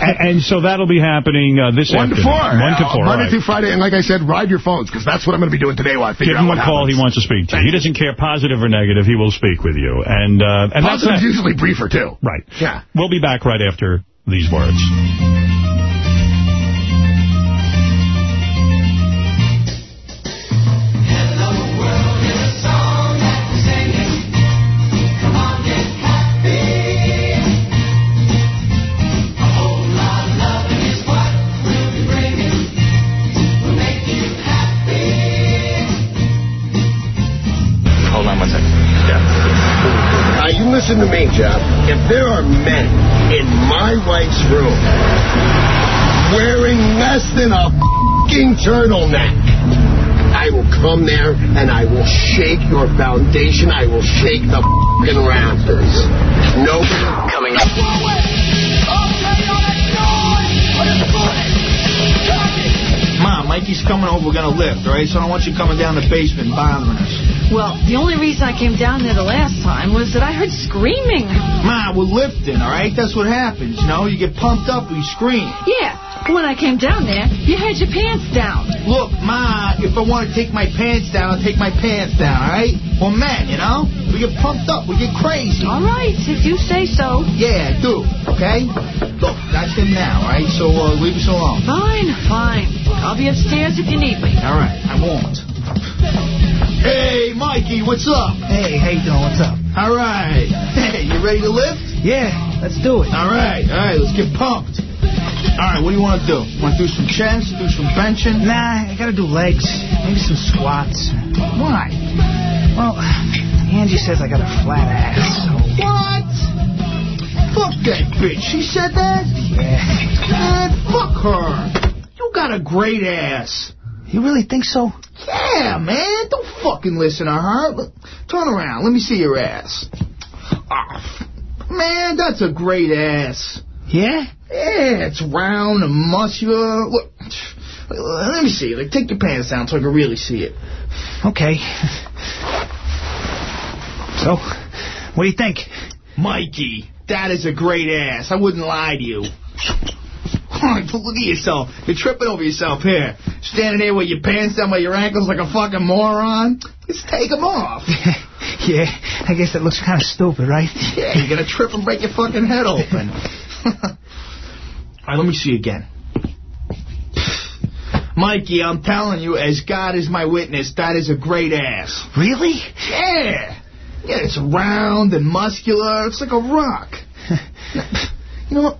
and, and so that'll be happening uh, this One to afternoon. four. One to Uh, four. Monday right. through Friday. And like I said, ride your phones, because that's what I'm going to be doing today while I figure Give out him what a call. happens. He wants to speak to you. He doesn't care positive or negative. He will speak with you. And uh, and Positive's that. usually briefer, too. Right. Yeah. We'll be back right after these words. Listen to me, Jeff. If there are men in my wife's room wearing less than a fucking turtleneck, I will come there and I will shake your foundation. I will shake the fucking rafters. Nobody coming up. Mom, Mikey's coming over. We're going to lift, all right? So I don't want you coming down the basement bothering us. Well, the only reason I came down there the last time was that I heard screaming. Ma, we're lifting, all right? That's what happens, you know? You get pumped up, you scream. Yeah, when I came down there, you had your pants down. Look, Ma, if I want to take my pants down, I'll take my pants down, all right? Well, men, you know? We get pumped up. We get crazy. All right, if you say so. Yeah, I do, okay? Look, that's him now, all right? So uh, leave us alone. Fine, fine. I'll be upstairs if you need me. All right, I won't. Hey, Mikey, what's up? Hey, how you doing? What's up? All right. Hey, you ready to lift? Yeah, let's do it. All right, all right, let's get pumped. All right, what do you want to do? Want to do some chest, do some benching? Nah, I gotta do legs, maybe some squats. Why? Well, Angie says I got a flat ass. So. What? Fuck that bitch. She said that? Yeah. Man, fuck her. You got a great ass. You really think so? Yeah, man. Don't fucking listen to her. Turn around. Let me see your ass. Ah, man, that's a great ass. Yeah? Yeah, it's round and muscular. Look, let me see. Like, take your pants down so I can really see it. Okay. So, what do you think? Mikey, that is a great ass. I wouldn't lie to you. Look at yourself. You're tripping over yourself here. Standing there with your pants down by your ankles like a fucking moron. Just take them off. yeah, I guess that looks kind of stupid, right? Yeah, you're gonna trip and break your fucking head open. All right, let me see again. Mikey, I'm telling you, as God is my witness, that is a great ass. Really? Yeah. Yeah, it's round and muscular. It's like a rock. you know what?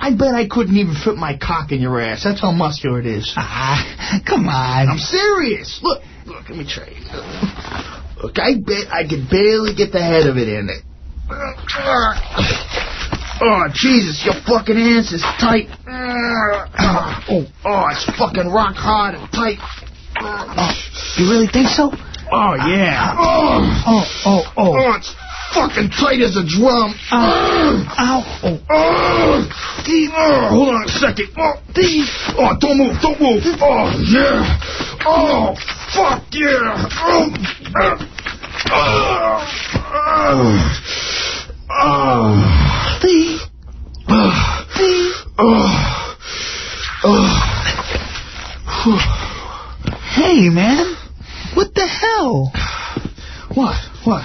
I bet I couldn't even fit my cock in your ass. That's how muscular it is. Ah, come on. I'm serious. Look, look, let me try. Look, I bet I could barely get the head of it in it. Oh, Jesus, your fucking ass is tight. Oh, oh, it's fucking rock hard and tight. You really think so? Oh, yeah. Oh, oh, oh, oh. Oh, it's fucking tight as a drum. Ow. Ow. Oh. Oh, oh, hold on a second. Oh, oh, don't move, don't move. Oh, yeah. Oh, fuck yeah. Oh, uh, oh, oh, oh, oh, Hey, man. What the hell? What? What?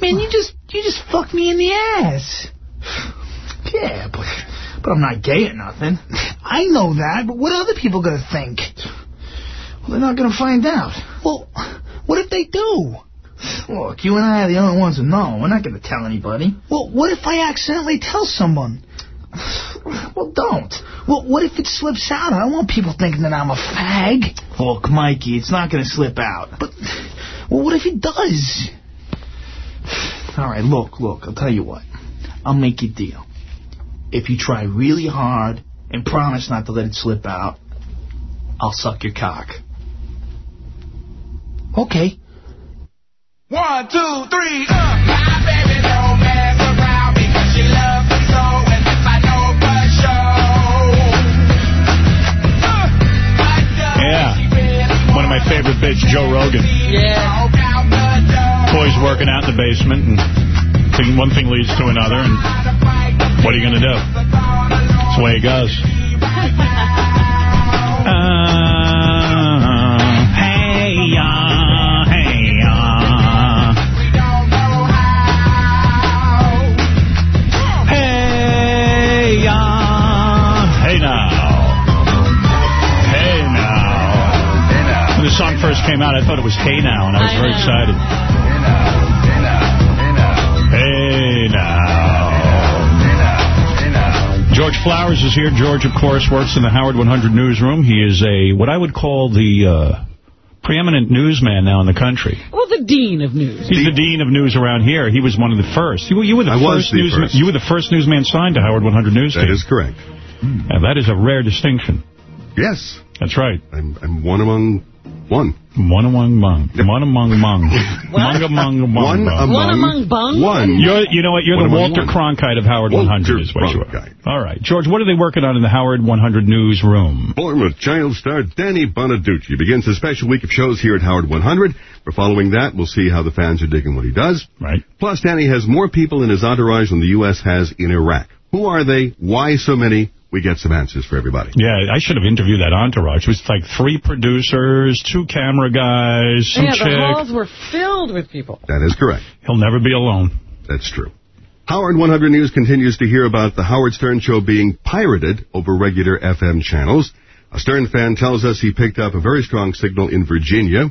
Man, you just you just fucked me in the ass. Yeah, but but I'm not gay or nothing. I know that, but what are other people gonna think? Well, they're not gonna find out. Well, what if they do? Look, you and I are the only ones who know. We're not gonna tell anybody. Well, what if I accidentally tell someone? Well, don't. Well, what if it slips out? I don't want people thinking that I'm a fag. Look, Mikey, it's not gonna slip out. But, well, what if it does? All right, look, look, I'll tell you what. I'll make you a deal. If you try really hard and promise not to let it slip out, I'll suck your cock. Okay. One, two, three, up. My baby don't mess around because she loves me so, and this I know for sure. Uh, Yeah. One of my favorite bits, Joe Rogan. Yeah. walk out the door. Boys working out in the basement, and thing, one thing leads to another, and what are you going to do? That's the way it goes. Uh, now. When the song first came out, I thought it was Hey Now, and I was I very know. excited. Hey now. Hey Now. George Flowers is here. George, of course, works in the Howard 100 newsroom. He is a, what I would call the uh, preeminent newsman now in the country. Well, the dean of news. He's the dean of news around here. He was one of the first. You, were- you were the I was first the newsman. first. You were the first newsman signed to Howard 100 News That team. is correct. And that is a rare distinction. Yes. That's right. I'm, I'm one among one. One among mung. One among mung. Mung among mung. One mung. One among bung? One. You're, you know what? You're One the Walter one. Cronkite of Howard Walter 100 is what you are. Cronkite. All right. George, what are they working on in the Howard 100 newsroom? Bournemouth child star Danny Bonaduce begins a special week of shows here at Howard 100. We're following that. We'll see how the fans are digging what he does. Right. Plus, Danny has more people in his entourage than the U.S. has in Iraq. Who are they? Why so many? We get some answers for everybody. Yeah, I should have interviewed that entourage. It was like three producers, two camera guys, some Yeah, the halls were filled with people. That is correct. He'll never be alone. That's true. Howard 100 News continues to hear about the Howard Stern Show being pirated over regular FM channels. A Stern fan tells us he picked up a very strong signal in Virginia.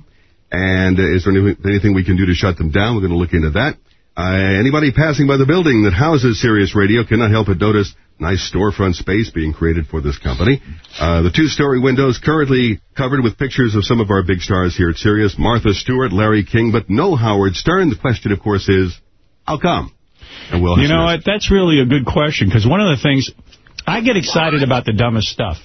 And uh, is there any- anything we can do to shut them down? We're going to look into that. Uh, anybody passing by the building that houses Sirius Radio cannot help but notice nice storefront space being created for this company. Uh, the two-story windows currently covered with pictures of some of our big stars here at Sirius, Martha Stewart, Larry King, but no Howard Stern. The question, of course, is how come? And we'll You know what? That's really a good question because one of the things I get excited about the dumbest stuff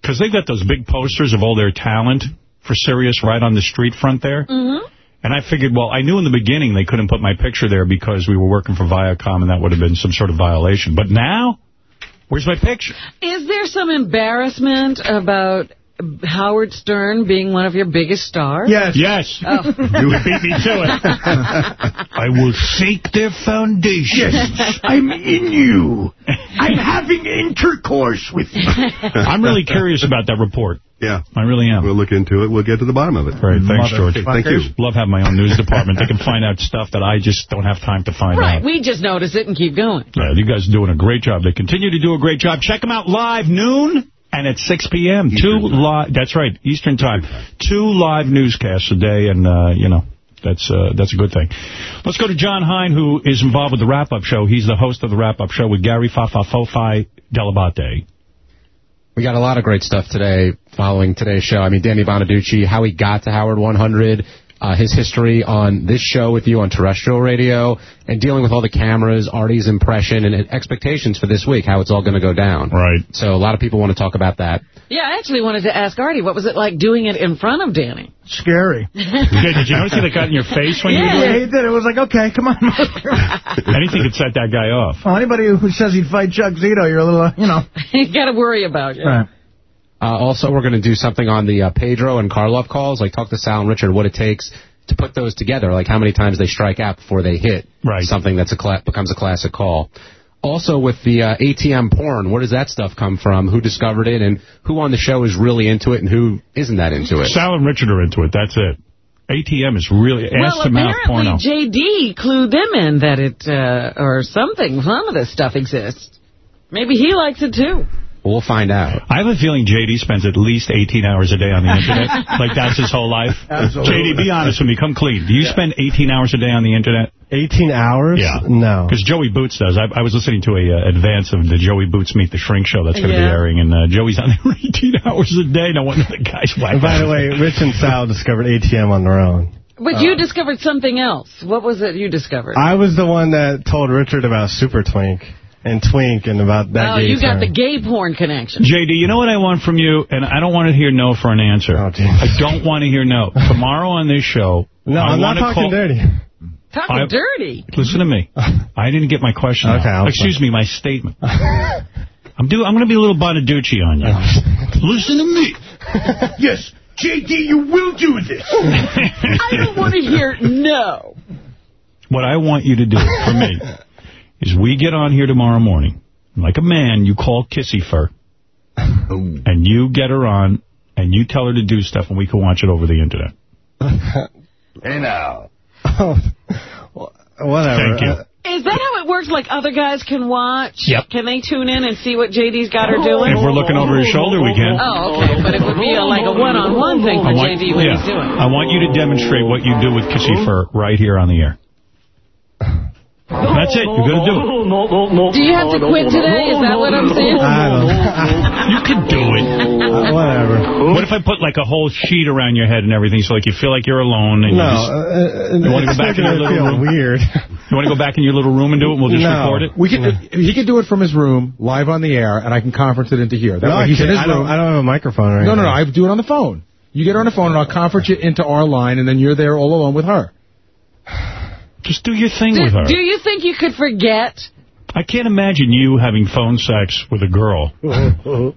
because they've got those big posters of all their talent for Sirius right on the street front there. Mm-hmm. And I figured, well, I knew in the beginning they couldn't put my picture there because we were working for Viacom and that would have been some sort of violation. But now, where's my picture? Is there some embarrassment about Howard Stern being one of your biggest stars? Yes. Yes. Oh. You beat me to it. I will shake their foundations. Yes, I'm in you. I'm having intercourse with you. I'm really curious about that report. Yeah. I really am. We'll look into it. We'll get to the bottom of it. Great. Thanks, George. Thank you. Love having my own news department. They can find out stuff that I just don't have time to find Right, out. we just notice it and keep going. Yeah, you guys are doing a great job. They continue to do a great job. Check them out live noon and at 6 p.m. Two live. That's right, Eastern time. Two live newscasts a day, and uh, you know. That's uh, that's a good thing. Let's go to Jon Hein, who is involved with the wrap-up show. He's the host of the wrap-up show with Gary Fafa Fofi Dell'Abate. We got a lot of great stuff today following today's show. I mean, Danny Bonaduce, how he got to Howard 100, uh, his history on this show with you on terrestrial radio, and dealing with all the cameras, Artie's impression, and expectations for this week, how it's all going to go down. Right. So a lot of people want to talk about that. Yeah, I actually wanted to ask Artie, what was it like doing it in front of Danny? Scary. Yeah, did you notice he got in your face when you were Yeah, doing he did. It was like, okay, come on. Anything could set that guy off. well, anybody who says he'd fight Chuck Zito, you're a little, uh, you know. you got to worry about you. Right. Uh, also, we're going to do something on the uh, Pedro and Karloff calls, like talk to Sal and Richard what it takes to put those together, like how many times they strike out before they hit right. something that's a becomes a classic call. Also, with the uh, ATM porn, where does that stuff come from? Who discovered it, and who on the show is really into it, and who isn't that into it? Sal and Richard are into it. That's it. ATM is really Well, ass-to-mouth apparently porno. J.D. clued them in that it, uh, or something, some of this stuff exists. Maybe he likes it too. We'll find out. I have a feeling J.D. spends at least 18 hours a day on the Internet. like, that's his whole life. Absolutely. J.D., be honest with me. Come clean. Do you spend 18 hours a day on the Internet? 18 hours? Yeah. No. Because Joey Boots does. I, I was listening to a uh, advance of the Joey Boots Meet the Shrink show that's going to be airing, and uh, Joey's on there 18 hours a day. No wonder the guy's whacked by the way, Rich and Sal discovered ATM on their own. But you discovered something else. What was it you discovered? I was the one that told Richard about Super Twink and Twink and about that oh, gay you got term. the gay porn connection. JD, you know what I want from you? And I don't want to hear no for an answer. Oh, I don't want to hear no. Tomorrow on this show, No, I I'm not talking call, dirty. Talking I- dirty. Listen to me. I didn't get my question out. Okay, I'm Excuse me, my statement. I'm do. I'm going to be a little Bonaduce on you. Listen to me. yes, JD, you will do this. I don't want to hear no. What I want you to do for me is we get on here tomorrow morning. Like a man, you call Kissy Fur. Oh. And you get her on, and you tell her to do stuff, and we can watch it over the Internet. Hey now. Whatever. Thank you. Uh, Is that how it works? Like other guys can watch? Yep. Can they tune in and see what JD's got her doing? If we're looking over his shoulder, we can. Oh, okay. But it would be a, like a one-on-one thing for I want, JD when yeah. he's doing. I want you to demonstrate what you do with Kissy Fur right here on the air. That's it. You're going to do it. Do you have to quit today? Is that what I'm saying? I don't. You can do it. Uh, whatever. What if I put like a whole sheet around your head and everything so like you feel like you're alone and No, you just... uh, You want to go back in your little room? weird. You want to go back in your little room and do it and we'll just No. record it? We can. He can do it from his room, live on the air, and I can conference it into here. That No, way I he's in can't. his I don't, room. I don't have a microphone right no, no, no. now. I do it on the phone. You get her on the phone, and I'll conference it into our line, and then you're there all alone with her. Just do your thing Do, with her. do you think you could forget? I can't imagine you having phone sex with a girl.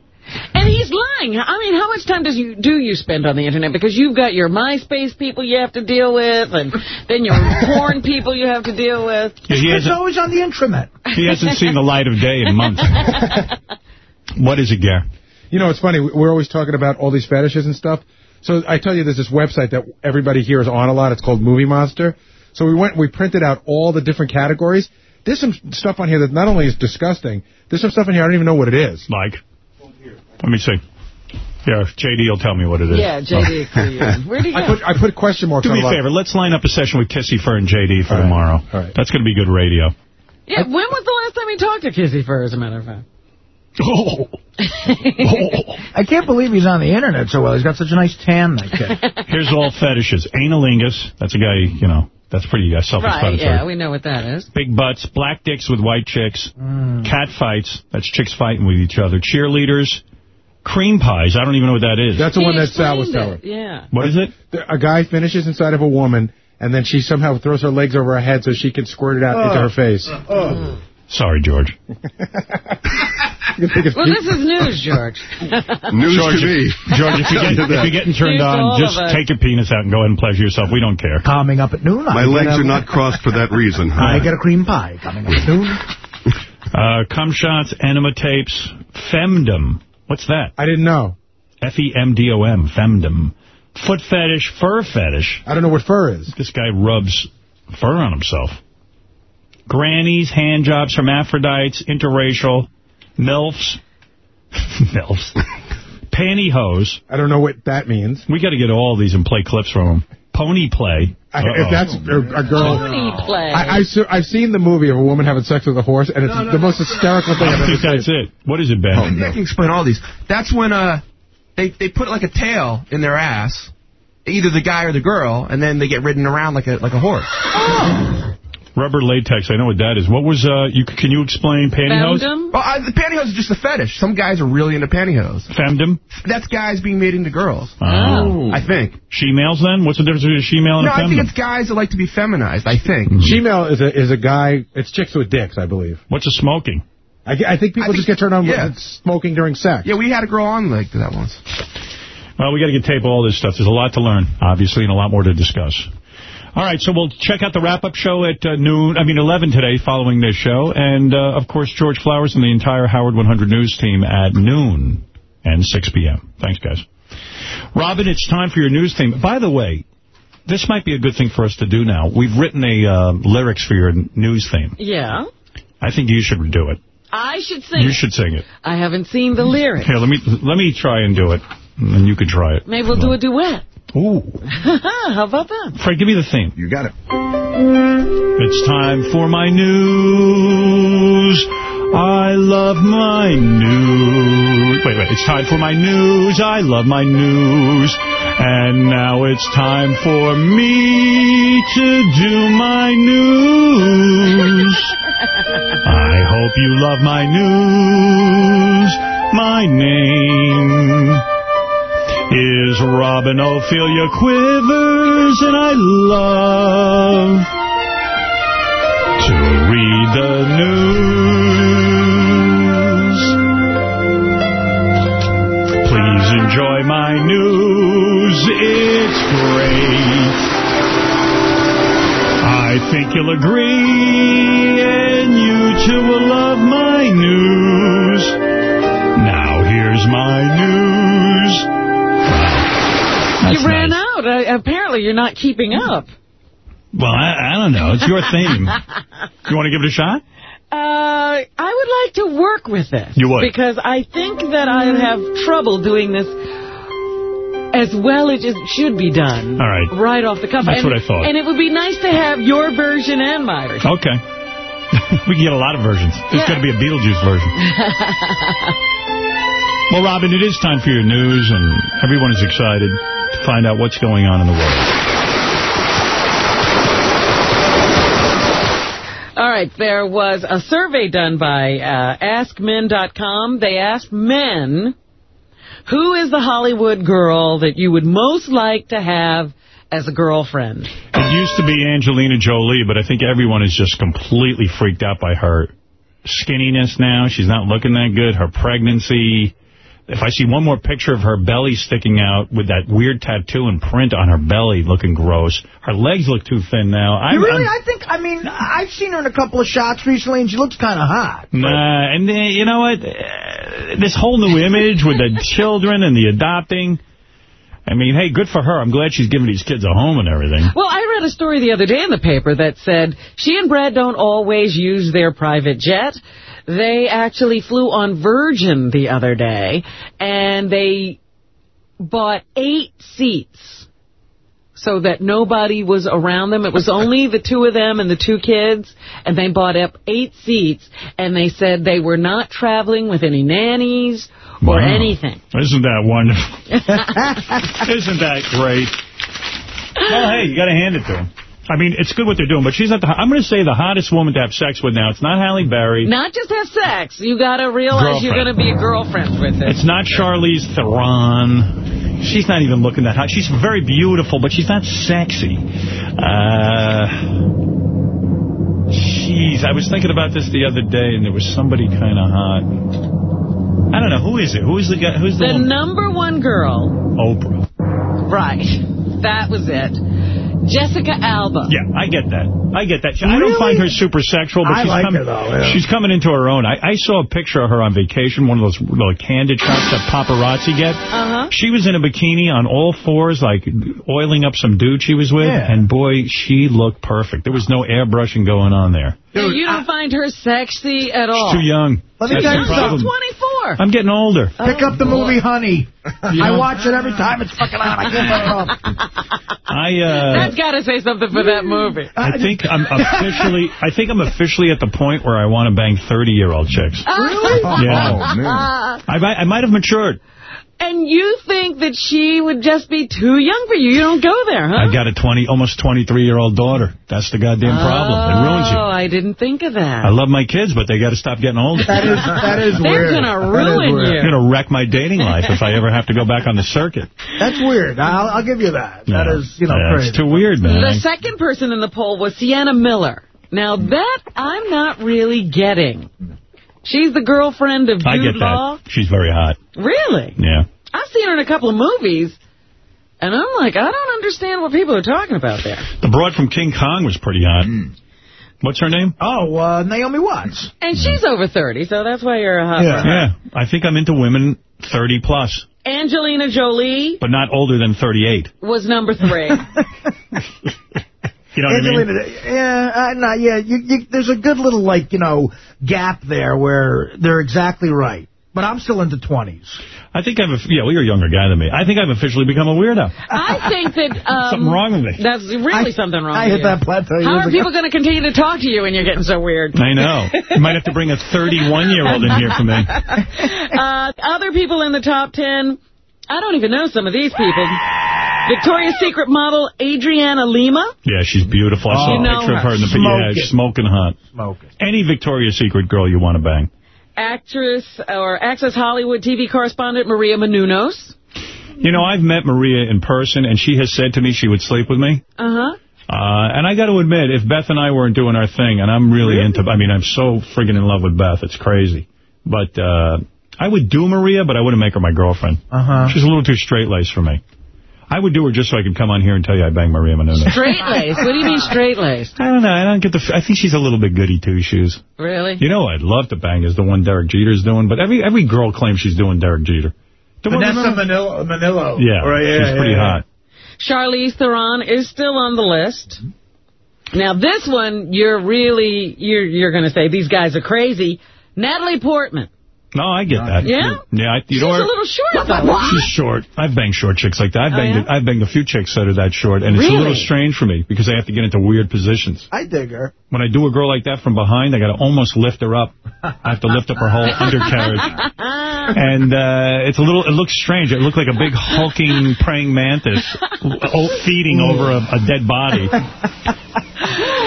And he's lying. I mean, how much time does you do you spend on the Internet? Because you've got your MySpace people you have to deal with, and then your porn people you have to deal with. Yeah, he It's hasn't, always on the intranet. he hasn't seen the light of day in months. What is it, Gare? You know, it's funny. We're always talking about all these fetishes and stuff. So I tell you, there's this website that everybody here is on a lot. It's called Movie Monster. So we went, we printed out all the different categories. There's some stuff on here that not only is disgusting, there's some stuff in here I don't even know what it is. Like? Let me see. Yeah, JD will tell me what it is. Yeah, JD. clue oh. you. Where'd he go? I put I put question marks Do me a favor. Let's line up a session with Kissy Fur and JD for All right. tomorrow. All right. That's going to be good radio. Yeah, when was the last time he talked to Kissy Fur, as a matter of fact? Oh. oh. I can't believe he's on the internet so well. He's got such a nice tan, that kid. Here's all fetishes. Analingus. That's a guy, you know, that's pretty uh, Right, self-explanatory. yeah, we know what that is. Big butts, black dicks with white chicks, cat fights, that's chicks fighting with each other, cheerleaders, cream pies, I don't even know what that is. That's the He one that Sal was explained telling. it, Yeah. what is it? A guy finishes inside of a woman, and then she somehow throws her legs over her head so she can squirt it out into her face. Sorry, George. You can Well, this is news, George. News George, to me. George, if, you get, if you're getting turned News on, just take your penis out and go ahead and pleasure yourself. We don't care. Coming up at noon. My I legs get a- are not crossed for that reason. Huh? I get a cream pie coming up at noon. Uh, cum shots, enema tapes, femdom. What's that? I didn't know. E F-E-M-D-O-M, femdom. Foot fetish, fur fetish. I don't know what fur is. This guy rubs fur on himself. Grannies, hand jobs, hermaphrodites, interracial, MILFs. MILFs. Pantyhose. I don't know what that means. We got to get all these and play clips from them. Pony play. Uh-oh. if that's a, a girl. Pony play. I, I, I've seen the movie of a woman having sex with a horse, and it's the most hysterical thing I I've ever think that's seen. it. What is it, Ben? Oh, I can explain all these. That's when uh they they put like a tail in their ass, either the guy or the girl, and then they get ridden around like a like a horse. Rubber latex, I know what that is. What was, uh, you can you explain pantyhose? Femdom? Well, I, the pantyhose is just a fetish. Some guys are really into pantyhose. Femdom? That's guys being made into girls. Oh. I think. She-males then? What's the difference between a she-male and No, a I femdom? think it's guys that like to be feminized, I think. She-male is a, is a guy, it's chicks with dicks, I believe. What's a smoking? I, I think people just get turned on yeah. with smoking during sex. Yeah, we had a girl on like that once. Well, we got to get tape of all this stuff. There's a lot to learn, obviously, and a lot more to discuss. All right, so we'll check out the wrap-up show at uh, noon, I mean 11 today following this show. And, uh, of course, George Flowers and the entire Howard 100 News team at noon and 6 p.m. Thanks, guys. Robin, it's time for your news theme. By the way, this might be a good thing for us to do now. We've written a uh, lyrics for your news theme. Yeah. I think you should do it. I should sing You should sing it. I haven't seen the lyrics. Here, let me let me try and do it, and you can try it. Maybe we'll do a duet. Ooh. How about that? Fred, give me the theme. You got it. It's time for my news. I love my news. Wait, wait. It's time for my news. I love my news. And now it's time for me to do my news. I hope you love my news. My name is Robin Ophelia Quivers, and I love to read the news. Please enjoy my news. It's great. I think you'll agree, and you too will love my news. Now here's my That's you ran nice. out. Uh, apparently, you're not keeping up. Well, I, I don't know. It's your theme. you want to give it a shot? Uh, I would like to work with this. You would? Because I think that I have trouble doing this as well as it should be done. All right. Right off the cuff. That's and, what I thought. And it would be nice to have your version and my version. Okay. we can get a lot of versions. There's Yeah. got to be a Beetlejuice version. Well, Robin, it is time for your news, and everyone is excited to find out what's going on in the world. All right, there was a survey done by uh, AskMen.com. They asked men, who is the Hollywood girl that you would most like to have as a girlfriend? It used to be Angelina Jolie, but I think everyone is just completely freaked out by her skinniness now. She's not looking that good. Her pregnancy. If I see one more picture of her belly sticking out with that weird tattoo and print on her belly looking gross, her legs look too thin now. I'm, really? I'm- I think, I mean, I've seen her in a couple of shots recently, and she looks kind of hot. Nah, and uh, you know what? Uh, this whole new image with the children and the adopting. I mean, hey, good for her. I'm glad she's giving these kids a home and everything. Well, I read a story the other day in the paper that said she and Brad don't always use their private jet. They actually flew on Virgin the other day, and they bought eight seats so that nobody was around them. It was only the two of them and the two kids, and they bought up eight seats, and they said they were not traveling with any nannies or Wow. anything. Isn't that wonderful? Isn't that great? Well, hey, you got to hand it to them. I mean, it's good what they're doing, but she's not the... I'm going to say the hottest woman to have sex with now. It's not Halle Berry. Not just have sex. You got to realize you're going to be a girlfriend with it. It's not Charlize Theron. She's not even looking that hot. She's very beautiful, but she's not sexy. Uh, jeez, I was thinking about this the other day, and there was somebody kind of hot. I don't know. Who is it? Who is the guy? Who's the, The number one girl. Oprah. Right. That was it. Jessica Alba. Yeah, I get that. I get that. I don't find her super sexual, but I she's, like coming, her, though, yeah. she's coming into her own. I, I saw a picture of her on vacation, one of those little candid shots that paparazzi get. Uh-huh. She was in a bikini on all fours, like oiling up some dude she was with, Yeah. and boy, she looked perfect. There was no airbrushing going on there. So you don't find her sexy at all. She's too young. Let me That's tell the you problem. something. 24. I'm getting older. Pick up the movie Honey. I watch it every time it's fucking on. I can't put it off. I uh, That's got to say something for that movie. I think I'm officially. I think I'm officially at the point where I want to bang 30 year old chicks. Really? Yeah. Oh, man. I I might have matured. And you think that she would just be too young for you. You don't go there, huh? I got a 20, almost 23-year-old daughter. That's the goddamn problem. It ruins you. Oh, I didn't think of that. I love my kids, but they got to stop getting older. That is that is They're weird. gonna ruin weird. you. It's going to wreck my dating life if I ever have to go back on the circuit. That's weird. I'll, I'll give you that. That Yeah. is, you know, Yeah, crazy. It's too weird, man. The second person in the poll was Sienna Miller. Now, that I'm not really getting. She's the girlfriend of Jude I get Law. that. She's very hot. Really? Yeah. I've seen her in a couple of movies, and I'm like, I don't understand what people are talking about there. The broad from King Kong was pretty hot. Hmm. What's her name? Oh, uh, Naomi Watts. And she's hmm. over 30, so that's why you're uh, a hot Yeah. yeah. I think I'm into women 30 plus, Angelina Jolie but not older than 38. was number three. You know what I mean? Yeah, uh, no, yeah. You, you, there's a good little like you know gap there where they're exactly right. But I'm still into 20s. I think I'm, a yeah, well, you're a younger guy than me. I think I've officially become a weirdo. I think that... Um, Something wrong with me. That's really something wrong I with hit you. that plateau How are ago. people going to continue to talk to you when you're getting so weird? I know. You might have to bring a 31-year-old in here for me. uh, other people in the top 10, I don't even know some of these people. Victoria's Secret model Adriana Lima. Yeah, she's beautiful. I saw You a know picture of her. her in the yeah, Smoking. she's smoking hot. Smoking. Any Victoria's Secret girl you want to bang. Actress or Access Hollywood TV correspondent Maria Menounos. You know, I've met Maria in person, and she has said to me she would sleep with me. Uh-huh. Uh, and I got to admit, if Beth and I weren't doing our thing, and I'm really into, I mean, I'm so friggin' in love with Beth, it's crazy. But uh, I would do Maria, but I wouldn't make her my girlfriend. Uh-huh. She's a little too straight-laced for me. I would do her just so I could come on here and tell you I banged Maria Menounos. Straight-laced. What do you mean straight-laced? I don't know. I don't get the. f- I think she's a little bit goody two shoes. Really? You know, who I'd love to bang is the one Derek Jeter's doing, but every every girl claims she's doing Derek Jeter. The one- Vanessa Minnillo. Minnillo. Yeah, Right, yeah, she's pretty yeah, yeah. hot. Charlize Theron is still on the list. Now, this one, you're really, you're, you're going to say these guys are crazy. Natalie Portman. No, I get that. Yeah? Yeah, I, you She's know a little short, though. She's short. I've banged short chicks like that. I've Oh, banged, yeah? I've banged a few chicks that are that short, and it's a little strange for me because I have to get into weird positions. I dig her. When I do a girl like that from behind, I got to almost lift her up. I have to lift up her whole undercarriage. And uh, it's a little, it looks strange. It looked like a big hulking praying mantis feeding over a, a dead body.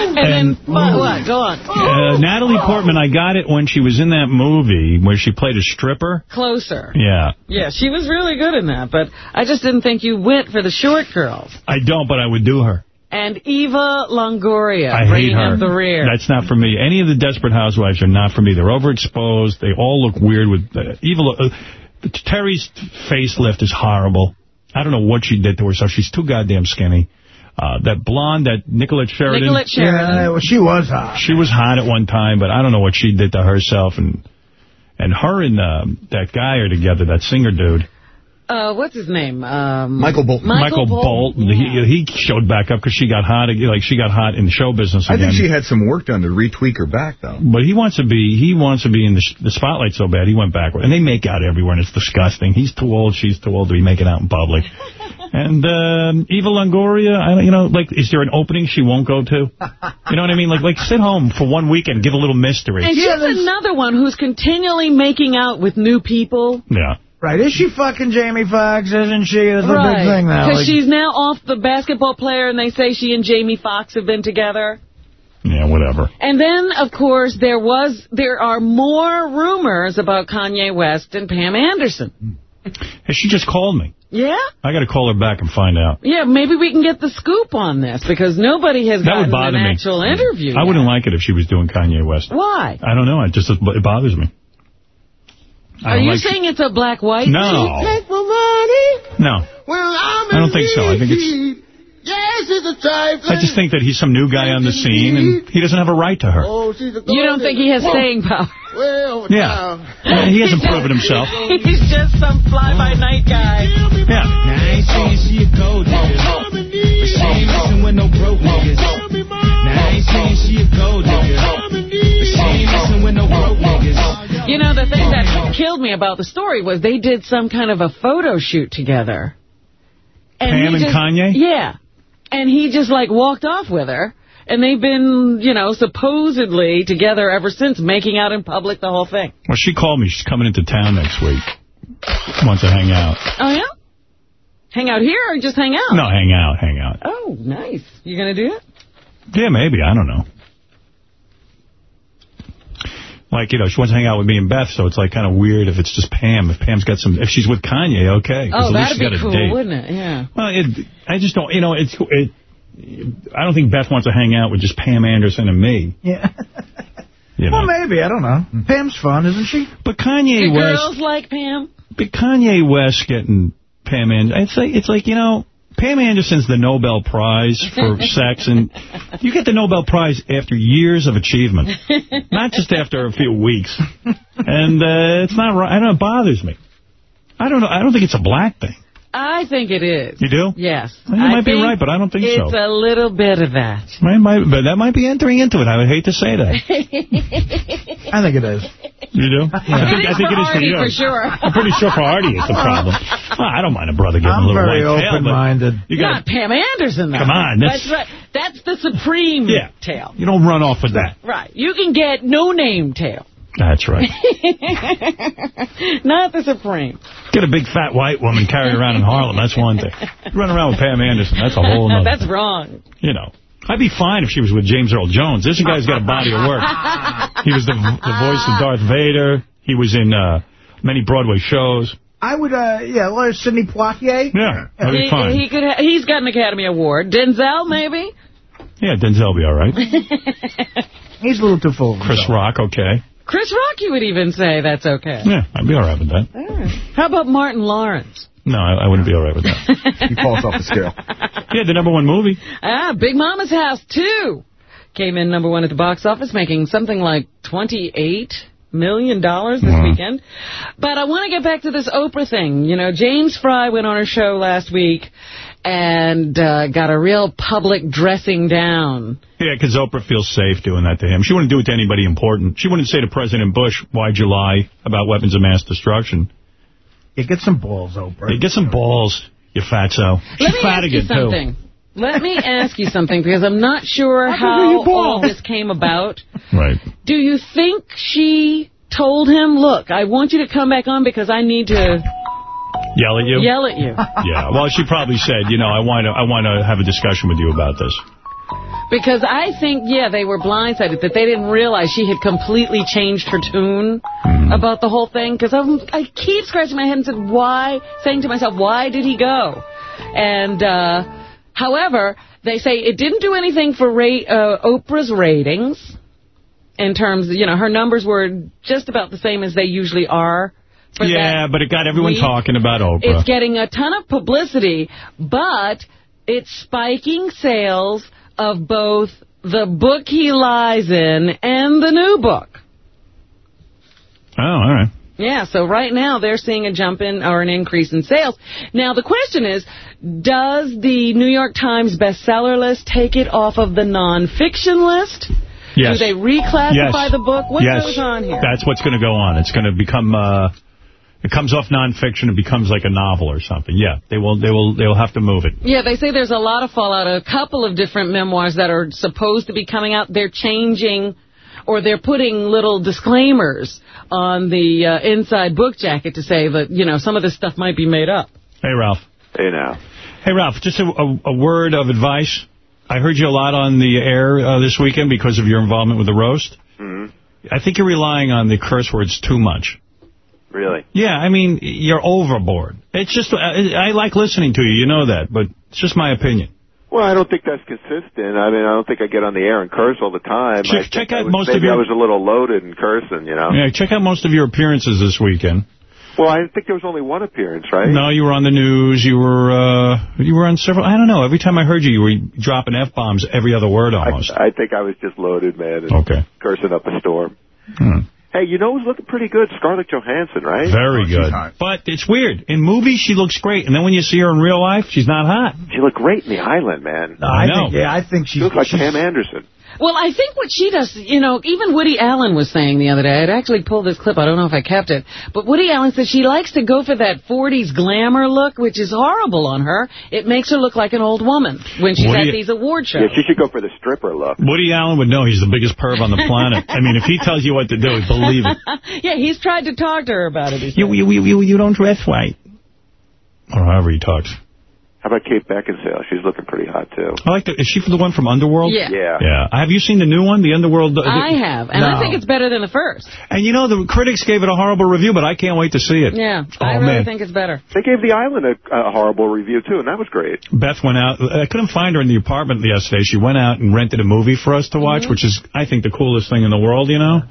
And, then, what, what? Go on. Uh, Natalie Portman, I got it when she was in that movie where she played a stripper. Closer. Yeah. Yeah, she was really good in that, but I just didn't think you went for the short girls. I don't, but I would do her. And Eva Longoria, I hate her. the rear. That's not for me. Any of the Desperate Housewives are not for me. They're overexposed. They all look weird with uh, evil. Uh, Teri's facelift is horrible. I don't know what she did to herself. She's too goddamn skinny. Uh, that blonde, that Nicolette Sheridan. Nicolette Sheridan. Yeah, well, she was hot. She was hot at one time, but I don't know what she did to herself. And and her and uh, that guy are together, that singer dude. Uh, what's his name? Um, Michael Bolton. Michael, Bolton. He, he showed back up because she got hot. Like she got hot in the show business Again. I think she had some work done to retweak her back, though. But he wants to be he wants to be in the, the spotlight so bad he went backward. And they make out everywhere, and it's disgusting. He's too old, she's too old to be making out in public. and um, Eva Longoria, I don't, you know, like, is there an opening she won't go to? You know what I mean? Like, like sit home for one weekend, give a little mystery. And she's another one who's continually making out with new people. yeah. Right, is she fucking Jamie Foxx, isn't she? That's the right. big thing now. Because Like, she's now off the basketball player, and they say she and Jamie Foxx have been together. Yeah, whatever. And then, of course, there was there are more rumors about Kanye West and Pam Anderson. Hey, she just called me. Yeah? I got to call her back and find out. Yeah, maybe we can get the scoop on this, because nobody has That gotten bother an me. actual interview I yet. wouldn't like it if she was doing Kanye West. Why? I don't know. It just it bothers me. I Are you like- saying it's a black-white No. Take my money No. when I'm I don't think so. I think it's. it's... Yes, it's a type I just think that he's some new guy on the scene, and he doesn't have a right to her. Oh, she's a You don't think he has staying power? Well, Yeah. Yeah, he hasn't proven himself. He's just some fly-by-night guy. Yeah. Now, I ain't saying she a gold digger, but she ain't messing with no broke niggas. Now, I ain't saying she a gold digger, she ain't messing with no broke niggas. You know, the thing that killed me about the story was they did some kind of a photo shoot together. Pam he and just- Kanye? Yeah. And he just, like, walked off with her. And they've been, you know, supposedly together ever since, making out in public, the whole thing. Well, she called me. She's coming into town next week. wants to hang out. Oh, yeah? Hang out here or just hang out? No, hang out, hang out. Oh, nice. You going to do it? Yeah, maybe. I don't know. Like, you know, she wants to hang out with me and Beth, so it's like kind of weird if it's just Pam. If Pam's got some, if she's with Kanye, okay. 'cause Oh, at least that'd be got a cool, date. wouldn't it? Yeah. Well, it, I just don't, you know, it's, it, I don't think Beth wants to hang out with just Pam Anderson and me. Yeah. You know. Well, maybe. I don't know. Pam's fun, isn't she? But Kanye Do West, girls like Pam? but Kanye West getting Pam Anderson, it's like, it's like, you know, Pam Anderson's the Nobel Prize for sex, and you get the Nobel Prize after years of achievement, not just after a few weeks. And uh, it's not right. I don't know, it bothers me. I don't know. I don't think it's a black thing. I think it is. You do? Yes. Well, you I might be right, but I don't think so. It's a little bit of that. Might, might, but that might be entering into it. I would hate to say that. I think it is. You do? I think, I think it is for you. for sure. I'm pretty sure for Artie it's the problem. Well, I don't mind a brother getting I'm a little white tail, but open-minded. You got Not Pam Anderson, though. Come on, That's, that's- right. That's the supreme Yeah. tail. You don't run off with that. Right. You can get no-name tail. That's right. Not the supreme. Get a big fat white woman carried around in Harlem. That's one thing. Run around with Pam Anderson. That's a whole nother. That's wrong. You know. I'd be fine if she was with James Earl Jones. This guy's got a body of work. He was the, the voice of Darth Vader. He was in uh, many Broadway shows. I would, uh, yeah, well, Sidney Poitier. Yeah, that'd be He, fine. he could. Ha he's got an Academy Award. Denzel, maybe. Yeah, Denzel be all right. He's a little too full Chris himself. Rock, okay. Chris Rock, you would even say that's okay. Yeah, I'd be all right with that. All right. How about Martin Lawrence? No, I, I wouldn't be all right with that. He falls off the scale. Yeah, the number one movie. Ah, Big Mama's House 2 came in number one at the box office, making something like $28 million this weekend. But I want to get back to this Oprah thing. You know, James Fry went on her show last week and uh, got a real public dressing down. Yeah, because Oprah feels safe doing that to him. She wouldn't do it to anybody important. She wouldn't say to President Bush, why'd you lie about weapons of mass destruction? Yeah, get some balls, Oprah. Hey, get some balls, you fatso. She's Let me fat ask you again, something. too. Let me ask you something, because I'm not sure How how big are your all this came about. Right. Do you think she told him, look, I want you to come back on because I need to Yell at you? yell at you? Yeah, well, she probably said, you know, I want to I want to have a discussion with you about this. Because I think, yeah, they were blindsided, that they didn't realize she had completely changed her tune Mm-hmm. about the whole thing. Because I keep scratching my head and said, why, saying to myself, why did he go? And, uh, however, they say it didn't do anything for rate, uh, Oprah's ratings in terms, you know, her numbers were just about the same as they usually are. Yeah, but it got everyone week. talking about Oprah. It's getting a ton of publicity, but it's spiking sales of both the book he lies in and the new book. Oh, all right. Yeah, so right now they're seeing a jump in or an increase in sales. Now the question is, does the New York Times bestseller list take it off of the nonfiction list? Yes. Do they reclassify Yes. the book? What yes. goes on here? That's what's going to go on. It's going to become, uh, it comes off nonfiction and becomes like a novel or something. Yeah, they will, they will, they will have to move it. Yeah, they say there's a lot of fallout. A couple of different memoirs that are supposed to be coming out, they're changing or they're putting little disclaimers on the uh, inside book jacket to say that, you know, some of this stuff might be made up. Hey, Ralph. Hey, now. Hey, Ralph, just a, a, a word of advice. I heard you a lot on the air uh, this weekend because of your involvement with the roast. Mm-hmm. I think you're relying on the curse words too much. Really? Yeah, I mean, you're overboard. It's just, I, I like listening to you, you know that, but it's just my opinion. Well, I don't think that's consistent. I mean, I don't think I get on the air and curse all the time. Check- check out was, most of maybe your- I was a little loaded and cursing, you know. Yeah, check out most of your appearances this weekend. Well, I think there was only one appearance, right? No, you were on the news. You were uh, you were on several. I don't know. Every time I heard you, you were dropping f bombs every other word almost. I think I was just loaded, man. And Okay. Cursing up a storm. Hmm. Hey, you know who's looking pretty good? Scarlett Johansson, right? Very good. But it's weird. In movies, she looks great, and then when you see her in real life, she's not hot. She looked great in The Island, man. No, I, know. think, yeah, I think she's... She looked like she's- Pam Anderson. Well, I think what she does, you know, even Woody Allen was saying the other day, I'd actually pulled this clip, I don't know if I kept it, but Woody Allen said she likes to go for that 40s glamour look, which is horrible on her. It makes her look like an old woman when she's Woody- at these award shows. Yeah, she should go for the stripper look. Woody Allen would know he's the biggest perv on the planet. I mean, if he tells you what to do, believe it. yeah, he's tried to talk to her about it. You, you, you, you don't dress white. Or however he talks. How about Kate Beckinsale? She's looking pretty hot, too. I like the, is she the one from Underworld? Yeah. Yeah. Yeah. Have you seen the new one, the Underworld? uh, I have, and I think it's better than the first. And you know, the critics gave it a horrible review, but I can't wait to see it. Yeah, Oh, I really man. think it's better. They gave The Island a, a horrible review, too, and that was great. Beth went out. I couldn't find her in the apartment yesterday. She went out and rented a movie for us to watch, Mm-hmm. which is, I think, the coolest thing in the world, you know?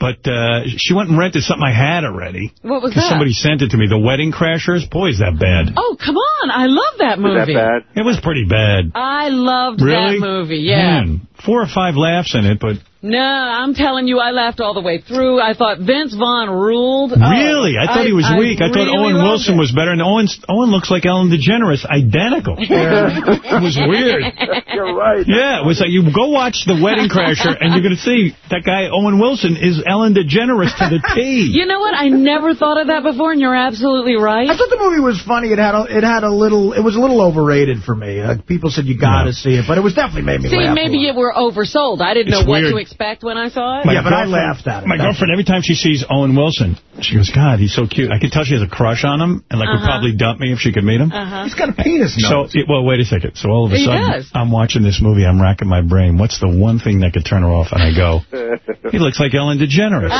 But uh, she went and rented something I had already. What was 'Cause that? Somebody sent it to me. The Wedding Crashers. Boy, is that bad. Oh, come on. I love that movie. That bad? It was pretty bad. I loved Really? that movie, yeah. Man, four or five laughs in it, but No, I'm telling you, I laughed all the way through. I thought Vince Vaughn ruled. really, Oh, I thought he was weak. I thought really Owen Wilson it. was better, and Owen's, Owen looks like Ellen DeGeneres, identical. it was weird. You're right. Yeah, it was like, you go watch The Wedding Crasher, and you're going to see that guy, Owen Wilson, is Ellen DeGeneres to the T. You know what? I never thought of that before, and you're absolutely right. I thought the movie was funny. It had a, it had a little, it was a little overrated for me. Uh, people said you got to see it, but it was definitely made me See, laugh. maybe it were oversold. I didn't It's know what to expect when I saw it. My it. My girlfriend, every time she sees Owen Wilson, she goes, God, he's so cute. I can tell she has a crush on him, and like would Uh-huh. probably dump me if she could meet him. Uh-huh. He's got a penis So, it- well, wait a second. So all of a He sudden, does. I'm watching this movie. I'm racking my brain. What's the one thing that could turn her off? And I go, he looks like Ellen DeGeneres.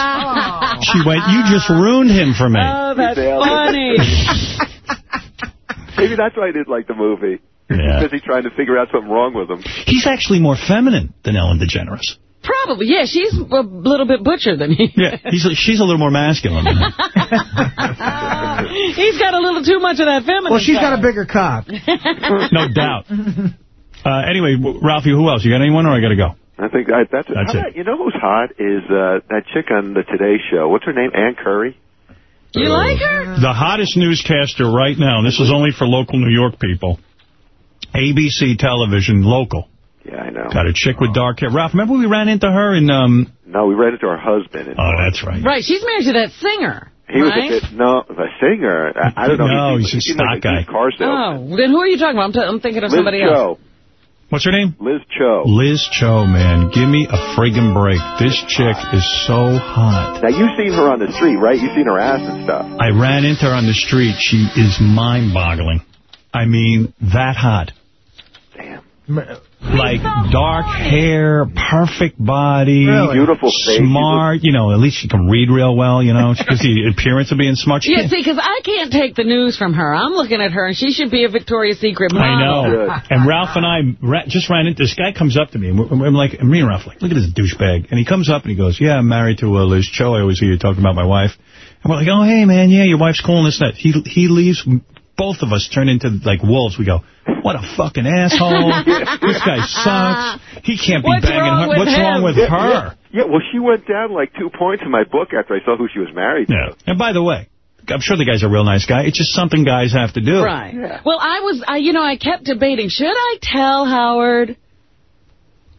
She went, you just ruined him for me. Oh, that's funny. Maybe that's why I didn't like the movie. Yeah. Busy trying to figure out something wrong with him. He's actually more feminine than Ellen DeGeneres. Probably, yeah. She's a little bit butcher than he. Yeah, he's she's a little more masculine. Than him. He's got a little too much of that feminine Well, she's got a bigger cock. no doubt. Uh, anyway, Ralphie, who else? You got anyone, or I got to go? I think I, that's, That's it. about- you know who's hot is uh, that chick on the Today Show. What's her name? Ann Curry. You like her? The hottest newscaster right now, and this is only for local New York people, ABC television, local. Yeah, I know. Got a chick with dark hair. Ralph, remember we ran into her in... Um, No, we ran into her husband. And oh, that's right. Right, she's married to that singer. he was a bit, no, the singer. I, I don't know. No, he, he's a he seemed like stock guy. used Car salesman. Oh, then who are you talking about? I'm, t I'm thinking of Liz somebody Cho. else. What's her name? Liz Cho. Liz Cho, man. Give me a friggin' break. This chick is so hot. Now, you've seen her on the street, right? You've seen her ass and stuff. I ran into her on the street. She is mind-boggling. I mean, that hot. Like dark hair, perfect body, Really? Beautiful face. smart. You know, at least she can read real well. You know, because the appearance of being smart. She Yeah, can't- see, because I can't take the news from her. I'm looking at her, and she should be a Victoria's Secret model. I know. And Ralph and I ra just ran into this guy comes up to me, and I'm like, and me and Ralph like, look at this douchebag. And he comes up and he goes, yeah, I'm married to uh, Liz Cho. I always hear you talking about my wife. And we're like, oh, hey, man, yeah, your wife's cool and this and that. He, he leaves. Both of us turn into, like, wolves. We go, what a fucking asshole. this guy sucks. He can't be What's banging wrong her. with What's him? wrong with Yeah, her? Yeah, yeah, well, she went down like two points in my book after I saw who she was married to. Yeah. And by the way, I'm sure the guy's a real nice guy. It's just something guys have to do. Right. Well, I was, I, you know, I kept debating, should I tell Howard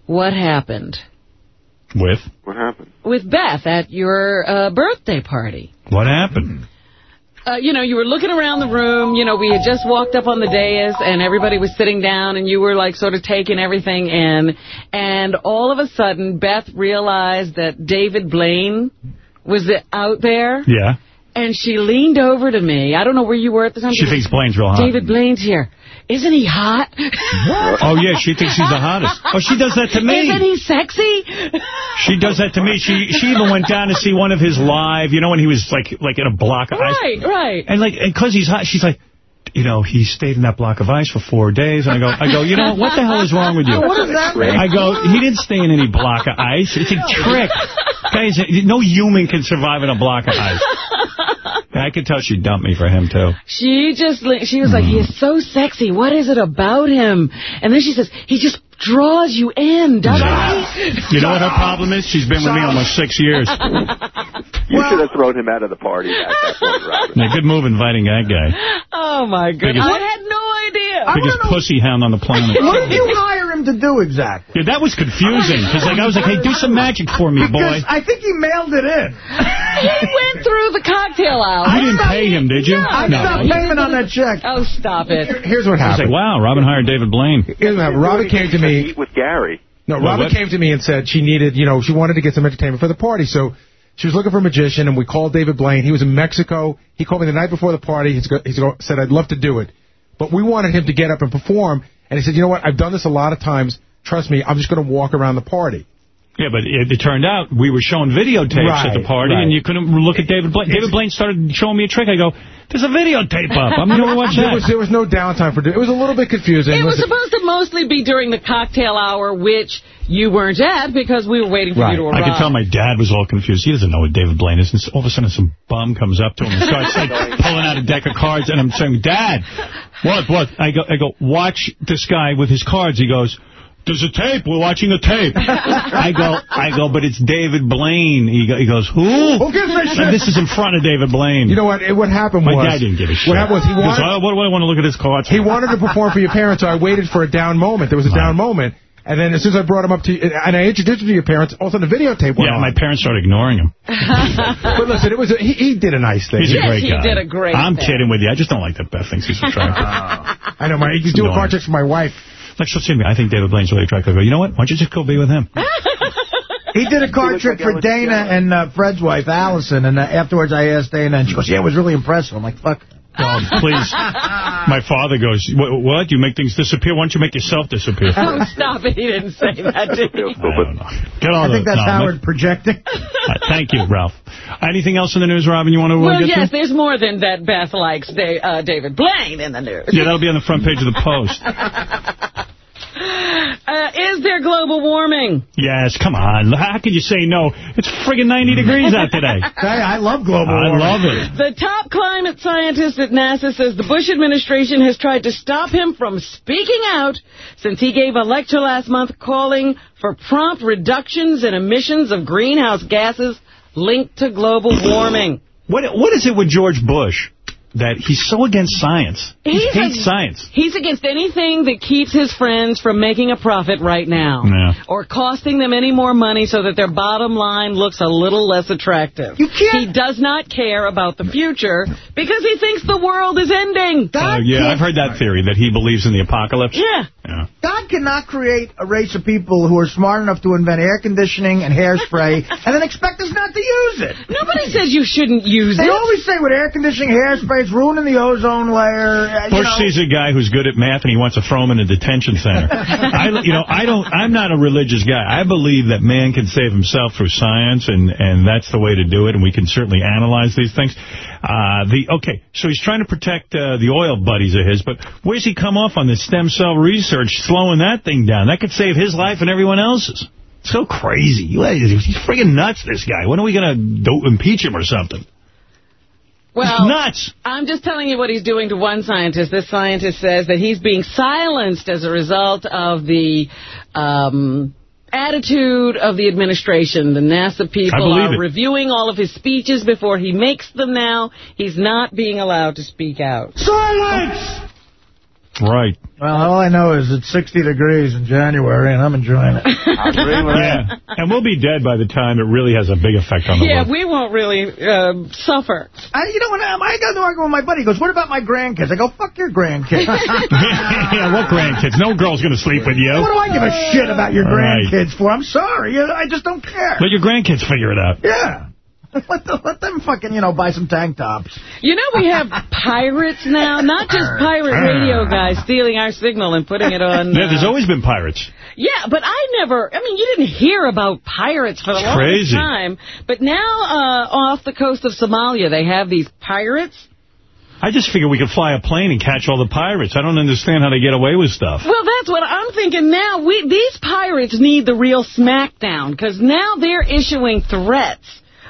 what happened With? What happened? with Beth at your uh, birthday party? What happened? Uh, you know, you were looking around the room. You know, we had just walked up on the dais, and everybody was sitting down, and you were, like, sort of taking everything in. And all of a sudden, Beth realized that David Blaine was out there, Yeah. and she leaned over to me. I don't know where you were at the time. She thinks Blaine's real hot. David Blaine's here. Isn't he hot? Oh, yeah, she thinks he's the hottest. Oh, she does that to me. Isn't he sexy? She does that to me. She she even went down to see one of his live, you know, when he was like like in a block of ice. Right, right. And like, because he's hot, she's like, you know, he stayed in that block of ice for four days. And I go, I go, you know, what the hell is wrong with you? What does that mean? I go, he didn't stay in any block of ice. It's a trick. Guys, no human can survive in a block of ice. I could tell she dumped me for him, too. She just, she was like, hmm. he is so sexy. What is it about him? And then she says, he just draws you in, doesn't he? You know what her problem is? She's been with me almost six years. You should have thrown him out of the party at that point, Robert. Yeah, good move inviting that guy. Oh, my goodness. Biggest- I had no idea. Biggest pussy hound on the planet. Wouldn't you hire him him to do exactly? Yeah, that was confusing. Because like, I was like, hey, do some magic for me, boy. Because I think he mailed it in. He went through the cocktail hour. You didn't pay him, did you? I No. stopped payment on that check. Oh, stop it. Here's what happened. I was happened. like, wow, Robin hired David Blaine. Here's what happened. Robin came to me. Eat with Gary. No, Well, Robin came to me and said she needed, you know, she wanted to get some entertainment for the party. So she was looking for a magician, and we called David Blaine. He was in Mexico. He called me the night before the party. He he's said, I'd love to do it. But we wanted him to get up and perform. And he said, you know what, I've done this a lot of times. Trust me, I'm just going to walk around the party. Yeah, but it, it turned out we were showing videotapes at the party, right. and you couldn't look at David Blaine. David Blaine started showing me a trick. I go, there's a videotape up. I'm going to watch there that. was, there was no downtime for it. It was a little bit confusing. It was Listen- supposed to mostly be during the cocktail hour, which you weren't at because we were waiting for you to arrive. I arrive. could tell my dad was all confused. He doesn't know what David Blaine is. And all of a sudden, some bum comes up to him and starts like pulling out a deck of cards. And I'm saying, Dad, what, what? I go, I go, watch this guy with his cards. He goes, there's a tape. We're watching a tape. I go, I go, but it's David Blaine. He, go, he goes, who? Who gives a shit? And this is in front of David Blaine. You know what? It, what happened my was... dad didn't give a shit. What happened was he He goes, wanted... "Oh, what do I want to look at his cards? He wanted to perform for your parents, so I waited for a down moment. There was a down moment. And then as soon as I brought him up to you, and I introduced him to your parents, all of a sudden the videotape went Yeah, on. my parents started ignoring him. but listen, it was a, he, he did a nice thing. He's a Yes, great he guy. did a great thing. I'm thing. kidding with you. I just don't like that Beth thinks he's attractive. I know, my, you do a annoying. card for my wife. Like, she'll see me. I think David Blaine's really attractive. I go, you know what? Why don't you just go be with him? He did a card trick for Dana and uh, Fred's wife, Allison, and uh, afterwards I asked Dana, and she goes, yeah, it was really impressive. I'm like, fuck. Oh, please. My father goes, what, what? You make things disappear? Why don't you make yourself disappear? Oh, stop it. He didn't say that, did he? I don't know. Get all I think the, that's no, Howard projecting. Uh, thank you, Ralph. Anything else in the news, Robin, you want to Well, get yes, to? there's more than that Beth likes Da- uh, David Blaine in the news. Yeah, that'll be on the front page of the Post. Uh, is there global warming? Yes, come on. How can you say no? It's friggin' 90 degrees out today. Hey, I love global I warming. love it. The top climate scientist at NASA says the Bush administration has tried to stop him from speaking out since he gave a lecture last month calling for prompt reductions in emissions of greenhouse gases linked to global warming. What What is it with George Bush that he's so against science? He hates a- science. He's against anything that keeps his friends from making a profit right now. Yeah. Or costing them any more money so that their bottom line looks a little less attractive. You can't- He does not care about the future because he thinks the world is ending. Uh, yeah, I've heard that theory, that he believes in the apocalypse. Yeah. Yeah. God cannot create a race of people who are smart enough to invent air conditioning and hairspray and then expect us not to use it. Nobody says you shouldn't use They it. always say with air conditioning, hairspray, it's ruining the ozone layer. uh, you Bush know. sees a guy who's good at math and he wants to throw him in a detention center. I, you know, I don't. I'm not a religious guy. I believe that man can save himself through science, and and that's the way to do it. And we can certainly analyze these things. Uh, the okay, so he's trying to protect uh, the oil buddies of his, but where's he come off on the stem cell research, slowing that thing down? That could save his life and everyone else's. So crazy. He's friggin' nuts, this guy. When are we going to impeach him or something? Well, nuts. I'm just telling you what he's doing to one scientist. This scientist says that he's being silenced as a result of the um, attitude of the administration. The NASA people are it. reviewing all of his speeches before he makes them now. He's not being allowed to speak out. Silence! Right. Well, all I know is it's 60 degrees in January, and I'm enjoying it. Yeah, and we'll be dead by the time it really has a big effect on the Yeah, world. we won't really um, suffer. I, you know, when I, I got to argue with my buddy, he goes, what about my grandkids? I go, fuck your grandkids. yeah, what grandkids? No girl's going to sleep with you. What do I give a shit about your All right. grandkids for? I'm sorry. I just don't care. Let your grandkids figure it out. Yeah. Let, the, let them fucking, you know, buy some tank tops. You know we have pirates now, not just pirate radio guys stealing our signal and putting it on. Yeah, there's uh, always been pirates. Yeah, but I never, I mean, you didn't hear about pirates for the It's longest crazy. time. But now uh, off the coast of Somalia, they have these pirates. I just figured we could fly a plane and catch all the pirates. I don't understand how they get away with stuff. Well, that's what I'm thinking now. We These pirates need the real smackdown because now they're issuing threats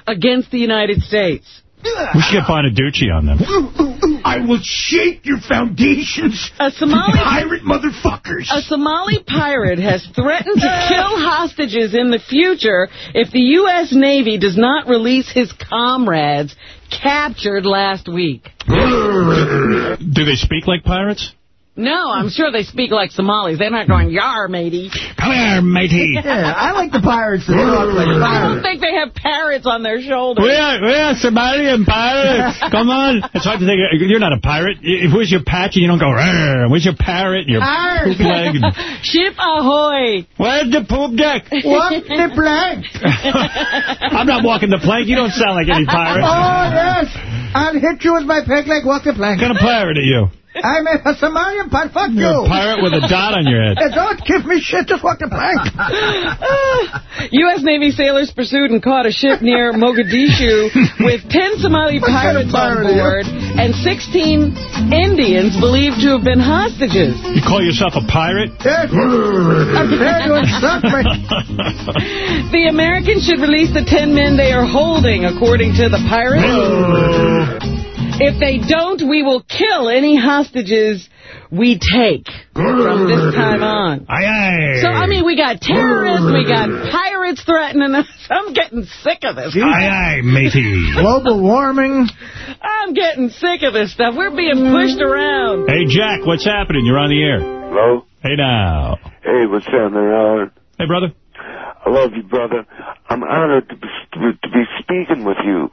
against the United States. We should get Bonaduce on them. I will shake your foundations. A Somali pirate motherfuckers. A Somali pirate has threatened to kill hostages in the future if the U.S. Navy does not release his comrades captured last week. Do they speak like pirates? No, I'm sure they speak like Somalis. They're not going, yar, matey. Come here, matey. Yeah, I like the pirates that talk like I don't think they have parrots on their shoulders. We are, we are Somalian pirates. Come on. It's hard to think. You're not a pirate. If where's your patch and you don't go, "Rrr." where's your parrot and your Arr. poop leg? and- Ship ahoy. Where's the poop deck? What the plank? I'm not walking the plank. You don't sound like any pirate. Oh, yes. I'll hit you with my peg leg, walk the plank. What kind of pirate are you? I'm a Somalian pirate. Fuck You're you. a pirate with a dot on your head. Don't give me shit. Just walk the plank. U.S. Navy sailors pursued and caught a ship near Mogadishu with 10 Somali pirates on board and 16 Indians believed to have been hostages. You call yourself a pirate? Yes. I'm prepared to instruct me. The Americans should release the 10 men they are holding, according to the pirates. If they don't, we will kill any hostages we take from this time on. Aye, aye. So, I mean, we got terrorists, we got pirates threatening us. I'm getting sick of this. Aye, aye, matey. Global warming. I'm getting sick of this stuff. We're being pushed around. Hey, Jack, what's happening? You're on the air. Hello? Hey, now. Hey, what's happening, Howard? Hey, brother. I love you, brother. I'm honored to be, to be speaking with you.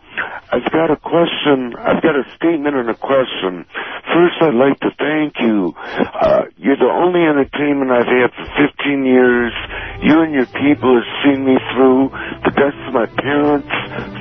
I've got a question. I've got a statement and a question. First, I'd like to thank you. Uh, you're the only entertainment I've had for 15 years. You and your people have seen me through the deaths of my parents,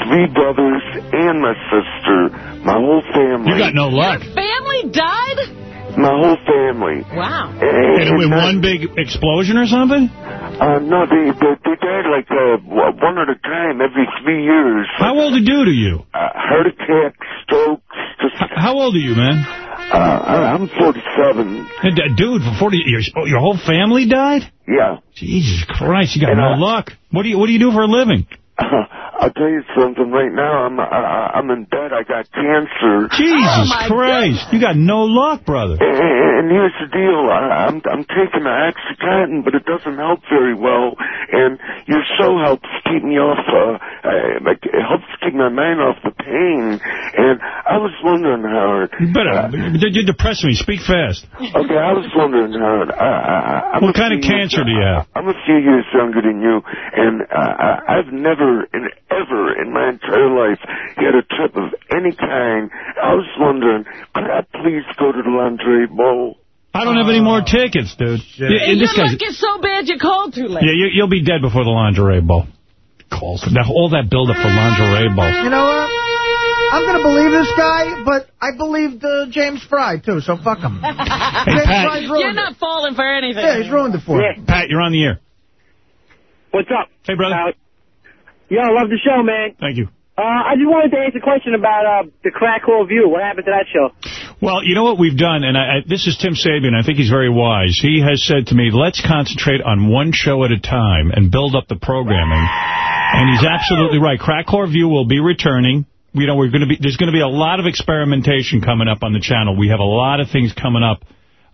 three brothers, and my sister. My whole family. You got no luck. Family died? My whole family. Wow. Hit it with uh, one big explosion or something? Uh, no, they, they, they died like uh, one at a time every three years. How old did do to you? Uh, heart attack, strokes. Just, How old are you, man? uh, I- I'm 47. Hey, d- Dude, for 40 years, oh, your whole family died? Yeah. Jesus Christ, you got And, no uh, luck. What do you What do you do for a living? I'll tell you something right now. I'm I, I'm in bed. I got cancer. Jesus Christ, you got no luck, brother. And, and here's the deal. I, I'm I'm taking the Oxycontin, but it doesn't help very well. And your show helps keep me off. Uh, uh, like it helps keep my mind off the pain. And I was wondering, Howard. You better, you're depressing me. Speak fast. Okay, I was wondering, Howard. I, I, I'm What kind of cancer years- do you have? I'm a few years younger than you, and uh, I- I've never, in, ever in my entire life, had a trip of any kind. I was wondering, could I please go to the Lingerie Bowl? I don't have any more tickets, dude. Yeah, Hey, and your luck is so bad you called too late. yeah, you, you'll be dead before the Lingerie Bowl. Calls Now, all that buildup for Lingerie Bowl. You know what? I'm going to believe this guy, but I believed uh, James Frey, too, so fuck him. James Pat. Frey's ruined You're not falling for anything. Yeah, he's ruined it for me. Pat, you're on the air. What's up? Hey, brother. Uh, yo, love the show, man. Thank you. Uh, I just wanted to ask a question about uh, the Crack Whore View. What happened to that show? Well, you know what we've done, and I, I, this is Tim Sabean. I think he's very wise. He has said to me, let's concentrate on one show at a time and build up the programming. And he's absolutely right. Crack Whore View will be returning. You know, we're going to be there's going to be a lot of experimentation coming up on the channel. We have a lot of things coming up.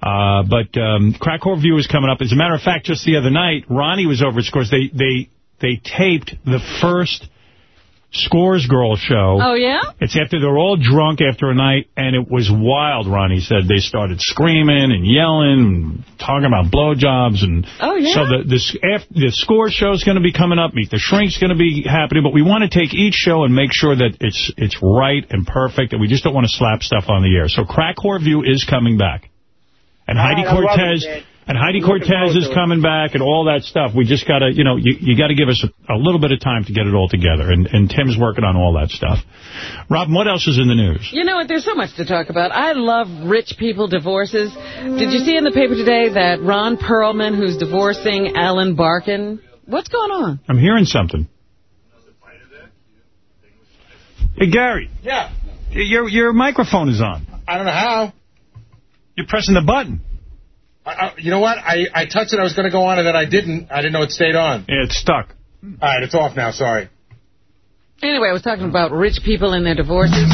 Uh, but um, Crack Whore View is coming up. As a matter of fact, just the other night, Ronnie was over at Scores. They they they taped the first Scores Girl show. Oh, yeah? It's after they're all drunk after a night, and it was wild, Ronnie said. They started screaming and yelling and talking about blowjobs. And Oh, yeah? So the, the, after, the score show's going to be coming up. Meet the Shrink's going to be happening. But we want to take each show and make sure that it's it's right and perfect, and we just don't want to slap stuff on the air. So Crack Whore View is coming back. And Heidi I love it, Cortez... man. And Heidi Cortez is coming back and all that stuff. We just got to, you know, you, you got to give us a, a little bit of time to get it all together. And, and Tim's working on all that stuff. Robin, what else is in the news? You know what? There's so much to talk about. I love rich people divorces. Did you see in the paper today that Ron Perelman, who's divorcing Ellen Barkin? What's going on? I'm hearing something. Hey, Gary. Yeah. Your your microphone is on. I don't know how. You're pressing the button. I, I, you know what? I, I touched it. I was going to go on, and then I didn't. I didn't know it stayed on. Yeah, it's stuck. All right, it's off now. Sorry. Anyway, I was talking about rich people and their divorces.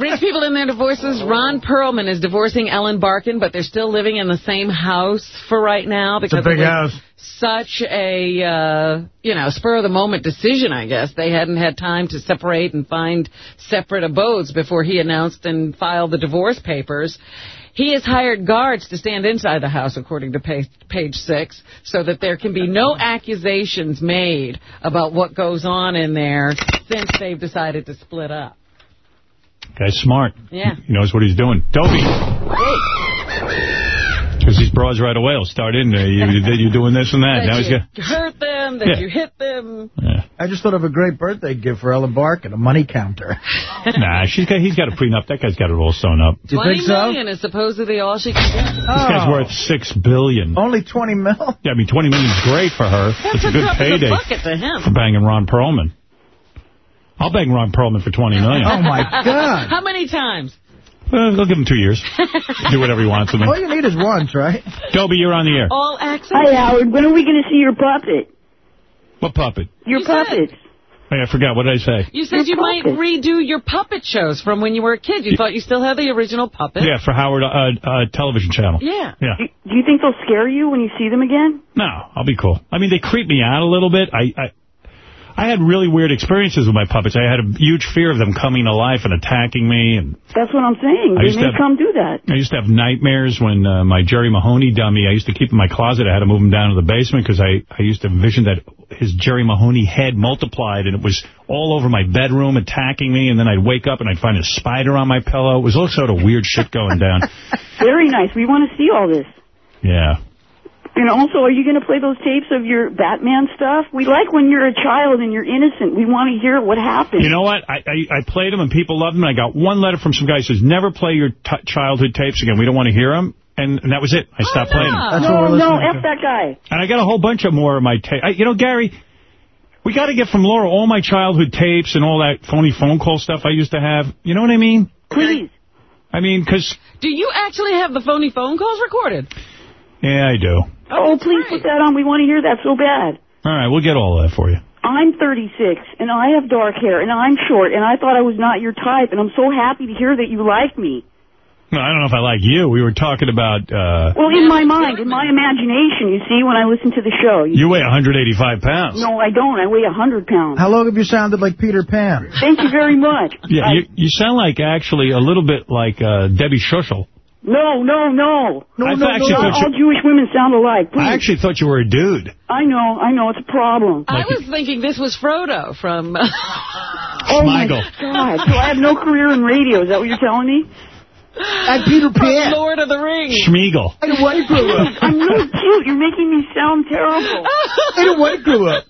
Rich people in their divorces. Ron Perelman is divorcing Ellen Barkin, but they're still living in the same house for right now because big it was house. such a uh, you know spur of the moment decision. I guess they hadn't had time to separate and find separate abodes before he announced and filed the divorce papers. He has hired guards to stand inside the house, according to page, page six, so that there can be no accusations made about what goes on in there since they've decided to split up. Guy's smart. Yeah. He knows what he's doing. Toby. Because these bras right away will start in there. You, you're doing this and that. That now he's you got. hurt them, that Yeah. you hit them. I just thought of a great birthday gift for Ellen Barkin, a money counter. Nah, she's got. He's got a prenup. That guy's got it all sewn up. Do you Twenty think so? million is supposedly all she can get. This guy's Oh. worth six billion. Only 20 mil? Yeah, I mean, twenty million's great for her. That's it's a a good drop in the payday bucket to him. for banging Ron Perelman. I'll bang Ron Perelman for twenty million. Oh, my God. How many times? Well, I'll give him two years. Do whatever he wants with me. All you need is once, right? Dobie, you're on the air. All access. Hi, Howard. When are we going to see your puppet? What puppet? Your puppets. Hey, I forgot. What did I say? You said you might redo your puppet shows from when you were a kid. You thought you still had the original puppet. Yeah, for Howard uh, uh, Television Channel. Yeah. Yeah. Do you think they'll scare you when you see them again? No, I'll be cool. I mean, they creep me out a little bit. I, I I had really weird experiences with my puppets. I had a huge fear of them coming to life and attacking me. And That's what I'm saying. I They used to may have- come do that. I used to have nightmares when uh, my Jerry Mahoney dummy, I used to keep in my closet. I had to move him down to the basement because I, I used to envision that his Jerry Mahoney head multiplied and it was all over my bedroom attacking me. And then I'd wake up and I'd find a spider on my pillow. It was all sort of weird shit going down. Very nice. We want to see all this. Yeah. And also, are you going to play those tapes of your Batman stuff? We like when you're a child and you're innocent. We want to hear what happened. You know what? I, I, I played them and people loved them. And I got one letter from some guy who says, never play your t childhood tapes again. We don't want to hear them. And, and that was it. I stopped oh, playing them. no, no, F that guy. And I got a whole bunch of more of my tape. You know, Gary, we got to get from Laura all my childhood tapes and all that phony phone call stuff I used to have. You know what I mean? Please. I mean, because, Do you actually have the phony phone calls recorded? Yeah, I do. Oh, please put that on. We want to hear that so bad. All right, we'll get all of that for you. I'm 36, and I have dark hair, and I'm short, and I thought I was not your type, and I'm so happy to hear that you like me. No, I don't know if I like you. We were talking about, uh, Well, in my mind, in my imagination, you see, when I listen to the show. you weigh 185 pounds. No, I don't. I weigh 100 pounds. How long have you sounded like Peter Pan? Thank you very much. Yeah, you, you sound like actually a little bit like uh, Debbie Schlussel. No, no, no. No, I no, no. thought All you- Jewish women sound alike. Please. I actually thought you were a dude. I know, I know. It's a problem. I was thinking this was Frodo from... Oh, my God. So I have no career in radio. Is that what you're telling me? I'm Peter Pan. Lord of the Rings. Sméagol. I don't want to grow up. I'm really cute. You're making me sound terrible. I don't want to grow up.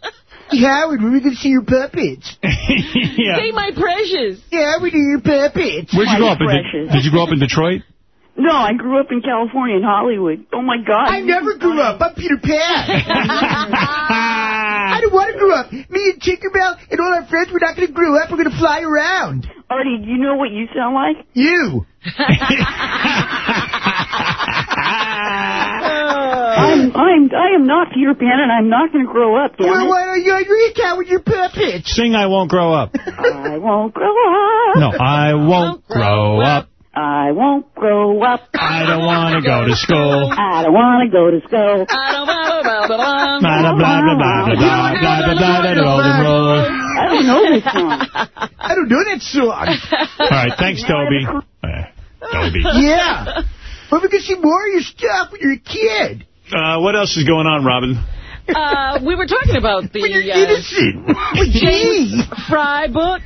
Hey, Howard, we're going to see your puppets? yeah. See my precious. Yeah, we do your puppets. Where'd you grow up? Precious. did you grow up in Detroit? No, I grew up in California, in Hollywood. Oh, my God. I never grew up. I'm Peter Pan. I don't want to grow up. Me and Tinkerbell and all our friends, we're not going to grow up. We're going to fly around. Artie, do you know what you sound like? You. Oh. I'm, I'm, I am not Peter Pan, and I'm not going to grow up, damn Well, it. why don't you agree count with your puppets? Sing I Won't Grow Up. I won't grow up. No, I won't grow up. I won't grow up. I don't want to go to school. I don't want to go to school. I don't want I don't know this song. I don't know that song. All right, thanks, Toby. Toby. Yeah. Well, see more of your stuff when you were a kid. Uh, what else is going on, Robin? Uh, we were talking about the uh, James Frey book.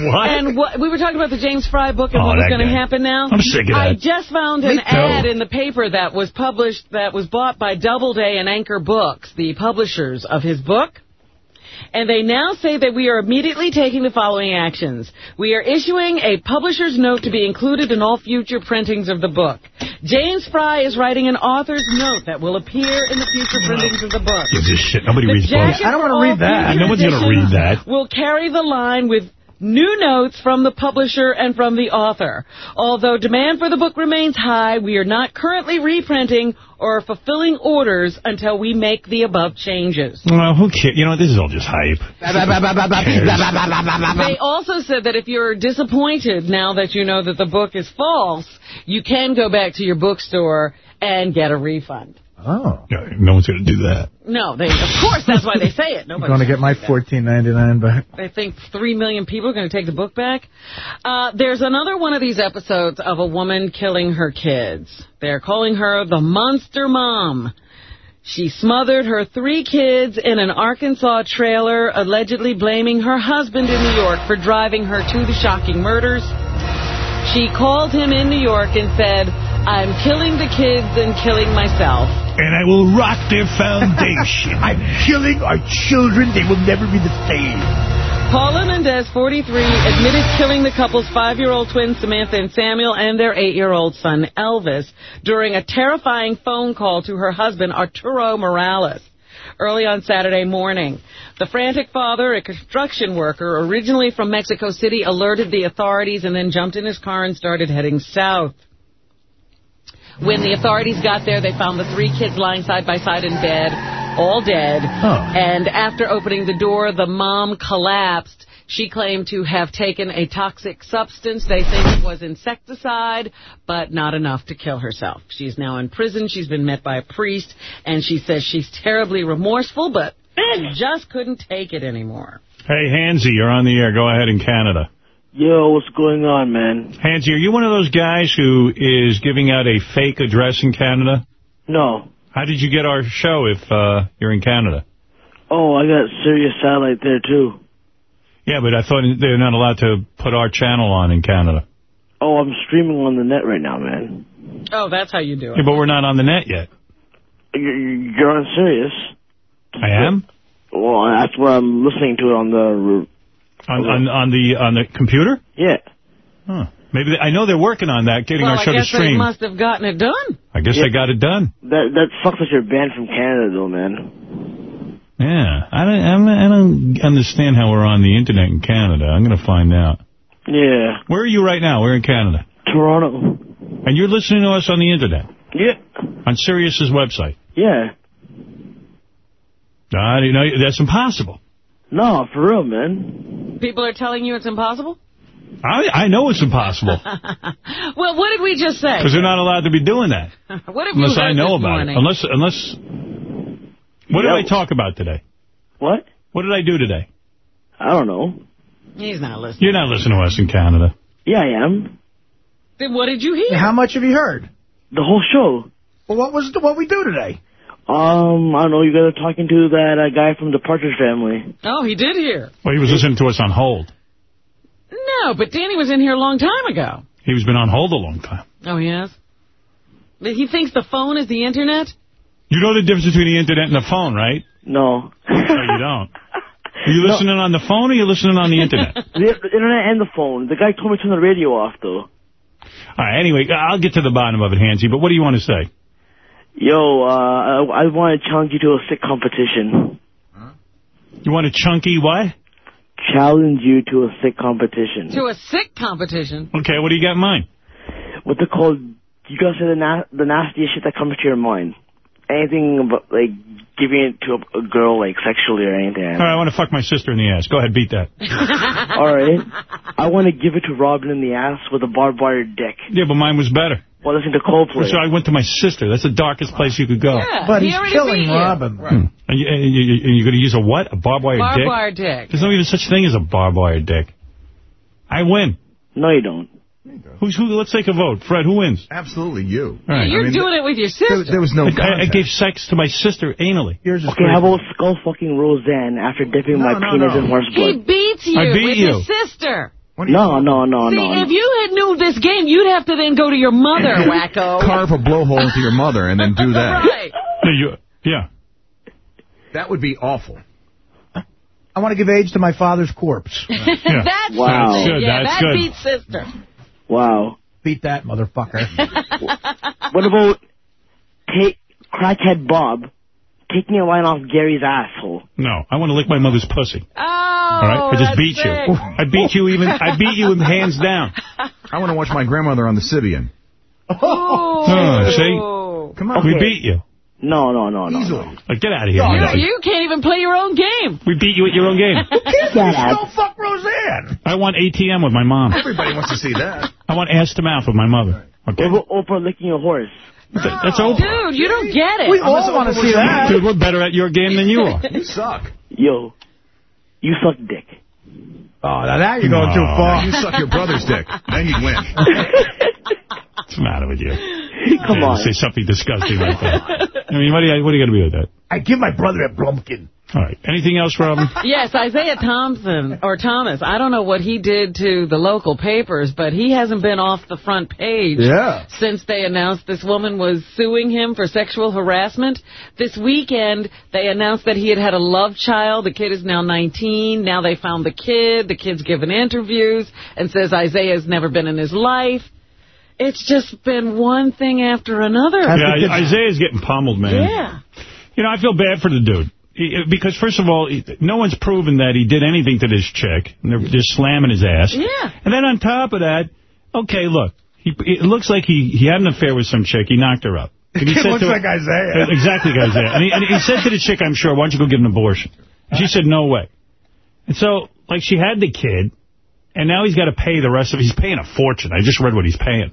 What? And what, we were talking about the James Frey book and Oh, what was going to happen now. I'm sick of I just found Me an too. ad in the paper that was published, that was bought by Doubleday and Anchor Books, the publishers of his book. And they now say that we are immediately taking the following actions. We are issuing a publisher's note to be included in all future printings of the book. James Frey is writing an author's note that will appear in the future printings of the book. Gives a shit. Nobody The reads books. jacket for all future No one's going to read editions that. Will carry the line with New notes from the publisher and from the author. Although demand for the book remains high, we are not currently reprinting or fulfilling orders until we make the above changes. Well, who cares? You know, this is all just hype. They also said that if you're disappointed now that you know that the book is false, you can go back to your bookstore and get a refund. Oh. No, no one's going to do that. No, they of course that's why they say it. I'm going to get my fourteen ninety nine back. They think three million people are going to take the book back. Uh, there's another one of these episodes of a woman killing her kids. They're calling her the Monster Mom. She smothered her three kids in an Arkansas trailer, allegedly blaming her husband in New York for driving her to the shocking murders. She called him in New York and said, I'm killing the kids and killing myself. And I will rock their foundation. I'm killing our children. They will never be the same. Paula Mendez, 43, admitted killing the couple's five-year-old twins, Samantha and Samuel, and their eight-year-old son, Elvis, during a terrifying phone call to her husband, Arturo Morales, early on Saturday morning. The frantic father, a construction worker, originally from Mexico City, alerted the authorities and then jumped in his car and started heading south. When the authorities got there, they found the three kids lying side by side in bed, all dead. And after opening the door, the mom collapsed. She claimed to have taken a toxic substance. They think it was insecticide, but not enough to kill herself. She's now in prison. She's been met by a priest, and she says she's terribly remorseful, but she just couldn't take it anymore. Hey, Hansy, you're on the air. Go ahead in Canada. Yo, what's going on, man? Hansy, are you one of those guys who is giving out a fake address in Canada? No. How did you get our show if uh, you're in Canada? Oh, I got Sirius Satellite there, too. Yeah, but I thought they're not allowed to put our channel on in Canada. Oh, I'm streaming on the net right now, man. Oh, that's how you do it. Yeah, but we're not on the net yet. You're, you're on Sirius. I am? Well, that's where I'm listening to it on the... On, on, on the on the computer? Yeah. Huh. Maybe they, I know they're working on that, getting well, our show I to guess they stream. must have gotten it done. I guess Yeah. they got it done. That that sucks that you're banned from Canada, though, man. Yeah, I don't, I'm, I don't understand how we're on the internet in Canada. I'm going to find out. Yeah. Where are you right now? We're in Canada. Toronto. And you're listening to us on the internet? Yeah. On Sirius's website? Yeah. I didn't know that's impossible. No, for real, man. People are telling you it's impossible? I I know it's impossible Well, what did we just say? because they're not allowed to be doing that What have you unless heard I know this about morning? it. Unless unless what Yo. did I talk about today? What? What did I do today? I don't know. He's not listening. You're not listening to us in Canada. Yeah, I am. Then what did you hear? How much have you heard? The whole show. Well, what was the, what we do today? Um, I don't know. You guys are talking to that uh, guy from the Partridge Family. Oh, he did hear. Well, he was listening to us on hold. No, but Danny was in here a long time ago. He's been on hold a long time. Oh, he has? But He thinks the phone is the Internet? You know the difference between the internet and the phone, right? No. No, you don't. Are you listening on the phone or are you listening on the internet? the, the internet and the phone. The guy told me to turn the radio off, though. All right, anyway, I'll get to the bottom of it, Hansy, but what do you want to say? Yo, uh, I, I want to challenge you to a sick competition. Huh? You want a chunky what? Challenge you to a sick competition. To a sick competition. Okay, what do you got in mind? What they call, you gotta say the, na- the nastiest shit that comes to your mind. Anything about, like, giving it to a, a girl, like, sexually or anything. All right, I want to fuck my sister in the ass. Go ahead, beat that. All right. I want to give it to Robin in the ass with a barbed wire dick. Yeah, but mine was better. Well, listen to Coldplay. So I went to my sister. That's the darkest place you could go. Yeah, But he he's already killing beat you. Robin. Hmm. And, you, and, you, and you're going to use a what? A barbed wire Barbed dick? wire dick. There's no even such thing as a barbed wire dick. I win. No, you don't. Who's who? Let's take a vote. Fred, who wins? Absolutely you. All right. You're doing it with your sister. There, there was no I, I gave sex to my sister anally. Yours is Okay, how about skull fucking Roseanne after dipping my No, no, penis no. in horse blood? He beats you I beat with you. his sister. No, no, no, See, no. if you had knew this game, you'd have to then go to your mother, wacko. Carve a blowhole into your mother and then do that. Right. No, you, yeah. That would be awful. I want to give age to my father's corpse. Yeah. That's Wow. That's good, Yeah, that's that good. beats sister. Wow. Beat that, motherfucker. What about take crackhead Bob taking a line off Gary's asshole? No, I want to lick my mother's pussy. Oh, All right? I just that's beat you. I beat you even. I beat you hands down. I want to watch my grandmother on the Sybian. Oh, see? Come on. We beat you. No, no, no, no. no. Like, get out of here. You, you can't even play your own game. We beat you at your own game. Go fuck Roseanne. I want ATM with my mom. Everybody wants to see that. I want ass to mouth with my mother. Okay. Over Oprah licking a horse. That- That's over. Dude, you don't get it. We all want to see that. Dude, we're better at your game than you are. You suck. Yo, you suck dick. Oh, now, now you're going No. too far. You suck your brother's dick. Then you'd win. What's the matter with you? Come Yeah, on. Say something disgusting like that. I mean, what are you, what are you going to be with that? I give my brother a Blumpkin. All right. Anything else, Robin? Yes, Isiah Thompson, or Thomas, I don't know what he did to the local papers, but he hasn't been off the front page Yeah. since they announced this woman was suing him for sexual harassment. This weekend, they announced that he had had a love child. The kid is now 19. Now they found the kid. The kid's given interviews and says Isiah's never been in his life. It's just been one thing after another. Yeah, Isiah's getting pummeled, man. Yeah. You know, I feel bad for the dude. Because, first of all, no one's proven that he did anything to this chick. And they're just slamming his ass. Yeah. And then on top of that, okay, look, he, it looks like he, he had an affair with some chick. He knocked her up. And he It said looks her- like Isiah. Exactly, like Isiah. And he, and he said to the chick, I'm sure, why don't you go get an abortion? And she said, no way. And so, like, she had the kid, and now he's got to pay the rest of it. He's paying a fortune. I just read what he's paying.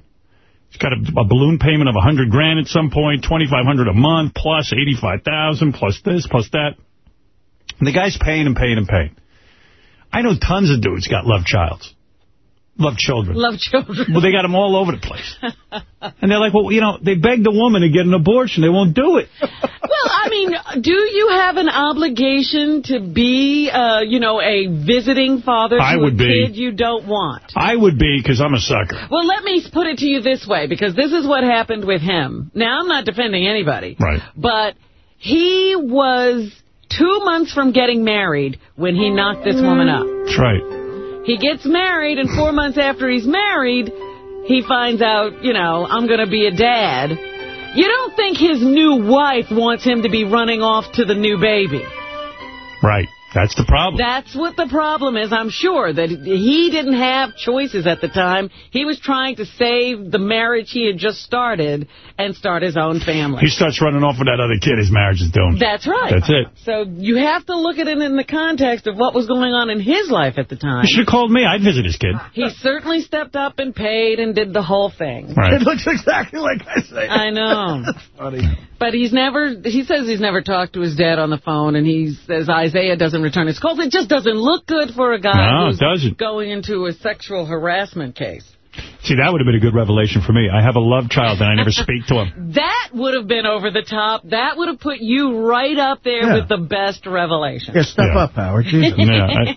He's got a, a balloon payment of 100 grand at some point, 2500 a month, plus 85000 plus this, plus that. And the guy's paying and paying and paying. I know tons of dudes got love childs. Love children. Love children. Well, they got them all over the place. And they're like, well, you know, they begged a woman to get an abortion. They won't do it. Well, I mean, do you have an obligation to be, uh, you know, a visiting father to I a would be. kid you don't want? I would be, because I'm a sucker. Well, let me put it to you this way, because this is what happened with him. Now, I'm not defending anybody. Right. But he was two months from getting married when he knocked this woman up. That's right. He gets married, and four months after he's married, he finds out, you know, I'm going to be a dad. You don't think his new wife wants him to be running off to the new baby. Right. That's the problem. That's what the problem is, I'm sure, that he didn't have choices at the time. He was trying to save the marriage he had just started and start his own family. He starts running off with that other kid, his marriage is doomed. That's right. That's it. So you have to look at it in the context of what was going on in his life at the time. You should have called me. I'd visit his kid. He certainly stepped up and paid and did the whole thing. Right. It looks exactly like I say. I know. funny. But he's never, he says he's never talked to his dad on the phone, and he says Isiah doesn't return his calls. It just doesn't look good for a guy No, who's doesn't. going into a sexual harassment case. See, that would have been a good revelation for me. I have a love child, and I never speak to him. That would have been over the top. That would have put you right up there Yeah. with the best revelation. Yeah, step Yeah. up, Howard. Jesus. Yeah, I,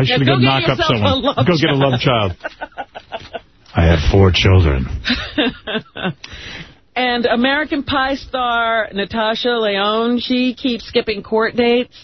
I should have Now go go knock up someone. love Go get a love child. I have four children. And American Pie star Natasha Lyonne, she keeps skipping court dates.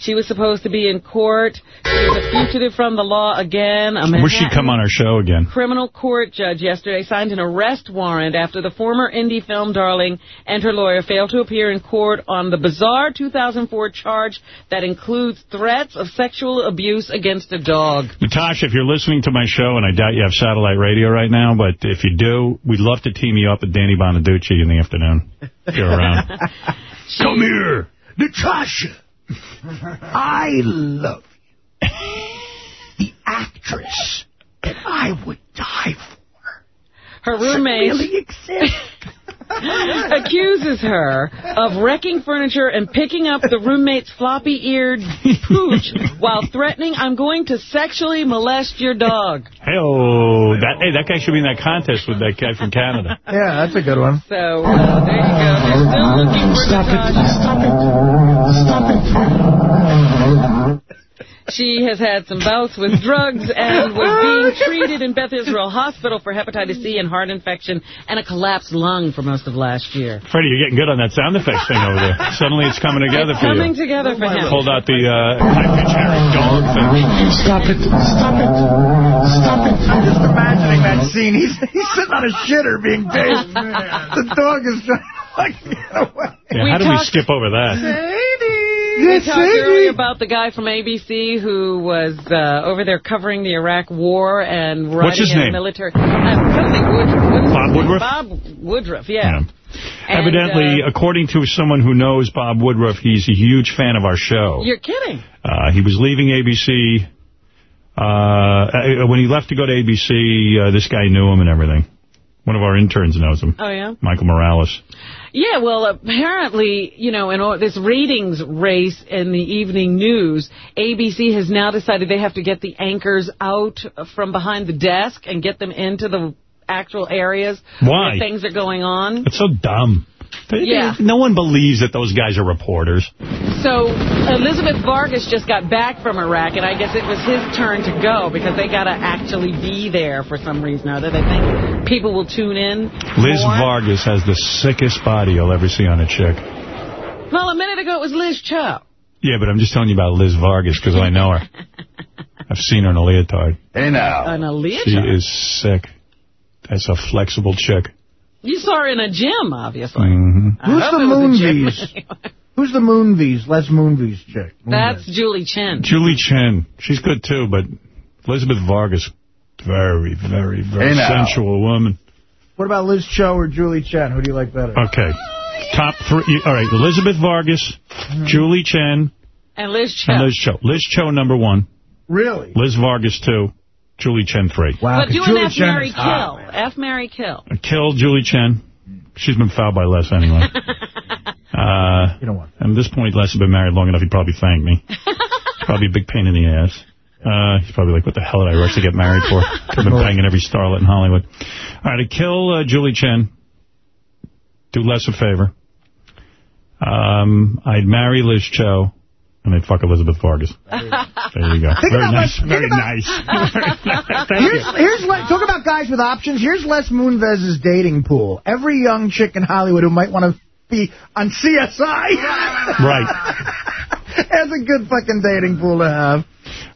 She was supposed to be in court. She was a fugitive from the law again. A I wish she'd come on our show again. criminal court judge yesterday signed an arrest warrant after the former indie film darling and her lawyer failed to appear in court on the bizarre 2004 charge that includes threats of sexual abuse against a dog. Natasha, if you're listening to my show, and I doubt you have satellite radio right now, but if you do, we'd love to team you up with Danny Bonaduce in the afternoon. If you're around. Come here, Natasha. I love you. The actress that I would die for. Her roommate Really exist. accuses her of wrecking furniture and picking up the roommate's floppy-eared pooch while threatening, I'm going to sexually molest your dog. Hey, oh, that, hey, that guy should be in that contest with that guy from Canada. Yeah, that's a good one. So, uh, there you go. They're still looking for Natasha. She has had some bouts with drugs and was being treated in Beth Israel Hospital for hepatitis C and heart infection and a collapsed lung for most of last year. Freddie, you're getting good on that sound effects thing over there. Suddenly it's coming together It's for coming you. together for him. Pulled out the uh, high-pitch Harry dog thing. Stop it. Stop it. Stop it. I'm just imagining that scene. He's he's sitting on a shitter being chased. the dog is trying to like, get away. Yeah, how did we skip over that? Sadie. We talked earlier about the guy from ABC who was uh, over there covering the Iraq War and writing What's his in name? military. Uh, something Woodruff. Bob Woodruff? Bob Woodruff, yeah. And, Evidently, uh, according to someone who knows Bob Woodruff, he's a huge fan of our show. You're kidding. Uh, he was leaving ABC. Uh, uh, when he left to go to ABC, uh, this guy knew him and everything. One of our interns knows him. Oh, yeah? Michael Morales. Yeah, well, apparently, you know, in all this ratings race in the evening news, ABC has now decided they have to get the anchors out from behind the desk and get them into the actual areas Why? where things are going on. It's so dumb. They- they- Yeah. no one believes that those guys are reporters. So Elizabeth Vargas just got back from Iraq, and I guess it was his turn to go because they got to actually be there for some reason or other. They think people will tune in. Liz more. Vargas has the sickest body you'll ever see on a chick. Well, a minute ago it was Liz Cho. Yeah, but I'm just telling you about Liz Vargas because I know her. I've seen her in a leotard. Hey now. An Aaliyah She is sick. That's a flexible chick. You saw her in a gym, obviously. hmm Who's the it was a gym. Moonves? Who's the Moonves? Les Moonves chick. That's Julie Chen. Julie Chen. She's good, too, but Elizabeth Vargas, very, very, very Hey, sensual woman. What about Liz Cho or Julie Chen? Who do you like better? Okay. Top three. All right, Elizabeth Vargas, Julie Chen, And Liz Cho. and Liz Cho. Liz Cho, number one. Really? Liz Vargas, two. Julie Chen, three. but do an F, Mary, kill. F, Mary, kill. Kill Julie Chen. She's been fouled by Les anyway. uh, you know what? At this point, Les has been married long enough, he'd probably thank me. probably a big pain in the ass. Uh, he's probably like, what the hell did I rush to get married for? Could have been banging every starlet in Hollywood. All right, to kill uh, Julie Chen, do Les a favor. Um, I'd marry Liz Cho, and I'd fuck Elizabeth Vargas. There you go. Think Very nice. Very nice. Thank here's, you. here's Le- talk about guys with options. Here's Les Moonves' dating pool. Every young chick in Hollywood who might want to be on CSI. Right. That's a good fucking dating pool to have.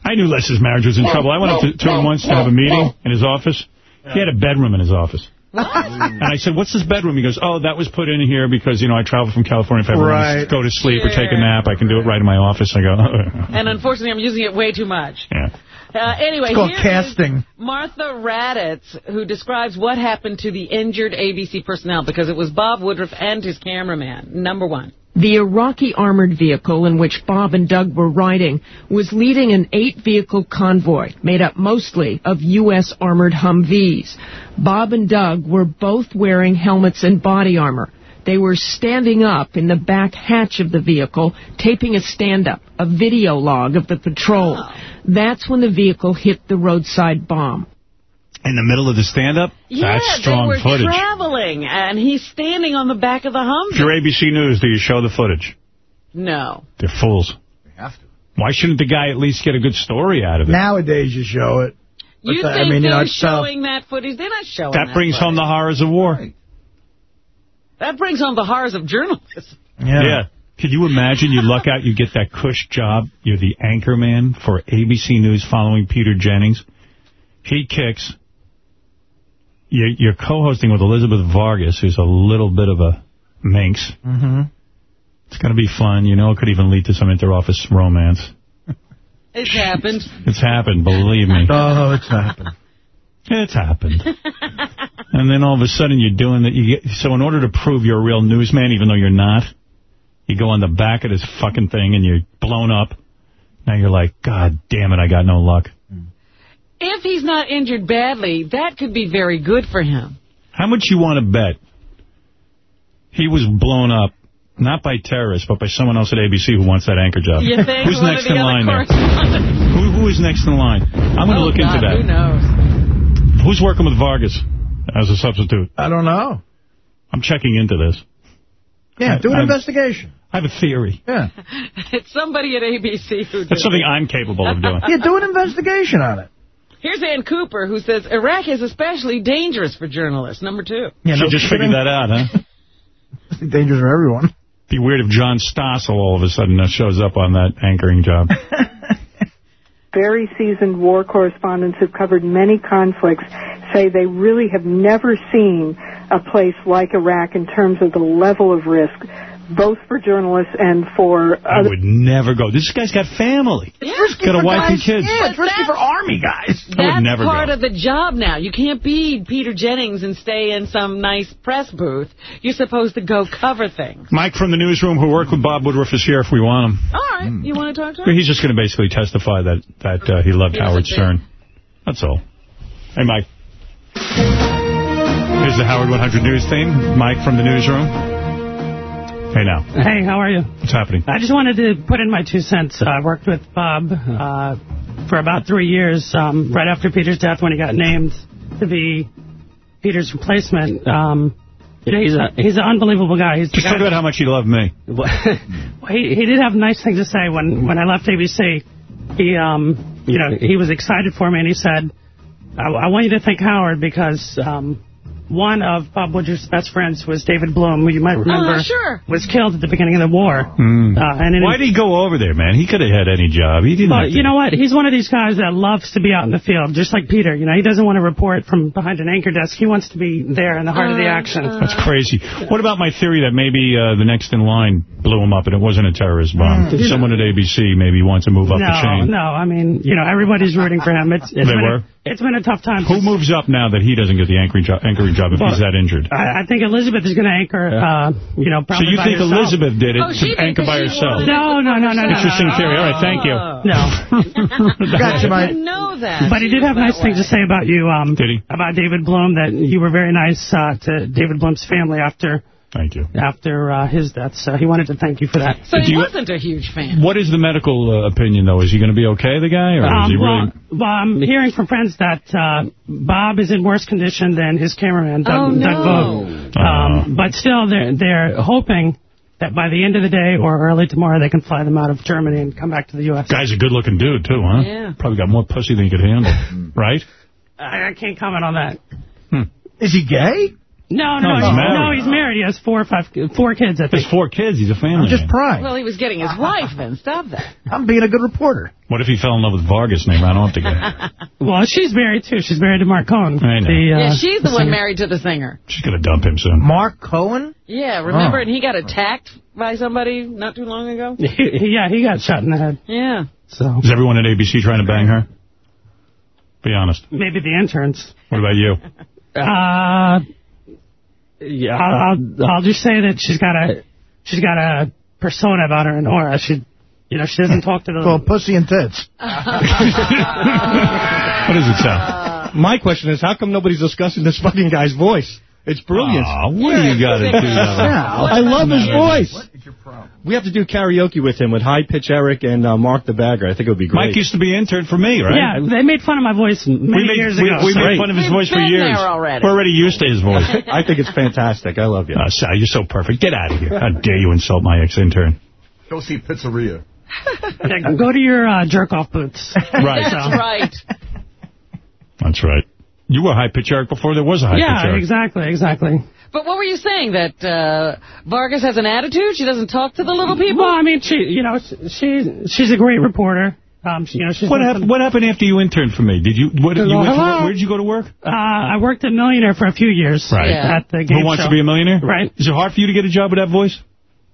I knew Les's marriage was in trouble. I went up to, to him once to have a meeting in his office. He had a bedroom in his office. And I said, what's this bedroom? He goes, oh, that was put in here because, you know, I travel from California. If I want Right. to go to sleep or take a nap, I can do it right in my office. I go, And unfortunately, I'm using it way too much. yeah. Uh, anyway, It's called casting. Martha Raddatz, who describes what happened to the injured ABC personnel, because it was Bob Woodruff and his cameraman, number one. The Iraqi armored vehicle in which Bob and Doug were riding was leading an eight-vehicle convoy made up mostly of U.S. armored Humvees. Bob and Doug were both wearing helmets and body armor. They were standing up in the back hatch of the vehicle, taping a stand-up, a video log of the patrol. Oh. That's when the vehicle hit the roadside bomb. In the middle of the stand-up? Yeah, That's strong they were footage. traveling, and he's standing on the back of the If Humvee. you're ABC News, do you show the footage? No. They're fools. They have to. Why shouldn't the guy at least get a good story out of it? Nowadays you show it. You But, think I mean, you know, they're it's tough. showing that footage? They're not showing that that brings home the horrors of war. That brings home the horrors of journalism. Yeah. yeah. Could you imagine you luck out, you get that cush job, you're the anchor man for ABC News following Peter Jennings. He kicks. You're, you're co-hosting with Elizabeth Vargas, who's a little bit of a minx. Mm-hmm. It's going to be fun. You know, it could even lead to some inter-office romance. It's happened. It's happened, believe me. Oh, it's happened. It's happened. and then all of a sudden you're doing that. You get, so in order to prove you're a real newsman, even though you're not, you go on the back of this fucking thing and you're blown up. Now you're like, God damn it, I got no luck. If he's not injured badly, that could be very good for him. How much you want to bet he was blown up, not by terrorists, but by someone else at ABC who wants that anchor job? You think Who's next in line there? Who, who is next in line? I'm going to Oh, look God, into that. Who knows? Who's working with Vargas as a substitute? I don't know. I'm checking into this. Yeah, do an I'm- investigation. I have a theory. Yeah. It's somebody at ABC who did That's it. something I'm capable of doing. Yeah, do an investigation on it. Here's Ann Cooper, who says Iraq is especially dangerous for journalists. Number two. Yeah, she no just kidding. figured that out, huh? Dangerous for everyone. Be weird if John Stossel all of a sudden uh, shows up on that anchoring job. very seasoned war correspondents who've covered many conflicts say they really have never seen a place like Iraq in terms of the level of risk. Both for journalists and for I would never go. This guy's got family. Yeah. He's Got a wife and kids. Yeah, it's risky for Army guys. I would That's never part go. of the job now. You can't be Peter Jennings and stay in some nice press booth. You're supposed to go cover things. Mike from the newsroom who worked with Bob Woodruff is here if we want him. All right. You want to talk to him? He's just going to basically testify that, that uh, he loved He Howard Stern. That's all. Hey, Mike. Here's the Howard 100 News theme. Mike from the newsroom. Hey, now. Hey, how are you? What's happening? I just wanted to put in my two cents. I worked with Bob uh, for about three years, um, right after Peter's death when he got named to be Peter's replacement. Um, you know, he's a he's an unbelievable guy. He's Just guy- talk about how much you love me. Well, he he did have nice things to say when when I left ABC. He um you know he was excited for me and he said, I, I want you to thank Howard because um one of Bob Woodruff's best friends was David Bloom, who you might remember Oh, sure. was killed at the beginning of the war. Hmm. Uh, and Why did he go over there, man? He could have had any job. He didn't Well, you know what? He's one of these guys that loves to be out in the field, just like Peter. You know, he doesn't want to report from behind an anchor desk. He wants to be there in the heart of the action. That's crazy. What about my theory that maybe uh, the next in line blew him up and it wasn't a terrorist bomb? Mm. Someone at ABC maybe wants to move up no, the chain. no. I mean, you know, everybody's rooting for him. It's, it's They were? A, it's been a tough time. Who moves up now that he doesn't get the anchoring job, anchoring job if Well, he's that injured? I, I think Elizabeth is going to anchor, uh, you know, So you by think herself. Elizabeth did it Oh, to anchor by herself? No, no, no, no, no. Interesting no. theory. All right, thank you. No. Gotcha, Mike. I didn't know that. But he did have nice things to say about you. Um, did he? About David Bloom, that you were very nice uh, to David Bloom's family after. Thank you. After uh, his death, so he wanted to thank you for that. So he wasn't a huge fan. What is the medical uh, opinion, though? Is he going to be okay, the guy? Or is Um, he well, really... well, I'm hearing from friends that uh, Bob is in worse condition than his cameraman, Doug, Oh, no. Doug Vogt. Um, but still, they're, they're hoping that by the end of the day or early tomorrow, they can fly them out of Germany and come back to the U.S. Guy's a good-looking dude, too, huh? Yeah. Probably got more pussy than he could handle, right? I, I can't comment on that. Is he gay? No, No, no, he's he's, married. no, he's married. He has four or five, four kids, I think. There's four kids. He's a family I'm just man. prying. Well, he was getting his wife then. Stop that. I'm being a good reporter. What if he fell in love with Vargas and they ran off together? Well, she's married, too. She's married to Marc Cohn. I know. The, uh, yeah, she's the one singer. married to the singer. She's going to dump him soon. Marc Cohn? Yeah, remember? Oh. And he got attacked by somebody not too long ago. yeah, he got shot in the head. Yeah. So Is everyone at ABC trying to bang her? Be honest. maybe the interns. What about you? Uh, yeah, I'll, I'll I'll just say that she's got a she's got a persona about her and aura. She, you know, she doesn't talk to the. Well, pussy and tits. What does it sound? Uh, My question is, how come nobody's discussing this fucking guy's voice? It's brilliant. Aw, what do you got to do? Now? I love his What? voice. We have to do karaoke with him with High Pitch Eric and uh, Mark the Bagger. I think it would be great. Mike used to be intern for me, right? Yeah, they made fun of my voice many we made, years we, ago. we made fun of his We've voice for years. there already. We're already used to his voice. I think it's fantastic. I love you. Uh, Sal, you're so perfect. Get out of here. How dare you insult my ex-intern? Go see Pizzeria. Go to your uh, jerk off boots. Right. So- right. That's right. You were high pitch Eric before there was a high pitch yeah, exactly, exactly. But what were you saying? That uh, Vargas has an attitude? She doesn't talk to the little people? Well, I mean, she, you know, she she's a great reporter. Um, she, you know, she's What done happened? What happened after you interned for me? Did you? What, you went to where did you go to work? Uh, I worked at Millionaire for a few years. Right. At the game Who wants show. to be a millionaire? Right. Is it hard for you to get a job with that voice?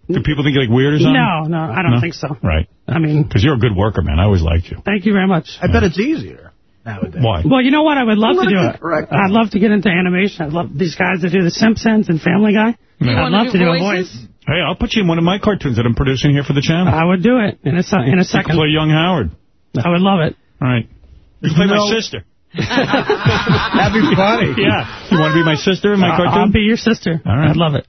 Do people think you're like weird or something? No, no, I don't No? think so. Right. I mean, Because you're a good worker, man. I always liked you. thank you very much. I bet it's easier nowadays. Why? Well, you know what? I would love to do it. correct. I'd love to get into animation. I'd love these guys that do The Simpsons and Family Guy. You I'd wanna love do to do a voice. Hey, I'll put you in one of my cartoons that I'm producing here for the channel. I would do it in a se- in a you can second. play young Howard. I would love it. All right. You can play my sister. That'd be funny. Yeah. You want to be my sister in my I'll- cartoon? I'll be your sister. All right. I'd love it.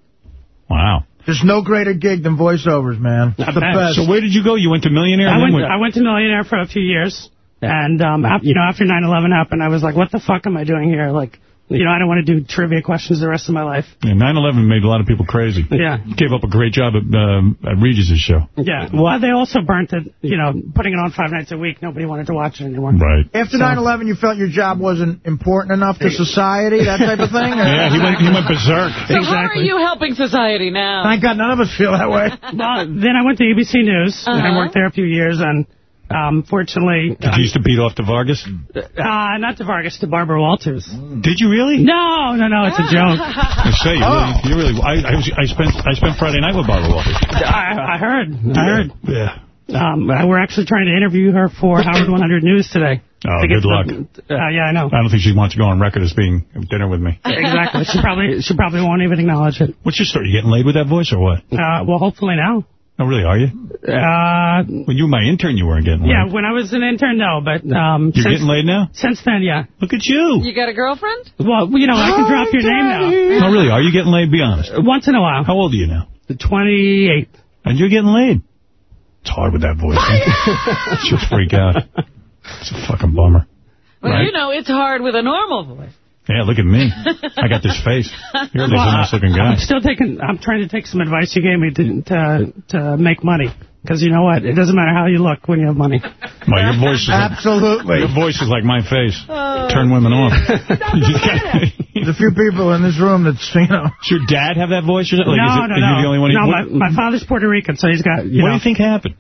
Wow. There's no greater gig than voiceovers, man. Not the bad. best. So where did you go? You went to Millionaire? I went. I went to Millionaire for a few years. And, um, ap- you know, after 9-11 happened, I was like, what the fuck am I doing here? Like, you know, I don't want to do trivia questions the rest of my life. Yeah, 9/11 made a lot of people crazy. Yeah. Gave up a great job at, um, at Regis' show. Yeah. Well, they also burnt it, you know, putting it on five nights a week. Nobody wanted to watch it anymore. Right. After 9/11, you felt your job wasn't important enough to society, that type of thing? Yeah, he went, he went berserk. So how are you helping society now? Thank God none of us feel that way. Well, then I went to ABC News, and I Uh-huh. worked there a few years, and um, fortunately... Did you used to beat off to Vargas? Uh, not to Vargas, to Barbara Walters. Did you really? No, no, no, it's a joke. I say, you Oh. really, you really I, I, was, I spent I spent Friday night with Barbara Walters. I, I heard. I heard. Yeah. Um, uh, we're actually trying to interview her for Howard 100 News today. Oh, good luck. the- Uh, yeah, I know. I don't think she wants to go on record as being at dinner with me. Exactly. She probably she probably won't even acknowledge it. What's your story? You getting laid with that voice or what? Uh, well, hopefully now. Oh, really? Are you? Uh, When you were my intern, you weren't getting laid. yeah, when I was an intern, no, but um, You're since, getting laid now? since then, yeah. Look at you. You got a girlfriend? Well, you know, I can drop your name now. Oh, really? Are you getting laid? Be honest. Once in a while. How old are you now? The 28th. And you're getting laid. It's hard with that voice. She'll freak out. It's a fucking bummer. Well, Right? you know, it's hard with a normal voice. Yeah, look at me. I got this face. You're at least a nice looking guy. I'm still taking. I'm trying to take some advice you gave me to to, to make money. Because you know what? It doesn't matter how you look when you have money. Well, your voice is like, Absolutely. your voice is like my face. Oh. Turn women off. There's a few people in this room that's, you know. Does your dad have that voice? Or like, no, is it, no, are no. you the only one? no, what, my, my father's Puerto Rican, so he's got. You what know, do you think happened?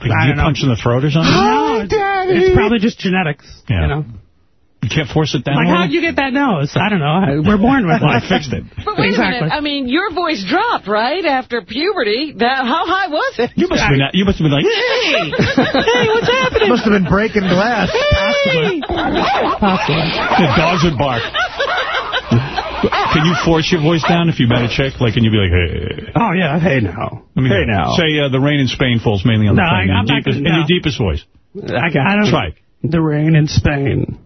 Like, I you don't know. punched in the throat or something? No, it's, it's probably just genetics. Yeah. You know, You can't force it down. like how'd you get that nose? I don't know. We're born with Well, it. I fixed it. But wait a minute. I mean, your voice dropped, right, after puberty. That How high was it? You must have been. You must have been like, hey, hey, what's happening? Must have been breaking glass. Hey! Possibly. The dogs would bark. Can you force your voice down if you met a chick? Like, can you be like, hey? Oh yeah. Hey now. Let me Hey, now. Say uh, the rain in Spain falls mainly on the No, plane. I- in, I'm not deepest, gonna- in your deepest voice. I, got- I don't. Try. The rain in Spain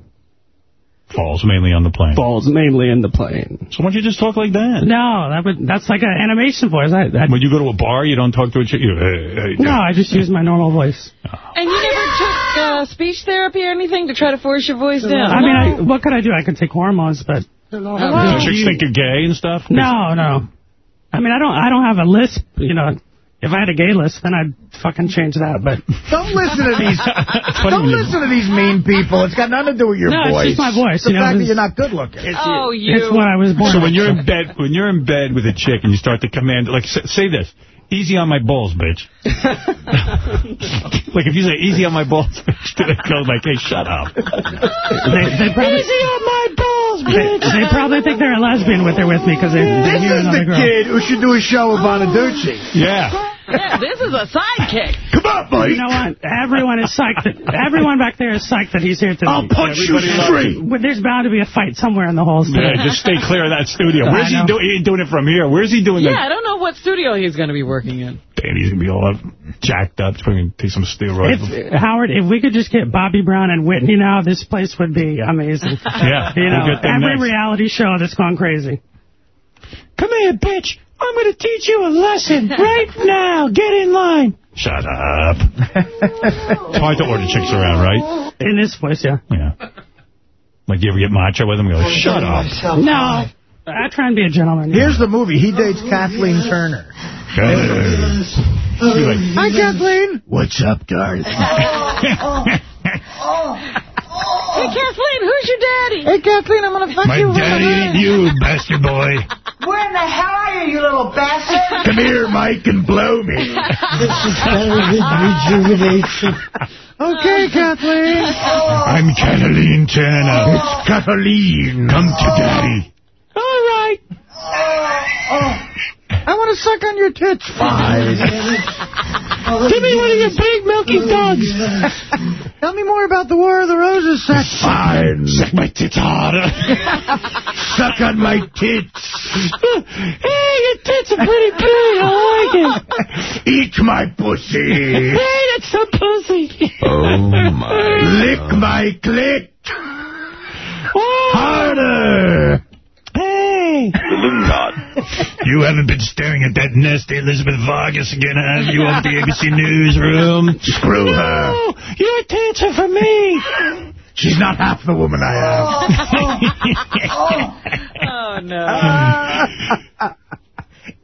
Falls mainly on the plane. falls mainly in the plane. So why don't you just talk like that? No, that would that's like an animation voice. I, I, When you go to a bar, you don't talk to a chick. You, hey, hey, no, I just use my normal voice. And you never took uh, speech therapy or anything to try to force your voice down? I mean, I, what could I do? I could take hormones, but Do chicks think you're gay and stuff? no, no. I mean, I don't. I don't have a lisp. You know, if I had a gay list, then I'd fucking change that. But Don't listen to these. don't you- listen to these mean people. It's got nothing to do with your No, it's voice. just my voice, The you know, fact that you're not good looking. oh, you. it's what I was born. So when you're in bed, when you're in bed with a chick and you start to command, like, say, say this. Easy on my balls, bitch. like, if you say, easy on my balls, bitch, then it goes like, hey, shut up. they, they probably on my balls, they, they probably think they're a lesbian with they're with me because they, they This hear is another the girl. kid who should do a show with Bonaduce. Yeah. Yeah, this is a sidekick. Come on, buddy. You know what? Everyone is psyched. That, everyone back there is psyched that he's here today. I'll punch you Everybody loves straight. But there's bound to be a fight somewhere in the halls today. Yeah, just stay clear of that studio. Where's he know. doing? He doing it from here. Where's he doing it? Yeah, that? I don't know what studio he's going to be working in. Damn, he's gonna be all up, jacked up. He's going to take some steroids. If, Howard, if we could just get Bobby Brown and Whitney now, this place would be amazing. yeah, You know, we'll get them every next. reality show that's gone crazy. Come here, bitch. I'm going to teach you a lesson right now. Get in line. Shut up. it's hard to order chicks around, right? In this place, yeah. Yeah. Like, you ever get macho with them? Go, shut up. No. I try and be a gentleman. Here's the movie. He dates Kathleen Turner. Be like, Hi, Kathleen. What's up, darling? Hey, Kathleen, who's your daddy? Hey, Kathleen, I'm going to fuck My you. daddy ain't you, bastard boy. Where in the hell are you, you little bastard? Come here, Mike, and blow me. this is better than rejuvenation. Okay, oh. Kathleen. I'm Cataline Turner. It's Kathleen. Come to daddy. All right. Oh. I want to suck on your tits. Fine. Give me one of your big milky dogs. Tell me more about the War of the Roses sex. Fine. Suck my tits harder. Suck on my tits. Hey, your tits are pretty big. I like it. Eat my pussy. Hey, that's some pussy. Oh, my. Lick my clit. Oh. Harder. Hey. Balloon God. You haven't been staring at that nasty Elizabeth Vargas again, have you, over the ABC Newsroom? Screw her. Oh, your tits are for me. She's not half the woman I am. Oh, oh. oh no. am.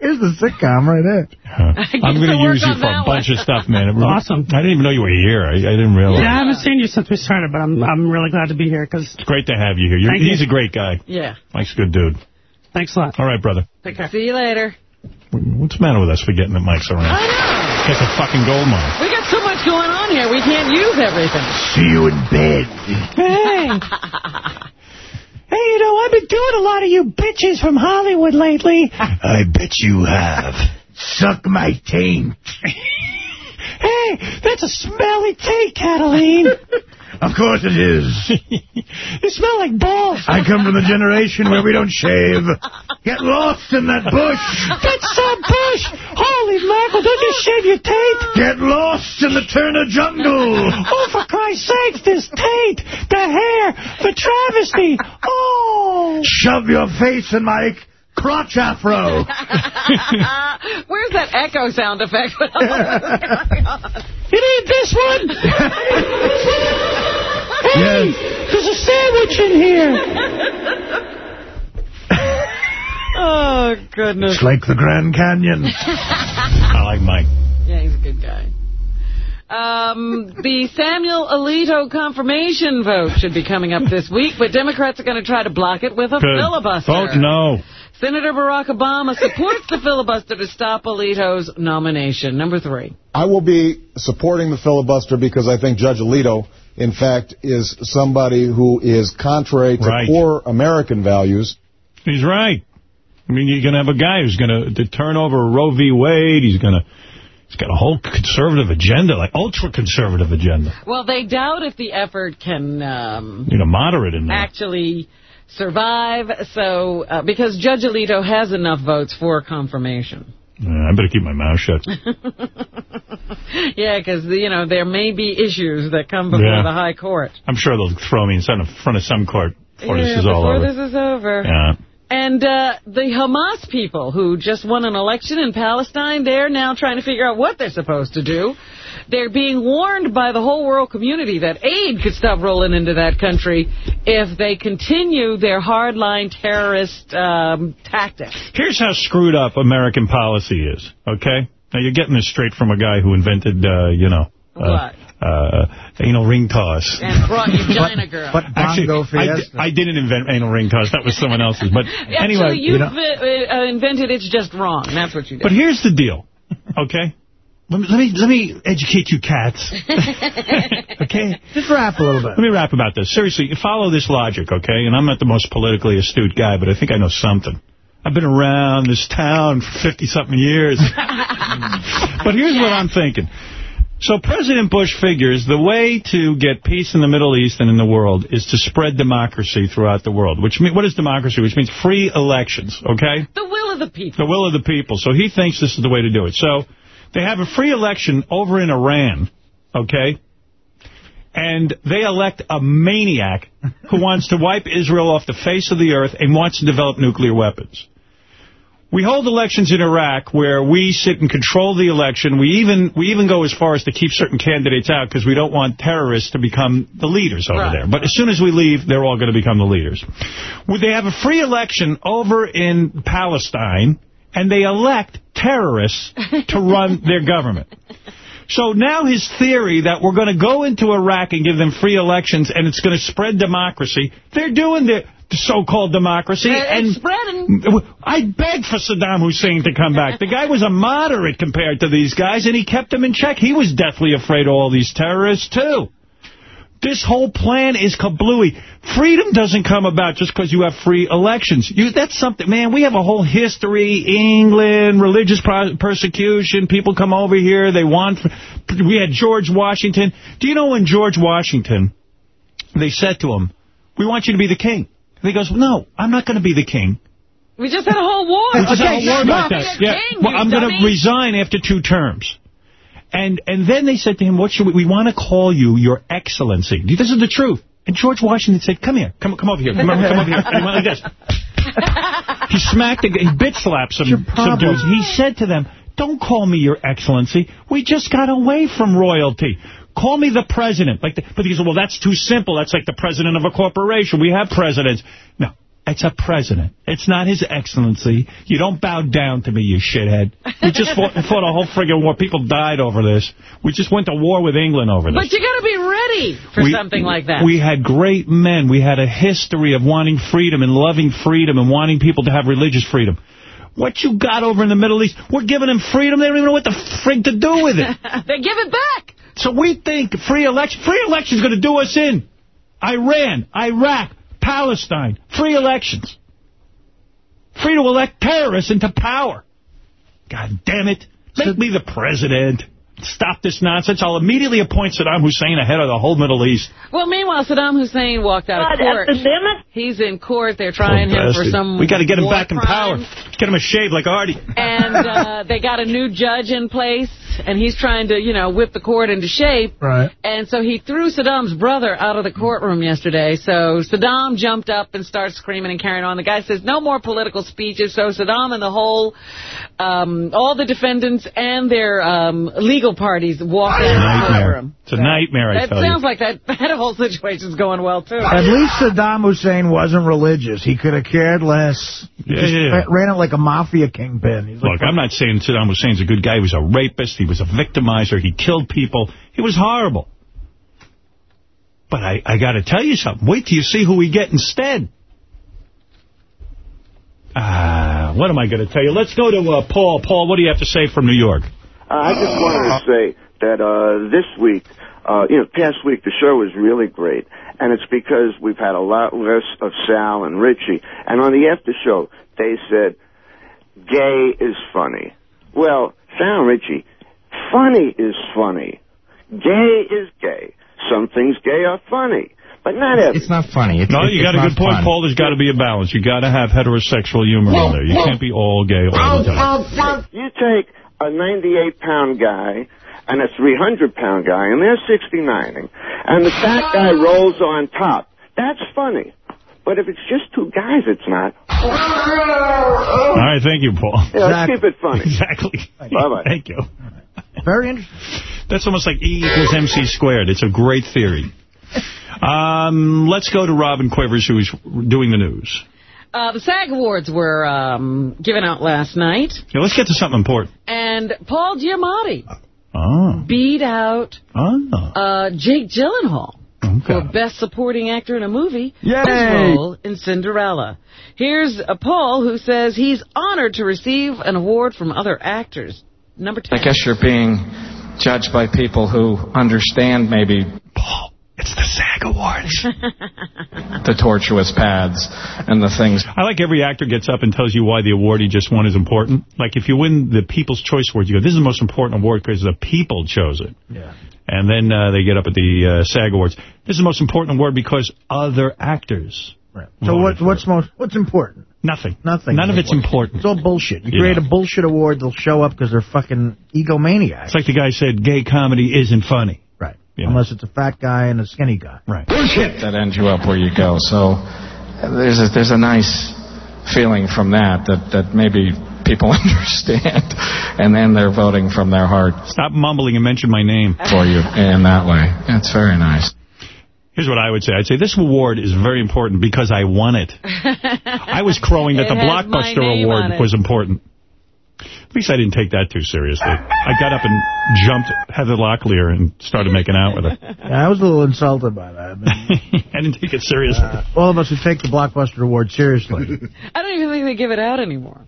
Here's the sitcom right there. I'm going to use you for that a bunch one. of stuff, man. It really- Awesome. I didn't even know you were here. I, I didn't realize. Yeah, I haven't seen you since we started, but I'm I'm really glad to be here because It's great to have you here. You're, Thank you. he's a great guy. Yeah. Mike's a good dude. Thanks a lot. All right, brother. Take care. See you later. What's the matter with us forgetting that Mike's around? I know. It's a fucking gold mine. We got so much much going on here. We can't use everything. See you in bed. Hey. Hey, you know, I've been doing a lot of you bitches from Hollywood lately. I bet you have. Suck my taint. Hey, that's a smelly taint, Cataline. Of course it is. you smell like balls. I come from the generation where we don't shave. Get lost in that bush. That's some bush. Holy mackerel, don't you shave your taint? Get lost in the Turner jungle. Oh, for Christ's sake, this taint, the hair, the travesty. Oh. Shove your face in my crotch afro. Where's that echo sound effect? You need this one? hey, there's a sandwich in here. oh, goodness. It's like the Grand Canyon. I like Mike. Yeah, he's a good guy. Um, the Samuel Alito confirmation vote should be coming up this week, but Democrats are going to try to block it with a Good. filibuster. Vote no. Senator Barack Obama supports the filibuster to stop Alito's nomination. Number three. I will be supporting the filibuster because I think Judge Alito, in fact, is somebody who is contrary to Right. core American values. He's right. I mean, you're going to have a guy who's going to turn over Roe v. Wade. He's going to... He's got a whole conservative agenda, like ultra-conservative agenda. Well, they doubt if the effort can um, You know, moderate in there. actually survive. So, uh, because Judge Alito has enough votes for confirmation. I better keep my mouth shut. yeah, because, you know, there may be issues that come before Yeah. the high court. I'm sure they'll throw me in front of, some court before yeah, this is all over. before this is over. Yeah. And uh, the Hamas people who just won an election in Palestine, they're now trying to figure out what they're supposed to do. They're being warned by the whole world community that aid could stop rolling into that country if they continue their hardline terrorist um, tactics. Here's how screwed up American policy is, okay? Now, you're getting this straight from a guy who invented, uh, you know... What? Uh, anal ring toss. And brought vagina girl. Actually, I, di- I didn't invent anal ring toss. That was someone else's. But anyway, you you know, uh, invented it's just wrong. That's what you did. but here's the deal, okay? Let me, let me let me educate you cats. okay? Just rap a little bit. Let me rap about this. Seriously, follow this logic, okay? And I'm not the most politically astute guy, but I think I know something. I've been around this town for 50-something years. but here's what I'm thinking. So President Bush figures the way to get peace in the Middle East and in the world is to spread democracy throughout the world. Which mean, What is democracy? Which means free elections, okay? The will of the people. The will of the people. So he thinks this is the way to do it. So they have a free election over in Iran, okay? And they elect a maniac who wants to wipe Israel off the face of the earth and wants to develop nuclear weapons. We hold elections in Iraq where we sit and control the election. We even we even go as far as to keep certain candidates out because we don't want terrorists to become the leaders over Right. there. But as soon as we leave, they're all going to become the leaders. Would they have a free election over in Palestine, and they elect terrorists to run their government? So now his theory that we're going to go into Iraq and give them free elections and it's going to spread democracy, they're doing the so-called democracy. and It's spreading. I begged for Saddam Hussein to come back. The guy was a moderate compared to these guys, and he kept them in check. He was deathly afraid of all these terrorists, too. This whole plan is kablooey. Freedom doesn't come about just because you have free elections. You, that's something, man, we have a whole history, England, religious persecution, people come over here, they want, we had George Washington. Do you know when George Washington, they said to him, we want you to be the king. And he goes, no, I'm not going to be the king. We just had a whole war. We just had a Okay, war about stop that. being a Yeah. king, Well, I'm going to resign after two terms. And and then they said to him, "What should we? We want to call you Your Excellency." This is the truth. And George Washington said, "Come here, come come over here, come over, come over here." And he went like this. He smacked, the, he bit slapped some, some dudes. He said to them, "Don't call me Your Excellency. We just got away from royalty." Call me the president. Like, the, but he said, well, that's too simple. That's like the president of a corporation. We have presidents. No, it's a president. It's not his excellency. You don't bow down to me, you shithead. We just fought, fought a whole friggin' war. People died over this. We just went to war with England over this. But you got to be ready for We- something like that. We had great men. We had a history of wanting freedom and loving freedom and wanting people to have religious freedom. What you got over in the Middle East, we're giving them freedom. They don't even know what the frig to do with it. they give it back. So we think free election, free election is going to do us in. Iran, Iraq, Palestine, free elections. Free to elect terrorists into power. God damn it. Make me the president. Stop this nonsense. I'll immediately appoint Saddam Hussein ahead of the whole Middle East. Well, meanwhile, Saddam Hussein walked out of court. that's the limit? He's in court. They're trying Poor him for bastard. some We got to get him war back in power. Get him a shave like Artie. And uh, they got a new judge in place, and he's trying to, you know, whip the court into shape. Right. And so he threw Saddam's brother out of the courtroom yesterday. So Saddam jumped up and started screaming and carrying on. The guy says, no more political speeches. So Saddam and the whole, um, all the defendants and their um, legal parties walking out of the Nightmare. courtroom. It's a nightmare, I That tell sounds like that, that whole situation's going well, too. At least Saddam Hussein wasn't religious. He could have cared less. He Yeah, just yeah. ran it like a mafia kingpin. He's like, Look, I'm not saying Saddam Hussein's a good guy. He was a rapist. He was a victimizer. He killed people. He was horrible. But I, I got to tell you something. Wait till you see who we get instead. Ah, what am I going to tell you? Let's go to uh, Paul. Paul, what do you have to say from New York? Uh, I just wanted to say that uh, this week, uh, you know, past week, the show was really great. And it's because we've had a lot less of Sal and Richie. And on the after show, they said, gay is funny. Well, Sal and Richie, funny is funny. Gay is gay. Some things gay are funny. But not everything. It's not funny. It's, no, it's, you got a good point, fun. Paul. There's got to be a balance. You got to have heterosexual humor in there. You can't be all gay all the time. You take a 98-pound guy and a 300-pound guy, and they're 69ing, and the fat guy rolls on top. That's funny. But if it's just two guys, it's not. All right, thank you, Paul. Yeah, let's keep it funny. Exactly. Bye-bye. Thank you. Very interesting. That's almost like E equals MC squared. It's a great theory. Um, let's go to Robin Quivers, who is doing the news. Uh, the SAG Awards were um, given out last night, Yeah, let's get to something important. and Paul Giamatti Oh. beat out Oh. uh, Jake Gyllenhaal for Best Supporting Actor in a Movie for his role in Cinderella. Here's uh, Paul, who says he's honored to receive an award from other actors. Number 10. I guess you're being judged by people who understand maybe It's the SAG Awards. the tortuous paths and the things. I like every actor gets up and tells you why the award he just won is important. Like if you win the People's Choice Award, you go, this is the most important award because the people chose it. Yeah. And then uh, they get up at the uh, SAG Awards. This is the most important award because other actors. Right. So what, what's most what's important? Nothing. Nothing. None of it's important. It's all bullshit. You You create know. a bullshit award, they'll show up because they're fucking egomaniacs. It's like the guy said, gay comedy isn't funny. Right. You know. Unless it's a fat guy and a skinny guy. Right. Bullshit that ends you up where you go. So there's a, there's a nice feeling from that that, that maybe people understand, and then they're voting from their heart Stop mumbling and mention my name. for you in that way. It's very nice. Here's what I would say. I'd say this award is very important because I won it. I was crowing that It the Blockbuster Award was important. At least I didn't take that too seriously. I got up and jumped Heather Locklear and started making out with her. Yeah, I was a little insulted by that. I didn't take it seriously. Uh, all of us who take the Blockbuster Award seriously. I don't even think they give it out anymore.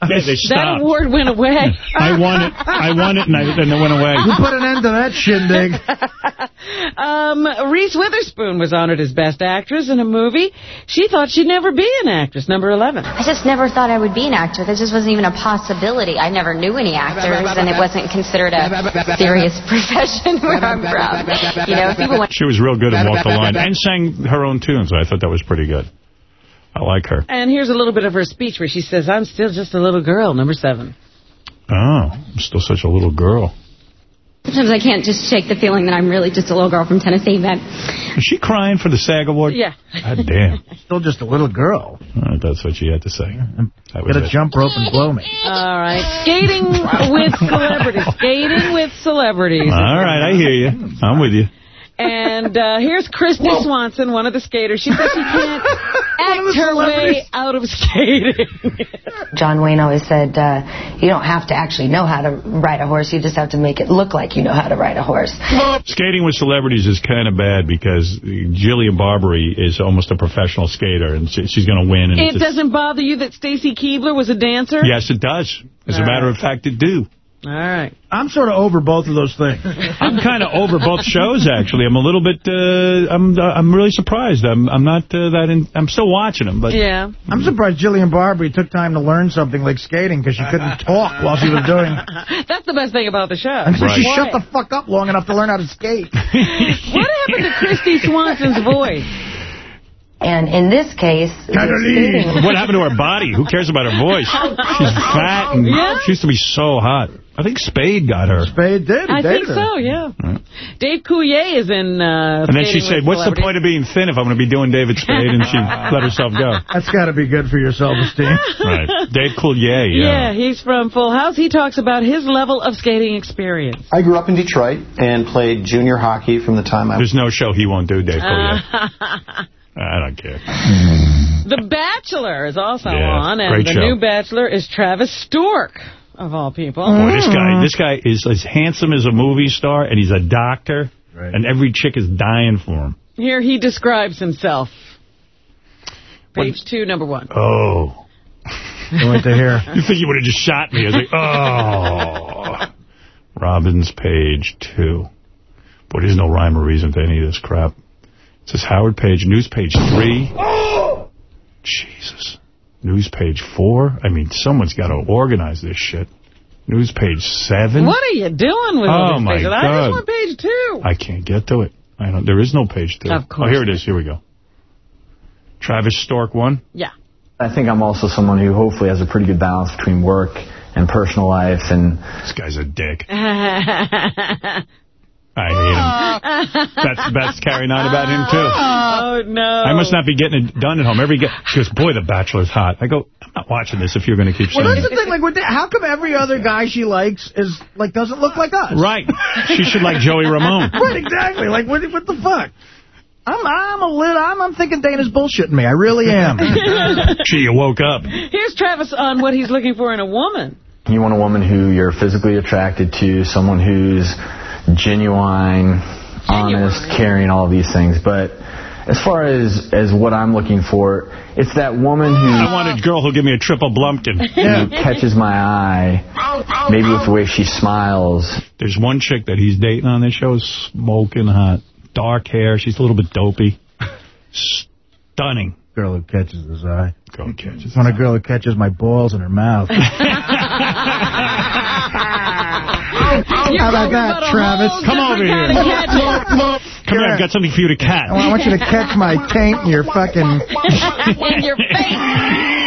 Yeah, they That award went away. I won it. I won it, and, I, and it went away. Who put an end to that shindig? Um, Reese Witherspoon was honored as Best Actress in a movie. She thought she'd never be an actress, number 11. I just never thought I would be an actor. That just wasn't even a possibility. I never knew any actors, and it wasn't considered a serious profession where I'm from. You know, people want She was real good and walked the line and sang her own tunes. I thought that was pretty good. I like her. And here's a little bit of her speech where she says, I'm still just a little girl, number 7. Oh, I'm still such a little girl. Sometimes I can't just shake the feeling that I'm really just a little girl from Tennessee, but Is she crying for the SAG Award? Yeah. God damn. Still just a little girl. Uh, that's what she had to say. That was Get a it. jump rope and blow me. All right. Skating with celebrities. Skating with celebrities. All right, I hear you. I'm with you. And uh, here's Kristy Swanson, one of the skaters. She says she can't act her way out of skating. John Wayne always said, uh, you don't have to actually know how to ride a horse, you just have to make it look like you know how to ride a horse. Skating with celebrities is kind of bad because Jillian Barberie is almost a professional skater, and she, she's going to win. And It doesn't bother you that Stacy Keibler was a dancer? Yes, it does. As a All matter of fact, it do. All right. I'm sort of over both of those things. I'm kind of over both shows, actually. I'm a little bit, uh, I'm uh, I'm really surprised. I'm I'm not uh, that, in, I'm still watching them, but... Yeah. I'm surprised Jillian Barberie took time to learn something like skating because she couldn't talk while she was doing. That's the best thing about the show. And so she What? shut the fuck up long enough to learn how to skate. What happened to Kristy Swanson's voice? And in this case, What happened to her body? Who cares about her voice? She's fat and Yeah. she used to be so hot. I think Spade got her. Spade did. I think so, yeah. Dave Coulier is in uh, And then she said, what's the point of being thin if I'm going to be doing David Spade? And she let herself go. That's got to be good for your self-esteem. Right. Dave Coulier, Yeah, yeah. he's from Full House. He talks about his level of skating experience. I grew up in Detroit and played junior hockey from the time I was. There's no show he won't do, Dave Coulier. I don't care. the Bachelor is also Yeah, on, and great the show. new Bachelor is Travis Stork, of all people. Boy, this guy, this guy is as handsome as a movie star, and he's a doctor, and every chick is dying for him. Here he describes himself. Page two, number one. Oh. I went to here. You think you would have just shot me? I was like, oh. Robbins, page two. Boy, there's no rhyme or reason to any of this crap. It says Howard Page, news page three. Jesus. News page four? I mean, someone's got to organize this shit. News page seven? What are you doing with all Oh, these my pages? I just want page two. I can't get to it. I don't. There is no page two. Of course Oh, here it is. Here we go. Travis Stork one. Yeah. I think I'm also someone who hopefully has a pretty good balance between work and personal life and This guy's a dick. I hate him. That's that's carrying on about him too. Oh, no. I must not be getting it done at home. Every guy, she goes, boy, the Bachelor's hot. I go, I'm not watching this if you're going to keep Well, saying that's the thing. Like, with that, how come every other guy she likes is like doesn't look like us? Right. She should like Joey Ramone. right, exactly. Like, what, what the fuck? I'm, I'm a lit. I'm, I'm thinking Dana's bullshitting me. I really am. She you woke up. Here's Travis on what he's looking for in a woman. you want a woman who you're physically attracted to, someone who's genuine, honest, caring, all these things. But as far as as what I'm looking for, it's that woman who I want a girl who'll give me a triple Blumpkin. who catches my eye, maybe with the way she smiles. There's one chick that he's dating on this show, smoking hot. Dark hair. She's a little bit dopey. Stunning. girl who catches his eye. Girl who catches When a girl who catches my balls in her mouth. How about that, Travis? Come over here. Come here, I've got something for you to catch. I want you to catch my taint in your fucking... in your face.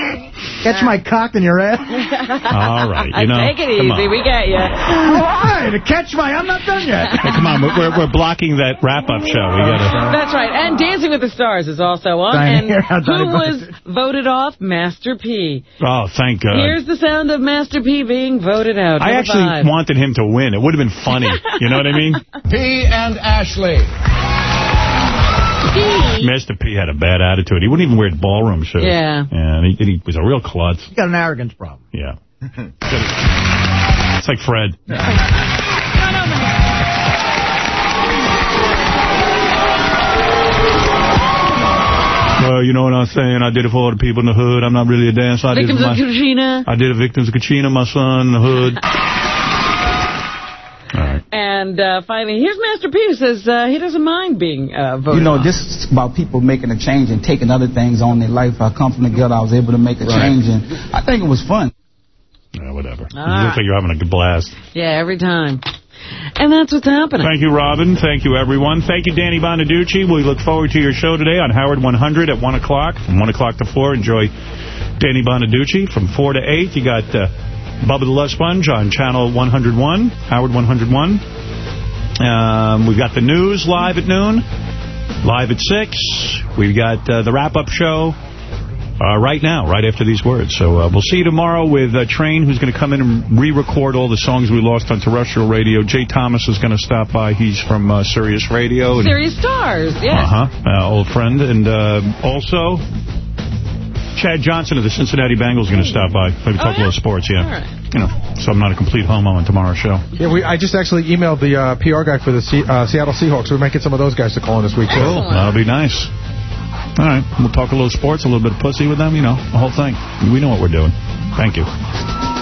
Catch my cock in your ass. All right, you know. Take it easy. on. We got you. Why? To catch my... I'm not done yet. Hey, come on, we're, we're, we're blocking that wrap-up show. We gotta. That's right. And Dancing with the Stars is also on. Trying And hear who was voted off? Master P. Oh, thank God. Here's the sound of Master P being voted out. I actually five. wanted him to win. It would have been funny. You know what I mean? P and Ashley. Master P had a bad attitude. He wouldn't even wear ballroom shoes. Yeah. And he, he was a real klutz. He got an arrogance problem. Yeah. it's like Fred. Well, uh, you know what I'm saying? I did it for all the people in the hood. I'm not really a dancer. I did, it Victims for of my, Katrina. I did it victims of Katrina, my son, in the hood. And uh, finally, here's Master P who says uh, he doesn't mind being uh, voted You know, off. this is about people making a change and taking other things on their life. I come from the ghetto. I was able to make a Right. change, and I think it was fun. Yeah, whatever. You Ah. look like you're having a good blast. Yeah, every time. And that's what's happening. Thank you, Robin. Thank you, everyone. Thank you, Danny Bonaduce. We look forward to your show today on Howard 100 at 1 o'clock. From 1 o'clock to 4, enjoy Danny Bonaduce. From 4 to 8, you got uh, Bubba the Love Sponge on Channel 101, Howard 101. Um, we've got the news live at noon, live at 6. We've got uh, the wrap-up show uh, right now, right after these words. So uh, we'll see you tomorrow with uh, Train, who's going to come in and re-record all the songs we lost on terrestrial radio. Jay Thomas is going to stop by. He's from uh, Sirius Radio. and- Sirius stars, yeah. uh-huh. Uh, old friend. And uh, also, Chad Johnson of the Cincinnati Bengals is going to stop by. Maybe talk a little sports, yeah. You know, so I'm not a complete homo on tomorrow's show. Yeah, we, I just actually emailed the uh, PR guy for the Se uh, Seattle Seahawks. We might get some of those guys to call in this week, too. Cool. That'll be nice. All right. We'll talk a little sports, a little bit of pussy with them, you know, the whole thing. We know what we're doing. Thank you.